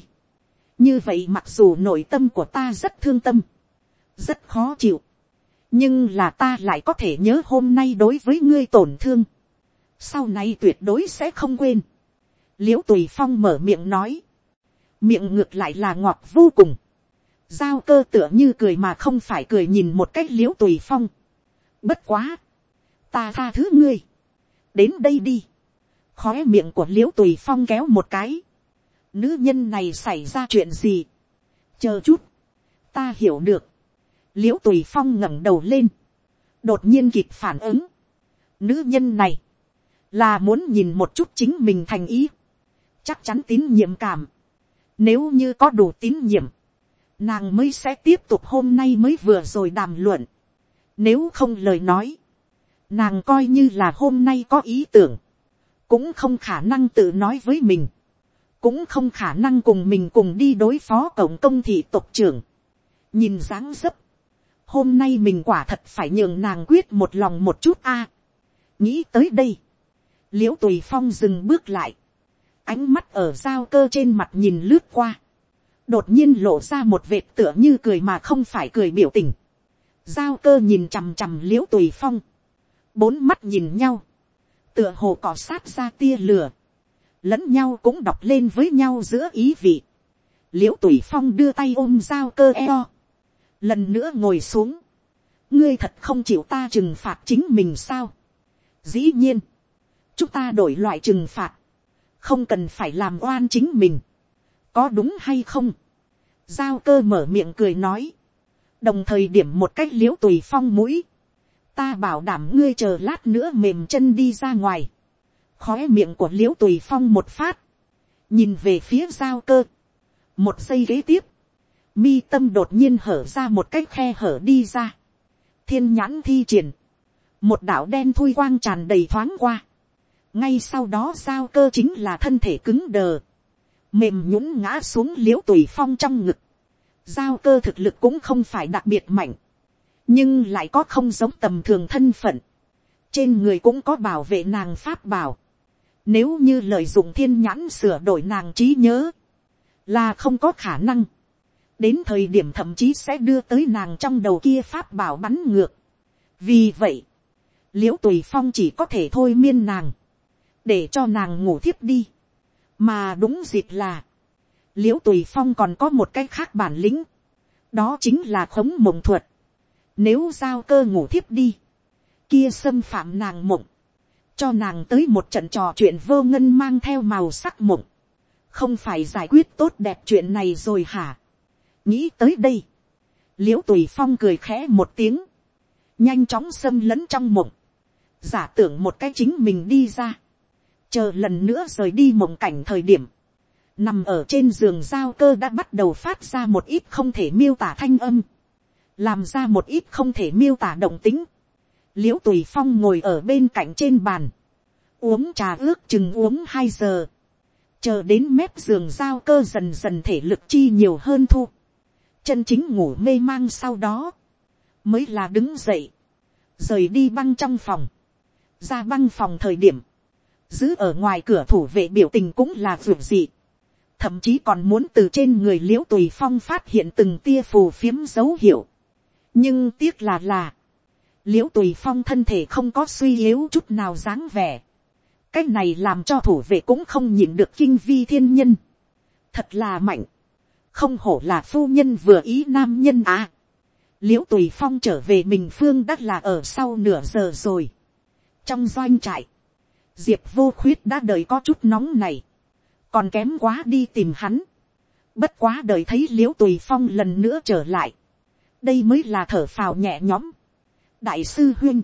như vậy mặc dù nội tâm của ta rất thương tâm, rất khó chịu, nhưng là ta lại có thể nhớ hôm nay đối với ngươi tổn thương, sau này tuyệt đối sẽ không quên. l i ễ u tùy phong mở miệng nói, miệng ngược lại là ngọt vô cùng, giao cơ tựa như cười mà không phải cười nhìn một cách l i ễ u tùy phong. bất quá, ta tha thứ ngươi, đến đây đi, khóe miệng của l i ễ u tùy phong kéo một cái, nữ nhân này xảy ra chuyện gì, chờ chút, ta hiểu được, l i ễ u tùy phong ngẩng đầu lên, đột nhiên kịp phản ứng, nữ nhân này, là muốn nhìn một chút chính mình thành ý, chắc chắn tín nhiệm cảm, nếu như có đủ tín nhiệm, nàng mới sẽ tiếp tục hôm nay mới vừa rồi đàm luận. Nếu không lời nói, nàng coi như là hôm nay có ý tưởng, cũng không khả năng tự nói với mình, cũng không khả năng cùng mình cùng đi đối phó cổng công thị tộc trưởng. nhìn dáng dấp, hôm nay mình quả thật phải nhường nàng quyết một lòng một chút a. nghĩ tới đây, l i ễ u tùy phong dừng bước lại, ánh mắt ở giao cơ trên mặt nhìn lướt qua, đột nhiên lộ ra một vệt tựa như cười mà không phải cười biểu tình. giao cơ nhìn chằm chằm l i ễ u tùy phong, bốn mắt nhìn nhau, tựa hồ cỏ sát ra tia lửa, lẫn nhau cũng đọc lên với nhau giữa ý vị. l i ễ u tùy phong đưa tay ôm giao cơ eo, lần nữa ngồi xuống, ngươi thật không chịu ta trừng phạt chính mình sao. dĩ nhiên, chúng ta đổi loại trừng phạt, không cần phải làm oan chính mình có đúng hay không, giao cơ mở miệng cười nói, đồng thời điểm một cách l i ễ u tùy phong mũi, ta bảo đảm ngươi chờ lát nữa mềm chân đi ra ngoài, khói miệng của l i ễ u tùy phong một phát, nhìn về phía giao cơ, một giây ghế tiếp, mi tâm đột nhiên hở ra một cái khe hở đi ra, thiên nhãn thi triển, một đạo đen thui quang tràn đầy thoáng qua, ngay sau đó giao cơ chính là thân thể cứng đờ, mềm nhũng ngã xuống l i ễ u tùy phong trong ngực, giao cơ thực lực cũng không phải đặc biệt mạnh, nhưng lại có không giống tầm thường thân phận, trên người cũng có bảo vệ nàng pháp bảo, nếu như lợi dụng thiên nhãn sửa đổi nàng trí nhớ, là không có khả năng, đến thời điểm thậm chí sẽ đưa tới nàng trong đầu kia pháp bảo bắn ngược. vì vậy, l i ễ u tùy phong chỉ có thể thôi miên nàng, để cho nàng ngủ thiếp đi mà đúng dịp là, l i ễ u tùy phong còn có một cái khác bản lĩnh, đó chính là khống mộng thuật. Nếu giao cơ ngủ thiếp đi, kia xâm phạm nàng mộng, cho nàng tới một trận trò chuyện vô ngân mang theo màu sắc mộng, không phải giải quyết tốt đẹp chuyện này rồi hả. nghĩ tới đây, l i ễ u tùy phong cười khẽ một tiếng, nhanh chóng xâm lấn trong mộng, giả tưởng một cái chính mình đi ra, chờ lần nữa rời đi mộng cảnh thời điểm, nằm ở trên giường giao cơ đã bắt đầu phát ra một ít không thể miêu tả thanh âm, làm ra một ít không thể miêu tả động tính, l i ễ u tùy phong ngồi ở bên cạnh trên bàn, uống trà ước chừng uống hai giờ, chờ đến mép giường giao cơ dần dần thể lực chi nhiều hơn thu, chân chính ngủ mê mang sau đó, mới là đứng dậy, rời đi băng trong phòng, ra băng phòng thời điểm, giữ ở ngoài cửa thủ vệ biểu tình cũng là ruột dị, thậm chí còn muốn từ trên người l i ễ u tùy phong phát hiện từng tia phù phiếm dấu hiệu, nhưng tiếc là là, l i ễ u tùy phong thân thể không có suy yếu chút nào dáng vẻ, cái này làm cho thủ vệ cũng không nhìn được kinh vi thiên nhân, thật là mạnh, không hổ là phu nhân vừa ý nam nhân à. l i ễ u tùy phong trở về mình phương đã là ở sau nửa giờ rồi. trong doanh trại, diệp vô khuyết đã đợi có chút nóng này, còn kém quá đi tìm hắn, bất quá đợi thấy l i ễ u tùy phong lần nữa trở lại, đây mới là thở phào nhẹ nhõm. đại sư huyên,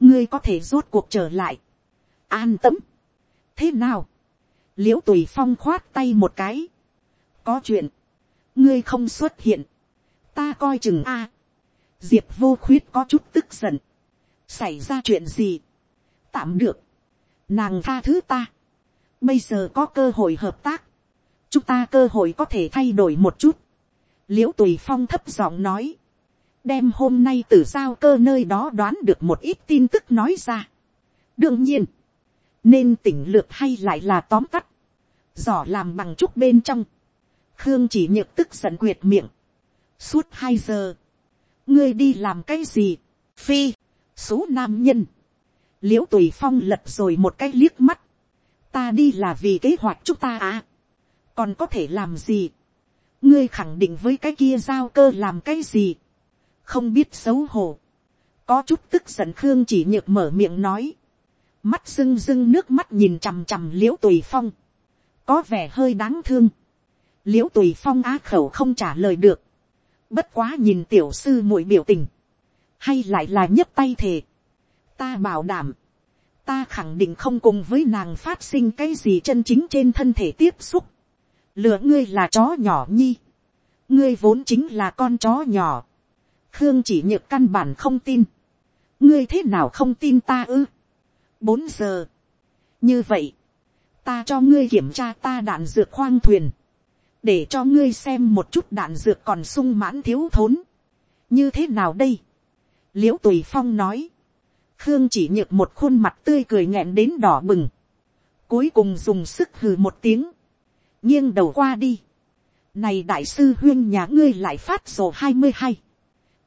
ngươi có thể rốt cuộc trở lại, an tâm. thế nào, l i ễ u tùy phong khoát tay một cái, có chuyện, ngươi không xuất hiện, ta coi chừng a, diệp vô khuyết có chút tức giận, xảy ra chuyện gì, tạm được, nàng tha thứ ta, bây giờ có cơ hội hợp tác, chúng ta cơ hội có thể thay đổi một chút, l i ễ u tùy phong thấp giọng nói, đem hôm nay từ giao cơ nơi đó đoán được một ít tin tức nói ra. đương nhiên, nên tỉnh lược hay lại là tóm tắt, giỏ làm bằng chút bên trong, khương chỉ nhược tức giận quyệt miệng, suốt hai giờ, ngươi đi làm cái gì, phi, số nam nhân, l i ễ u tùy phong lật rồi một cái liếc mắt, ta đi là vì kế hoạch chúng ta à, còn có thể làm gì, ngươi khẳng định với cái kia giao cơ làm cái gì, không biết xấu hổ, có chút tức giận khương chỉ nhược mở miệng nói, mắt rưng rưng nước mắt nhìn chằm chằm l i ễ u tùy phong, có vẻ hơi đáng thương, l i ễ u tùy phong á khẩu không trả lời được, bất quá nhìn tiểu sư muội biểu tình, hay lại là nhấp tay thề, ta bảo đảm, ta khẳng định không cùng với nàng phát sinh cái gì chân chính trên thân thể tiếp xúc, lừa ngươi là chó nhỏ nhi, ngươi vốn chính là con chó nhỏ, khương chỉ nhược căn bản không tin, ngươi thế nào không tin ta ư, bốn giờ, như vậy, ta cho ngươi kiểm tra ta đạn dược khoang thuyền, để cho ngươi xem một chút đạn dược còn sung mãn thiếu thốn, như thế nào đây, l i ễ u tùy phong nói, khương chỉ nhược một khuôn mặt tươi cười nghẹn đến đỏ bừng, cuối cùng dùng sức hừ một tiếng, nghiêng đầu qua đi, này đại sư huyên nhà ngươi lại phát sổ hai mươi hai,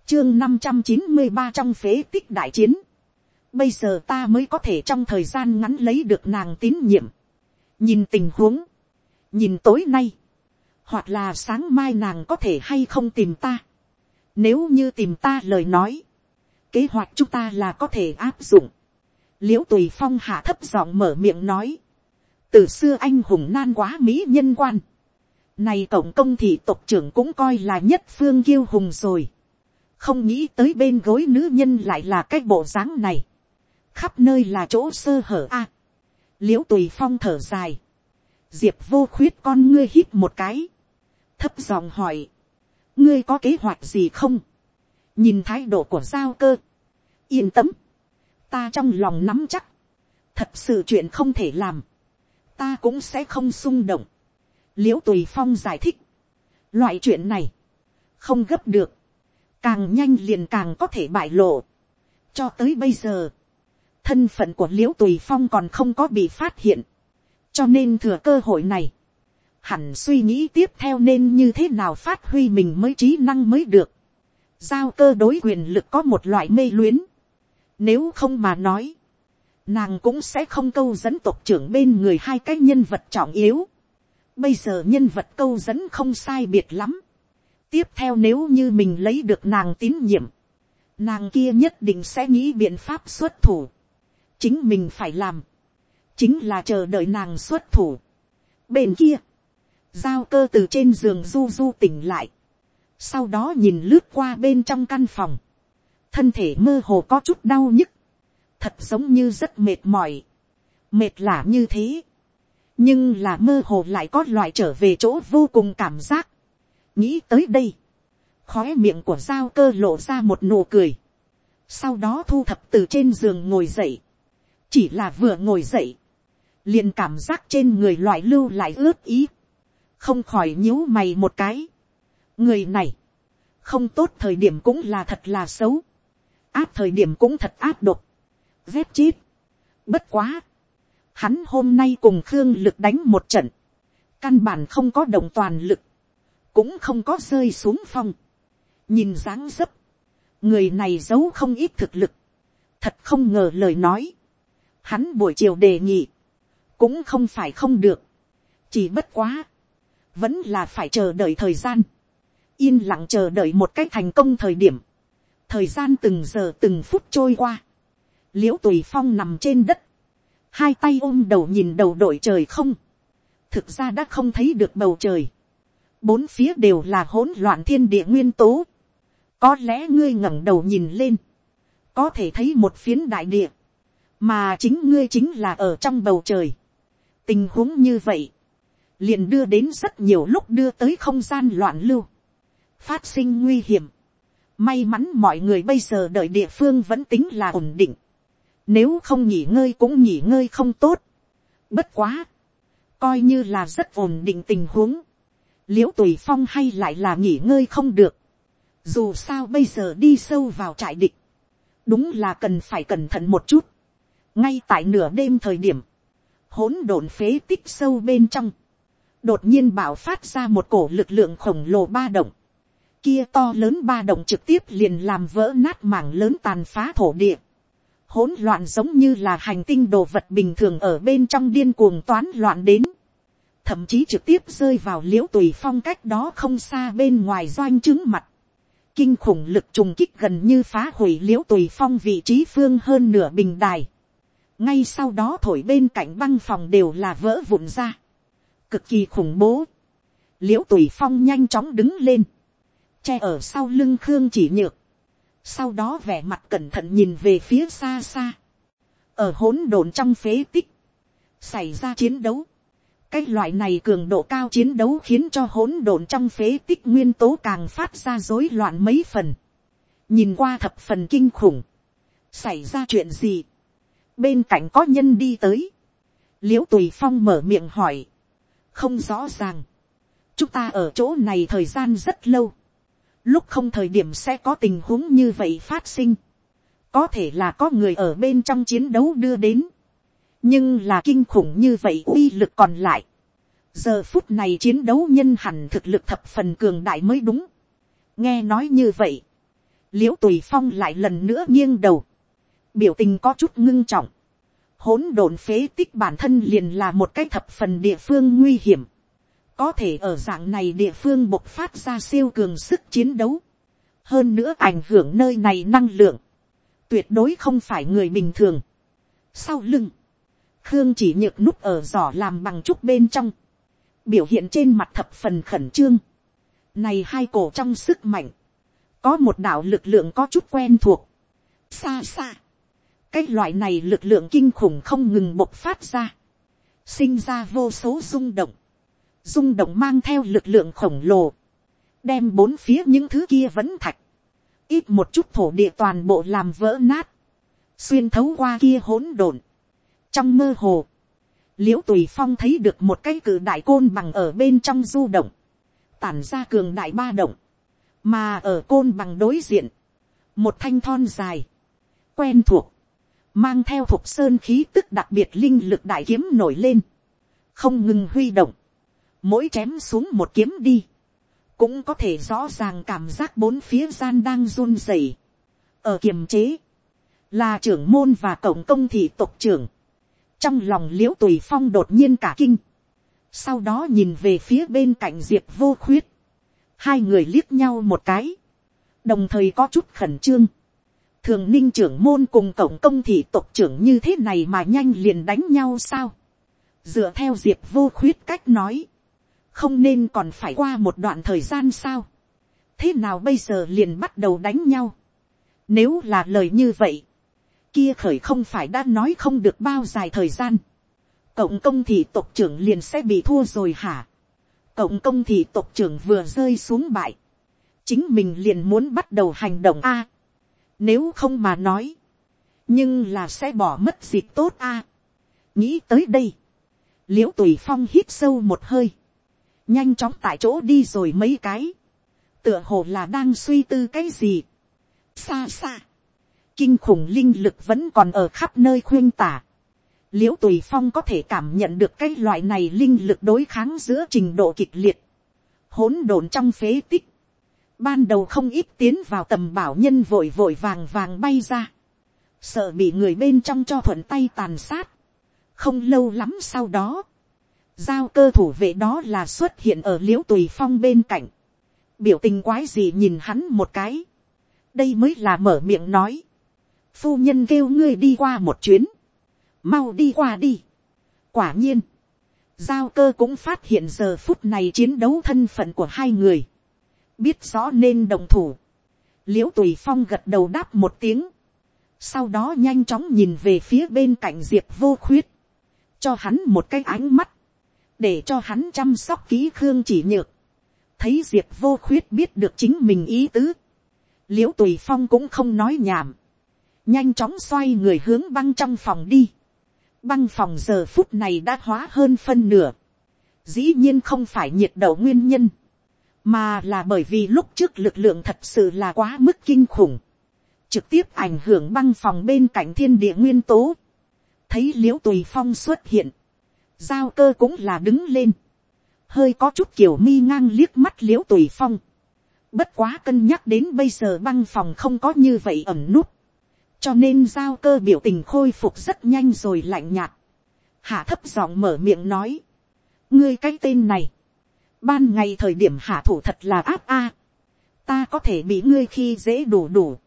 chương năm trăm chín mươi ba trong phế tích đại chiến. Bây giờ ta mới có thể trong thời gian ngắn lấy được nàng tín nhiệm. Nhìn tình huống. Nhìn tối nay. Hoặc là sáng mai nàng có thể hay không tìm ta. Nếu như tìm ta lời nói. Kế hoạch chúng ta là có thể áp dụng. Liễu tùy phong hạ thấp giọng mở miệng nói. Từ xưa anh hùng nan quá mỹ nhân quan. Này tổng công thị tộc trưởng cũng coi là nhất phương kiêu hùng rồi. Không nghĩ tới bên gối nữ nhân lại là cái bộ dáng này, khắp nơi là chỗ sơ hở a, l i ễ u tùy phong thở dài, diệp vô khuyết con ngươi hít một cái, thấp giọng hỏi, ngươi có kế hoạch gì không, nhìn thái độ của giao cơ, yên tâm, ta trong lòng nắm chắc, thật sự chuyện không thể làm, ta cũng sẽ không xung động, l i ễ u tùy phong giải thích, loại chuyện này, không gấp được, càng nhanh liền càng có thể bại lộ. cho tới bây giờ, thân phận của l i ễ u tùy phong còn không có bị phát hiện, cho nên thừa cơ hội này, hẳn suy nghĩ tiếp theo nên như thế nào phát huy mình mới trí năng mới được giao cơ đối quyền lực có một loại mê luyến. nếu không mà nói, nàng cũng sẽ không câu dẫn tộc trưởng bên người hai cái nhân vật trọng yếu. bây giờ nhân vật câu dẫn không sai biệt lắm tiếp theo nếu như mình lấy được nàng tín nhiệm, nàng kia nhất định sẽ nghĩ biện pháp xuất thủ. chính mình phải làm, chính là chờ đợi nàng xuất thủ. bên kia, giao cơ từ trên giường du du tỉnh lại, sau đó nhìn lướt qua bên trong căn phòng, thân thể mơ hồ có chút đau nhức, thật giống như rất mệt mỏi, mệt lả như thế, nhưng là mơ hồ lại có loại trở về chỗ vô cùng cảm giác, nghĩ tới đây, khói miệng của giao cơ lộ ra một nụ cười, sau đó thu thập từ trên giường ngồi dậy, chỉ là vừa ngồi dậy, liền cảm giác trên người loại lưu lại ướt ý, không khỏi nhíu mày một cái người này, không tốt thời điểm cũng là thật là xấu, áp thời điểm cũng thật áp độc, rét chít. bất quá, hắn hôm nay cùng khương lực đánh một trận, căn bản không có đồng toàn lực, cũng không có rơi xuống phong, nhìn dáng dấp, người này giấu không ít thực lực, thật không ngờ lời nói, hắn buổi chiều đề nghị, cũng không phải không được, chỉ bất quá, vẫn là phải chờ đợi thời gian, yên lặng chờ đợi một cách thành công thời điểm, thời gian từng giờ từng phút trôi qua, l i ễ u tùy phong nằm trên đất, hai tay ôm đầu nhìn đầu đội trời không, thực ra đã không thấy được bầu trời, bốn phía đều là hỗn loạn thiên địa nguyên tố, có lẽ ngươi ngẩng đầu nhìn lên, có thể thấy một phiến đại địa, mà chính ngươi chính là ở trong bầu trời, tình huống như vậy, liền đưa đến rất nhiều lúc đưa tới không gian loạn lưu, phát sinh nguy hiểm. May mắn mọi người bây giờ đợi địa phương vẫn tính là ổn định. Nếu không nghỉ ngơi cũng nghỉ ngơi không tốt. Bất quá. Coi như là rất ổn định tình huống. Liễu tùy phong hay lại là nghỉ ngơi không được. Dù sao bây giờ đi sâu vào trại địch. Đúng là cần phải cẩn thận một chút. Ngay tại nửa đêm thời điểm hỗn độn phế tích sâu bên trong, đột nhiên bảo phát ra một cổ lực lượng khổng lồ ba động, kia to lớn ba động trực tiếp liền làm vỡ nát mảng lớn tàn phá thổ địa, hỗn loạn giống như là hành tinh đồ vật bình thường ở bên trong điên cuồng toán loạn đến, thậm chí trực tiếp rơi vào liễu tùy phong cách đó không xa bên ngoài doanh chứng mặt, kinh khủng lực trùng kích gần như phá hủy liễu tùy phong vị trí phương hơn nửa bình đài, ngay sau đó thổi bên cạnh băng phòng đều là vỡ vụn ra, cực kỳ khủng bố, liễu tùy phong nhanh chóng đứng lên, che ở sau lưng khương chỉ nhược, sau đó vẻ mặt cẩn thận nhìn về phía xa xa, ở hỗn độn trong phế tích, xảy ra chiến đấu, cái loại này cường độ cao chiến đấu khiến cho hỗn độn trong phế tích nguyên tố càng phát ra rối loạn mấy phần, nhìn qua thập phần kinh khủng, xảy ra chuyện gì, bên cạnh có nhân đi tới, l i ễ u tùy phong mở miệng hỏi, không rõ ràng, chúng ta ở chỗ này thời gian rất lâu, lúc không thời điểm sẽ có tình huống như vậy phát sinh, có thể là có người ở bên trong chiến đấu đưa đến, nhưng là kinh khủng như vậy uy lực còn lại, giờ phút này chiến đấu nhân hẳn thực lực thập phần cường đại mới đúng, nghe nói như vậy, l i ễ u tùy phong lại lần nữa nghiêng đầu, biểu tình có chút ngưng trọng, hỗn độn phế tích bản thân liền là một cái thập phần địa phương nguy hiểm, có thể ở dạng này địa phương bộc phát ra siêu cường sức chiến đấu, hơn nữa ảnh hưởng nơi này năng lượng, tuyệt đối không phải người bình thường. Sau lưng, khương chỉ nhược núp ở giỏ làm bằng trúc bên trong, biểu hiện trên mặt thập phần khẩn trương. Này hai cổ trong sức mạnh, có một đạo lực lượng có chút quen thuộc. Xa xa, cái loại này lực lượng kinh khủng không ngừng bộc phát ra, sinh ra vô số rung động, rung động mang theo lực lượng khổng lồ, đem bốn phía những thứ kia vẫn thạch, ít một chút thổ địa toàn bộ làm vỡ nát, xuyên thấu qua kia hỗn độn. trong mơ hồ, l i ễ u tùy phong thấy được một cái cử đại côn bằng ở bên trong du động, tản ra cường đại ba động, mà ở côn bằng đối diện, một thanh thon dài, quen thuộc, mang theo thục sơn khí tức đặc biệt linh lực đại kiếm nổi lên, không ngừng huy động, mỗi chém xuống một kiếm đi, cũng có thể rõ ràng cảm giác bốn phía gian đang run rẩy, ở kiềm chế, là trưởng môn và cộng công thị tộc trưởng, trong lòng l i ễ u tùy phong đột nhiên cả kinh, sau đó nhìn về phía bên cạnh diệp vô khuyết, hai người liếc nhau một cái, đồng thời có chút khẩn trương, thường ninh trưởng môn cùng cộng công thị tộc trưởng như thế này mà nhanh liền đánh nhau sao. dựa theo diệp vô khuyết cách nói, không nên còn phải qua một đoạn thời gian sao. thế nào bây giờ liền bắt đầu đánh nhau. nếu là lời như vậy, kia khởi không phải đã nói không được bao dài thời gian. cộng công thì tộc trưởng liền sẽ bị thua rồi hả. cộng công thì tộc trưởng vừa rơi xuống bại chính mình liền muốn bắt đầu hành động a. nếu không mà nói, nhưng là sẽ bỏ mất dịp tốt a. nghĩ tới đây, l i ễ u tùy phong hít sâu một hơi, nhanh chóng tại chỗ đi rồi mấy cái, tựa hồ là đang suy tư cái gì. xa xa, kinh khủng linh lực vẫn còn ở khắp nơi khuyên tả. L i ễ u tùy phong có thể cảm nhận được cái loại này linh lực đối kháng giữa trình độ kịch liệt, hỗn độn trong phế tích, ban đầu không ít tiến vào tầm bảo nhân vội vội vàng vàng bay ra, sợ bị người bên trong cho thuận tay tàn sát, không lâu lắm sau đó, giao cơ thủ vệ đó là xuất hiện ở Liễu tùy phong bên cạnh, biểu tình quái gì nhìn hắn một cái, đây mới là mở miệng nói, phu nhân kêu ngươi đi qua một chuyến, mau đi qua đi. quả nhiên, giao cơ cũng phát hiện giờ phút này chiến đấu thân phận của hai người, biết rõ nên đồng thủ, Liễu tùy phong gật đầu đáp một tiếng, sau đó nhanh chóng nhìn về phía bên cạnh diệp vô khuyết, cho hắn một cái ánh mắt, để cho hắn chăm sóc ký khương chỉ nhược, thấy diệp vô khuyết biết được chính mình ý tứ, l i ễ u tùy phong cũng không nói nhảm, nhanh chóng xoay người hướng băng trong phòng đi, Băng phòng giờ phút này đã hóa hơn phân nửa. Dĩ nhiên không phải nhiệt độ nguyên nhân. Mà là bởi vì lúc trước lực lượng thật sự là quá mức kinh khủng. Trực tiếp ảnh hưởng băng phòng bên cạnh thiên địa nguyên tố. Thấy liễu tùy phong xuất hiện. Giao cơ cũng là đứng lên. Hơi có chút kiểu mi ngang liếc mắt liễu tùy phong. Bất quá cân nhắc đến bây giờ băng phòng không có như vậy ẩm nút. Cho nên giao cơ biểu tình khôi phục rất nhanh rồi lạnh nhạt. hạ thấp giọng mở miệng nói, ngươi cái tên này, ban ngày thời điểm hạ thủ thật là áp a, ta có thể bị ngươi khi dễ đủ đủ,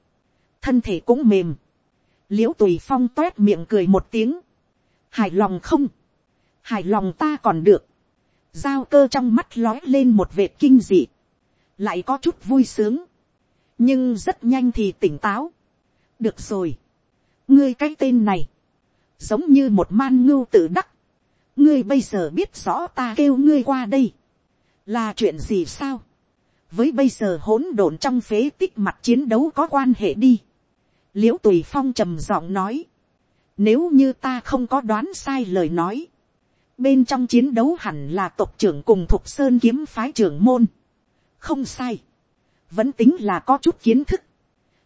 thân thể cũng mềm, l i ễ u tùy phong toét miệng cười một tiếng, hài lòng không, hài lòng ta còn được, giao cơ trong mắt lói lên một vệt kinh dị, lại có chút vui sướng, nhưng rất nhanh thì tỉnh táo, được rồi, ngươi cái tên này, giống như một man ngưu tự đắc, ngươi bây giờ biết rõ ta kêu ngươi qua đây, là chuyện gì sao, với bây giờ hỗn độn trong phế tích mặt chiến đấu có quan hệ đi, l i ễ u tùy phong trầm giọng nói, nếu như ta không có đoán sai lời nói, bên trong chiến đấu hẳn là tộc trưởng cùng thục sơn kiếm phái trưởng môn, không sai, vẫn tính là có chút kiến thức,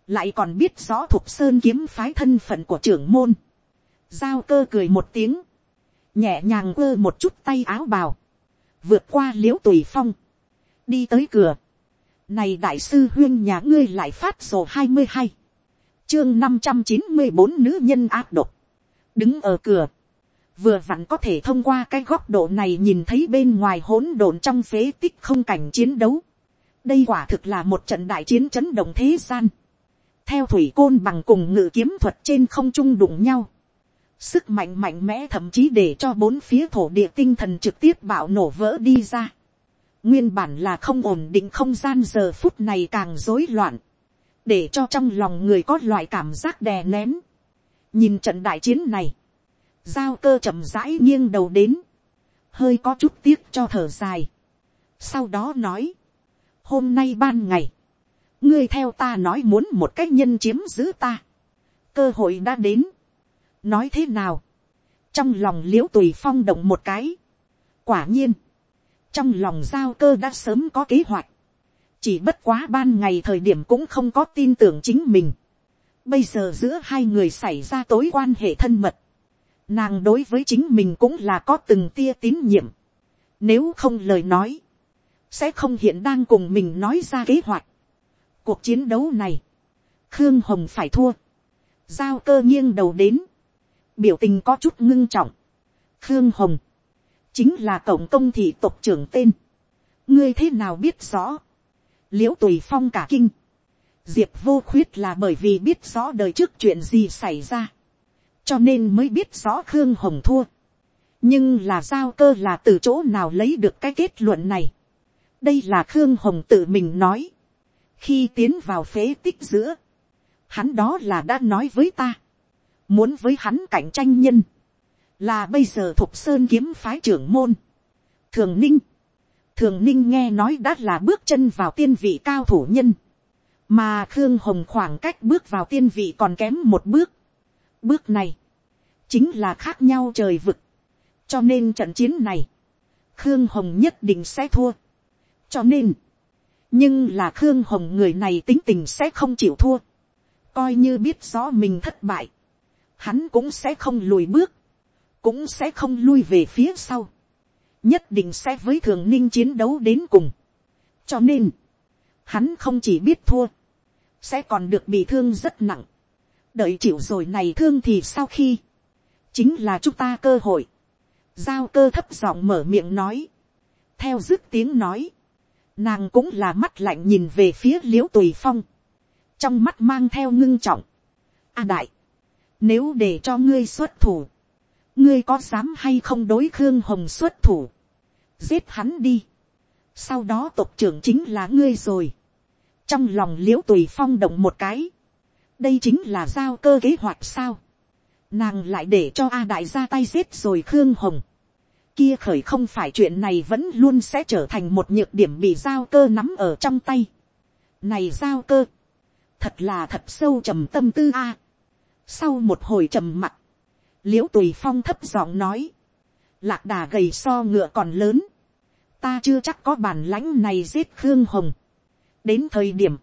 lại còn biết rõ thục sơn kiếm phái thân phận của trưởng môn, giao cơ cười một tiếng, nhẹ nhàng quơ một chút tay áo bào, vượt qua l i ễ u tùy phong, đi tới cửa, này đại sư huyên nhà ngươi lại phát sổ hai mươi hai, chương năm trăm chín mươi bốn nữ nhân áp độc, đứng ở cửa, vừa vặn có thể thông qua cái góc độ này nhìn thấy bên ngoài hỗn độn trong phế tích không cảnh chiến đấu. đây quả thực là một trận đại chiến chấn động thế gian theo thủy côn bằng cùng ngự kiếm thuật trên không trung đụng nhau. Sức mạnh mạnh mẽ thậm chí để cho bốn phía thổ địa tinh thần trực tiếp bạo nổ vỡ đi ra. Nguyên bản là không ổn định không gian giờ phút này càng rối loạn. Để cho trong lòng người có loại cảm giác đè nén. Nhìn trận đại chiến này. Giao cơ chậm rãi nghiêng đầu đến. Hơi có chút tiếc cho thở dài. Sau đó nói. Hôm nay ban ngày. Ngươi theo ta nói muốn một cách nhân chiếm giữ ta, cơ hội đã đến, nói thế nào, trong lòng l i ễ u tùy phong động một cái, quả nhiên, trong lòng giao cơ đã sớm có kế hoạch, chỉ bất quá ban ngày thời điểm cũng không có tin tưởng chính mình, bây giờ giữa hai người xảy ra tối quan hệ thân mật, nàng đối với chính mình cũng là có từng tia tín nhiệm, nếu không lời nói, sẽ không hiện đang cùng mình nói ra kế hoạch, cuộc chiến đấu này, khương hồng phải thua, giao cơ nghiêng đầu đến, biểu tình có chút ngưng trọng, khương hồng, chính là cổng công thị tộc trưởng tên, ngươi thế nào biết rõ, l i ễ u tùy phong cả kinh, diệp vô khuyết là bởi vì biết rõ đời trước chuyện gì xảy ra, cho nên mới biết rõ khương hồng thua, nhưng là giao cơ là từ chỗ nào lấy được cái kết luận này, đây là khương hồng tự mình nói, khi tiến vào phế tích giữa, hắn đó là đã nói với ta, muốn với hắn cạnh tranh nhân, là bây giờ thục sơn kiếm phái trưởng môn, thường ninh, thường ninh nghe nói đã là bước chân vào tiên vị cao thủ nhân, mà khương hồng khoảng cách bước vào tiên vị còn kém một bước. bước này, chính là khác nhau trời vực, cho nên trận chiến này, khương hồng nhất định sẽ thua. cho nên, nhưng là khương hồng người này tính tình sẽ không chịu thua, coi như biết rõ mình thất bại, hắn cũng sẽ không lùi bước, cũng sẽ không lui về phía sau, nhất định sẽ với thường ninh chiến đấu đến cùng. cho nên, hắn không chỉ biết thua, sẽ còn được bị thương rất nặng, đợi chịu rồi này thương thì sau khi, chính là chúng ta cơ hội, giao cơ thấp giọng mở miệng nói, theo dứt tiếng nói, nàng cũng là mắt lạnh nhìn về phía l i ễ u tùy phong, trong mắt mang theo ngưng trọng. a đại, nếu để cho ngươi xuất thủ, ngươi có dám hay không đối khương hồng xuất thủ, giết hắn đi, sau đó tộc trưởng chính là ngươi rồi, trong lòng l i ễ u tùy phong động một cái, đây chính là giao cơ kế hoạch sao, nàng lại để cho a đại ra tay giết rồi khương hồng, kia khởi không phải chuyện này vẫn luôn sẽ trở thành một nhược điểm bị giao cơ nắm ở trong tay. Này giao cơ, thật là thật sâu trầm tâm tư a. Sau một hồi trầm mặt, liễu tùy phong thấp giọng nói, lạc đà gầy so ngựa còn lớn, ta chưa chắc có bản lãnh này giết khương hồng. đến thời điểm,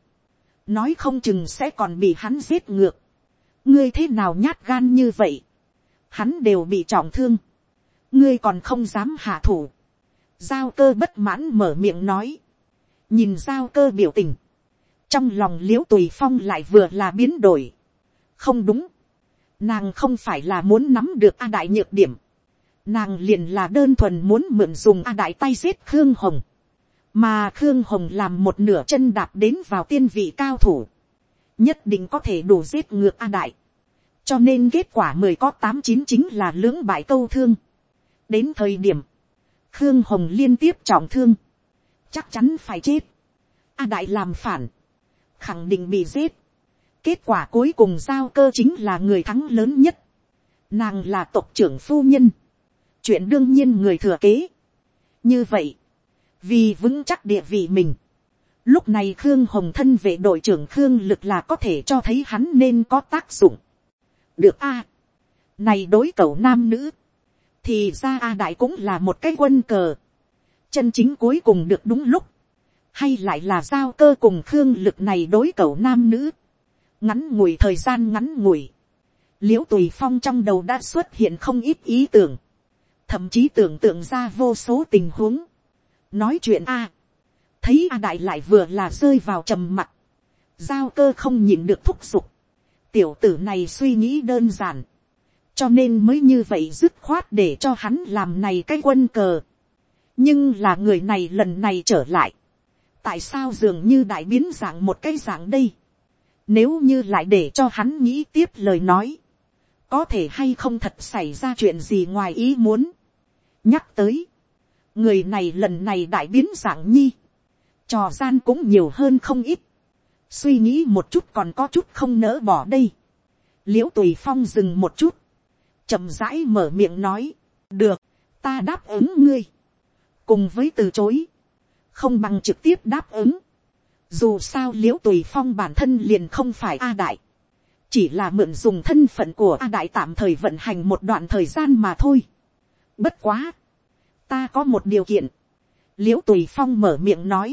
nói không chừng sẽ còn bị hắn giết ngược ngươi thế nào nhát gan như vậy, hắn đều bị trọng thương ngươi còn không dám hạ thủ. giao cơ bất mãn mở miệng nói. nhìn giao cơ biểu tình. trong lòng l i ễ u tùy phong lại vừa là biến đổi. không đúng. nàng không phải là muốn nắm được a đại nhược điểm. nàng liền là đơn thuần muốn mượn dùng a đại tay giết khương hồng. mà khương hồng làm một nửa chân đạp đến vào tiên vị cao thủ nhất định có thể đủ giết ngược a đại cho nên kết quả mười có tám chín chính là lưỡng bại câu thương đến thời điểm, khương hồng liên tiếp trọng thương, chắc chắn phải chết. a đại làm phản, khẳng định bị giết. kết quả cuối cùng giao cơ chính là người thắng lớn nhất. nàng là tộc trưởng phu nhân. chuyện đương nhiên người thừa kế. như vậy, vì vững chắc địa vị mình, lúc này khương hồng thân vệ đội trưởng khương lực là có thể cho thấy hắn nên có tác dụng. được a. này đối cầu nam nữ, thì ra a đại cũng là một cái quân cờ, chân chính cuối cùng được đúng lúc, hay lại là giao cơ cùng khương lực này đối cầu nam nữ, ngắn ngủi thời gian ngắn ngủi, liễu tùy phong trong đầu đã xuất hiện không ít ý tưởng, thậm chí tưởng tượng ra vô số tình huống, nói chuyện a, thấy a đại lại vừa là rơi vào trầm mặt, giao cơ không nhìn được thúc giục, tiểu tử này suy nghĩ đơn giản, cho nên mới như vậy dứt khoát để cho hắn làm này cái quân cờ. nhưng là người này lần này trở lại. tại sao dường như đại biến dạng một cái dạng đây. nếu như lại để cho hắn nghĩ tiếp lời nói. có thể hay không thật xảy ra chuyện gì ngoài ý muốn. nhắc tới. người này lần này đại biến dạng nhi trò gian cũng nhiều hơn không ít. suy nghĩ một chút còn có chút không nỡ bỏ đây. l i ễ u tùy phong dừng một chút chậm rãi mở miệng nói, được, ta đáp ứng ngươi, cùng với từ chối, không bằng trực tiếp đáp ứng, dù sao l i ễ u tùy phong bản thân liền không phải a đại, chỉ là mượn dùng thân phận của a đại tạm thời vận hành một đoạn thời gian mà thôi. bất quá, ta có một điều kiện, l i ễ u tùy phong mở miệng nói,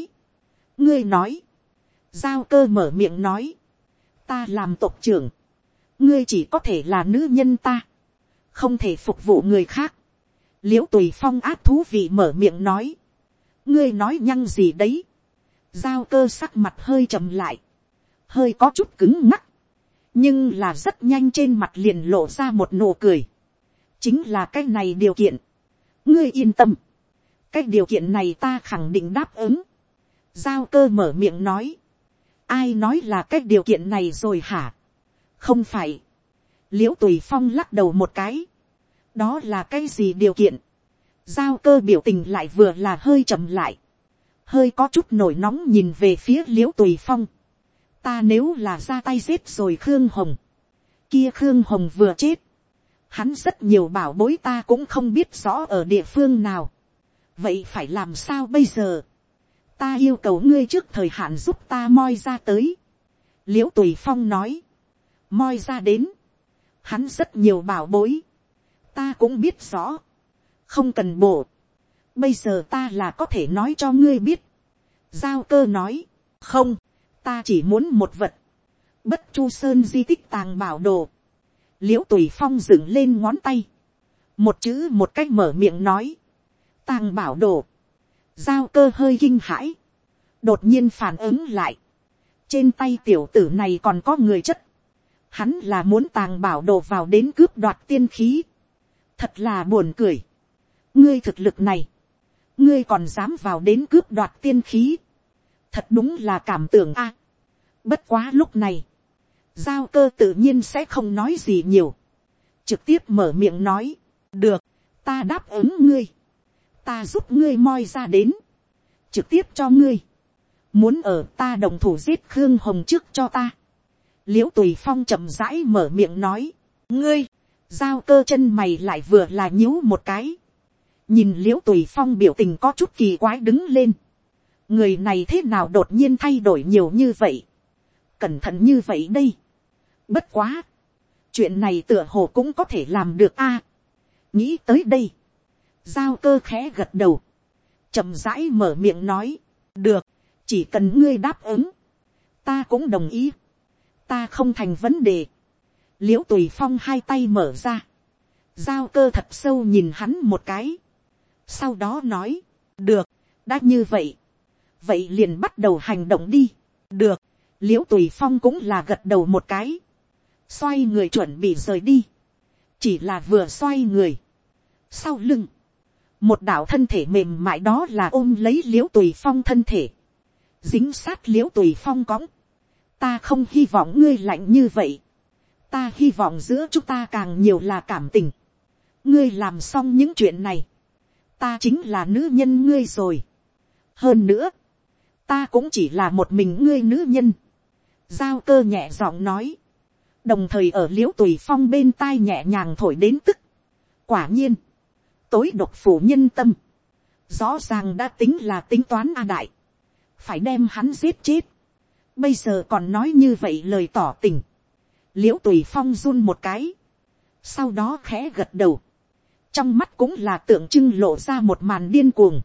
ngươi nói, giao cơ mở miệng nói, ta làm tộc trưởng, ngươi chỉ có thể là nữ nhân ta, không thể phục vụ người khác. l i ễ u tùy phong áp thú vị mở miệng nói, ngươi nói nhăng gì đấy, giao cơ sắc mặt hơi chậm lại, hơi có chút cứng ngắc, nhưng là rất nhanh trên mặt liền lộ ra một nụ cười, chính là cái này điều kiện, ngươi yên tâm, cái điều kiện này ta khẳng định đáp ứng, giao cơ mở miệng nói, ai nói là cái điều kiện này rồi hả, không phải, l i ễ u tùy phong lắc đầu một cái, đó là cái gì điều kiện, giao cơ biểu tình lại vừa là hơi chậm lại, hơi có chút nổi nóng nhìn về phía l i ễ u tùy phong, ta nếu là ra tay giết rồi khương hồng, kia khương hồng vừa chết, hắn rất nhiều bảo bối ta cũng không biết rõ ở địa phương nào, vậy phải làm sao bây giờ, ta yêu cầu ngươi trước thời hạn giúp ta moi ra tới, l i ễ u tùy phong nói, moi ra đến, hắn rất nhiều bảo bối, ta cũng biết rõ, không cần bộ, bây giờ ta là có thể nói cho ngươi biết, giao cơ nói, không, ta chỉ muốn một vật, bất chu sơn di tích tàng bảo đồ, l i ễ u tùy phong dựng lên ngón tay, một chữ một cách mở miệng nói, tàng bảo đồ, giao cơ hơi kinh hãi, đột nhiên phản ứng lại. trên tay tiểu tử này còn có người chất. hắn là muốn tàng bảo đồ vào đến cướp đoạt tiên khí. thật là buồn cười. ngươi thực lực này, ngươi còn dám vào đến cướp đoạt tiên khí. thật đúng là cảm tưởng a. bất quá lúc này, giao cơ tự nhiên sẽ không nói gì nhiều. trực tiếp mở miệng nói, được, ta đáp ứng ngươi, ta giúp ngươi moi ra đến, trực tiếp cho ngươi, muốn ở ta đồng thủ giết khương hồng trước cho ta. l i ễ u tùy phong chậm rãi mở miệng nói, ngươi, giao cơ chân mày lại vừa là nhíu một cái. nhìn l i ễ u tùy phong biểu tình có chút kỳ quái đứng lên. người này thế nào đột nhiên thay đổi nhiều như vậy. cẩn thận như vậy đây. bất quá. chuyện này tựa hồ cũng có thể làm được a. nghĩ tới đây giao cơ khẽ gật đầu. chậm rãi mở miệng nói. được chỉ cần ngươi đáp ứng, ta cũng đồng ý, ta không thành vấn đề, l i ễ u tùy phong hai tay mở ra, giao cơ thật sâu nhìn hắn một cái, sau đó nói, được, đã như vậy, vậy liền bắt đầu hành động đi, được, l i ễ u tùy phong cũng là gật đầu một cái, xoay người chuẩn bị rời đi, chỉ là vừa xoay người, sau lưng, một đạo thân thể mềm mại đó là ôm lấy l i ễ u tùy phong thân thể, dính sát l i ễ u tùy phong cõng, ta không hy vọng ngươi lạnh như vậy, ta hy vọng giữa chúng ta càng nhiều là cảm tình, ngươi làm xong những chuyện này, ta chính là nữ nhân ngươi rồi. hơn nữa, ta cũng chỉ là một mình ngươi nữ nhân. giao cơ nhẹ giọng nói, đồng thời ở l i ễ u tùy phong bên tai nhẹ nhàng thổi đến tức. quả nhiên, tối độc phủ nhân tâm, rõ ràng đã tính là tính toán a đại phải đem hắn giết chết. Bây giờ còn nói như vậy lời tỏ tình. liễu tùy phong run một cái. sau đó khẽ gật đầu. trong mắt cũng là tượng trưng lộ ra một màn điên cuồng.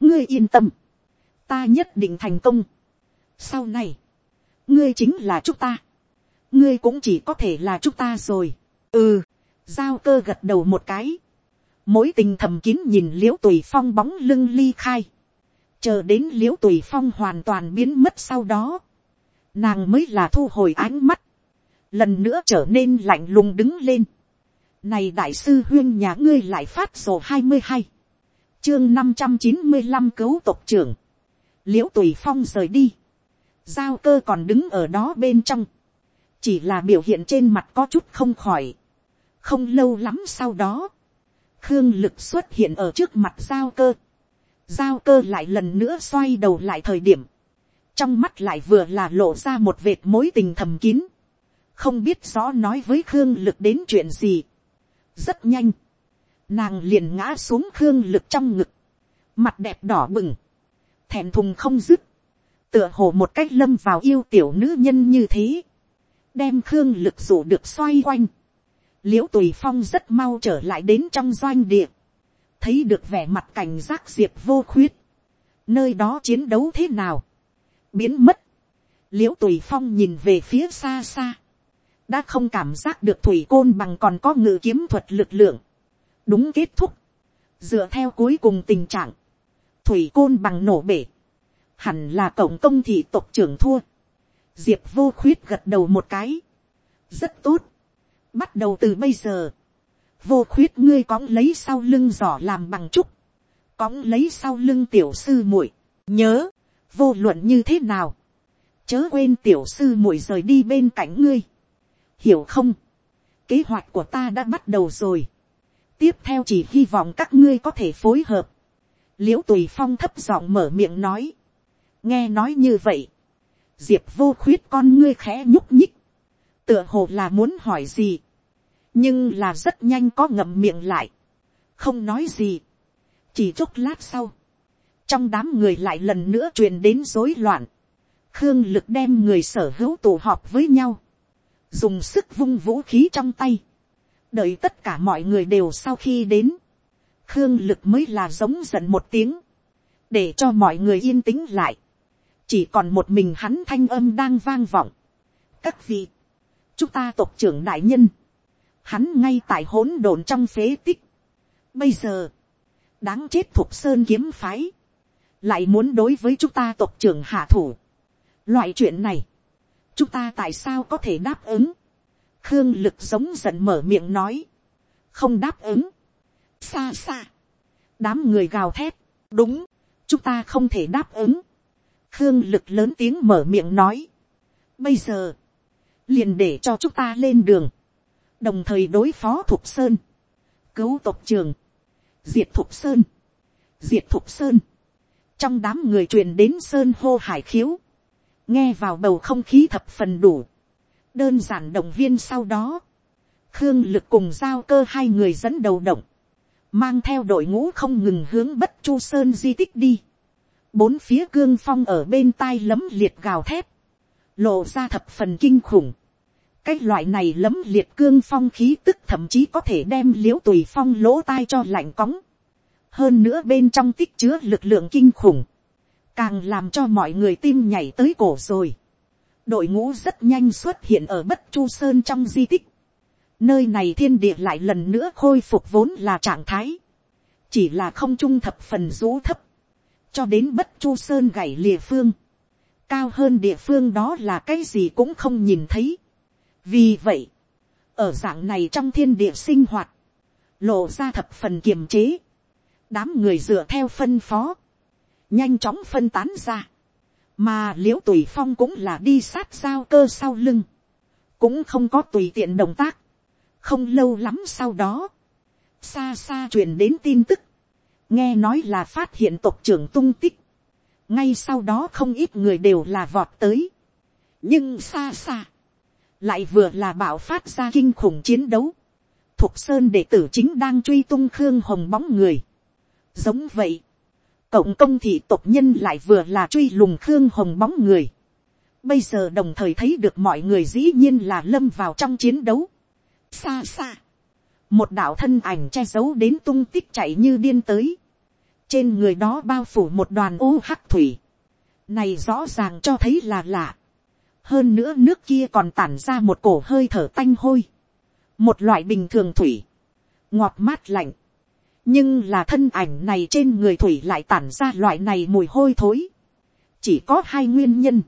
ngươi yên tâm. ta nhất định thành công. sau này, ngươi chính là chúng ta. ngươi cũng chỉ có thể là chúng ta rồi. ừ, giao cơ gật đầu một cái mối tình thầm kín nhìn l i ễ u tùy phong bóng lưng ly khai. Chờ đến l i ễ u tùy phong hoàn toàn biến mất sau đó, nàng mới là thu hồi ánh mắt, lần nữa trở nên lạnh lùng đứng lên. Này đại sư huyên nhà ngươi lại phát sổ hai mươi hai, chương năm trăm chín mươi năm cứu tộc trưởng, l i ễ u tùy phong rời đi, giao cơ còn đứng ở đó bên trong, chỉ là biểu hiện trên mặt có chút không khỏi, không lâu lắm sau đó, khương lực xuất hiện ở trước mặt giao cơ, giao cơ lại lần nữa xoay đầu lại thời điểm, trong mắt lại vừa là lộ ra một vệt mối tình thầm kín, không biết rõ nói với khương lực đến chuyện gì. rất nhanh, nàng liền ngã xuống khương lực trong ngực, mặt đẹp đỏ bừng, thẹn thùng không dứt, tựa hồ một cách lâm vào yêu tiểu nữ nhân như thế, đem khương lực rủ được xoay quanh, l i ễ u tùy phong rất mau trở lại đến trong doanh địa, thấy được vẻ mặt cảnh giác diệp vô khuyết, nơi đó chiến đấu thế nào, biến mất, l i ễ u tùy phong nhìn về phía xa xa, đã không cảm giác được thủy côn bằng còn có ngự kiếm thuật lực lượng, đúng kết thúc, dựa theo cuối cùng tình trạng, thủy côn bằng nổ bể, hẳn là cổng công thị tộc trưởng thua, diệp vô khuyết gật đầu một cái, rất tốt, bắt đầu từ bây giờ, vô khuyết ngươi cóng lấy sau lưng giỏ làm bằng trúc, cóng lấy sau lưng tiểu sư muội, nhớ, vô luận như thế nào, chớ quên tiểu sư muội rời đi bên cạnh ngươi, hiểu không, kế hoạch của ta đã bắt đầu rồi, tiếp theo chỉ hy vọng các ngươi có thể phối hợp, l i ễ u tùy phong thấp giọng mở miệng nói, nghe nói như vậy, diệp vô khuyết con ngươi khẽ nhúc nhích, tựa hồ là muốn hỏi gì, nhưng là rất nhanh có ngậm miệng lại, không nói gì. chỉ chốc lát sau, trong đám người lại lần nữa truyền đến rối loạn, khương lực đem người sở hữu tụ họp với nhau, dùng sức vung vũ khí trong tay, đợi tất cả mọi người đều sau khi đến, khương lực mới là giống giận một tiếng, để cho mọi người yên tĩnh lại, chỉ còn một mình hắn thanh âm đang vang vọng. các vị, chúng ta tộc trưởng đại nhân, hắn ngay tại hỗn độn trong phế tích. bây giờ, đáng chết thuộc sơn kiếm phái, lại muốn đối với chúng ta tộc trưởng hạ thủ. loại chuyện này, chúng ta tại sao có thể đáp ứng. khương lực giống giận mở miệng nói, không đáp ứng. xa xa, đám người gào thét, đúng, chúng ta không thể đáp ứng. khương lực lớn tiếng mở miệng nói. bây giờ, liền để cho chúng ta lên đường, đồng thời đối phó thục sơn, cứu tộc trường, diệt thục sơn, diệt thục sơn, trong đám người truyền đến sơn hô hải khiếu, nghe vào bầu không khí thập phần đủ, đơn giản động viên sau đó, khương lực cùng giao cơ hai người dẫn đầu động, mang theo đội ngũ không ngừng hướng bất chu sơn di tích đi, bốn phía cương phong ở bên tai lấm liệt gào thép, lộ ra thập phần kinh khủng, cái loại này lấm liệt cương phong khí tức thậm chí có thể đem l i ễ u tùy phong lỗ tai cho lạnh cóng. hơn nữa bên trong tích chứa lực lượng kinh khủng, càng làm cho mọi người tim nhảy tới cổ rồi. đội ngũ rất nhanh xuất hiện ở bất chu sơn trong di tích. nơi này thiên địa lại lần nữa khôi phục vốn là trạng thái. chỉ là không trung thập phần rú thấp. cho đến bất chu sơn gảy lìa phương. cao hơn địa phương đó là cái gì cũng không nhìn thấy vì vậy, ở dạng này trong thiên địa sinh hoạt, lộ ra thập phần kiềm chế, đám người dựa theo phân phó, nhanh chóng phân tán ra, mà l i ễ u tùy phong cũng là đi sát sao cơ sau lưng, cũng không có tùy tiện động tác, không lâu lắm sau đó, xa xa truyền đến tin tức, nghe nói là phát hiện tộc trưởng tung tích, ngay sau đó không ít người đều là vọt tới, nhưng xa xa, lại vừa là bạo phát ra kinh khủng chiến đấu, thục sơn đệ tử chính đang truy tung khương hồng bóng người. giống vậy, cộng công thị tộc nhân lại vừa là truy lùng khương hồng bóng người. bây giờ đồng thời thấy được mọi người dĩ nhiên là lâm vào trong chiến đấu. xa xa, một đạo thân ảnh che giấu đến tung tích chạy như điên tới. trên người đó bao phủ một đoàn u hắc thủy. này rõ ràng cho thấy là lạ hơn nữa nước kia còn tản ra một cổ hơi thở tanh hôi, một loại bình thường thủy, ngọt mát lạnh, nhưng là thân ảnh này trên người thủy lại tản ra loại này mùi hôi thối, chỉ có hai nguyên nhân,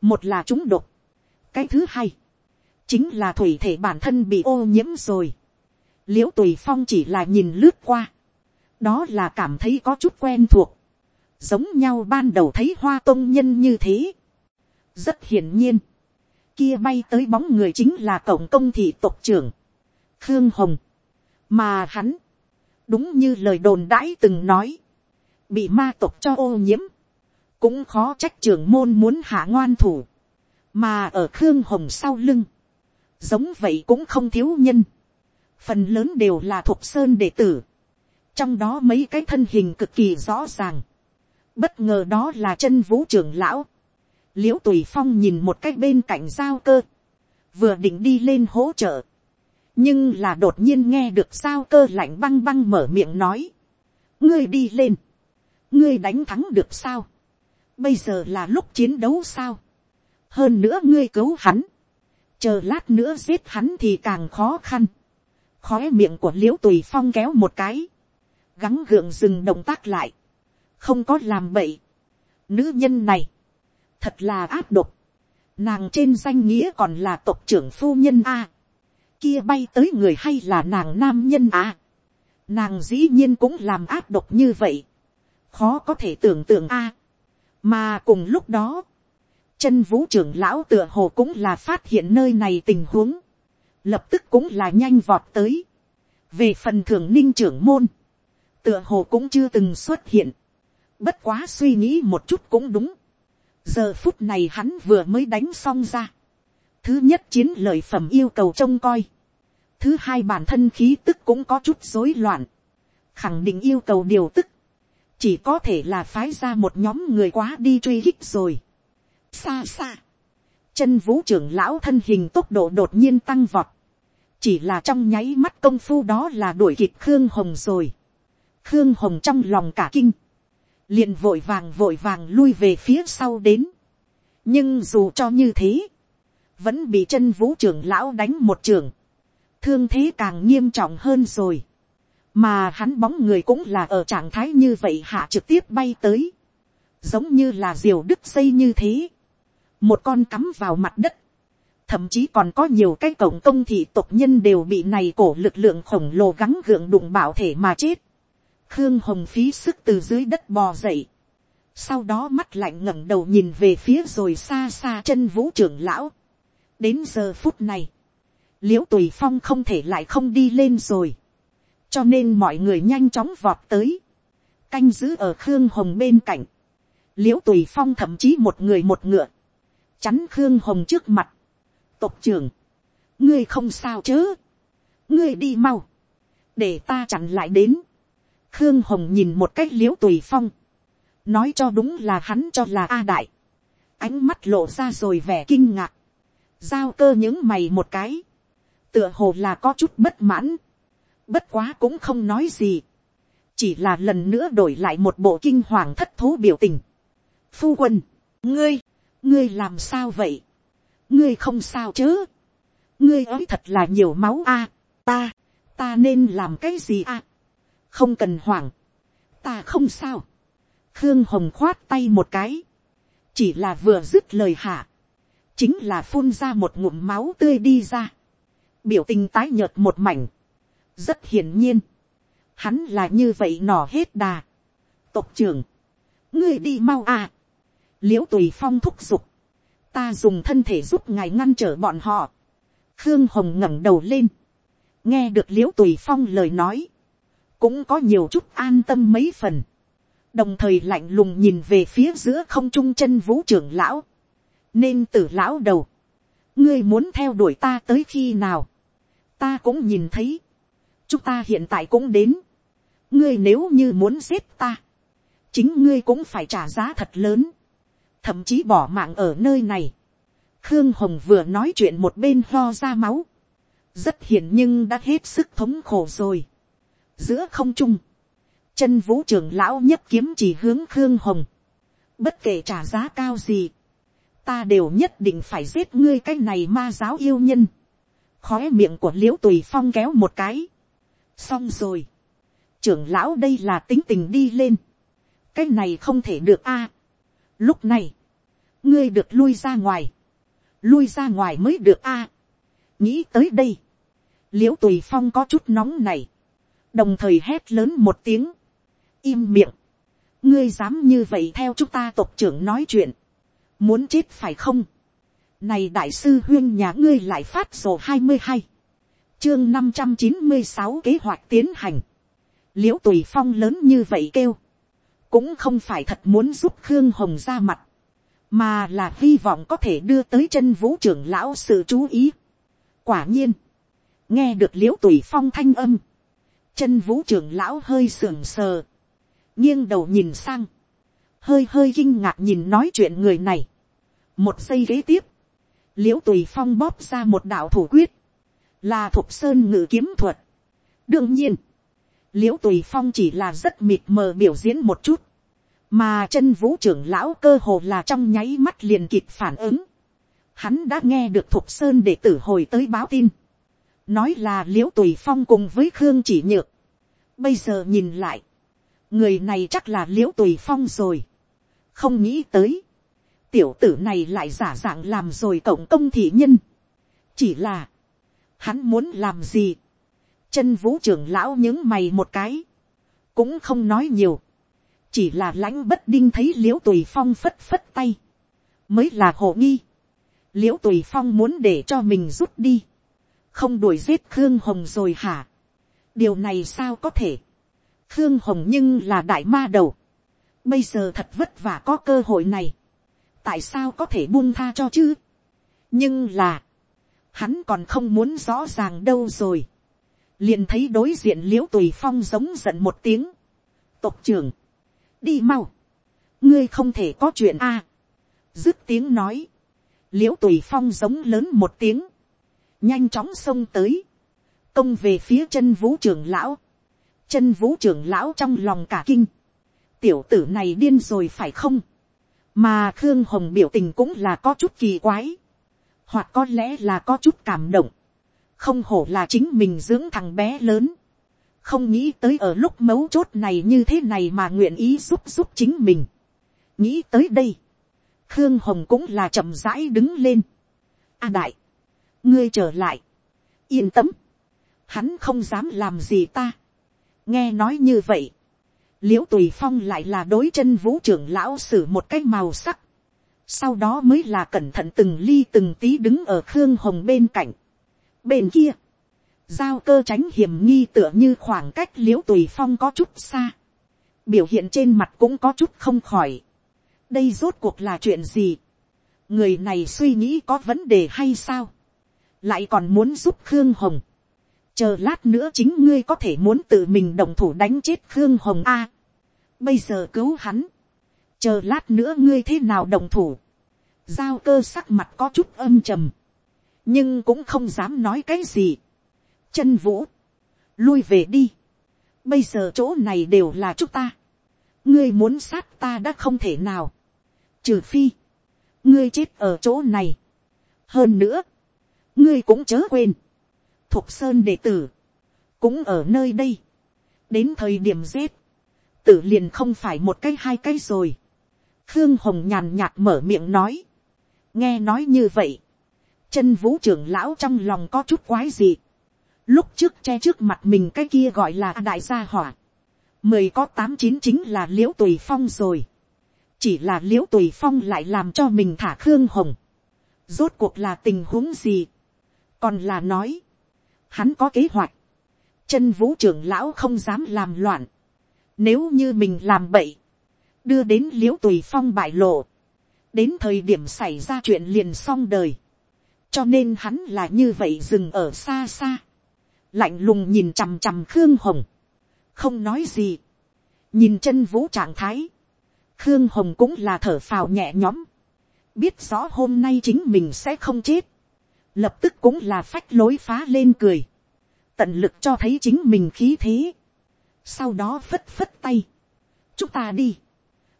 một là chúng độc, cái thứ hai, chính là thủy thể bản thân bị ô nhiễm rồi, l i ễ u tùy phong chỉ là nhìn lướt qua, đó là cảm thấy có chút quen thuộc, giống nhau ban đầu thấy hoa tôn nhân như thế, rất hiển nhiên, kia bay tới bóng người chính là cổng công thị tộc trưởng, khương hồng, mà hắn, đúng như lời đồn đãi từng nói, bị ma tộc cho ô nhiễm, cũng khó trách trưởng môn muốn hạ ngoan thủ, mà ở khương hồng sau lưng, giống vậy cũng không thiếu nhân, phần lớn đều là thuộc sơn đệ tử, trong đó mấy cái thân hình cực kỳ rõ ràng, bất ngờ đó là chân vũ trưởng lão, l i ễ u tùy phong nhìn một cách bên cạnh giao cơ, vừa định đi lên hỗ trợ, nhưng là đột nhiên nghe được giao cơ lạnh băng băng mở miệng nói, ngươi đi lên, ngươi đánh thắng được sao, bây giờ là lúc chiến đấu sao, hơn nữa ngươi cứu hắn, chờ lát nữa giết hắn thì càng khó khăn, khói miệng của l i ễ u tùy phong kéo một cái, gắng gượng dừng động tác lại, không có làm bậy, nữ nhân này, thật là áp độc. Nàng trên danh nghĩa còn là tộc trưởng phu nhân A. Kia bay tới người hay là nàng nam nhân A. Nàng dĩ nhiên cũng làm áp độc như vậy. Khó có thể tưởng tượng A. Mà cùng lúc đó, chân vũ trưởng lão tựa hồ cũng là phát hiện nơi này tình huống. Lập tức cũng là nhanh vọt tới. Về phần thường ninh trưởng môn, tựa hồ cũng chưa từng xuất hiện. Bất quá suy nghĩ một chút cũng đúng giờ phút này hắn vừa mới đánh xong ra. thứ nhất chiến lợi phẩm yêu cầu trông coi. thứ hai bản thân khí tức cũng có chút rối loạn. khẳng định yêu cầu điều tức, chỉ có thể là phái ra một nhóm người quá đi truy hích rồi. xa xa, chân vũ trưởng lão thân hình tốc độ đột nhiên tăng vọt, chỉ là trong nháy mắt công phu đó là đuổi kịp khương hồng rồi. khương hồng trong lòng cả kinh, liền vội vàng vội vàng lui về phía sau đến. nhưng dù cho như thế, vẫn bị chân vũ trưởng lão đánh một trường, thương thế càng nghiêm trọng hơn rồi, mà hắn bóng người cũng là ở trạng thái như vậy hạ trực tiếp bay tới, giống như là diều đứt xây như thế, một con cắm vào mặt đất, thậm chí còn có nhiều cái cổng công thị tộc nhân đều bị này cổ lực lượng khổng lồ gắng gượng đụng bảo thể mà chết. Khương Hồng phí sức từ dưới đất bò dậy. Sau đó mắt lạnh ngẩng đầu nhìn về phía rồi xa xa chân vũ trưởng lão. Đến giờ phút này, liễu tùy phong không thể lại không đi lên rồi. Cho nên mọi người nhanh chóng vọt tới. Canh giữ ở Khương Hồng bên cạnh. Liễu tùy phong thậm chí một người một ngựa. Chắn Khương Hồng trước mặt tộc trưởng, ngươi không sao chớ, ngươi đi mau, để ta chặn lại đến khương hồng nhìn một cách liễu tùy phong, nói cho đúng là hắn cho là a đại, ánh mắt lộ ra rồi vẻ kinh ngạc, giao cơ những mày một cái, tựa hồ là có chút bất mãn, bất quá cũng không nói gì, chỉ là lần nữa đổi lại một bộ kinh hoàng thất thố biểu tình. phu quân, ngươi, ngươi làm sao vậy, ngươi không sao chứ, ngươi ấy thật là nhiều máu a, ta, ta nên làm cái gì a, không cần hoảng, ta không sao, khương hồng khoát tay một cái, chỉ là vừa dứt lời hạ, chính là phun ra một ngụm máu tươi đi ra, biểu tình tái nhợt một mảnh, rất hiển nhiên, hắn là như vậy nỏ hết đà, tộc trưởng, ngươi đi mau à, l i ễ u tùy phong thúc giục, ta dùng thân thể giúp ngài ngăn trở bọn họ. khương hồng ngẩng đầu lên, nghe được l i ễ u tùy phong lời nói, cũng có nhiều chút an tâm mấy phần, đồng thời lạnh lùng nhìn về phía giữa không trung chân vũ trưởng lão, nên tử lão đầu, ngươi muốn theo đuổi ta tới khi nào, ta cũng nhìn thấy, chúng ta hiện tại cũng đến, ngươi nếu như muốn giết ta, chính ngươi cũng phải trả giá thật lớn, thậm chí bỏ mạng ở nơi này. khương hồng vừa nói chuyện một bên lo ra máu, rất hiền nhưng đã hết sức thống khổ rồi giữa không trung, chân vũ trưởng lão nhất kiếm chỉ hướng khương hồng, bất kể trả giá cao gì, ta đều nhất định phải giết ngươi cái này ma giáo yêu nhân. khói miệng của l i ễ u tùy phong kéo một cái. xong rồi. trưởng lão đây là tính tình đi lên. cái này không thể được a. Lúc này, ngươi được lui ra ngoài. Lui ra ngoài mới được a. nghĩ tới đây. l i ễ u tùy phong có chút nóng này đồng thời hét lớn một tiếng. im miệng. ngươi dám như vậy theo chúng ta tộc trưởng nói chuyện. muốn chết phải không. này đại sư huyên nhà ngươi lại phát sổ hai mươi hai. chương năm trăm chín mươi sáu kế hoạch tiến hành. l i ễ u tùy phong lớn như vậy kêu cũng không phải thật muốn giúp khương hồng ra mặt, mà là hy vọng có thể đưa tới chân vũ trưởng lão sự chú ý. quả nhiên, nghe được l i ễ u tùy phong thanh âm, chân vũ trưởng lão hơi sưởng sờ, nghiêng đầu nhìn sang, hơi hơi kinh ngạc nhìn nói chuyện người này. một giây kế tiếp, l i ễ u tùy phong bóp ra một đạo thủ quyết, là thục sơn ngự kiếm thuật. đương nhiên, l i ễ u tùy phong chỉ là rất mịt mờ biểu diễn một chút, mà chân vũ trưởng lão cơ hồ là trong nháy mắt liền kịp phản ứng. Hắn đã nghe được thục sơn để tử hồi tới báo tin, nói là l i ễ u tùy phong cùng với khương chỉ nhược. bây giờ nhìn lại, người này chắc là l i ễ u tùy phong rồi. không nghĩ tới, tiểu tử này lại giả dạng làm rồi cộng công thị nhân. chỉ là, hắn muốn làm gì, chân vũ trưởng lão những mày một cái, cũng không nói nhiều, chỉ là lãnh bất đinh thấy l i ễ u tùy phong phất phất tay, mới là hộ nghi, l i ễ u tùy phong muốn để cho mình rút đi, không đuổi giết khương hồng rồi hả, điều này sao có thể, khương hồng nhưng là đại ma đầu, bây giờ thật vất vả có cơ hội này, tại sao có thể buông tha cho chứ, nhưng là, hắn còn không muốn rõ ràng đâu rồi, liền thấy đối diện l i ễ u tùy phong giống giận một tiếng, tộc trưởng, đi mau, ngươi không thể có chuyện a, dứt tiếng nói, l i ễ u tùy phong giống lớn một tiếng, nhanh chóng xông tới, công về phía chân vũ trưởng lão, chân vũ trưởng lão trong lòng cả kinh, tiểu tử này điên rồi phải không, mà khương hồng biểu tình cũng là có chút kỳ quái, hoặc có lẽ là có chút cảm động, không hổ là chính mình dưỡng thằng bé lớn, không nghĩ tới ở lúc mấu chốt này như thế này mà nguyện ý giúp giúp chính mình. nghĩ tới đây, khương hồng cũng là chậm rãi đứng lên. a đại, ngươi trở lại, yên tâm, hắn không dám làm gì ta. nghe nói như vậy, l i ễ u tùy phong lại là đối chân vũ trưởng lão sử một cái màu sắc, sau đó mới là cẩn thận từng ly từng tí đứng ở khương hồng bên cạnh, Bên kia, giao cơ tránh hiểm nghi tựa như khoảng cách l i ễ u tùy phong có chút xa. Biểu hiện trên mặt cũng có chút không khỏi. Đây rốt cuộc là chuyện gì? Người này suy nghĩ có vấn đề hay sao? Lại còn muốn giúp Khương Hồng. Chờ lát nữa chính ngươi có thể muốn tự mình đồng thủ đánh chết Khương Hồng A. bây giờ cứu hắn. Chờ lát nữa ngươi thế nào đồng thủ. Giao cơ sắc mặt có chút âm trầm nhưng cũng không dám nói cái gì. chân vũ, lui về đi. bây giờ chỗ này đều là chúng ta. ngươi muốn sát ta đã không thể nào. trừ phi, ngươi chết ở chỗ này. hơn nữa, ngươi cũng chớ quên. thục sơn đệ tử, cũng ở nơi đây. đến thời điểm giết, tử liền không phải một cái hai cái rồi. khương hồng nhàn nhạt mở miệng nói. nghe nói như vậy, chân vũ trưởng lão trong lòng có chút quái gì. lúc trước che trước mặt mình cái kia gọi là đại gia hỏa. mười có tám chín chính là l i ễ u tùy phong rồi. chỉ là l i ễ u tùy phong lại làm cho mình thả khương hồng. rốt cuộc là tình huống gì còn là nói, hắn có kế hoạch. chân vũ trưởng lão không dám làm loạn. nếu như mình làm bậy, đưa đến l i ễ u tùy phong bại lộ. đến thời điểm xảy ra chuyện liền xong đời. Cho nên hắn là như vậy dừng ở xa xa, lạnh lùng nhìn chằm chằm khương hồng, không nói gì, nhìn chân vũ trạng thái, khương hồng cũng là thở phào nhẹ nhõm, biết rõ hôm nay chính mình sẽ không chết, lập tức cũng là phách lối phá lên cười, tận lực cho thấy chính mình khí thế, sau đó phất phất tay, chúng ta đi,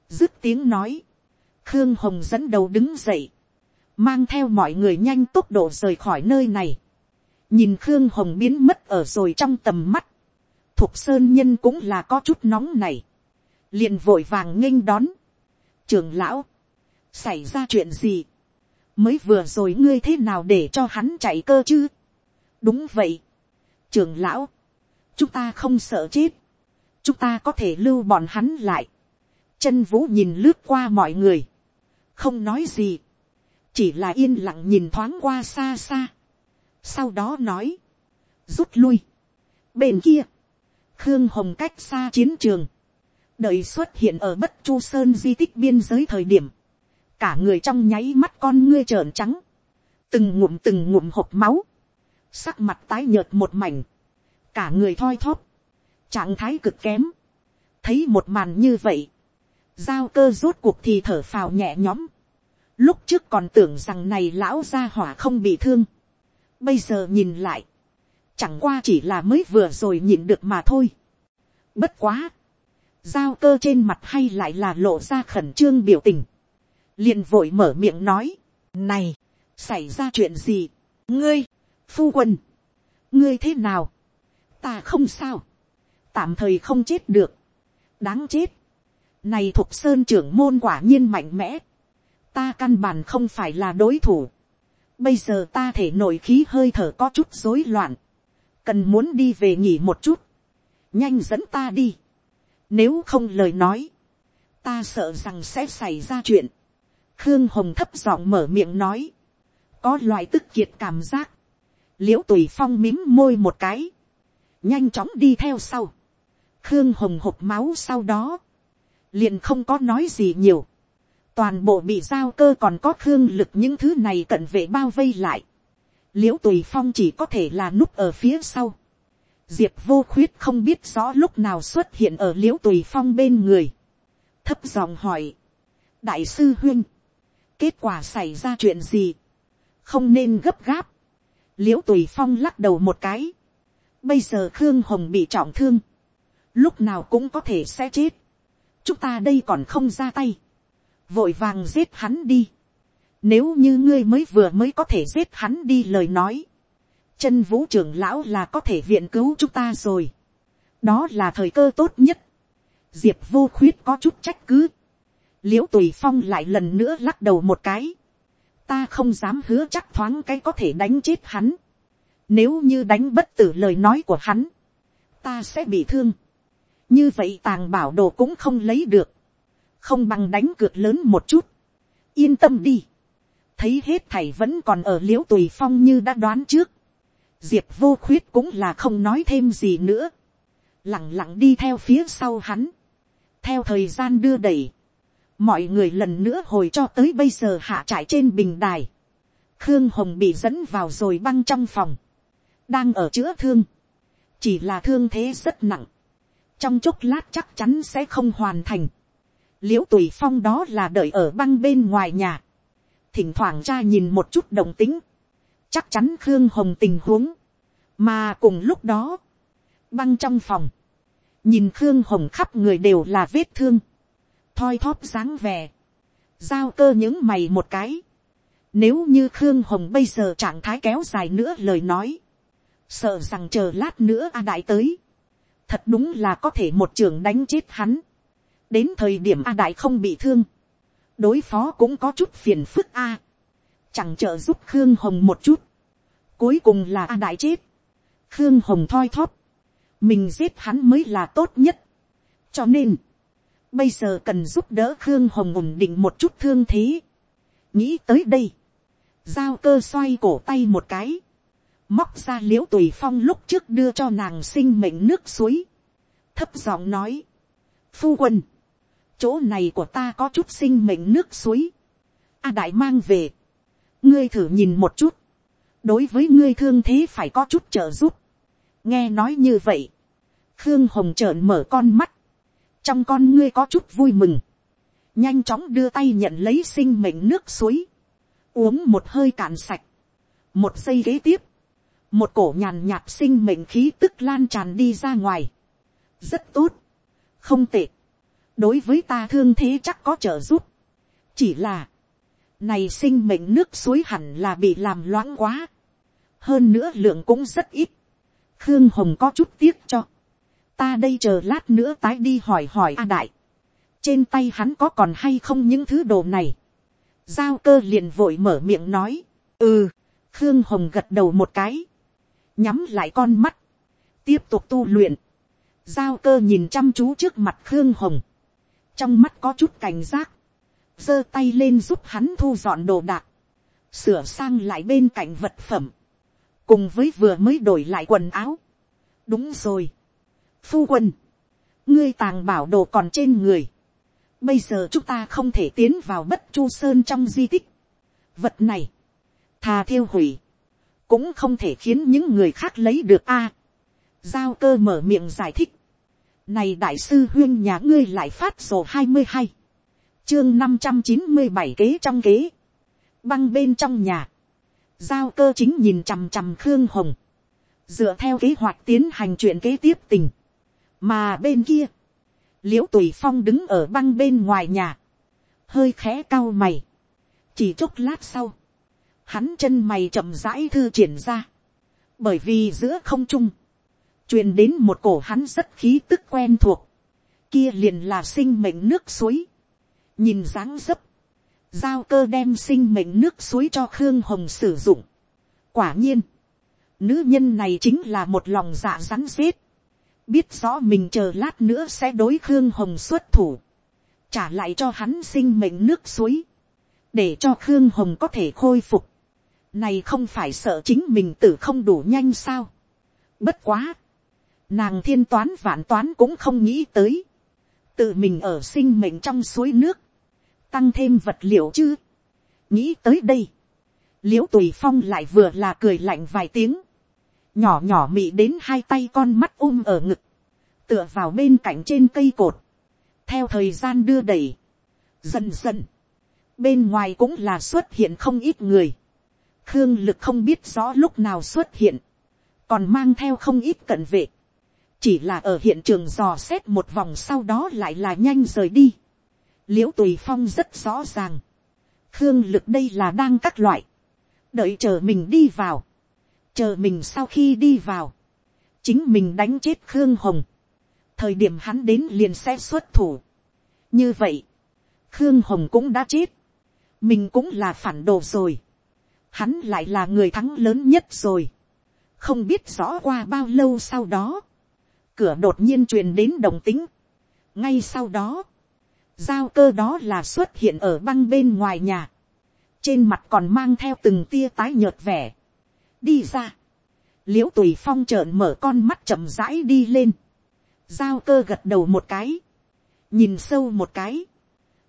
dứt tiếng nói, khương hồng dẫn đầu đứng dậy, mang theo mọi người nhanh tốc độ rời khỏi nơi này, nhìn khương hồng biến mất ở rồi trong tầm mắt, thục sơn nhân cũng là có chút nóng này, liền vội vàng nghênh đón, trường lão, xảy ra chuyện gì, mới vừa rồi ngươi thế nào để cho hắn chạy cơ chứ, đúng vậy, trưởng lão, chúng ta không sợ chết, chúng ta có thể lưu bọn hắn lại, chân vũ nhìn lướt qua mọi người, không nói gì, chỉ là yên lặng nhìn thoáng qua xa xa, sau đó nói, rút lui, bên kia, khương hồng cách xa chiến trường, đợi xuất hiện ở bất chu sơn di tích biên giới thời điểm, cả người trong nháy mắt con ngươi trợn trắng, từng ngụm từng ngụm hộp máu, sắc mặt tái nhợt một mảnh, cả người thoi thóp, trạng thái cực kém, thấy một màn như vậy, giao cơ rốt cuộc thì thở phào nhẹ nhõm, Lúc trước còn tưởng rằng này lão gia hỏa không bị thương. Bây giờ nhìn lại. Chẳng qua chỉ là mới vừa rồi nhìn được mà thôi. Bất quá. Giao cơ trên mặt hay lại là lộ ra khẩn trương biểu tình liền vội mở miệng nói. Này, xảy ra chuyện gì? Ngươi, phu quân. Ngươi thế nào? Ta không sao. Tạm thời không chết được. Đáng chết. Này thuộc sơn trưởng môn quả nhiên mạnh mẽ ta căn bản không phải là đối thủ. Bây giờ ta thể nội khí hơi thở có chút rối loạn. Cần muốn đi về nghỉ một chút. Nhanh dẫn ta đi. Nếu không lời nói. Ta sợ rằng sẽ xảy ra chuyện. Khương Hồng thấp giọng mở miệng nói. Có loại tức kiệt cảm giác. Liễu tùy phong mím môi một cái. Nhanh chóng đi theo sau. Khương Hồng hộp máu sau đó. Liền không có nói gì nhiều toàn bộ bị giao cơ còn có khương lực những thứ này cận vệ bao vây lại, l i ễ u tùy phong chỉ có thể là núp ở phía sau, diệp vô khuyết không biết rõ lúc nào xuất hiện ở l i ễ u tùy phong bên người, thấp giọng hỏi, đại sư huynh kết quả xảy ra chuyện gì, không nên gấp gáp, l i ễ u tùy phong lắc đầu một cái, bây giờ khương hồng bị trọng thương, lúc nào cũng có thể sẽ chết, chúng ta đây còn không ra tay, vội vàng giết hắn đi, nếu như ngươi mới vừa mới có thể giết hắn đi lời nói, chân vũ trưởng lão là có thể viện cứu chúng ta rồi. đó là thời cơ tốt nhất. diệp vô khuyết có chút trách cứ l i ễ u tùy phong lại lần nữa lắc đầu một cái. ta không dám hứa chắc thoáng cái có thể đánh chết hắn. nếu như đánh bất tử lời nói của hắn, ta sẽ bị thương. như vậy tàng bảo đồ cũng không lấy được. không bằng đánh cược lớn một chút. yên tâm đi. thấy hết thầy vẫn còn ở l i ễ u tùy phong như đã đoán trước diệp vô khuyết cũng là không nói thêm gì nữa, lẳng lặng đi theo phía sau hắn, theo thời gian đưa đẩy, mọi người lần nữa hồi cho tới bây giờ hạ trải trên bình đài, khương hồng bị dẫn vào rồi băng trong phòng, đang ở chữa thương, chỉ là thương thế rất nặng, trong chốc lát chắc chắn sẽ không hoàn thành, l i ễ u tùy phong đó là đợi ở băng bên ngoài nhà, thỉnh thoảng ra nhìn một chút đồng tính, chắc chắn khương hồng tình huống, mà cùng lúc đó, băng trong phòng, nhìn khương hồng khắp người đều là vết thương, thoi thóp dáng vẻ, giao cơ những mày một cái, nếu như khương hồng bây giờ trạng thái kéo dài nữa lời nói, sợ rằng chờ lát nữa a đại tới, thật đúng là có thể một trường đánh chết hắn, đến thời điểm a đại không bị thương, đối phó cũng có chút phiền phức a, chẳng trợ giúp khương hồng một chút, cuối cùng là a đại chết, khương hồng thoi thóp, mình giết hắn mới là tốt nhất, cho nên, bây giờ cần giúp đỡ khương hồng ổn định một chút thương thế, nghĩ tới đây, giao cơ xoay cổ tay một cái, móc ra l i ễ u tùy phong lúc trước đưa cho nàng sinh mệnh nước suối, thấp giọng nói, phu quân, chỗ này của ta có chút sinh mệnh nước suối, a đại mang về, ngươi thử nhìn một chút, đối với ngươi thương thế phải có chút trợ giúp. nghe nói như vậy, khương hồng trợn mở con mắt, trong con ngươi có chút vui mừng, nhanh chóng đưa tay nhận lấy sinh mệnh nước suối, uống một hơi cạn sạch, một giây kế tiếp, một cổ nhàn nhạt sinh mệnh khí tức lan tràn đi ra ngoài, rất tốt, không tệ, đối với ta thương thế chắc có trợ giúp, chỉ là, này sinh mệnh nước suối hẳn là bị làm loãng quá. Hơn nữa lượng cũng rất ít. Khương Hồng có chút tiếc cho. Ta đây chờ lát nữa tái đi hỏi hỏi A Đại. Trên tay hắn có còn hay không những thứ đồ này. Giao cơ liền vội mở miệng nói. Ừ, Khương Hồng gật đầu một cái. Nhắm lại con mắt. Tiếp tục tu luyện. Giao cơ nhìn chăm chú trước mặt Khương Hồng. Trong mắt có chút cảnh giác giơ tay lên giúp hắn thu dọn đồ đạc, sửa sang lại bên cạnh vật phẩm, cùng với vừa mới đổi lại quần áo. đúng rồi, phu quân, ngươi tàng bảo đồ còn trên người, bây giờ chúng ta không thể tiến vào bất chu sơn trong di tích, vật này, thà thiêu hủy, cũng không thể khiến những người khác lấy được a. giao cơ mở miệng giải thích, này đại sư huyên nhà ngươi lại phát sổ hai mươi hai. Chương năm trăm chín mươi bảy kế trong kế, băng bên trong nhà, giao cơ chính nhìn chằm chằm khương hồng, dựa theo kế hoạch tiến hành chuyện kế tiếp tình, mà bên kia, l i ễ u tùy phong đứng ở băng bên ngoài nhà, hơi khẽ cao mày, chỉ chốc lát sau, hắn chân mày chậm rãi thư triển ra, bởi vì giữa không trung, truyền đến một cổ hắn rất khí tức quen thuộc, kia liền là sinh mệnh nước suối, nhìn dáng dấp, giao cơ đem sinh mệnh nước suối cho khương hồng sử dụng. quả nhiên, nữ nhân này chính là một lòng dạ rắn rết, biết rõ mình chờ lát nữa sẽ đối khương hồng xuất thủ, trả lại cho hắn sinh mệnh nước suối, để cho khương hồng có thể khôi phục. này không phải sợ chính mình tử không đủ nhanh sao. bất quá, nàng thiên toán vạn toán cũng không nghĩ tới, tự mình ở sinh mệnh trong suối nước, tăng thêm vật liệu chứ. nghĩ tới đây, l i ễ u tùy phong lại vừa là cười lạnh vài tiếng, nhỏ nhỏ mị đến hai tay con mắt um ở ngực, tựa vào bên cạnh trên cây cột, theo thời gian đưa đẩy, dần dần, bên ngoài cũng là xuất hiện không ít người, khương lực không biết rõ lúc nào xuất hiện, còn mang theo không ít cận vệ, chỉ là ở hiện trường dò xét một vòng sau đó lại là nhanh rời đi. l i ễ u tùy phong rất rõ ràng, khương lực đây là đang các loại, đợi chờ mình đi vào, chờ mình sau khi đi vào, chính mình đánh chết khương hồng, thời điểm hắn đến liền sẽ xuất thủ. như vậy, khương hồng cũng đã chết, mình cũng là phản đồ rồi, hắn lại là người thắng lớn nhất rồi, không biết rõ qua bao lâu sau đó, cửa đột nhiên truyền đến đồng tính. ngay sau đó, giao cơ đó là xuất hiện ở băng bên ngoài nhà, trên mặt còn mang theo từng tia tái nhợt vẻ đi ra, l i ễ u tùy phong trợn mở con mắt chậm rãi đi lên, giao cơ gật đầu một cái, nhìn sâu một cái,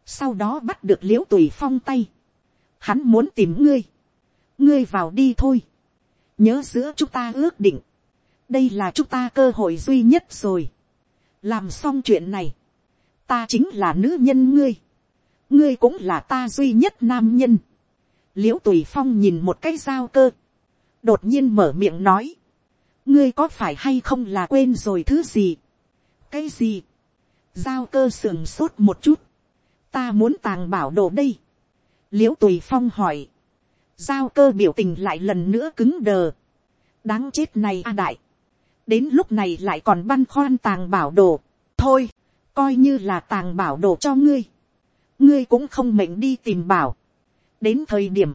sau đó bắt được l i ễ u tùy phong tay, hắn muốn tìm ngươi, ngươi vào đi thôi, nhớ giữa chúng ta ước định, đây là chúng ta cơ hội duy nhất rồi. làm xong chuyện này, ta chính là nữ nhân ngươi, ngươi cũng là ta duy nhất nam nhân. l i ễ u tùy phong nhìn một cái giao cơ, đột nhiên mở miệng nói, ngươi có phải hay không là quên rồi thứ gì. cái gì, giao cơ sườn sốt một chút, ta muốn tàng bảo đồ đây. l i ễ u tùy phong hỏi, giao cơ biểu tình lại lần nữa cứng đờ, đáng chết này a đại, đến lúc này lại còn băn khoăn tàng bảo đồ, thôi, coi như là tàng bảo đồ cho ngươi, ngươi cũng không mệnh đi tìm bảo, đến thời điểm,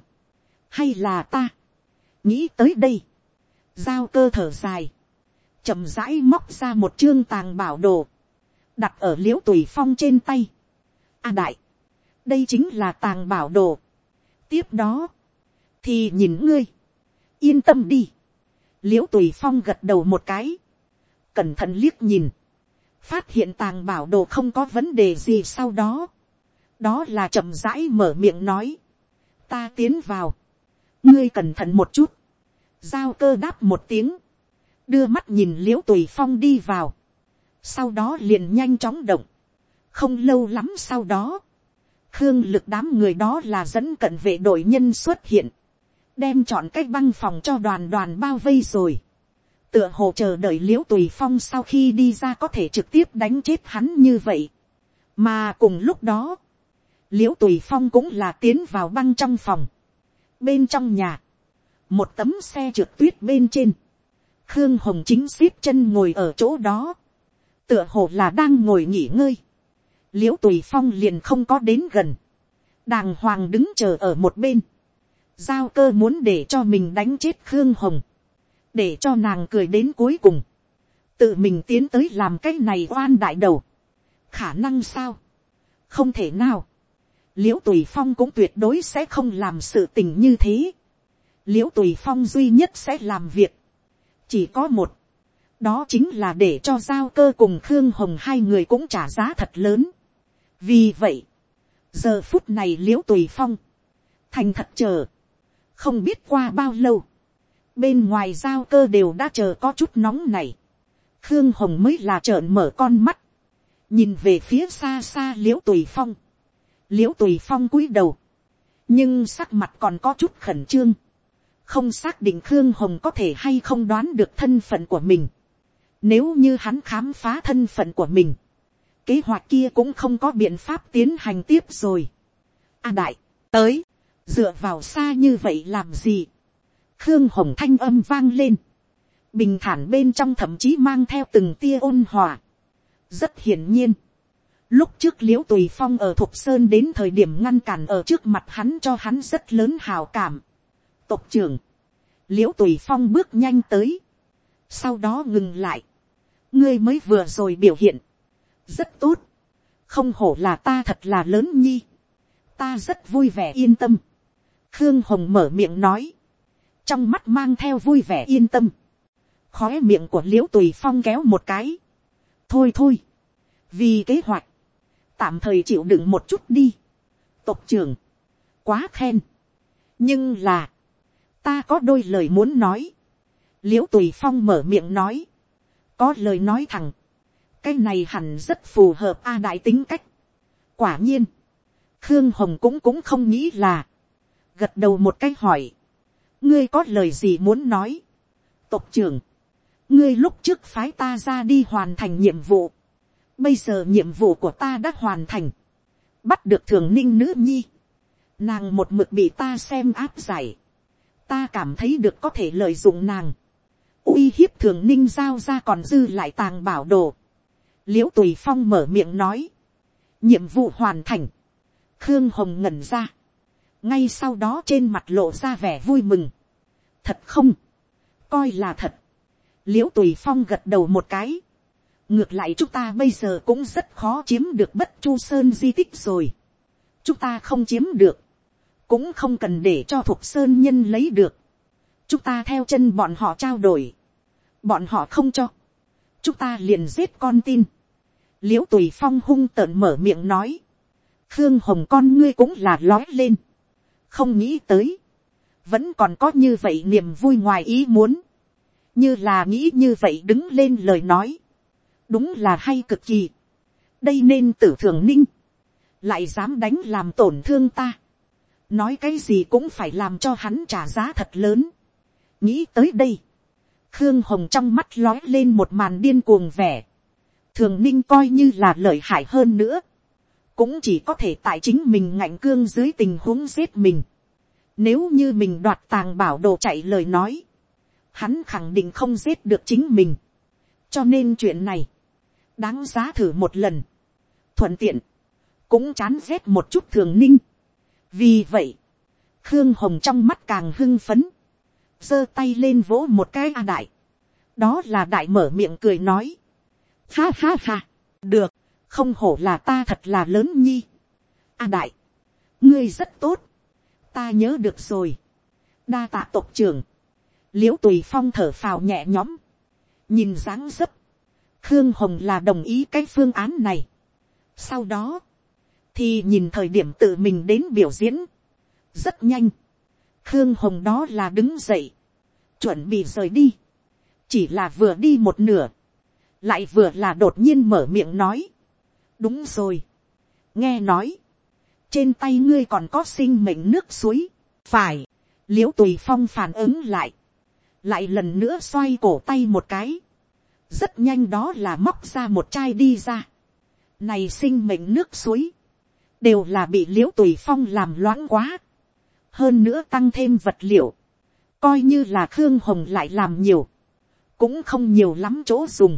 hay là ta, nghĩ tới đây, giao cơ thở dài, chậm rãi móc ra một chương tàng bảo đồ, đặt ở l i ễ u tùy phong trên tay. a à đại, đây chính là tàng bảo đồ. tiếp đó, thì nhìn ngươi, yên tâm đi, l i ễ u tùy phong gật đầu một cái, cẩn thận liếc nhìn, phát hiện tàng bảo đồ không có vấn đề gì sau đó, đó là chậm rãi mở miệng nói, ta tiến vào, ngươi cẩn thận một chút, giao cơ đáp một tiếng, đưa mắt nhìn l i ễ u tùy phong đi vào, sau đó liền nhanh chóng động, không lâu lắm sau đó, khương lực đám người đó là dẫn cận vệ đội nhân xuất hiện, đem chọn cái băng phòng cho đoàn đoàn bao vây rồi. tựa hồ chờ đợi l i ễ u tùy phong sau khi đi ra có thể trực tiếp đánh chết hắn như vậy. mà cùng lúc đó, l i ễ u tùy phong cũng là tiến vào băng trong phòng bên trong nhà, một tấm xe trượt tuyết bên trên, khương hồng chính xếp chân ngồi ở chỗ đó, tựa hồ là đang ngồi nghỉ ngơi. l i ễ u tùy phong liền không có đến gần, đàng hoàng đứng chờ ở một bên. Giao cơ muốn để cho mình đánh chết khương hồng, để cho nàng cười đến cuối cùng, tự mình tiến tới làm cái này oan đại đầu, khả năng sao, không thể nào, l i ễ u tùy phong cũng tuyệt đối sẽ không làm sự tình như thế, l i ễ u tùy phong duy nhất sẽ làm việc, chỉ có một, đó chính là để cho giao cơ cùng khương hồng hai người cũng trả giá thật lớn. vì vậy, giờ phút này l i ễ u tùy phong, thành thật chờ, không biết qua bao lâu, bên ngoài giao cơ đều đã chờ có chút nóng này, khương hồng mới là trợn mở con mắt, nhìn về phía xa xa l i ễ u tùy phong, l i ễ u tùy phong cúi đầu, nhưng sắc mặt còn có chút khẩn trương, không xác định khương hồng có thể hay không đoán được thân phận của mình, nếu như hắn khám phá thân phận của mình, kế hoạch kia cũng không có biện pháp tiến hành tiếp rồi. A à đại, tới, dựa vào xa như vậy làm gì, khương hồng thanh âm vang lên, bình thản bên trong thậm chí mang theo từng tia ôn hòa. rất hiển nhiên, lúc trước l i ễ u tùy phong ở thục sơn đến thời điểm ngăn cản ở trước mặt hắn cho hắn rất lớn hào cảm. tộc trưởng, l i ễ u tùy phong bước nhanh tới, sau đó ngừng lại, ngươi mới vừa rồi biểu hiện, rất tốt, không hổ là ta thật là lớn nhi, ta rất vui vẻ yên tâm, khương hồng mở miệng nói, trong mắt mang theo vui vẻ yên tâm, khói miệng của l i ễ u tùy phong kéo một cái, thôi thôi, vì kế hoạch, tạm thời chịu đựng một chút đi, tộc trưởng, quá khen, nhưng là, ta có đôi lời muốn nói, l i ễ u tùy phong mở miệng nói, có lời nói thẳng, cái này hẳn rất phù hợp a đại tính cách. quả nhiên, khương hồng cũng cũng không nghĩ là, gật đầu một cái hỏi, ngươi có lời gì muốn nói, tộc trưởng, ngươi lúc trước phái ta ra đi hoàn thành nhiệm vụ, bây giờ nhiệm vụ của ta đã hoàn thành, bắt được thường ninh nữ nhi, nàng một mực bị ta xem áp giải, ta cảm thấy được có thể lợi dụng nàng, uy hiếp thường ninh giao ra còn dư lại tàng bảo đồ, l i ễ u tùy phong mở miệng nói, nhiệm vụ hoàn thành, khương hồng ngẩn ra, ngay sau đó trên mặt lộ ra vẻ vui mừng, thật không, coi là thật, l i ễ u tùy phong gật đầu một cái, ngược lại chúng ta bây giờ cũng rất khó chiếm được bất chu sơn di tích rồi, chúng ta không chiếm được, cũng không cần để cho thuộc sơn nhân lấy được. chúng ta theo chân bọn họ trao đổi, bọn họ không cho, chúng ta liền giết con tin. l i ễ u tùy phong hung tợn mở miệng nói, khương hồng con ngươi cũng là lói lên, không nghĩ tới, vẫn còn có như vậy niềm vui ngoài ý muốn, như là nghĩ như vậy đứng lên lời nói, đúng là hay cực kỳ, đây nên tử thường ninh, lại dám đánh làm tổn thương ta, nói cái gì cũng phải làm cho hắn trả giá thật lớn. nghĩ tới đây, khương hồng trong mắt lói lên một màn điên cuồng vẻ, thường ninh coi như là lợi hại hơn nữa, cũng chỉ có thể tại chính mình ngạnh cương dưới tình huống giết mình. Nếu như mình đoạt tàng bảo đồ chạy lời nói, hắn khẳng định không giết được chính mình. cho nên chuyện này, đáng giá thử một lần. thuận tiện, cũng chán ghét một chút thường ninh. Vì vậy, khương hồng trong mắt càng hưng phấn, giơ tay lên vỗ một cái a đại, đó là đại mở miệng cười nói, ha ha ha, được, không hổ là ta thật là lớn nhi, a đại, ngươi rất tốt, ta nhớ được rồi, đa tạ tộc trưởng, l i ễ u tùy phong thở phào nhẹ nhõm, nhìn dáng dấp, khương hồng là đồng ý cái phương án này. sau đó, thì nhìn thời điểm tự mình đến biểu diễn, rất nhanh, khương hồng đó là đứng dậy, chuẩn bị rời đi, chỉ là vừa đi một nửa, lại vừa là đột nhiên mở miệng nói, đúng rồi, nghe nói, trên tay ngươi còn có sinh mệnh nước suối, phải, Liễu tùy phong phản ứng lại, lại lần nữa xoay cổ tay một cái, rất nhanh đó là móc ra một chai đi ra, này sinh mệnh nước suối, đều là bị l i ễ u tùy phong làm loãng quá, hơn nữa tăng thêm vật liệu, coi như là khương hồng lại làm nhiều, cũng không nhiều lắm chỗ dùng.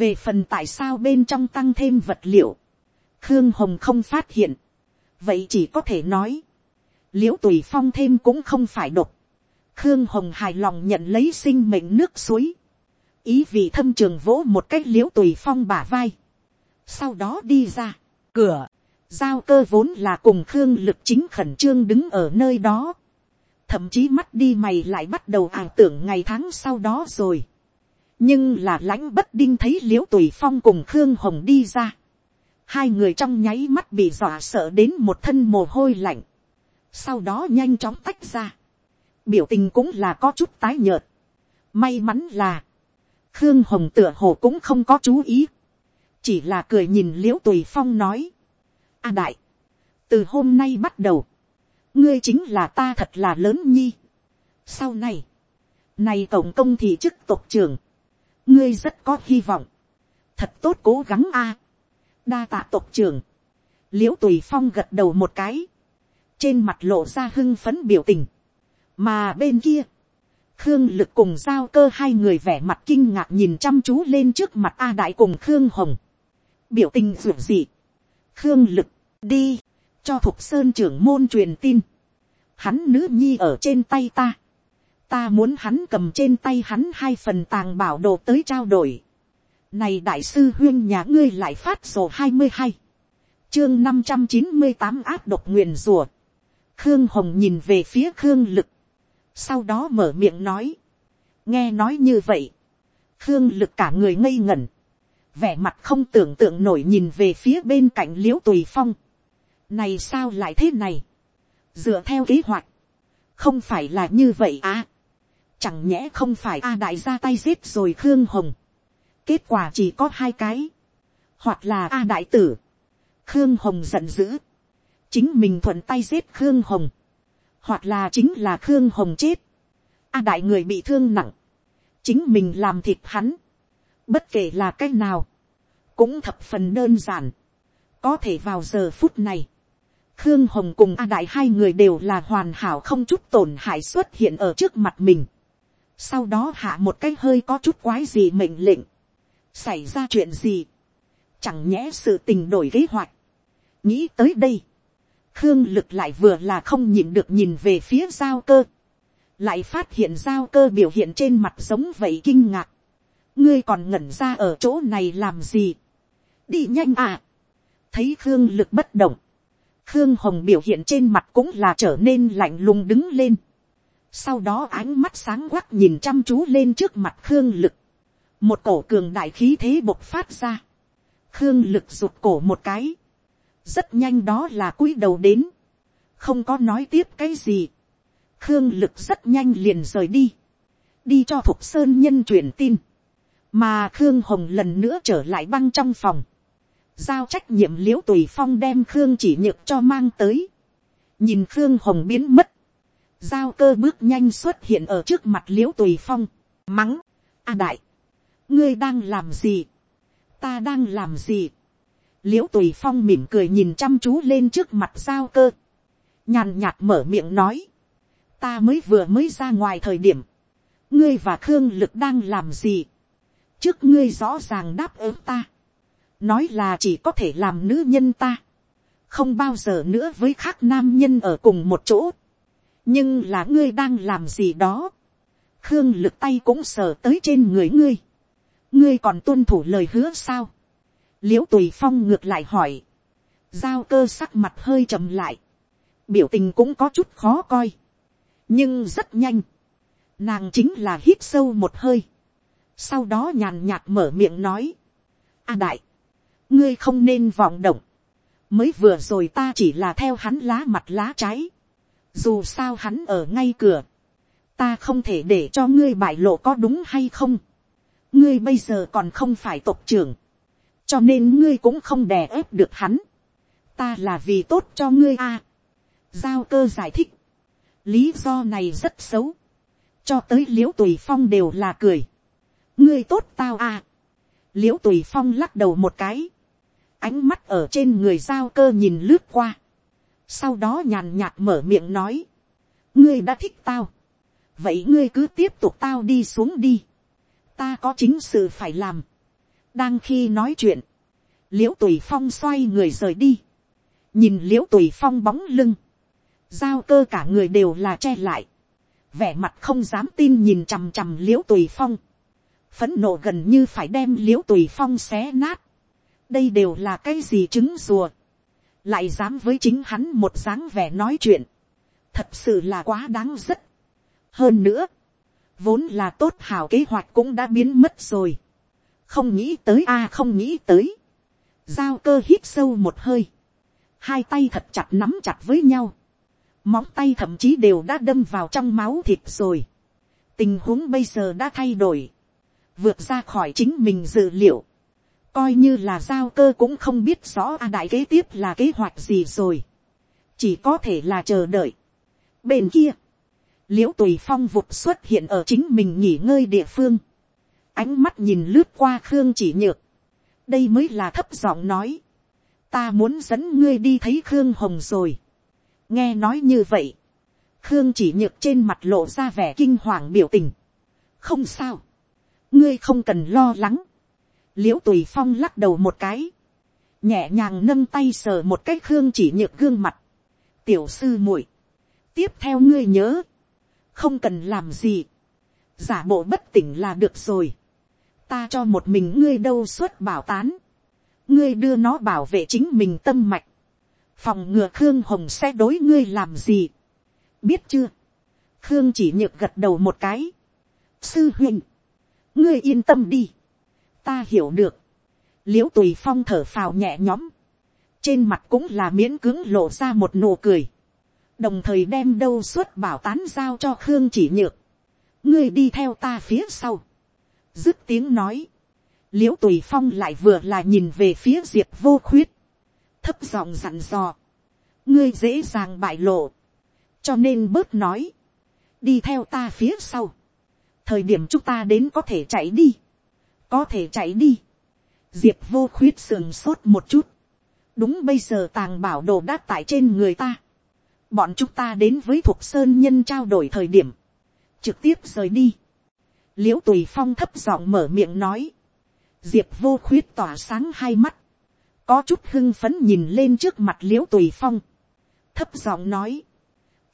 về phần tại sao bên trong tăng thêm vật liệu, khương hồng không phát hiện, vậy chỉ có thể nói, l i ễ u tùy phong thêm cũng không phải độc, khương hồng hài lòng nhận lấy sinh mệnh nước suối, ý vì thâm trường vỗ một cách l i ễ u tùy phong bả vai, sau đó đi ra, cửa, giao cơ vốn là cùng khương lực chính khẩn trương đứng ở nơi đó. thậm chí mắt đi mày lại bắt đầu ảo tưởng ngày tháng sau đó rồi. nhưng là lãnh bất đinh thấy l i ễ u tùy phong cùng khương hồng đi ra. hai người trong nháy mắt bị dọa sợ đến một thân mồ hôi lạnh. sau đó nhanh chóng tách ra. biểu tình cũng là có chút tái nhợt. may mắn là, khương hồng tựa hồ cũng không có chú ý. chỉ là cười nhìn l i ễ u tùy phong nói a đại, từ hôm nay bắt đầu, ngươi chính là ta thật là lớn nhi. sau này, này tổng công thị chức tộc trưởng, ngươi rất có hy vọng, thật tốt cố gắng a. đa tạ tộc trưởng, l i ễ u tùy phong gật đầu một cái, trên mặt lộ ra hưng phấn biểu tình, mà bên kia, khương lực cùng giao cơ hai người vẻ mặt kinh ngạc nhìn chăm chú lên trước mặt a đại cùng khương hồng, biểu tình ruột dị, khương lực, đi, cho thục sơn trưởng môn truyền tin, hắn nữ nhi ở trên tay ta, ta muốn hắn cầm trên tay hắn hai phần tàng bảo đồ tới trao đổi, này đại sư huyên nhà ngươi lại phát sổ hai mươi hai, chương năm trăm chín mươi tám áp độc nguyền rùa, khương hồng nhìn về phía khương lực, sau đó mở miệng nói, nghe nói như vậy, khương lực cả người ngây ngẩn, vẻ mặt không tưởng tượng nổi nhìn về phía bên cạnh l i ễ u tùy phong. này sao lại thế này. dựa theo kế hoạch, không phải là như vậy à. chẳng nhẽ không phải a đại ra tay giết rồi khương hồng, kết quả chỉ có hai cái, hoặc là a đại tử, khương hồng giận dữ, chính mình thuận tay giết khương hồng, hoặc là chính là khương hồng chết, a đại người bị thương nặng, chính mình làm thịt hắn, bất kể là cách nào, cũng thập phần đơn giản, có thể vào giờ phút này, khương hồng cùng a đại hai người đều là hoàn hảo không chút tổn hại xuất hiện ở trước mặt mình, sau đó hạ một cái hơi có chút quái gì mệnh lệnh, xảy ra chuyện gì, chẳng nhẽ sự tình đổi kế hoạch, nghĩ tới đây, khương lực lại vừa là không nhịn được nhìn về phía giao cơ, lại phát hiện giao cơ biểu hiện trên mặt giống vậy kinh ngạc, ngươi còn ngẩn ra ở chỗ này làm gì, đi nhanh à, thấy khương lực bất động, khương hồng biểu hiện trên mặt cũng là trở nên lạnh lùng đứng lên, sau đó ánh mắt sáng quắc nhìn chăm chú lên trước mặt khương lực, một cổ cường đại khí thế bộc phát ra, khương lực rụt cổ một cái, rất nhanh đó là cúi đầu đến, không có nói tiếp cái gì, khương lực rất nhanh liền rời đi, đi cho thục sơn nhân truyền tin, mà khương hồng lần nữa trở lại băng trong phòng, giao trách nhiệm l i ễ u tùy phong đem khương chỉ nhược cho mang tới, nhìn khương hồng biến mất, giao cơ bước nhanh xuất hiện ở trước mặt l i ễ u tùy phong, mắng, a đại, ngươi đang làm gì, ta đang làm gì, l i ễ u tùy phong mỉm cười nhìn chăm chú lên trước mặt giao cơ, nhàn nhạt mở miệng nói, ta mới vừa mới ra ngoài thời điểm, ngươi và khương lực đang làm gì, trước ngươi rõ ràng đáp ứng ta, nói là chỉ có thể làm nữ nhân ta, không bao giờ nữa với khác nam nhân ở cùng một chỗ, nhưng là ngươi đang làm gì đó, khương lực tay cũng sờ tới trên người ngươi, ngươi còn tuân thủ lời hứa sao, l i ễ u tùy phong ngược lại hỏi, giao cơ sắc mặt hơi chậm lại, biểu tình cũng có chút khó coi, nhưng rất nhanh, nàng chính là hít sâu một hơi, sau đó nhàn nhạt mở miệng nói, a đại, ngươi không nên vọng động, mới vừa rồi ta chỉ là theo hắn lá mặt lá trái, dù sao hắn ở ngay cửa, ta không thể để cho ngươi bại lộ có đúng hay không. ngươi bây giờ còn không phải tộc trưởng, cho nên ngươi cũng không đè ép được hắn. ta là vì tốt cho ngươi a. giao cơ giải thích, lý do này rất xấu, cho tới l i ễ u tùy phong đều là cười. ngươi tốt tao a. l i ễ u tùy phong lắc đầu một cái, ánh mắt ở trên người giao cơ nhìn lướt qua, sau đó nhàn nhạt mở miệng nói, ngươi đã thích tao, vậy ngươi cứ tiếp tục tao đi xuống đi, ta có chính sự phải làm, đang khi nói chuyện, l i ễ u tùy phong xoay người rời đi, nhìn l i ễ u tùy phong bóng lưng, giao cơ cả người đều là che lại, vẻ mặt không dám tin nhìn chằm chằm l i ễ u tùy phong, phấn nộ gần như phải đem l i ễ u tùy phong xé nát, đây đều là cái gì trứng rùa, lại dám với chính hắn một dáng vẻ nói chuyện, thật sự là quá đáng rất. hơn nữa, vốn là tốt hào kế hoạch cũng đã biến mất rồi, không nghĩ tới a không nghĩ tới, giao cơ hít sâu một hơi, hai tay thật chặt nắm chặt với nhau, móng tay thậm chí đều đã đâm vào trong máu thịt rồi, tình huống bây giờ đã thay đổi, vượt ra khỏi chính mình dự liệu, coi như là giao cơ cũng không biết rõ a đại kế tiếp là kế hoạch gì rồi, chỉ có thể là chờ đợi. bên kia, l i ễ u tùy phong vụt xuất hiện ở chính mình nghỉ ngơi địa phương, ánh mắt nhìn lướt qua khương chỉ nhược, đây mới là thấp giọng nói, ta muốn dẫn ngươi đi thấy khương hồng rồi, nghe nói như vậy, khương chỉ nhược trên mặt lộ ra vẻ kinh hoàng biểu tình, không sao, ngươi không cần lo lắng, l i ễ u tùy phong lắc đầu một cái, nhẹ nhàng nâng tay sờ một cái khương chỉ nhược gương mặt, tiểu sư muội, tiếp theo ngươi nhớ, không cần làm gì, giả bộ bất tỉnh là được rồi, ta cho một mình ngươi đâu suốt bảo tán, ngươi đưa nó bảo vệ chính mình tâm mạch, phòng ngừa khương hồng sẽ đối ngươi làm gì, biết chưa, khương chỉ nhược gật đầu một cái, sư huynh, ngươi yên tâm đi, ta hiểu được, l i ễ u tùy phong thở phào nhẹ nhõm, trên mặt cũng là miễn cứng lộ ra một nụ cười, đồng thời đem đâu suốt bảo tán giao cho khương chỉ nhược, ngươi đi theo ta phía sau, dứt tiếng nói, l i ễ u tùy phong lại vừa là nhìn về phía diệp vô khuyết, thấp giọng dặn dò, ngươi dễ dàng bại lộ, cho nên bớt nói, đi theo ta phía sau, thời điểm chúng ta đến có thể chạy đi, có thể chạy đi, diệp vô khuyết sườn sốt một chút, đúng bây giờ tàng bảo đồ đã tại trên người ta, bọn chúng ta đến với thuộc sơn nhân trao đổi thời điểm, trực tiếp rời đi, l i ễ u tùy phong thấp giọng mở miệng nói, diệp vô khuyết tỏa sáng hai mắt, có chút hưng phấn nhìn lên trước mặt l i ễ u tùy phong, thấp giọng nói,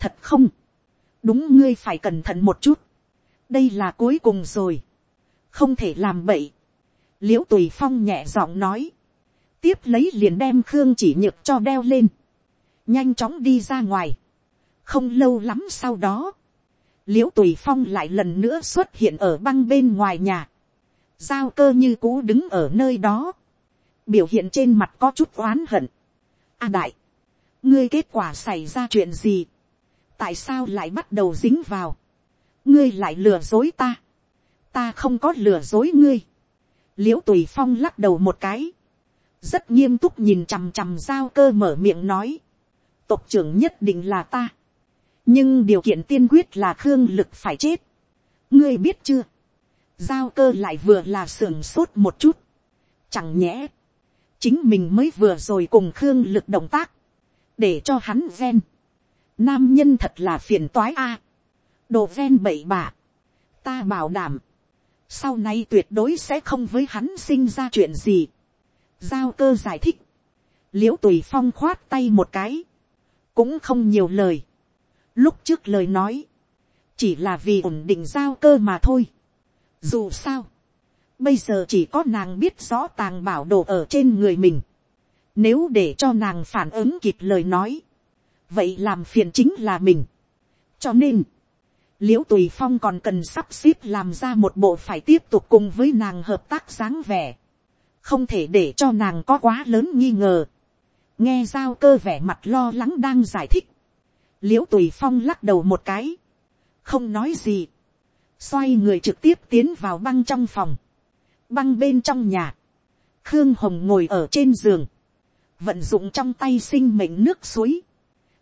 thật không, đúng ngươi phải cẩn thận một chút, đây là cuối cùng rồi, không thể làm bậy, l i ễ u tùy phong nhẹ giọng nói, tiếp lấy liền đem khương chỉ nhược cho đeo lên, nhanh chóng đi ra ngoài, không lâu lắm sau đó, l i ễ u tùy phong lại lần nữa xuất hiện ở băng bên ngoài nhà, giao cơ như cũ đứng ở nơi đó, biểu hiện trên mặt có chút oán hận. a đại, ngươi kết quả xảy ra chuyện gì, tại sao lại bắt đầu dính vào, ngươi lại lừa dối ta, ta không có lừa dối ngươi, l i ễ u tùy phong lắc đầu một cái, rất nghiêm túc nhìn chằm chằm giao cơ mở miệng nói, tộc trưởng nhất định là ta, nhưng điều kiện tiên quyết là khương lực phải chết. ngươi biết chưa, giao cơ lại vừa là sưởng sốt một chút. chẳng nhẽ, chính mình mới vừa rồi cùng khương lực động tác, để cho hắn ven. nam nhân thật là phiền toái a. đồ ven bậy bạ. ta bảo đảm, sau này tuyệt đối sẽ không với hắn sinh ra chuyện gì. giao cơ giải thích, l i ễ u tùy phong khoát tay một cái, cũng không nhiều lời lúc trước lời nói, chỉ là vì ổn định giao cơ mà thôi. Dù sao, bây giờ chỉ có nàng biết rõ tàng bảo đồ ở trên người mình. Nếu để cho nàng phản ứng kịp lời nói, vậy làm phiền chính là mình. cho nên, l i ễ u tùy phong còn cần sắp xếp làm ra một bộ phải tiếp tục cùng với nàng hợp tác dáng vẻ. không thể để cho nàng có quá lớn nghi ngờ. nghe giao cơ vẻ mặt lo lắng đang giải thích l i ễ u tùy phong lắc đầu một cái, không nói gì, xoay người trực tiếp tiến vào băng trong phòng, băng bên trong nhà, khương hồng ngồi ở trên giường, vận dụng trong tay sinh mệnh nước suối,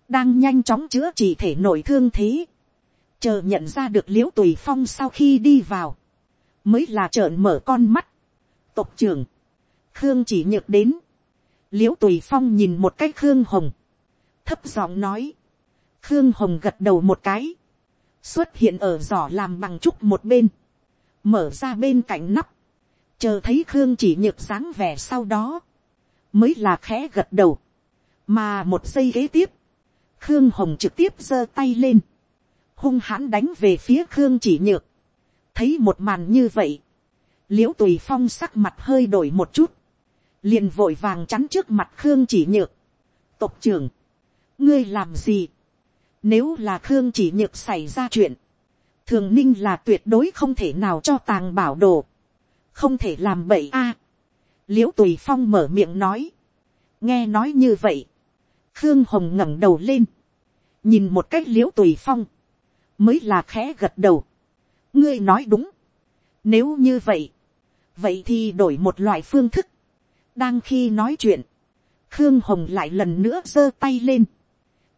đang nhanh chóng chữa trị thể nổi thương thế, chờ nhận ra được l i ễ u tùy phong sau khi đi vào, mới là trợn mở con mắt, tộc trưởng, khương chỉ nhược đến, l i ễ u tùy phong nhìn một cách khương hồng, thấp giọng nói, khương hồng gật đầu một cái, xuất hiện ở giỏ làm bằng trúc một bên, mở ra bên cạnh nắp, chờ thấy khương chỉ nhược dáng vẻ sau đó, mới là khẽ gật đầu, mà một giây kế tiếp, khương hồng trực tiếp giơ tay lên, hung hãn đánh về phía khương chỉ nhược, thấy một màn như vậy, l i ễ u tùy phong sắc mặt hơi đổi một chút, liền vội vàng chắn trước mặt khương chỉ nhược, tộc trưởng, ngươi làm gì, nếu là Khương chỉ nhược xảy ra chuyện. Thường ninh là tuyệt đối không thể nào cho tàng bảo đồ. Không thể làm bậy a. À, Liễu tùy phong mở miệng nói. Nghe nói như vậy. Khương Hồng ngẩng đầu lên. Nhìn một cách liễu tùy phong. Mới là khẽ gật đầu. Ngươi nói đúng. Nếu như vậy. Vậy thì đổi một loại phương thức. Đang khi nói chuyện. Khương Hồng lại lần nữa giơ tay lên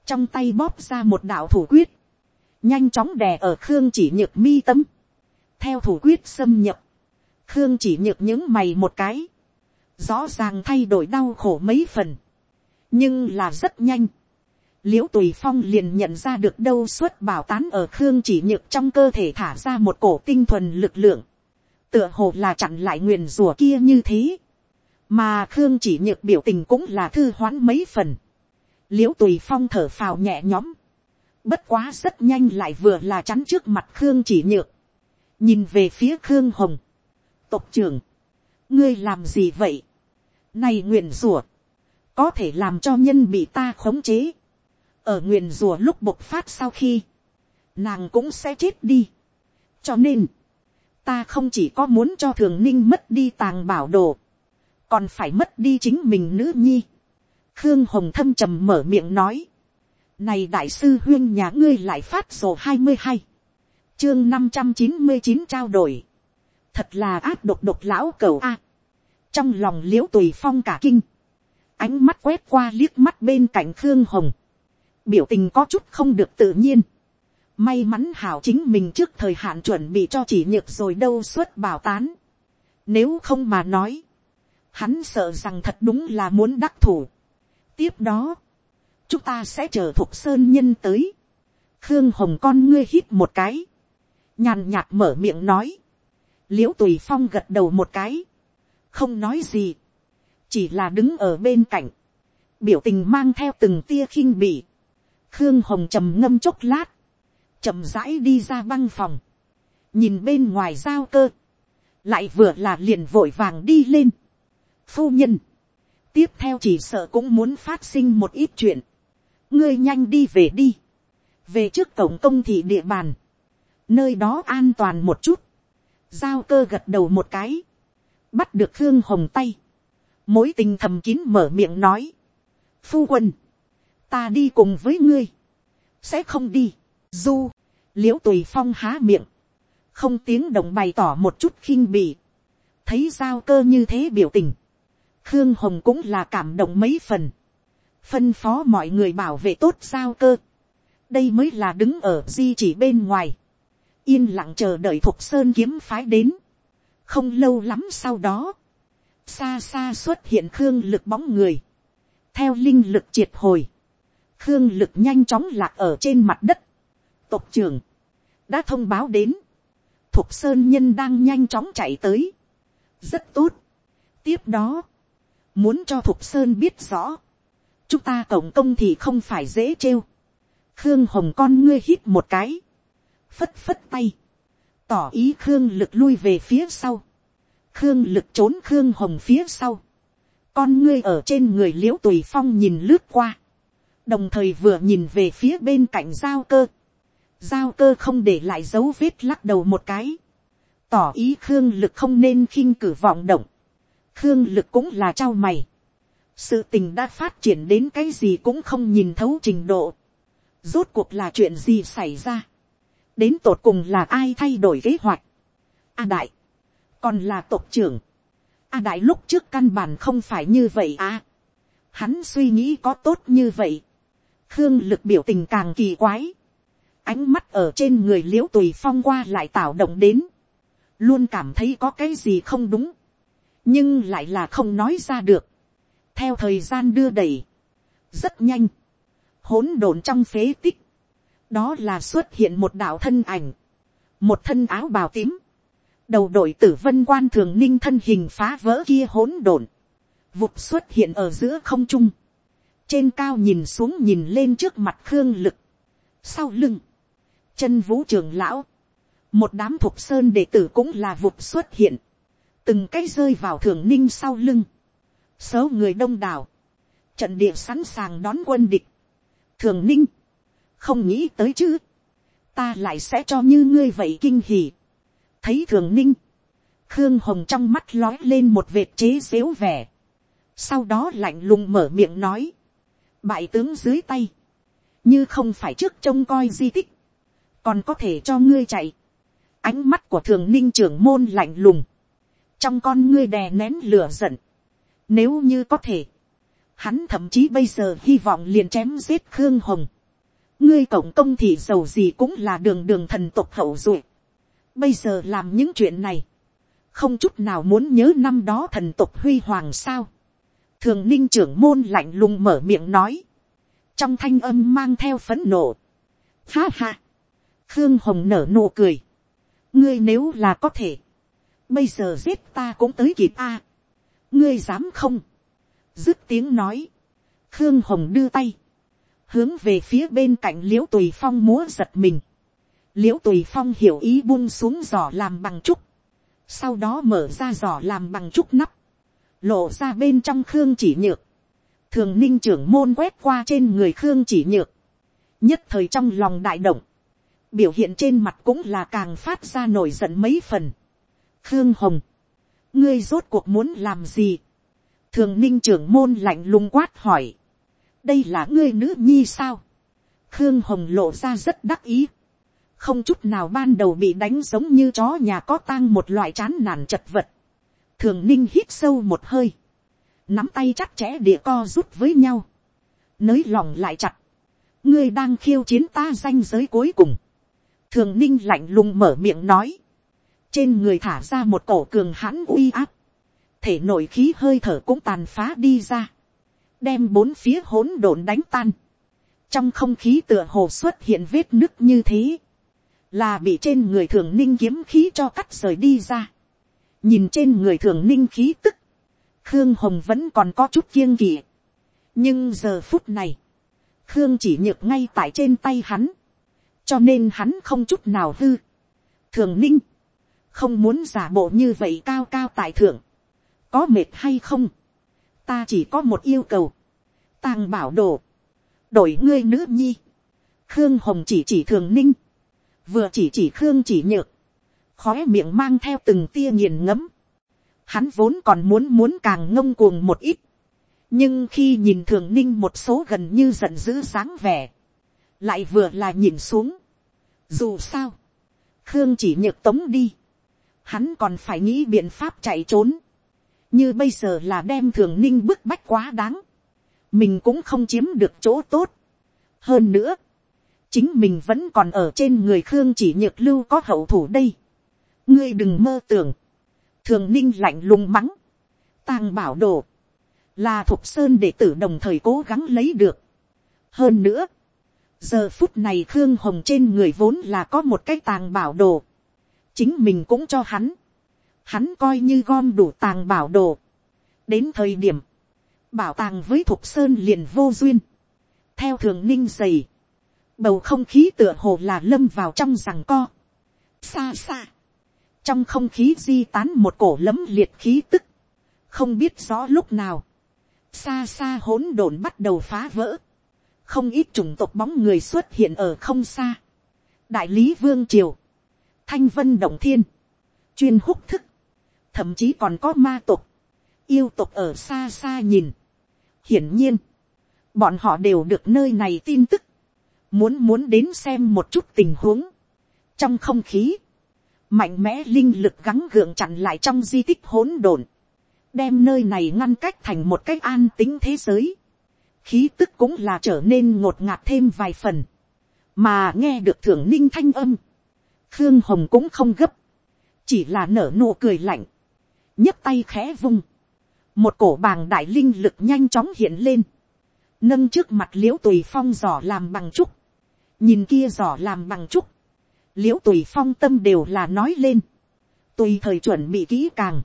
trong tay bóp ra một đạo thủ quyết, nhanh chóng đè ở khương chỉ nhược mi tâm, theo thủ quyết xâm nhập, khương chỉ nhược những mày một cái, rõ ràng thay đổi đau khổ mấy phần, nhưng là rất nhanh, l i ễ u tùy phong liền nhận ra được đâu suốt bảo tán ở khương chỉ nhược trong cơ thể thả ra một cổ tinh thuần lực lượng, tựa hồ là chặn lại nguyền rùa kia như thế, mà khương chỉ nhược biểu tình cũng là thư hoãn mấy phần, l i ễ u tùy phong thở phào nhẹ nhõm, bất quá rất nhanh lại vừa là chắn trước mặt khương chỉ nhược, nhìn về phía khương hồng, tộc trưởng, ngươi làm gì vậy, này nguyện rủa, có thể làm cho nhân bị ta khống chế, ở nguyện rùa lúc bộc phát sau khi, nàng cũng sẽ chết đi. cho nên, ta không chỉ có muốn cho thường ninh mất đi tàng bảo đồ, còn phải mất đi chính mình nữ nhi. Khương Hồng thâm trầm mở miệng nói. Này đại sư huyên nhà ngươi lại phát sổ 22. chương năm trăm chín mươi chín trao đổi, thật là áp độc độc lão cầu a, trong lòng liễu tùy phong cả kinh, ánh mắt quét qua liếc mắt bên cạnh khương hồng, biểu tình có chút không được tự nhiên, may mắn hảo chính mình trước thời hạn chuẩn bị cho chỉ nhược rồi đâu suốt bảo tán, nếu không mà nói, hắn sợ rằng thật đúng là muốn đắc thủ tiếp đó, chúng ta sẽ chờ thuộc sơn nhân tới, khương hồng con ngươi hít một cái, nhàn nhạt mở miệng nói, l i ễ u tùy phong gật đầu một cái, không nói gì, chỉ là đứng ở bên cạnh, biểu tình mang theo từng tia khinh bỉ, khương hồng trầm ngâm chốc lát, chậm rãi đi ra băng phòng, nhìn bên ngoài giao cơ, lại vừa là liền vội vàng đi lên. Phu nhân, tiếp theo chỉ sợ cũng muốn phát sinh một ít chuyện, ngươi nhanh đi về đi, về trước cổng công thị địa bàn, nơi đó an toàn một chút, giao cơ gật đầu một cái, bắt được thương hồng tay, mối tình thầm kín mở miệng nói, phu quân, ta đi cùng với ngươi, sẽ không đi, du, l i ễ u tùy phong há miệng, không tiếng động bày tỏ một chút khinh bì, thấy giao cơ như thế biểu tình, khương hồng cũng là cảm động mấy phần, phân phó mọi người bảo vệ tốt giao cơ, đây mới là đứng ở di chỉ bên ngoài, yên lặng chờ đợi thục sơn kiếm phái đến. không lâu lắm sau đó, xa xa xuất hiện khương lực bóng người, theo linh lực triệt hồi, khương lực nhanh chóng lạc ở trên mặt đất. tộc trưởng, đã thông báo đến, thục sơn nhân đang nhanh chóng chạy tới. rất tốt. tiếp đó, muốn cho thục sơn biết rõ, chúng ta tổng công thì không phải dễ trêu. khương hồng con ngươi hít một cái, phất phất tay, tỏ ý khương lực lui về phía sau, khương lực trốn khương hồng phía sau, con ngươi ở trên người l i ễ u tùy phong nhìn lướt qua, đồng thời vừa nhìn về phía bên cạnh giao cơ, giao cơ không để lại dấu vết lắc đầu một cái, tỏ ý khương lực không nên khinh cử vọng động, khương lực cũng là trao mày, sự tình đã phát triển đến cái gì cũng không nhìn thấu trình độ, rốt cuộc là chuyện gì xảy ra, đến tột cùng là ai thay đổi kế hoạch. A đại, còn là tộc trưởng. A đại lúc trước căn bản không phải như vậy à. Hắn suy nghĩ có tốt như vậy. Khương lực biểu tình càng kỳ quái. Ánh mắt ở trên người liễu tùy phong qua lại tạo động đến. Luôn cảm thấy có cái gì không đúng. Nhưng lại là không nói ra được. Theo thời gian đưa đẩy. Rất nhanh. hỗn độn trong phế tích đó là xuất hiện một đạo thân ảnh, một thân áo bào tím, đầu đội tử vân quan thường ninh thân hình phá vỡ kia hỗn độn, vụt xuất hiện ở giữa không trung, trên cao nhìn xuống nhìn lên trước mặt khương lực, sau lưng, chân vũ trường lão, một đám thục sơn đệ tử cũng là vụt xuất hiện, từng cái rơi vào thường ninh sau lưng, số người đông đảo, trận địa sẵn sàng đón quân địch, thường ninh, không nghĩ tới chứ, ta lại sẽ cho như ngươi vậy kinh hỉ. thấy thường ninh, khương hồng trong mắt lói lên một vệt chế xếu vẻ, sau đó lạnh lùng mở miệng nói, bại tướng dưới tay, như không phải trước trông coi di tích, còn có thể cho ngươi chạy. ánh mắt của thường ninh trưởng môn lạnh lùng, trong con ngươi đè nén lửa giận, nếu như có thể, hắn thậm chí bây giờ hy vọng liền chém giết khương hồng, ngươi cộng công thì giàu gì cũng là đường đường thần tộc hậu duệ. Bây giờ làm những chuyện này, không chút nào muốn nhớ năm đó thần tộc huy hoàng sao. Thường ninh trưởng môn lạnh lùng mở miệng nói. Trong thanh âm mang theo phấn nộ. Ha ha. Khương Hồng nở nụ cười. Ngươi nếu là có thể. Bây giờ giết ta cũng tới kịp a. Ngươi dám không? Dứt tiếng nói. Khương Hồng đưa tay hướng về phía bên cạnh l i ễ u tùy phong múa giật mình, l i ễ u tùy phong hiểu ý buông xuống giỏ làm bằng trúc, sau đó mở ra giỏ làm bằng trúc nắp, lộ ra bên trong khương chỉ nhược, thường ninh trưởng môn quét qua trên người khương chỉ nhược, nhất thời trong lòng đại động, biểu hiện trên mặt cũng là càng phát ra nổi giận mấy phần khương hồng, ngươi rốt cuộc muốn làm gì, thường ninh trưởng môn lạnh lùng quát hỏi, đây là ngươi nữ nhi sao. khương hồng lộ ra rất đắc ý. không chút nào ban đầu bị đánh giống như chó nhà có tang một loại chán nản chật vật. thường ninh hít sâu một hơi, nắm tay chắc chẽ địa co rút với nhau, nới lòng lại chặt, ngươi đang khiêu chiến ta danh giới cuối cùng, thường ninh lạnh lùng mở miệng nói, trên người thả ra một cổ cường hãn uy áp, thể nội khí hơi thở cũng tàn phá đi ra, đem bốn phía hỗn độn đánh tan, trong không khí tựa hồ xuất hiện vết nứt như thế, là bị trên người thường ninh kiếm khí cho cắt rời đi ra. nhìn trên người thường ninh khí tức, khương hồng vẫn còn có chút kiêng kỵ. nhưng giờ phút này, khương chỉ nhược ngay tại trên tay hắn, cho nên hắn không chút nào hư. thường ninh, không muốn giả bộ như vậy cao cao tại thượng, có mệt hay không, ta chỉ có một yêu cầu, tàng bảo đồ, đổi ngươi nữ nhi, khương hồng chỉ chỉ thường ninh, vừa chỉ chỉ khương chỉ nhược, khói miệng mang theo từng tia nghiền ngấm, hắn vốn còn muốn muốn càng ngông cuồng một ít, nhưng khi nhìn thường ninh một số gần như giận dữ sáng vẻ, lại vừa là nhìn xuống. dù sao, khương chỉ nhược tống đi, hắn còn phải nghĩ biện pháp chạy trốn, như bây giờ là đem thường ninh bức bách quá đáng, mình cũng không chiếm được chỗ tốt. hơn nữa, chính mình vẫn còn ở trên người khương chỉ nhược lưu có hậu thủ đây. ngươi đừng mơ tưởng, thường ninh lạnh lùng mắng, tàng bảo đồ, là thục sơn để tử đồng thời cố gắng lấy được. hơn nữa, giờ phút này khương hồng trên người vốn là có một cái tàng bảo đồ, chính mình cũng cho hắn, hắn coi như gom đủ tàng bảo đồ. đến thời điểm, bảo tàng với thục sơn liền vô duyên, theo thường ninh dày, bầu không khí tựa hồ là lâm vào trong rằng co, xa xa, trong không khí di tán một cổ lấm liệt khí tức, không biết rõ lúc nào, xa xa hỗn độn bắt đầu phá vỡ, không ít chủng tộc bóng người xuất hiện ở không xa, đại lý vương triều, thanh vân động thiên, chuyên húc thức, thậm chí còn có ma tộc, yêu tộc ở xa xa nhìn. hiển nhiên, bọn họ đều được nơi này tin tức, muốn muốn đến xem một chút tình huống. trong không khí, mạnh mẽ linh lực gắng gượng chặn lại trong di tích hỗn độn, đem nơi này ngăn cách thành một cách an tính thế giới. khí tức cũng là trở nên ngột ngạt thêm vài phần, mà nghe được thưởng ninh thanh âm, khương hồng cũng không gấp, chỉ là nở nụ cười lạnh, nhấc tay khẽ vung, một cổ bàng đại linh lực nhanh chóng hiện lên, nâng trước mặt l i ễ u tùy phong giỏ làm bằng trúc, nhìn kia giỏ làm bằng trúc, l i ễ u tùy phong tâm đều là nói lên, tùy thời chuẩn bị kỹ càng,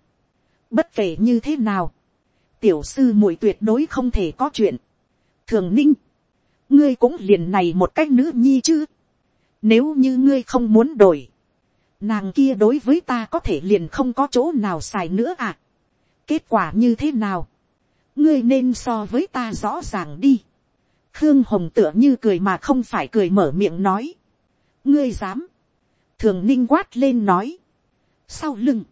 bất kể như thế nào, tiểu sư muội tuyệt đối không thể có chuyện, thường ninh, ngươi cũng liền này một cách nữ nhi chứ, nếu như ngươi không muốn đổi, nàng kia đối với ta có thể liền không có chỗ nào xài nữa à. kết quả như thế nào, ngươi nên so với ta rõ ràng đi. khương hồng tựa như cười mà không phải cười mở miệng nói. ngươi dám, thường ninh quát lên nói. sau lưng,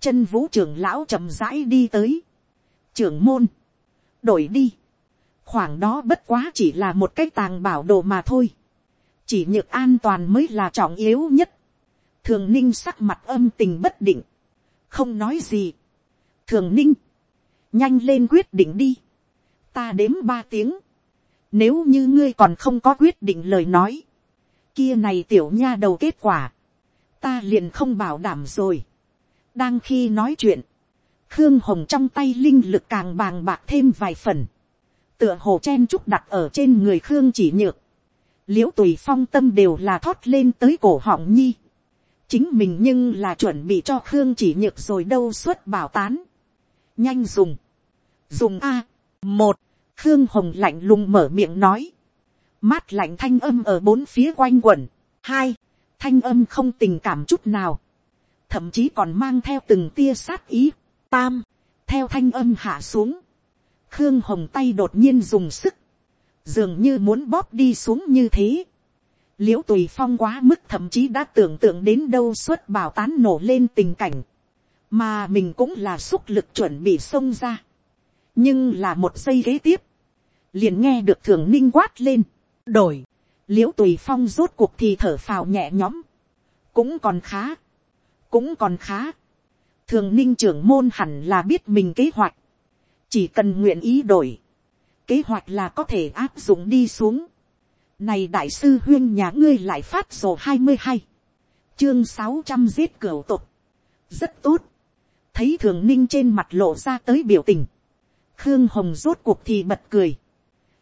chân vũ trưởng lão chậm rãi đi tới. trưởng môn, đổi đi. khoảng đó bất quá chỉ là một cái tàng bảo đồ mà thôi chỉ nhược an toàn mới là trọng yếu nhất. Thường ninh sắc mặt âm tình bất định, không nói gì. thường ninh, nhanh lên quyết định đi, ta đếm ba tiếng, nếu như ngươi còn không có quyết định lời nói, kia này tiểu nha đầu kết quả, ta liền không bảo đảm rồi. đang khi nói chuyện, khương hồng trong tay linh lực càng bàng bạc thêm vài phần, tựa hồ chen trúc đặt ở trên người khương chỉ nhược, l i ễ u tùy phong tâm đều là thoát lên tới cổ họng nhi, chính mình nhưng là chuẩn bị cho khương chỉ nhược rồi đâu suốt bảo tán. nhanh dùng, dùng a, một, khương hồng lạnh lùng mở miệng nói, mát lạnh thanh âm ở bốn phía quanh quẩn, hai, thanh âm không tình cảm chút nào, thậm chí còn mang theo từng tia sát ý, tam, theo thanh âm hạ xuống, khương hồng tay đột nhiên dùng sức, dường như muốn bóp đi xuống như thế, l i ễ u tùy phong quá mức thậm chí đã tưởng tượng đến đâu suốt bảo tán nổ lên tình cảnh, mà mình cũng là xúc lực chuẩn bị xông ra. nhưng là một giây kế tiếp, liền nghe được thường ninh quát lên, đổi, l i ễ u tùy phong rốt cuộc thì thở phào nhẹ nhõm, cũng còn khá, cũng còn khá, thường ninh trưởng môn hẳn là biết mình kế hoạch, chỉ cần nguyện ý đổi, kế hoạch là có thể áp dụng đi xuống. Này đại sư huyên nhà ngươi lại phát sổ hai mươi hai, chương sáu trăm giết cửa tục, rất tốt, thấy thường ninh trên mặt lộ ra tới biểu tình, khương hồng rốt cuộc thì bật cười,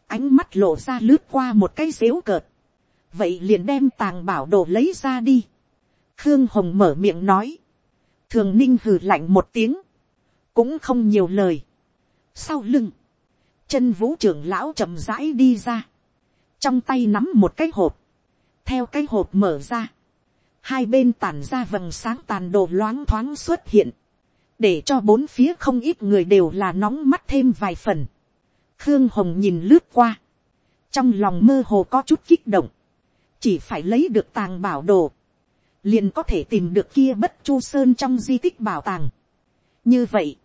ánh mắt lộ ra lướt qua một cái xéo cợt, vậy liền đem tàng bảo đồ lấy ra đi. khương hồng mở miệng nói, thường ninh hừ lạnh một tiếng, cũng không nhiều lời. sau lưng, chân vũ trưởng lão chậm rãi đi ra, trong tay nắm một cái hộp, theo cái hộp mở ra, hai bên tản ra vầng sáng tàn đồ loáng thoáng xuất hiện, để cho bốn phía không ít người đều là nóng mắt thêm vài phần. Khương Hồng nhìn lướt qua. Trong lòng mơ hồ có chút kích động. Chỉ phải lấy được tàng bảo đồ. Liền có thể tìm được kia bất chu sơn trong di tích bảo tàng. Như vậy.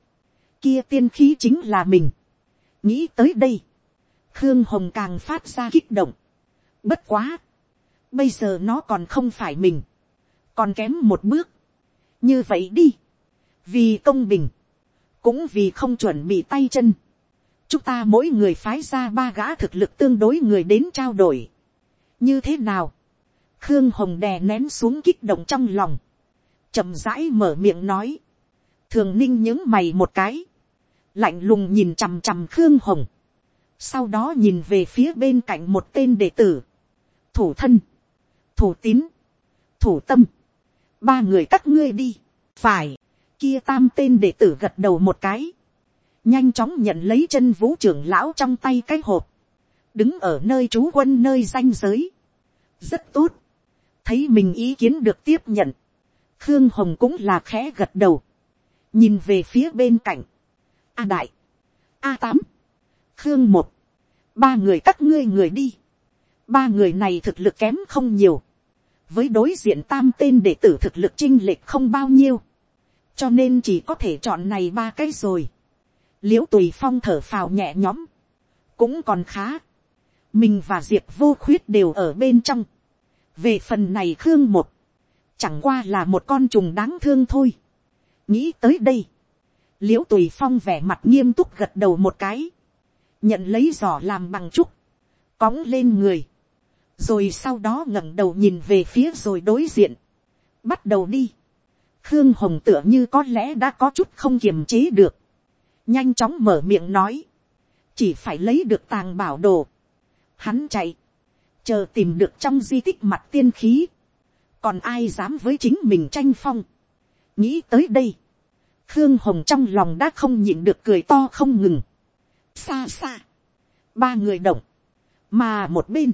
Kia tiên khí chính là mình. Nghĩ tới đây. Khương Hồng càng phát ra kích động. Bất quá. Bây giờ nó còn không phải mình. Còn kém một bước. Như vậy đi. Vì công bình. Cũng vì không chuẩn bị tay chân chúng ta mỗi người phái ra ba gã thực lực tương đối người đến trao đổi. như thế nào, khương hồng đè nén xuống kích động trong lòng, chậm rãi mở miệng nói, thường ninh những mày một cái, lạnh lùng nhìn chằm chằm khương hồng, sau đó nhìn về phía bên cạnh một tên đệ tử, thủ thân, thủ tín, thủ tâm, ba người các ngươi đi, phải, kia tam tên đệ tử gật đầu một cái, nhanh chóng nhận lấy chân vũ trưởng lão trong tay cái hộp, đứng ở nơi trú quân nơi danh giới. rất tốt, thấy mình ý kiến được tiếp nhận, khương hồng cũng là khẽ gật đầu, nhìn về phía bên cạnh, a đại, a tám, khương một, ba người các ngươi người đi, ba người này thực lực kém không nhiều, với đối diện tam tên đệ tử thực lực chinh lệch không bao nhiêu, cho nên chỉ có thể chọn này ba cái rồi. L i ễ u tùy phong thở phào nhẹ nhõm, cũng còn khá, mình và diệp vô khuyết đều ở bên trong, về phần này khương một, chẳng qua là một con trùng đáng thương thôi, nghĩ tới đây, l i ễ u tùy phong vẻ mặt nghiêm túc gật đầu một cái, nhận lấy giỏ làm bằng trúc, cóng lên người, rồi sau đó ngẩng đầu nhìn về phía rồi đối diện, bắt đầu đi, khương hồng tựa như có lẽ đã có chút không kiềm chế được, nhanh chóng mở miệng nói, chỉ phải lấy được tàng bảo đồ, hắn chạy, chờ tìm được trong di tích mặt tiên khí, còn ai dám với chính mình tranh phong, nghĩ tới đây, khương hồng trong lòng đã không nhịn được cười to không ngừng, xa xa, ba người động, mà một bên,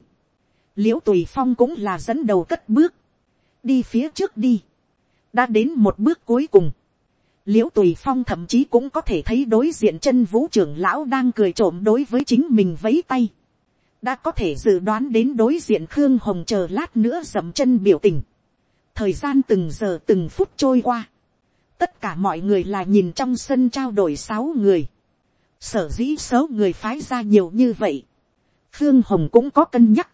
l i ễ u tùy phong cũng là dẫn đầu cất bước, đi phía trước đi, đã đến một bước cuối cùng, l i ễ u tùy phong thậm chí cũng có thể thấy đối diện chân vũ trưởng lão đang cười trộm đối với chính mình vấy tay. đã có thể dự đoán đến đối diện khương hồng chờ lát nữa dậm chân biểu tình. thời gian từng giờ từng phút trôi qua tất cả mọi người là nhìn trong sân trao đổi sáu người. sở dĩ số người phái ra nhiều như vậy. khương hồng cũng có cân nhắc.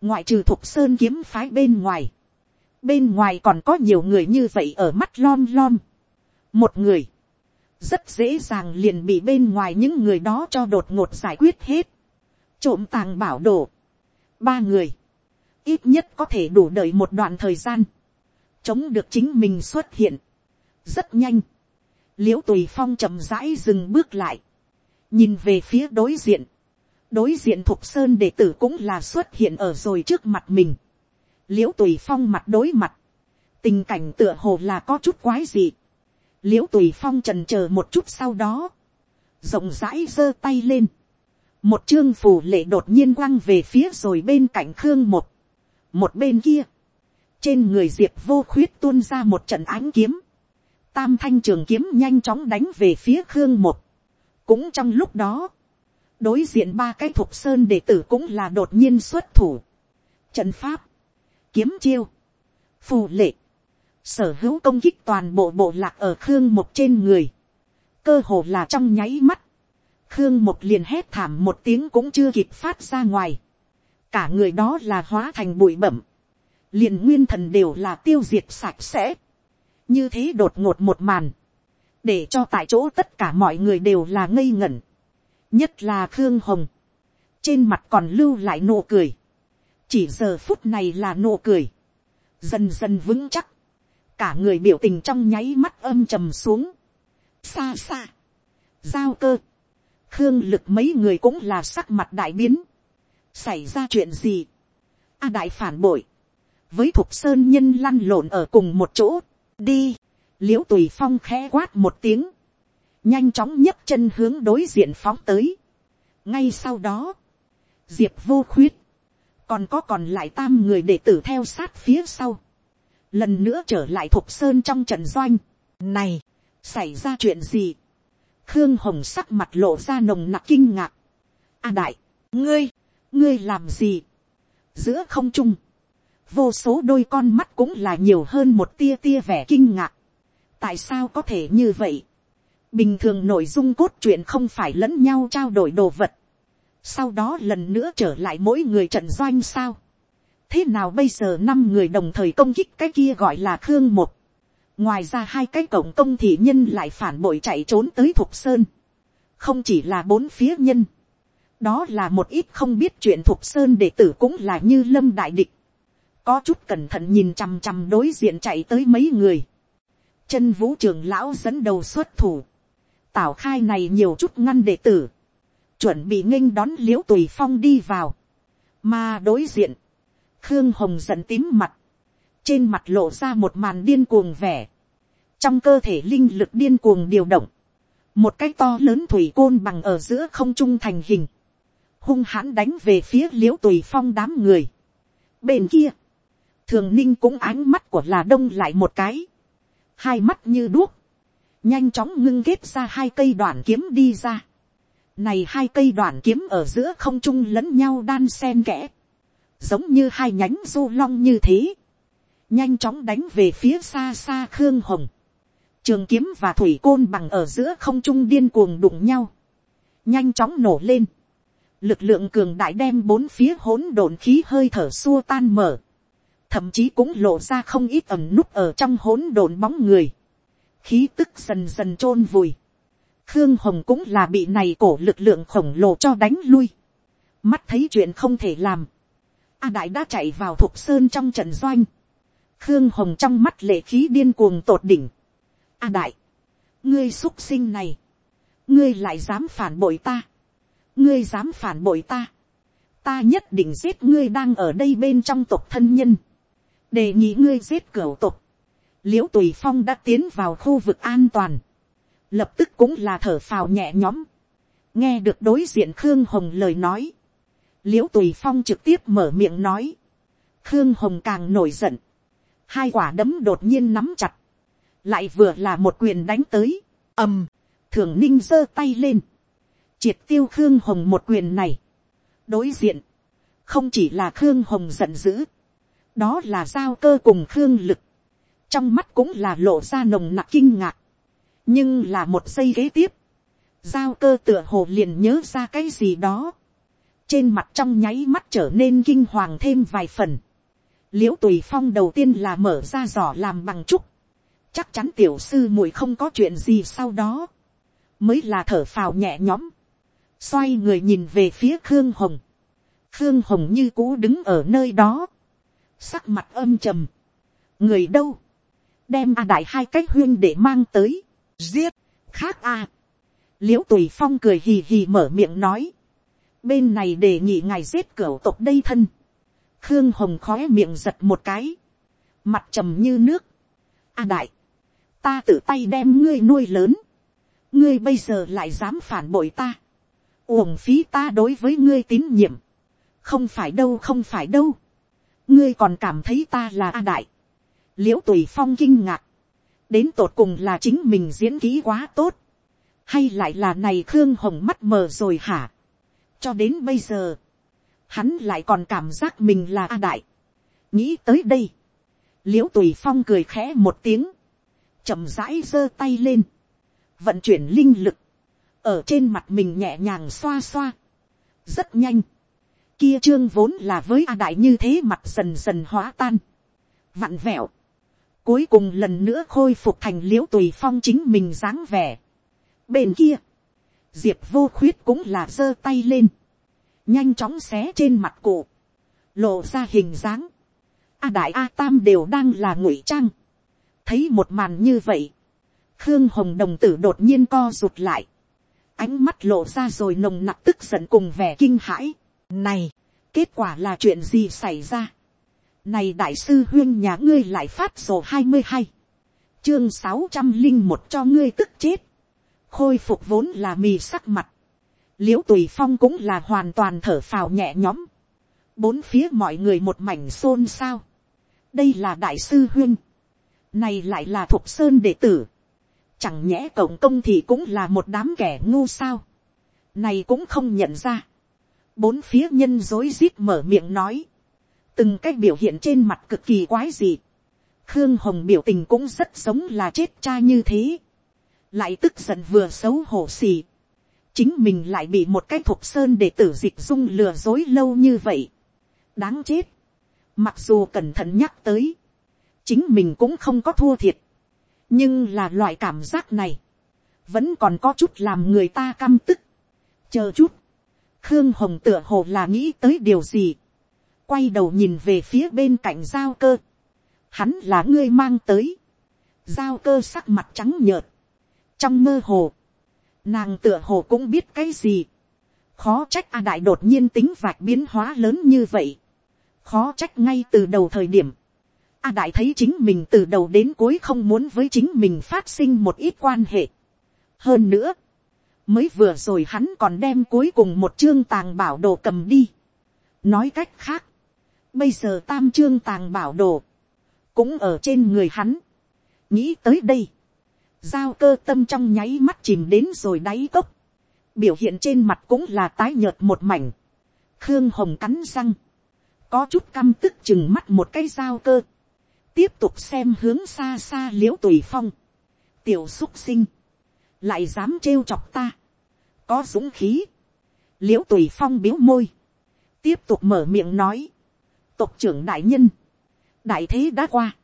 ngoại trừ thục sơn kiếm phái bên ngoài. bên ngoài còn có nhiều người như vậy ở mắt lom lom một người, rất dễ dàng liền bị bên ngoài những người đó cho đột ngột giải quyết hết, trộm tàng bảo đồ, ba người, ít nhất có thể đủ đợi một đoạn thời gian, chống được chính mình xuất hiện, rất nhanh, l i ễ u tùy phong chậm rãi dừng bước lại, nhìn về phía đối diện, đối diện thục sơn đệ tử cũng là xuất hiện ở rồi trước mặt mình, l i ễ u tùy phong mặt đối mặt, tình cảnh tựa hồ là có chút quái dị, l i ễ u tùy phong trần c h ờ một chút sau đó, rộng rãi giơ tay lên, một chương phù lệ đột nhiên quăng về phía rồi bên cạnh khương một, một bên kia, trên người diệp vô khuyết tuôn ra một trận ánh kiếm, tam thanh trường kiếm nhanh chóng đánh về phía khương một, cũng trong lúc đó, đối diện ba cái thục sơn đệ tử cũng là đột nhiên xuất thủ, trận pháp, kiếm chiêu, phù lệ, sở hữu công kích toàn bộ bộ lạc ở khương một trên người, cơ hồ là trong nháy mắt, khương một liền hét thảm một tiếng cũng chưa kịp phát ra ngoài, cả người đó là hóa thành bụi bẩm, liền nguyên thần đều là tiêu diệt sạch sẽ, như thế đột ngột một màn, để cho tại chỗ tất cả mọi người đều là ngây ngẩn, nhất là khương hồng, trên mặt còn lưu lại nụ cười, chỉ giờ phút này là nụ cười, dần dần vững chắc, cả người biểu tình trong nháy mắt âm trầm xuống, xa xa, giao cơ, khương lực mấy người cũng là sắc mặt đại biến, xảy ra chuyện gì, a đại phản bội, với thục sơn nhân lăn lộn ở cùng một chỗ, đi, l i ễ u tùy phong khẽ quát một tiếng, nhanh chóng nhấc chân hướng đối diện phóng tới. ngay sau đó, diệp vô khuyết, còn có còn lại tam người đệ tử theo sát phía sau, lần nữa trở lại thục sơn trong trận doanh, này, xảy ra chuyện gì, khương hồng sắc mặt lộ ra nồng nặc kinh ngạc, a đại, ngươi, ngươi làm gì, giữa không trung, vô số đôi con mắt cũng là nhiều hơn một tia tia vẻ kinh ngạc. tại sao có thể như vậy. bình thường nội dung cốt truyện không phải lẫn nhau trao đổi đồ vật. sau đó lần nữa trở lại mỗi người trận doanh sao. thế nào bây giờ năm người đồng thời công kích cái kia gọi là khương một. ngoài ra hai cái cổng công thì nhân lại phản bội chạy trốn tới thục sơn. không chỉ là bốn phía nhân. đó là một ít không biết chuyện thục sơn đệ tử cũng là như lâm đại địch có chút cẩn thận nhìn chằm chằm đối diện chạy tới mấy người, chân vũ trường lão dẫn đầu xuất thủ, tảo khai này nhiều chút ngăn đệ tử, chuẩn bị nghênh đón l i ễ u tùy phong đi vào, mà đối diện, khương hồng giận tím mặt, trên mặt lộ ra một màn điên cuồng vẻ, trong cơ thể linh lực điên cuồng điều động, một cái to lớn thủy côn bằng ở giữa không trung thành hình, hung hãn đánh về phía l i ễ u tùy phong đám người. bên kia, thường ninh cũng ánh mắt của là đông lại một cái, hai mắt như đuốc, nhanh chóng ngưng kết ra hai cây đoạn kiếm đi ra. Này hai cây đoạn kiếm ở giữa không trung lẫn nhau đan sen kẽ, giống như hai nhánh du long như thế, nhanh chóng đánh về phía xa xa khương hồng. Trường kiếm và thủy côn bằng ở giữa không trung điên cuồng đụng nhau, nhanh chóng nổ lên. Lực lượng cường đại đem bốn phía hỗn độn khí hơi thở xua tan mở thậm chí cũng lộ ra không ít ẩm núp ở trong hỗn độn bóng người, khí tức dần dần t r ô n vùi, khương hồng cũng là bị này cổ lực lượng khổng lồ cho đánh lui, mắt thấy chuyện không thể làm, a đại đã chạy vào thục sơn trong trận doanh, khương hồng trong mắt lệ khí điên cuồng tột đỉnh, a đại, ngươi x sinh này, ngươi lại dám phản bội ta, ngươi dám phản bội ta, ta nhất định giết ngươi đang ở đây bên trong tộc thân nhân, đề nghị ngươi giết cửa tục, l i ễ u tùy phong đã tiến vào khu vực an toàn, lập tức cũng là thở phào nhẹ nhõm, nghe được đối diện khương hồng lời nói, l i ễ u tùy phong trực tiếp mở miệng nói, khương hồng càng nổi giận, hai quả đấm đột nhiên nắm chặt, lại vừa là một quyền đánh tới, ầm, thường ninh giơ tay lên, triệt tiêu khương hồng một quyền này, đối diện, không chỉ là khương hồng giận dữ, đó là giao cơ cùng khương lực, trong mắt cũng là lộ ra nồng nặc kinh ngạc, nhưng là một giây kế tiếp, giao cơ tựa hồ liền nhớ ra cái gì đó, trên mặt trong nháy mắt trở nên kinh hoàng thêm vài phần, l i ễ u tùy phong đầu tiên là mở ra giỏ làm bằng trúc, chắc chắn tiểu sư muội không có chuyện gì sau đó, mới là thở phào nhẹ nhõm, xoay người nhìn về phía khương hồng, khương hồng như cũ đứng ở nơi đó, sắc mặt âm trầm, người đâu, đem a đại hai cái huyên để mang tới, giết, khác a, à. l i ễ u tùy phong cười hì hì mở miệng nói, bên này đề nghị ngài giết cửa tộc đây thân, khương hồng khó miệng giật một cái, mặt trầm như nước, a đại, ta tự tay đem ngươi nuôi lớn, ngươi bây giờ lại dám phản bội ta, uổng phí ta đối với ngươi tín nhiệm, không phải đâu không phải đâu, ngươi còn cảm thấy ta là a đại, l i ễ u tùy phong kinh ngạc, đến tột cùng là chính mình diễn kỹ quá tốt, hay lại là này khương hồng mắt mờ rồi hả, cho đến bây giờ, hắn lại còn cảm giác mình là a đại, nghĩ tới đây, l i ễ u tùy phong cười khẽ một tiếng, chậm rãi giơ tay lên, vận chuyển linh lực, ở trên mặt mình nhẹ nhàng xoa xoa, rất nhanh, Kia trương vốn là với A Đại như thế mặt dần dần hóa tan. Vặn vẹo. Cuối cùng lần nữa khôi phục thành liễu tùy phong chính mình dáng vẻ. Bên kia. Diệp vô khuyết cũng là giơ tay lên. Nhanh chóng xé trên mặt cụ. Lộ ra hình dáng. A Đại A Tam đều đang là ngụy trang. Thấy một màn như vậy. Khương Hồng đồng tử đột nhiên co rụt lại. Ánh mắt lộ ra rồi nồng nặc tức giận cùng vẻ kinh hãi. Này, kết quả là chuyện gì xảy ra? Này đại sư huyên nhà ngươi lại phát sổ hai mươi hai Chương sáu trăm linh một cho ngươi tức chết. Khôi phục vốn là mì sắc mặt. Liễu tùy phong cũng là hoàn toàn thở phào nhẹ nhõm. Bốn phía mọi người một mảnh xôn xao. Đây là đại sư huyên. Này lại là thục sơn đệ tử. Chẳng nhẽ cộng công thì cũng là một đám kẻ ngu sao. Này cũng không nhận ra. Bốn phía nhân dối rít mở miệng nói từng cái biểu hiện trên mặt cực kỳ quái dị. khương hồng biểu tình cũng rất giống là chết cha như thế. lại tức giận vừa xấu hổ xì. chính mình lại bị một cái thục sơn để tử dịch dung lừa dối lâu như vậy. đáng chết. mặc dù cẩn thận nhắc tới, chính mình cũng không có thua thiệt. nhưng là loại cảm giác này, vẫn còn có chút làm người ta căm tức. chờ chút, khương hồng tựa hồ là nghĩ tới điều gì. Quay đầu nhìn về phía bên cạnh giao cơ, hắn là ngươi mang tới, giao cơ sắc mặt trắng nhợt, trong mơ hồ, nàng tựa hồ cũng biết cái gì, khó trách a đại đột nhiên tính vạch biến hóa lớn như vậy, khó trách ngay từ đầu thời điểm, a đại thấy chính mình từ đầu đến cuối không muốn với chính mình phát sinh một ít quan hệ. hơn nữa, mới vừa rồi hắn còn đem cuối cùng một chương tàng bảo đồ cầm đi. nói cách khác, Bây giờ tam trương tàng bảo đồ. Cũng ở trên người hắn. Nghĩ tới đây. Giao cơ tâm trong nháy mắt chìm đến rồi đáy cốc. Biểu hiện trên mặt cũng là tái nhợt một mảnh. Khương Hồng cắn răng. Có chút căm tức chừng mắt một cái giao cơ. Tiếp tục xem hướng xa xa liễu tùy phong. Tiểu xúc sinh. Lại dám trêu chọc ta. Có dũng khí. Liễu tùy phong biếu môi. Tiếp tục mở miệng nói. Tộc trưởng đại nhân, đại thế đã qua,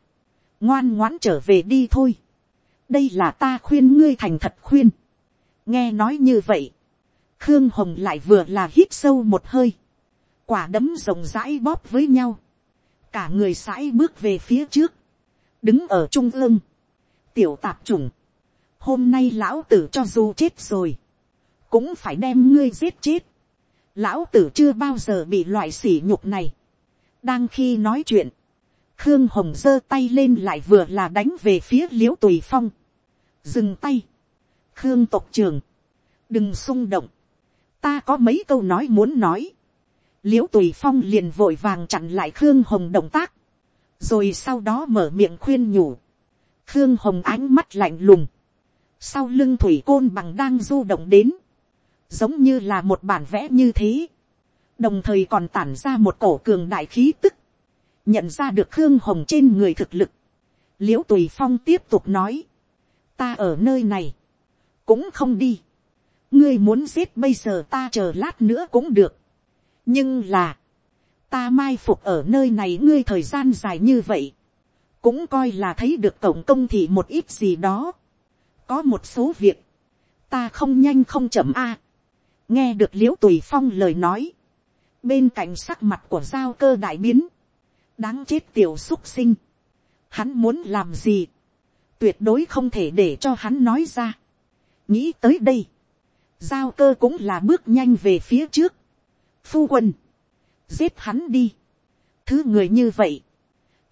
ngoan ngoãn trở về đi thôi, đây là ta khuyên ngươi thành thật khuyên, nghe nói như vậy, khương hồng lại vừa là hít sâu một hơi, quả đấm rộng rãi bóp với nhau, cả người sãi bước về phía trước, đứng ở trung ương, tiểu tạp chủng, hôm nay lão tử cho dù chết rồi, cũng phải đem ngươi giết chết, lão tử chưa bao giờ bị loại sỉ nhục này, đang khi nói chuyện, khương hồng giơ tay lên lại vừa là đánh về phía l i ễ u tùy phong. dừng tay, khương tộc trường, đừng xung động, ta có mấy câu nói muốn nói. l i ễ u tùy phong liền vội vàng chặn lại khương hồng động tác, rồi sau đó mở miệng khuyên nhủ. khương hồng ánh mắt lạnh lùng, sau lưng thủy côn bằng đang du động đến, giống như là một bản vẽ như thế. Đồng thời còn tản ra một cổ cường đại khí tức, nhận ra được khương hồng trên người thực lực, l i ễ u tùy phong tiếp tục nói, ta ở nơi này, cũng không đi, ngươi muốn giết bây giờ ta chờ lát nữa cũng được, nhưng là, ta mai phục ở nơi này ngươi thời gian dài như vậy, cũng coi là thấy được tổng công thì một ít gì đó, có một số việc, ta không nhanh không chậm a, nghe được l i ễ u tùy phong lời nói, bên cạnh sắc mặt của giao cơ đại biến, đáng chết tiểu xúc sinh, hắn muốn làm gì, tuyệt đối không thể để cho hắn nói ra. nghĩ tới đây, giao cơ cũng là bước nhanh về phía trước, phu quân, giết hắn đi, thứ người như vậy,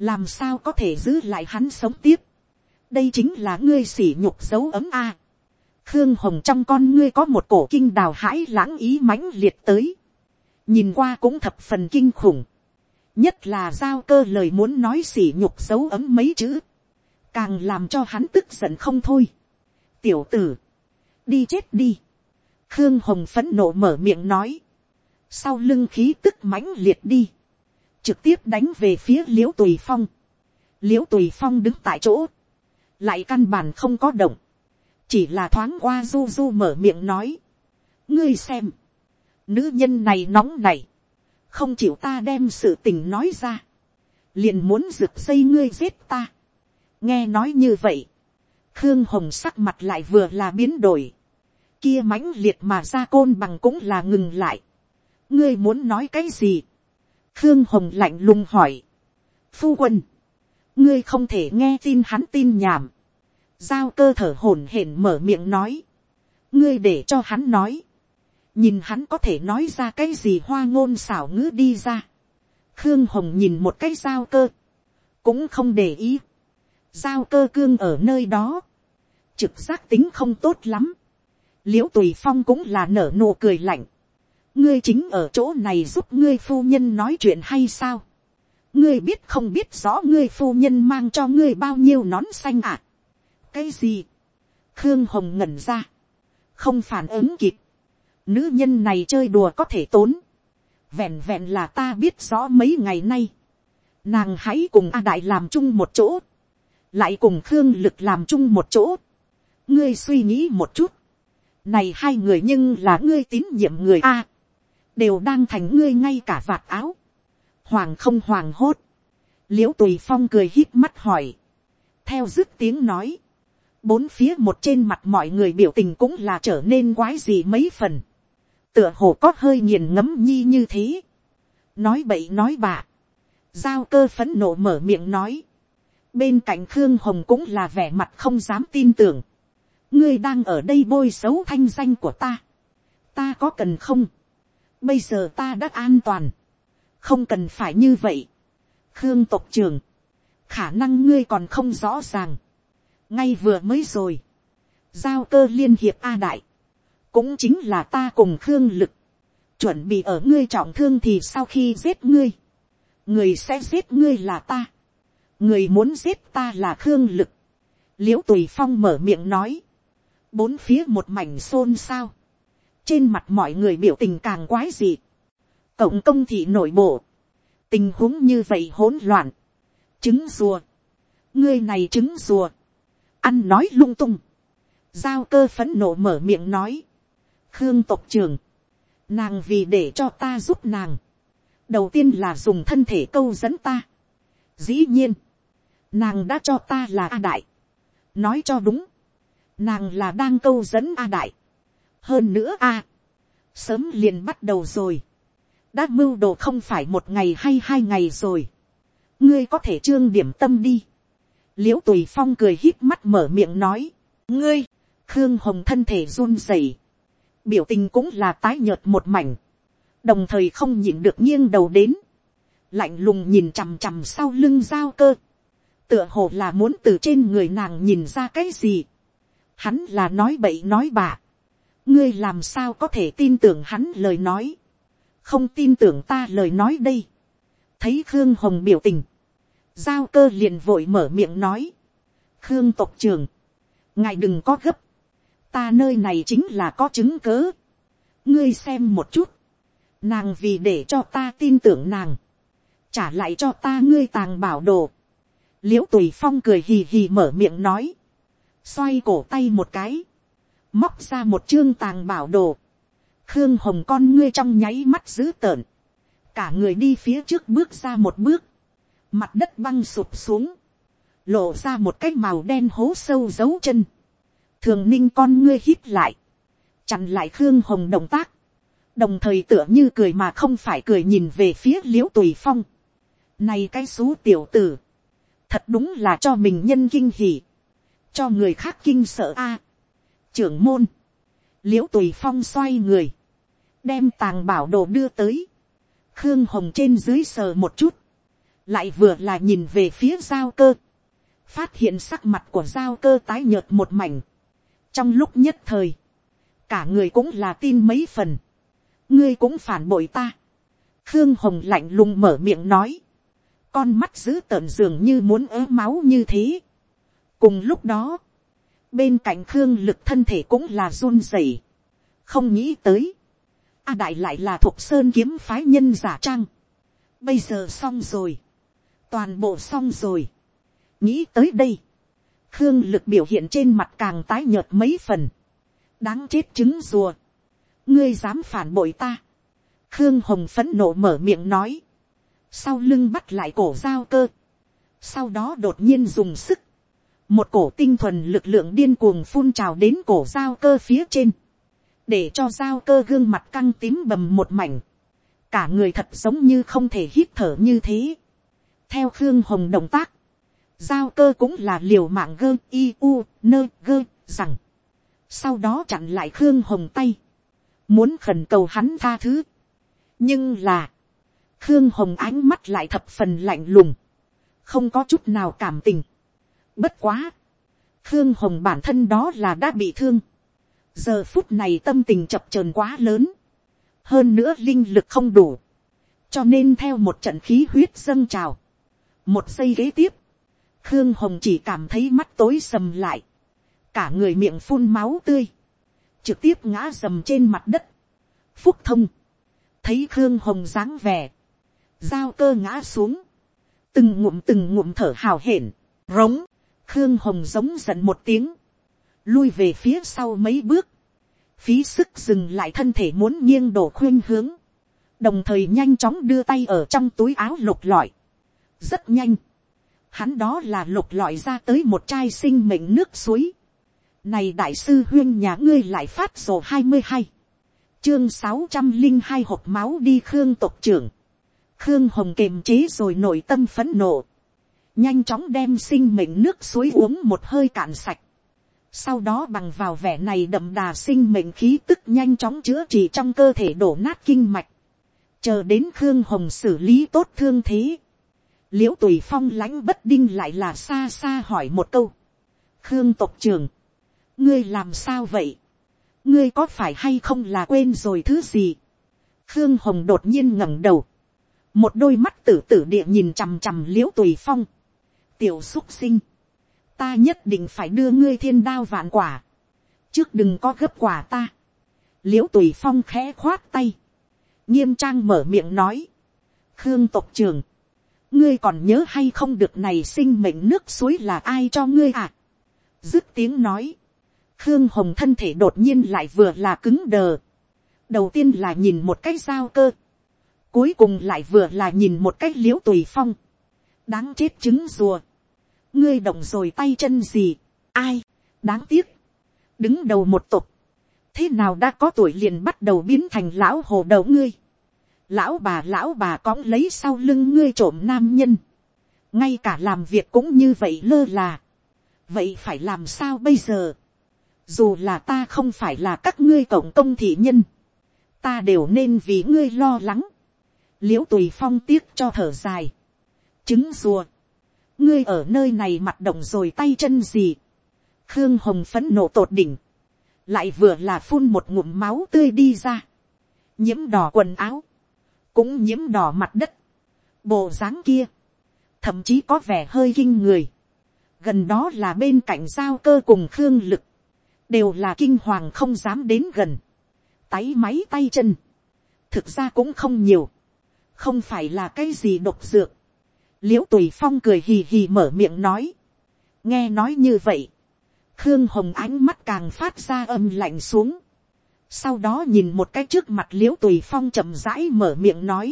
làm sao có thể giữ lại hắn sống tiếp, đây chính là ngươi sỉ nhục dấu ấm a. khương hồng trong con ngươi có một cổ kinh đào hãi lãng ý mãnh liệt tới, nhìn qua cũng thập phần kinh khủng, nhất là giao cơ lời muốn nói sỉ nhục dấu ấm mấy chữ, càng làm cho hắn tức giận không thôi. tiểu tử, đi chết đi, khương hồng phấn nộ mở miệng nói, sau lưng khí tức mãnh liệt đi, trực tiếp đánh về phía l i ễ u tùy phong, l i ễ u tùy phong đứng tại chỗ, lại căn bản không có động, chỉ là thoáng qua du du mở miệng nói, ngươi xem, Nữ nhân này nóng này. không chịu ta đem sự tình nói ra, liền muốn rực dây ngươi giết ta. nghe nói như vậy, khương hồng sắc mặt lại vừa là biến đổi, kia mãnh liệt mà ra côn bằng cũng là ngừng lại. ngươi muốn nói cái gì, khương hồng lạnh lùng hỏi, phu quân, ngươi không thể nghe tin hắn tin nhảm, giao cơ thở hổn hển mở miệng nói, ngươi để cho hắn nói, nhìn hắn có thể nói ra cái gì hoa ngôn xảo ngữ đi ra. khương hồng nhìn một cái giao cơ, cũng không để ý, giao cơ cương ở nơi đó, trực giác tính không tốt lắm, l i ễ u tùy phong cũng là nở nụ cười lạnh, ngươi chính ở chỗ này giúp ngươi phu nhân nói chuyện hay sao, ngươi biết không biết rõ ngươi phu nhân mang cho ngươi bao nhiêu nón xanh à, cái gì, khương hồng ngẩn ra, không phản ứng kịp, nữ nhân này chơi đùa có thể tốn, vẹn vẹn là ta biết rõ mấy ngày nay, nàng hãy cùng a đại làm chung một chỗ, lại cùng khương lực làm chung một chỗ, ngươi suy nghĩ một chút, này hai người nhưng là ngươi tín nhiệm người a, đều đang thành ngươi ngay cả vạt áo, hoàng không hoàng hốt, l i ễ u tùy phong cười hít mắt hỏi, theo dứt tiếng nói, bốn phía một trên mặt mọi người biểu tình cũng là trở nên quái gì mấy phần, tựa hồ có hơi nghiền ngấm nhi như thế. nói bậy nói bạ. giao cơ phấn nộ mở miệng nói. bên cạnh khương hồng cũng là vẻ mặt không dám tin tưởng. ngươi đang ở đây bôi xấu thanh danh của ta. ta có cần không. bây giờ ta đã an toàn không cần phải như vậy. khương tộc trường. khả năng ngươi còn không rõ ràng. ngay vừa mới rồi. giao cơ liên hiệp a đại cũng chính là ta cùng khương lực, chuẩn bị ở ngươi trọng thương thì sau khi giết ngươi, người sẽ giết ngươi là ta, người muốn giết ta là khương lực, l i ễ u tùy phong mở miệng nói, bốn phía một mảnh xôn xao, trên mặt mọi người biểu tình càng quái dị, cộng công thị nội bộ, tình huống như vậy hỗn loạn, trứng rùa, ngươi này trứng rùa, ăn nói lung tung, giao cơ phấn nộ mở miệng nói, khương tộc trường, nàng vì để cho ta giúp nàng, đầu tiên là dùng thân thể câu dẫn ta. dĩ nhiên, nàng đã cho ta là a đại, nói cho đúng, nàng là đang câu dẫn a đại, hơn nữa a, sớm liền bắt đầu rồi, đã mưu đồ không phải một ngày hay hai ngày rồi, ngươi có thể trương điểm tâm đi, l i ễ u tùy phong cười hít mắt mở miệng nói, ngươi, khương hồng thân thể run rẩy, biểu tình cũng là tái nhợt một mảnh, đồng thời không nhịn được nghiêng đầu đến, lạnh lùng nhìn chằm chằm sau lưng giao cơ, tựa hồ là muốn từ trên người nàng nhìn ra cái gì, hắn là nói bậy nói bạ, ngươi làm sao có thể tin tưởng hắn lời nói, không tin tưởng ta lời nói đây, thấy khương hồng biểu tình, giao cơ liền vội mở miệng nói, khương tộc trường, ngài đừng có gấp, ta nơi này chính là có chứng cớ. ngươi xem một chút, nàng vì để cho ta tin tưởng nàng, trả lại cho ta ngươi tàng bảo đồ. l i ễ u tùy phong cười hì hì mở miệng nói, xoay cổ tay một cái, móc ra một chương tàng bảo đồ, khương hồng con ngươi trong nháy mắt dữ tợn, cả người đi phía trước bước ra một bước, mặt đất băng sụp xuống, lộ ra một cái màu đen hố sâu dấu chân, thường ninh con ngươi hít lại, chặn lại khương hồng động tác, đồng thời tựa như cười mà không phải cười nhìn về phía Liễu tùy phong. Này cái xú tiểu tử, thật đúng là cho mình nhân kinh hỉ, cho người khác kinh sợ a. trưởng môn, Liễu tùy phong xoay người, đem tàng bảo đồ đưa tới, khương hồng trên dưới sờ một chút, lại vừa là nhìn về phía giao cơ, phát hiện sắc mặt của giao cơ tái nhợt một mảnh, trong lúc nhất thời, cả người cũng là tin mấy phần, ngươi cũng phản bội ta. khương hồng lạnh lùng mở miệng nói, con mắt dữ tợn dường như muốn ớ máu như thế. cùng lúc đó, bên cạnh khương lực thân thể cũng là run rẩy, không nghĩ tới, a đại lại là thuộc sơn kiếm phái nhân giả trang, bây giờ xong rồi, toàn bộ xong rồi, nghĩ tới đây, khương lực biểu hiện trên mặt càng tái nhợt mấy phần, đáng chết trứng rùa, ngươi dám phản bội ta, khương hồng phấn nộ mở miệng nói, sau lưng bắt lại cổ dao cơ, sau đó đột nhiên dùng sức, một cổ tinh thuần lực lượng điên cuồng phun trào đến cổ giao cơ phía trên, để cho dao cơ gương mặt căng tím bầm một mảnh, cả người thật giống như không thể hít thở như thế. theo khương hồng động tác, dao cơ cũng là liều mạng gơ i u nơ gơ rằng, sau đó chặn lại khương hồng tay, muốn khẩn cầu hắn tha thứ. nhưng là, khương hồng ánh mắt lại thập phần lạnh lùng, không có chút nào cảm tình. bất quá, khương hồng bản thân đó là đã bị thương, giờ phút này tâm tình chập trờn quá lớn, hơn nữa linh lực không đủ, cho nên theo một trận khí huyết dâng trào, một giây kế tiếp, khương hồng chỉ cảm thấy mắt tối sầm lại, cả người miệng phun máu tươi, trực tiếp ngã sầm trên mặt đất, phúc thông, thấy khương hồng dáng vẻ, dao cơ ngã xuống, từng ngụm từng ngụm thở hào hển, rống, khương hồng giống giận một tiếng, lui về phía sau mấy bước, phí sức dừng lại thân thể muốn nghiêng đổ khuyên hướng, đồng thời nhanh chóng đưa tay ở trong túi áo lục lọi, rất nhanh, hắn đó là lục lọi ra tới một chai sinh mệnh nước suối, này đại sư huyên nhà ngươi lại phát sổ hai mươi hai. Chương sáu trăm linh hai hộp máu đi Khương tộc trưởng. Khương Hồng kềm chế rồi nội tâm phấn nộ. Nhanh chóng đem sinh mệnh nước suối uống một hơi cạn sạch. Sau đó bằng vào vẻ này đậm đà sinh mệnh khí tức nhanh chóng chữa trị trong cơ thể đổ nát kinh mạch. Chờ đến Khương Hồng xử lý tốt thương thế. Liễu tùy phong lãnh bất đinh lại là xa xa hỏi một câu. Khương tộc trưởng ngươi làm sao vậy, ngươi có phải hay không là quên rồi thứ gì. khương hồng đột nhiên ngẩng đầu, một đôi mắt tử tử địa nhìn chằm chằm l i ễ u tùy phong, tiểu xúc sinh, ta nhất định phải đưa ngươi thiên đao vạn quả, trước đừng có gấp quả ta. l i ễ u tùy phong khẽ khoát tay, nghiêm trang mở miệng nói, khương tộc trường, ngươi còn nhớ hay không được này sinh mệnh nước suối là ai cho ngươi à. dứt tiếng nói, Khương Hồng thân thể đột nhiên lại vừa là cứng đờ. Đầu tiên là nhìn một cái giao cơ. Cuối cùng lại vừa là nhìn một cái liễu tùy phong. Đáng chết trứng rùa. Ngươi động rồi tay chân gì. Ai. Đáng tiếc. Đứng đầu một tục. Thế nào đã có tuổi liền bắt đầu biến thành lão hồ đầu ngươi. Lão bà lão bà cõng lấy sau lưng ngươi trộm nam nhân. Ngay cả làm việc cũng như vậy lơ là. Vậy phải làm sao bây giờ? dù là ta không phải là các ngươi cộng công thị nhân, ta đều nên vì ngươi lo lắng. l i ễ u tùy phong tiếc cho thở dài, trứng rùa, ngươi ở nơi này mặt động rồi tay chân gì, khương hồng phấn nộ tột đỉnh, lại vừa là phun một ngụm máu tươi đi ra, nhiễm đỏ quần áo, cũng nhiễm đỏ mặt đất, bộ dáng kia, thậm chí có vẻ hơi kinh người, gần đó là bên cạnh giao cơ cùng khương lực, đều là kinh hoàng không dám đến gần, táy máy tay chân, thực ra cũng không nhiều, không phải là cái gì độc dược, l i ễ u tùy phong cười hì hì mở miệng nói, nghe nói như vậy, khương hồng ánh mắt càng phát ra âm lạnh xuống, sau đó nhìn một cái trước mặt l i ễ u tùy phong chậm rãi mở miệng nói,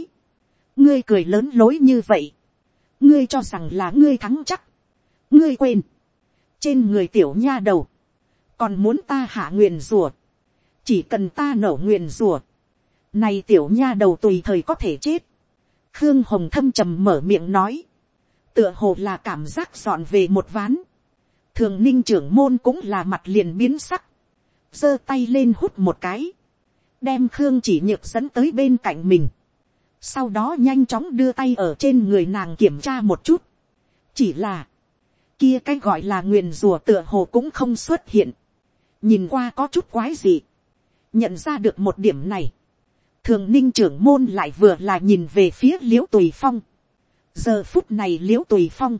ngươi cười lớn lối như vậy, ngươi cho rằng là ngươi thắng chắc, ngươi quên, trên người tiểu nha đầu, còn muốn ta hạ nguyền rùa, chỉ cần ta nở nguyền rùa, này tiểu nha đầu tùy thời có thể chết, khương hồng thâm trầm mở miệng nói, tựa hồ là cảm giác dọn về một ván, thường ninh trưởng môn cũng là mặt liền biến sắc, giơ tay lên hút một cái, đem khương chỉ nhược dẫn tới bên cạnh mình, sau đó nhanh chóng đưa tay ở trên người nàng kiểm tra một chút, chỉ là, kia cái gọi là nguyền rùa tựa hồ cũng không xuất hiện, nhìn qua có chút quái gì, nhận ra được một điểm này, thường ninh trưởng môn lại vừa là nhìn về phía l i ễ u tùy phong, giờ phút này l i ễ u tùy phong,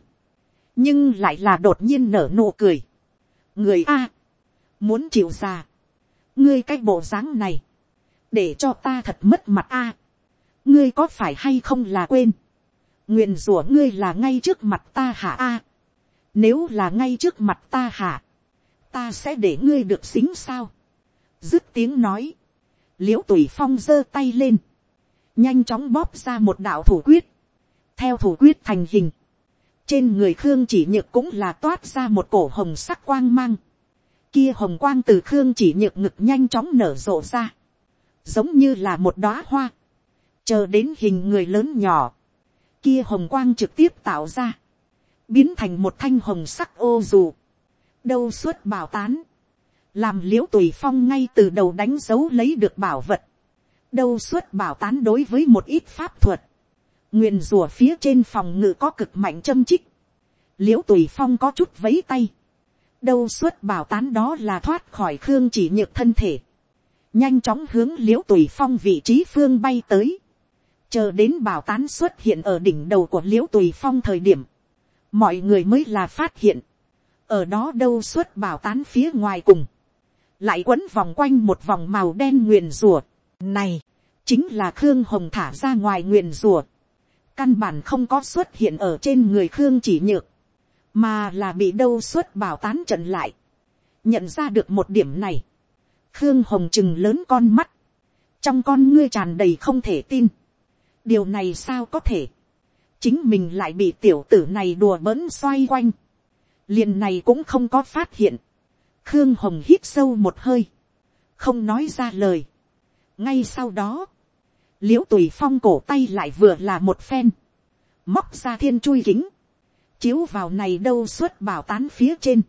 nhưng lại là đột nhiên nở nụ cười, người a, muốn chịu già, ngươi cái bộ dáng này, để cho ta thật mất mặt a, ngươi có phải hay không là quên, nguyện rủa ngươi là ngay trước mặt ta hả a, nếu là ngay trước mặt ta hả, ta sẽ để ngươi được xính sao. dứt tiếng nói, l i ễ u tùy phong giơ tay lên, nhanh chóng bóp ra một đạo thủ quyết, theo thủ quyết thành hình, trên người khương chỉ nhược cũng là toát ra một cổ hồng sắc quang mang, kia hồng quang từ khương chỉ nhược ngực nhanh chóng nở rộ ra, giống như là một đóa hoa, chờ đến hình người lớn nhỏ, kia hồng quang trực tiếp tạo ra, biến thành một thanh hồng sắc ô dù, đâu suốt bảo tán, làm l i ễ u tùy phong ngay từ đầu đánh dấu lấy được bảo vật, đâu suốt bảo tán đối với một ít pháp thuật, nguyền rùa phía trên phòng ngự có cực mạnh châm chích, l i ễ u tùy phong có chút vấy tay, đâu suốt bảo tán đó là thoát khỏi khương chỉ nhược thân thể, nhanh chóng hướng l i ễ u tùy phong vị trí phương bay tới, chờ đến bảo tán xuất hiện ở đỉnh đầu của l i ễ u tùy phong thời điểm, mọi người mới là phát hiện, ở đó đâu suốt bảo tán phía ngoài cùng, lại quấn vòng quanh một vòng màu đen nguyền rùa, này, chính là khương hồng thả ra ngoài nguyền rùa, căn bản không có xuất hiện ở trên người khương chỉ nhược, mà là bị đâu suốt bảo tán trận lại, nhận ra được một điểm này, khương hồng chừng lớn con mắt, trong con ngươi tràn đầy không thể tin, điều này sao có thể, chính mình lại bị tiểu tử này đùa bỡn xoay quanh, liền này cũng không có phát hiện, khương hồng hít sâu một hơi, không nói ra lời. ngay sau đó, l i ễ u tùy phong cổ tay lại vừa là một phen, móc ra thiên chui kính, chiếu vào này đâu suốt bảo tán phía trên,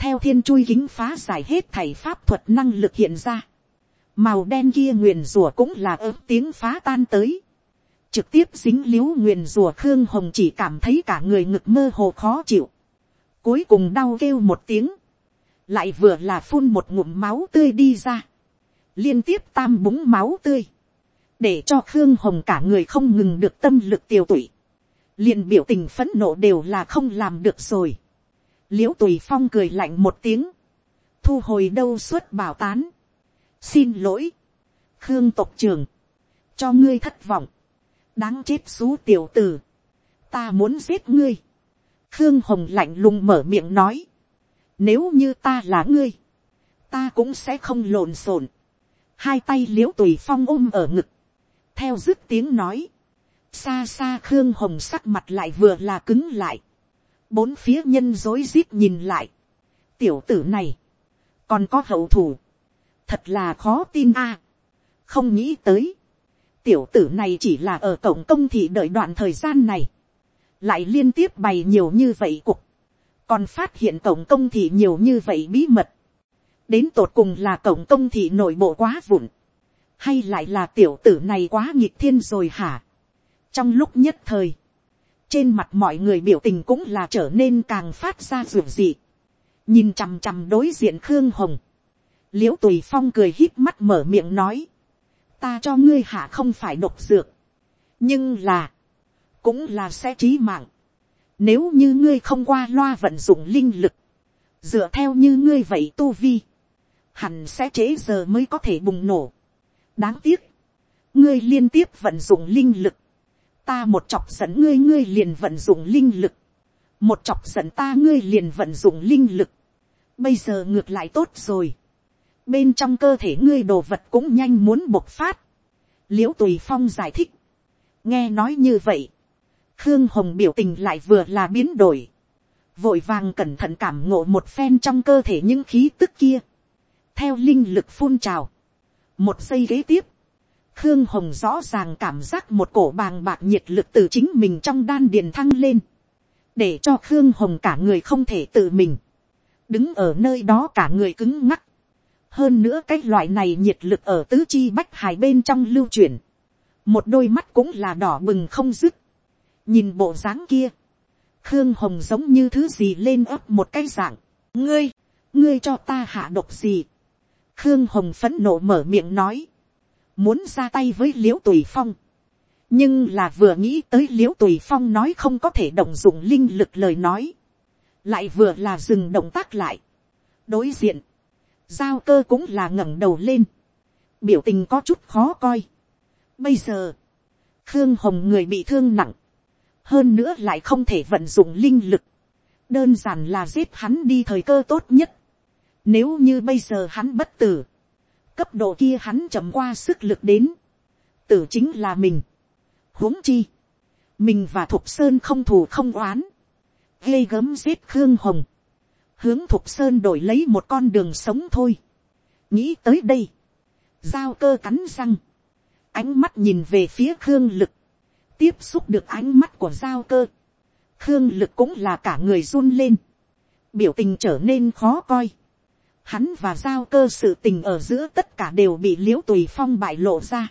theo thiên chui kính phá giải hết thầy pháp thuật năng lực hiện ra, màu đen kia nguyền rùa cũng là ớt tiếng phá tan tới, trực tiếp dính l i ễ u nguyền rùa khương hồng chỉ cảm thấy cả người ngực mơ hồ khó chịu, cuối cùng đau kêu một tiếng, lại vừa là phun một ngụm máu tươi đi ra, liên tiếp tam búng máu tươi, để cho khương hồng cả người không ngừng được tâm lực tiêu tụy, liền biểu tình phẫn nộ đều là không làm được rồi, l i ễ u tùy phong cười lạnh một tiếng, thu hồi đâu suốt bảo tán, xin lỗi, khương tộc trường, cho ngươi thất vọng, đáng chết xú tiểu t ử ta muốn giết ngươi, khương hồng lạnh lùng mở miệng nói, nếu như ta là ngươi, ta cũng sẽ không lộn xộn, hai tay l i ễ u tùy phong ôm ở ngực, theo dứt tiếng nói, xa xa khương hồng sắc mặt lại vừa là cứng lại, bốn phía nhân dối rít nhìn lại, tiểu tử này, còn có hậu thủ, thật là khó tin a, không nghĩ tới, tiểu tử này chỉ là ở cổng công thị đợi đoạn thời gian này, lại liên tiếp bày nhiều như vậy cục, còn phát hiện cổng công thị nhiều như vậy bí mật, đến tột cùng là cổng công thị nội bộ quá vụn, hay lại là tiểu tử này quá nghịch thiên rồi hả. trong lúc nhất thời, trên mặt mọi người biểu tình cũng là trở nên càng phát ra ruột dị, nhìn chằm chằm đối diện khương hồng, l i ễ u tùy phong cười hít mắt mở miệng nói, ta cho ngươi hạ không phải độc dược, nhưng là, cũng là sẽ trí mạng. Nếu như ngươi không qua loa vận dụng linh lực, dựa theo như ngươi vậy tu vi, hẳn sẽ chế giờ mới có thể bùng nổ. đáng tiếc, ngươi liên tiếp vận dụng linh lực, ta một chọc dẫn ngươi ngươi liền vận dụng linh lực, một chọc dẫn ta ngươi liền vận dụng linh lực, bây giờ ngược lại tốt rồi, bên trong cơ thể ngươi đồ vật cũng nhanh muốn bộc phát, l i ễ u tùy phong giải thích, nghe nói như vậy, khương hồng biểu tình lại vừa là biến đổi, vội vàng cẩn thận cảm ngộ một phen trong cơ thể những khí tức kia, theo linh lực phun trào, một giây kế tiếp, khương hồng rõ ràng cảm giác một cổ bàng bạc nhiệt lực từ chính mình trong đan điền thăng lên, để cho khương hồng cả người không thể tự mình, đứng ở nơi đó cả người cứng ngắc, hơn nữa cái loại này nhiệt lực ở tứ chi bách hải bên trong lưu chuyển, một đôi mắt cũng là đỏ bừng không dứt, nhìn bộ dáng kia, khương hồng giống như thứ gì lên ấp một cái dạng, ngươi, ngươi cho ta hạ độc gì, khương hồng phấn nộ mở miệng nói, muốn ra tay với l i ễ u tùy phong, nhưng là vừa nghĩ tới l i ễ u tùy phong nói không có thể động dụng linh lực lời nói, lại vừa là dừng động tác lại, đối diện, giao cơ cũng là ngẩng đầu lên, biểu tình có chút khó coi. Bây giờ, khương hồng người bị thương nặng, hơn nữa lại không thể vận dụng linh lực, đơn giản là giết hắn đi thời cơ tốt nhất. Nếu như bây giờ hắn bất tử, cấp độ kia hắn chậm qua sức lực đến, tử chính là mình. huống chi, mình và thục sơn không thù không oán, ghê gớm giết khương hồng, hướng thục sơn đổi lấy một con đường sống thôi. nghĩ tới đây, giao cơ cắn răng, ánh mắt nhìn về phía khương lực, tiếp xúc được ánh mắt của giao cơ, khương lực cũng là cả người run lên, biểu tình trở nên khó coi, hắn và giao cơ sự tình ở giữa tất cả đều bị Liễu tùy phong bại lộ ra.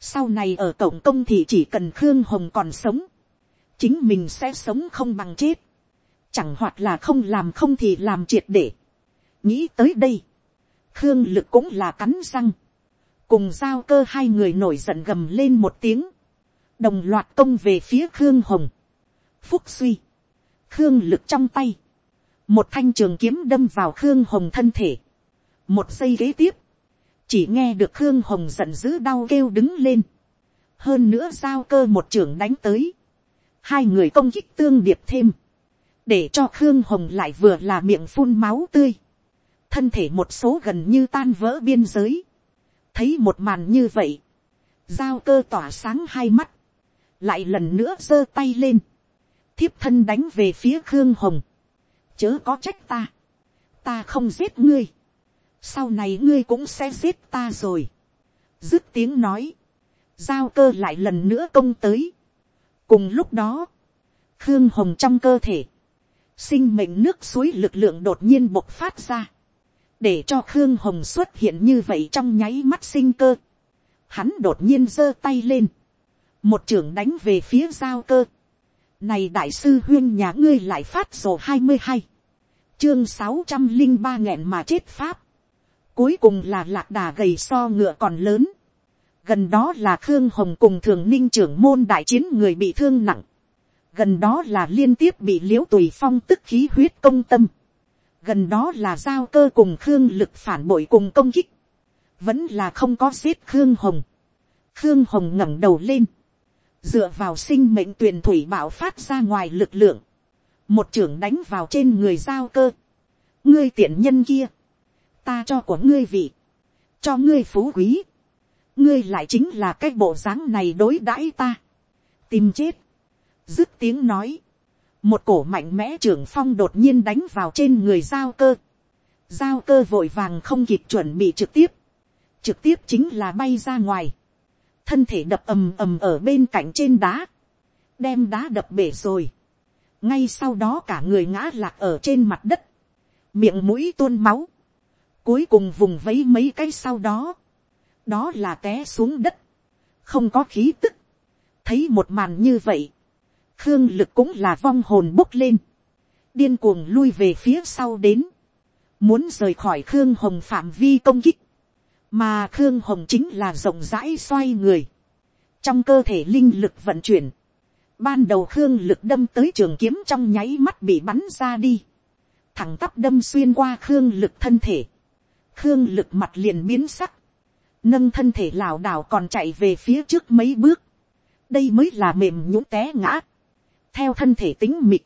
sau này ở cổng công thì chỉ cần khương hồng còn sống, chính mình sẽ sống không bằng chết, chẳng hoặc là không làm không thì làm triệt để. nghĩ tới đây, khương lực cũng là cắn răng, cùng giao cơ hai người nổi giận gầm lên một tiếng, đồng loạt công về phía khương hồng, phúc suy, khương lực trong tay, một thanh trường kiếm đâm vào khương hồng thân thể, một giây kế tiếp, chỉ nghe được khương hồng giận dữ đau kêu đứng lên, hơn nữa giao cơ một trưởng đánh tới, hai người công kích tương điệp thêm, để cho khương hồng lại vừa là miệng phun máu tươi, thân thể một số gần như tan vỡ biên giới, thấy một màn như vậy, giao cơ tỏa sáng hai mắt, lại lần nữa giơ tay lên, thiếp thân đánh về phía khương hồng, chớ có trách ta, ta không giết ngươi, sau này ngươi cũng sẽ giết ta rồi. dứt tiếng nói, giao cơ lại lần nữa công tới. cùng lúc đó, khương hồng trong cơ thể, sinh mệnh nước suối lực lượng đột nhiên bộc phát ra, để cho khương hồng xuất hiện như vậy trong nháy mắt sinh cơ. hắn đột nhiên giơ tay lên, một trưởng đánh về phía giao cơ, này đại sư huyên nhà ngươi lại phát sổ hai mươi hai. Chương sáu trăm linh ba nghẹn mà chết pháp. Cuối cùng là lạc đà gầy so ngựa còn lớn. Gần đó là Khương Hồng cùng thường ninh trưởng môn đại chiến người bị thương nặng. Gần đó là liên tiếp bị liễu tùy phong tức khí huyết công tâm. Gần đó là giao cơ cùng Khương lực phản bội cùng công kích. Vẫn là không có giết Khương Hồng. Khương Hồng ngẩng đầu lên dựa vào sinh mệnh tuyền thủy bảo phát ra ngoài lực lượng, một trưởng đánh vào trên người giao cơ, ngươi tiện nhân kia, ta cho của ngươi vị, cho ngươi phú quý, ngươi lại chính là cái bộ dáng này đối đãi ta, tìm chết, dứt tiếng nói, một cổ mạnh mẽ trưởng phong đột nhiên đánh vào trên người giao cơ, giao cơ vội vàng không kịp chuẩn bị trực tiếp, trực tiếp chính là bay ra ngoài, thân thể đập ầm ầm ở bên cạnh trên đá, đem đá đập bể rồi, ngay sau đó cả người ngã lạc ở trên mặt đất, miệng mũi tuôn máu, cuối cùng vùng vấy mấy cái sau đó, đó là té xuống đất, không có khí tức, thấy một màn như vậy, khương lực cũng là vong hồn bốc lên, điên cuồng lui về phía sau đến, muốn rời khỏi khương hồng phạm vi công kích, mà khương hồng chính là rộng rãi xoay người, trong cơ thể linh lực vận chuyển, ban đầu khương lực đâm tới trường kiếm trong nháy mắt bị bắn ra đi, thẳng tắp đâm xuyên qua khương lực thân thể, khương lực mặt liền biến sắc, nâng thân thể lảo đảo còn chạy về phía trước mấy bước, đây mới là mềm nhũng té ngã, theo thân thể tính mịt,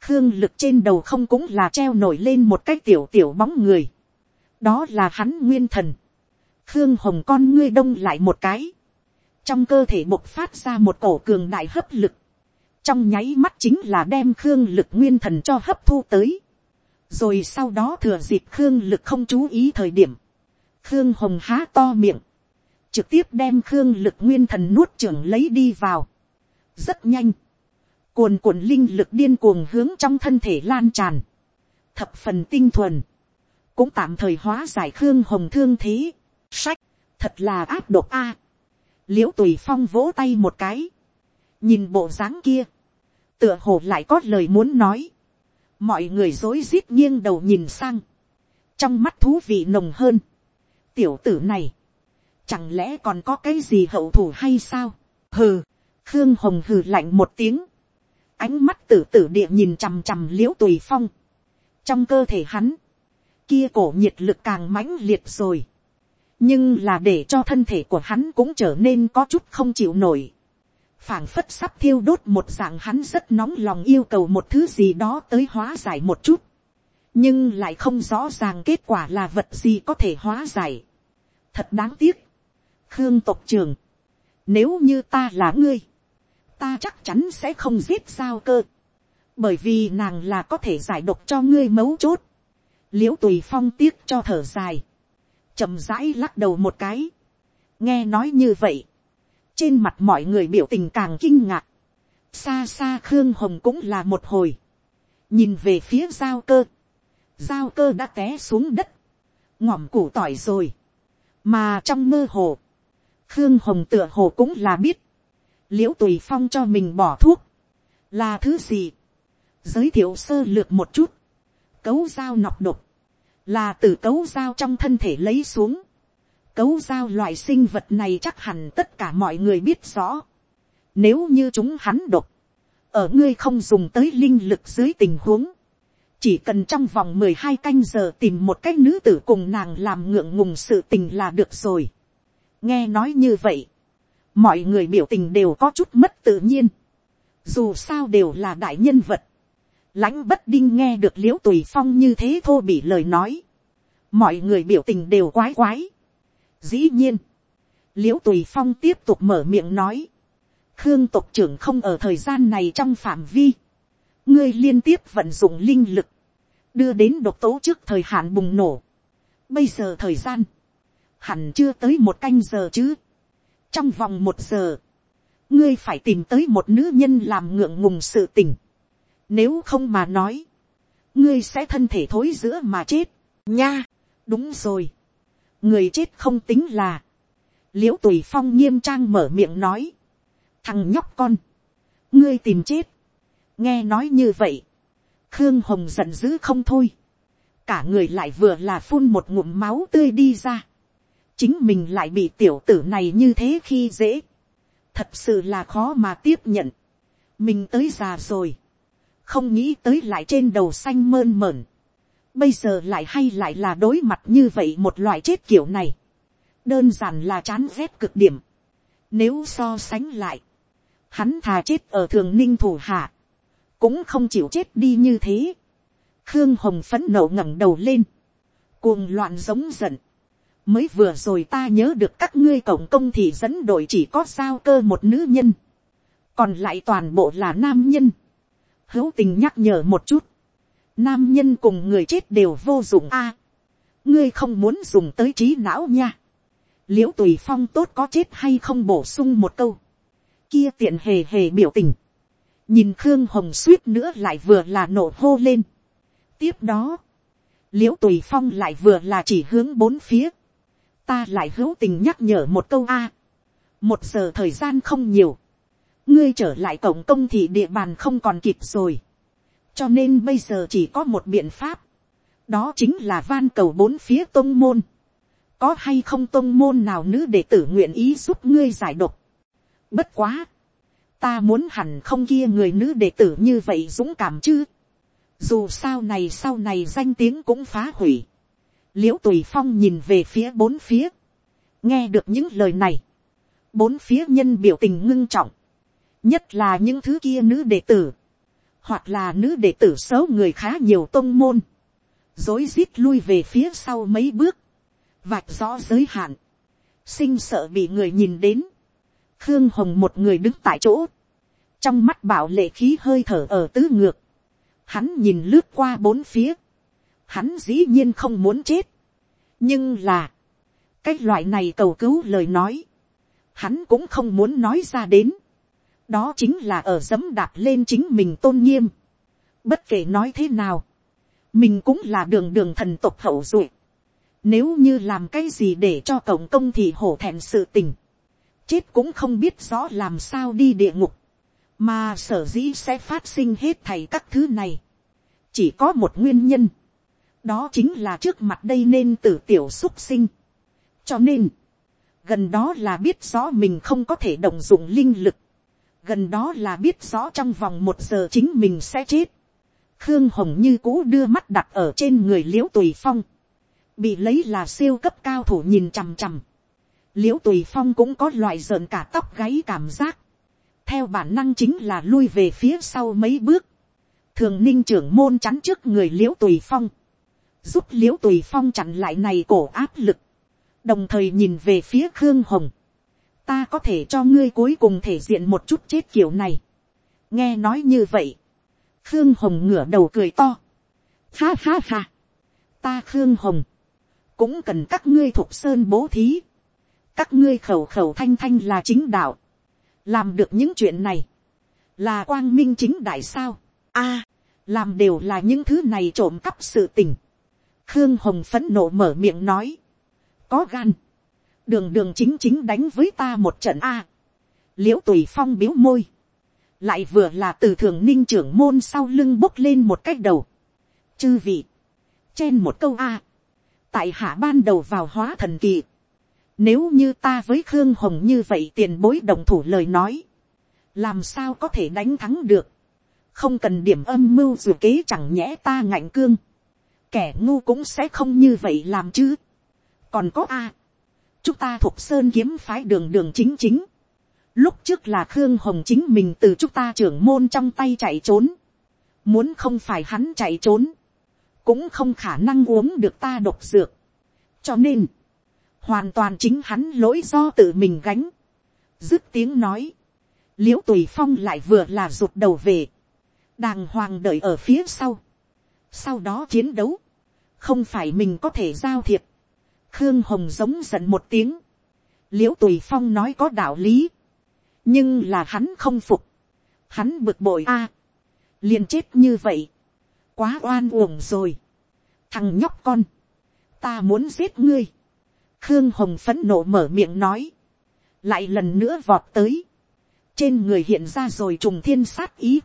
khương lực trên đầu không cũng là treo nổi lên một cái tiểu tiểu bóng người, đó là hắn nguyên thần, khương hồng con ngươi đông lại một cái, trong cơ thể bộc phát ra một cổ cường đại hấp lực, trong nháy mắt chính là đem khương lực nguyên thần cho hấp thu tới, rồi sau đó thừa dịp khương lực không chú ý thời điểm, khương hồng há to miệng, trực tiếp đem khương lực nguyên thần nuốt trưởng lấy đi vào, rất nhanh, cuồn cuộn linh lực điên cuồng hướng trong thân thể lan tràn, thập phần tinh thuần, cũng tạm thời hóa giải khương hồng thương thế, sách, thật là áp độc a, l i ễ u tùy phong vỗ tay một cái, nhìn bộ dáng kia, tựa hồ lại có lời muốn nói, mọi người dối rít nghiêng đầu nhìn sang, trong mắt thú vị nồng hơn, tiểu tử này, chẳng lẽ còn có cái gì hậu thủ hay sao, hừ, khương hồng hừ lạnh một tiếng, ánh mắt tử tử địa nhìn chằm chằm l i ễ u tùy phong, trong cơ thể hắn, kia cổ nhiệt lực càng mãnh liệt rồi, nhưng là để cho thân thể của hắn cũng trở nên có chút không chịu nổi. phảng phất sắp thiêu đốt một dạng hắn rất nóng lòng yêu cầu một thứ gì đó tới hóa giải một chút. nhưng lại không rõ ràng kết quả là vật gì có thể hóa giải. thật đáng tiếc. khương tộc trường, Nếu như ta là ngươi, ta chắc chắn sẽ không giết sao cơ. Bởi vì nàng là có thể giải độc cho ngươi mấu chốt. Liễu tùy phong tiếc cho thở dài chậm rãi lắc đầu một cái. Nghe nói như vậy. Trên mặt mọi người biểu tình càng kinh ngạc. Xa xa Khương Hồng cũng là một hồi. Nhìn về phía giao cơ. Giao cơ đã té xuống đất. Ngỏm củ tỏi rồi. Mà trong mơ hồ. Khương Hồng tựa hồ cũng là biết. Liễu tùy phong cho mình bỏ thuốc. Là thứ gì? Giới thiệu sơ lược một chút. Cấu dao nọc độc. Là từ cấu dao trong thân thể lấy xuống. Cấu dao loại sinh vật này chắc hẳn tất cả mọi người biết rõ. Nếu như chúng hắn độc. Ở ngươi không dùng tới linh lực dưới tình huống. Chỉ cần trong vòng mười hai canh giờ tìm một cách nữ tử cùng nàng làm ngượng ngùng sự tình là được rồi. Nghe nói như vậy. Mọi người biểu tình đều có chút mất tự nhiên. Dù sao đều là đại nhân vật lãnh bất đinh nghe được l i ễ u tùy phong như thế thô bị lời nói, mọi người biểu tình đều quái quái. dĩ nhiên, l i ễ u tùy phong tiếp tục mở miệng nói, khương tộc trưởng không ở thời gian này trong phạm vi, ngươi liên tiếp vận dụng linh lực, đưa đến độc tố trước thời hạn bùng nổ. bây giờ thời gian, hẳn chưa tới một canh giờ chứ. trong vòng một giờ, ngươi phải tìm tới một nữ nhân làm ngượng ngùng sự tình nếu không mà nói, ngươi sẽ thân thể thối giữa mà chết, nha, đúng rồi. người chết không tính là, l i ễ u tùy phong nghiêm trang mở miệng nói, thằng nhóc con, ngươi tìm chết, nghe nói như vậy, khương hồng giận dữ không thôi, cả người lại vừa là phun một ngụm máu tươi đi ra, chính mình lại bị tiểu tử này như thế khi dễ, thật sự là khó mà tiếp nhận, mình tới già rồi, không nghĩ tới lại trên đầu xanh mơn mởn. Bây giờ lại hay lại là đối mặt như vậy một loại chết kiểu này. Đơn giản là chán ghét cực điểm. Nếu so sánh lại, hắn thà chết ở thường ninh thủ hạ, cũng không chịu chết đi như thế. Khương Hồng phấn nộ ngẩng đầu lên, cuồng loạn giống giận. Mới vừa rồi ta nhớ được các ngươi cổng công thì dẫn đội chỉ có sao cơ một nữ nhân, còn lại toàn bộ là nam nhân hữu tình nhắc nhở một chút, nam nhân cùng người chết đều vô dụng a, ngươi không muốn dùng tới trí não nha, l i ễ u tùy phong tốt có chết hay không bổ sung một câu, kia tiện hề hề biểu tình, nhìn khương hồng suýt nữa lại vừa là nổ hô lên. tiếp đó, l i ễ u tùy phong lại vừa là chỉ hướng bốn phía, ta lại hữu tình nhắc nhở một câu a, một giờ thời gian không nhiều, ngươi trở lại cổng công thì địa bàn không còn kịp rồi. cho nên bây giờ chỉ có một biện pháp. đó chính là van cầu bốn phía tôn môn. có hay không tôn môn nào nữ để tử nguyện ý giúp ngươi giải độc. bất quá. ta muốn hẳn không kia người nữ đệ tử như vậy dũng cảm chứ. dù sao này sau này danh tiếng cũng phá hủy. l i ễ u tùy phong nhìn về phía bốn phía. nghe được những lời này. bốn phía nhân biểu tình ngưng trọng nhất là những thứ kia nữ đệ tử, hoặc là nữ đệ tử xấu người khá nhiều tôn môn, dối rít lui về phía sau mấy bước, vạch rõ giới hạn, sinh sợ bị người nhìn đến, khương hồng một người đứng tại chỗ, trong mắt bảo lệ khí hơi thở ở tứ ngược, hắn nhìn lướt qua bốn phía, hắn dĩ nhiên không muốn chết, nhưng là, cái loại này cầu cứu lời nói, hắn cũng không muốn nói ra đến, đó chính là ở dẫm đạp lên chính mình tôn nghiêm. bất kể nói thế nào, mình cũng là đường đường thần tộc hậu duệ. nếu như làm cái gì để cho tổng công thì hổ thẹn sự tình, chết cũng không biết rõ làm sao đi địa ngục, mà sở dĩ sẽ phát sinh hết thầy các thứ này. chỉ có một nguyên nhân, đó chính là trước mặt đây nên tử tiểu xúc sinh. cho nên, gần đó là biết rõ mình không có thể động dụng linh lực, gần đó là biết rõ trong vòng một giờ chính mình sẽ chết. khương hồng như cũ đưa mắt đặt ở trên người l i ễ u tùy phong, bị lấy là siêu cấp cao thủ nhìn chằm chằm. l i ễ u tùy phong cũng có loại rợn cả tóc gáy cảm giác, theo bản năng chính là lui về phía sau mấy bước, thường ninh trưởng môn chắn trước người l i ễ u tùy phong, giúp l i ễ u tùy phong chặn lại này cổ áp lực, đồng thời nhìn về phía khương hồng, ta có thể cho ngươi cuối cùng thể diện một chút chết kiểu này. nghe nói như vậy, khương hồng ngửa đầu cười to. ha ha ha, ta khương hồng, cũng cần các ngươi thuộc sơn bố thí, các ngươi khẩu khẩu thanh thanh là chính đạo, làm được những chuyện này, là quang minh chính đại sao, a, làm đều là những thứ này trộm cắp sự tình, khương hồng phấn nộ mở miệng nói, có gan, đường đường chính chính đánh với ta một trận a, l i ễ u tùy phong biếu môi, lại vừa là từ thường ninh trưởng môn sau lưng bốc lên một cách đầu, chư vị, chen một câu a, tại hạ ban đầu vào hóa thần kỳ, nếu như ta với khương hồng như vậy tiền bối đồng thủ lời nói, làm sao có thể đánh thắng được, không cần điểm âm mưu dù kế chẳng nhẽ ta ngạnh cương, kẻ ngu cũng sẽ không như vậy làm chứ, còn có a, chúng ta thuộc sơn kiếm phái đường đường chính chính. lúc trước là khương hồng chính mình từ chúng ta trưởng môn trong tay chạy trốn. muốn không phải hắn chạy trốn, cũng không khả năng uống được ta độc dược. cho nên, hoàn toàn chính hắn lỗi do tự mình gánh. dứt tiếng nói, liễu tùy phong lại vừa là rụt đầu về, đàng hoàng đợi ở phía sau. sau đó chiến đấu, không phải mình có thể giao thiệp, khương hồng giống giận một tiếng, l i ễ u tùy phong nói có đạo lý, nhưng là hắn không phục, hắn bực bội a, liền chết như vậy, quá oan uổng rồi, thằng nhóc con, ta muốn giết ngươi, khương hồng phấn nộ mở miệng nói, lại lần nữa vọt tới, trên người hiện ra rồi trùng thiên sát ý,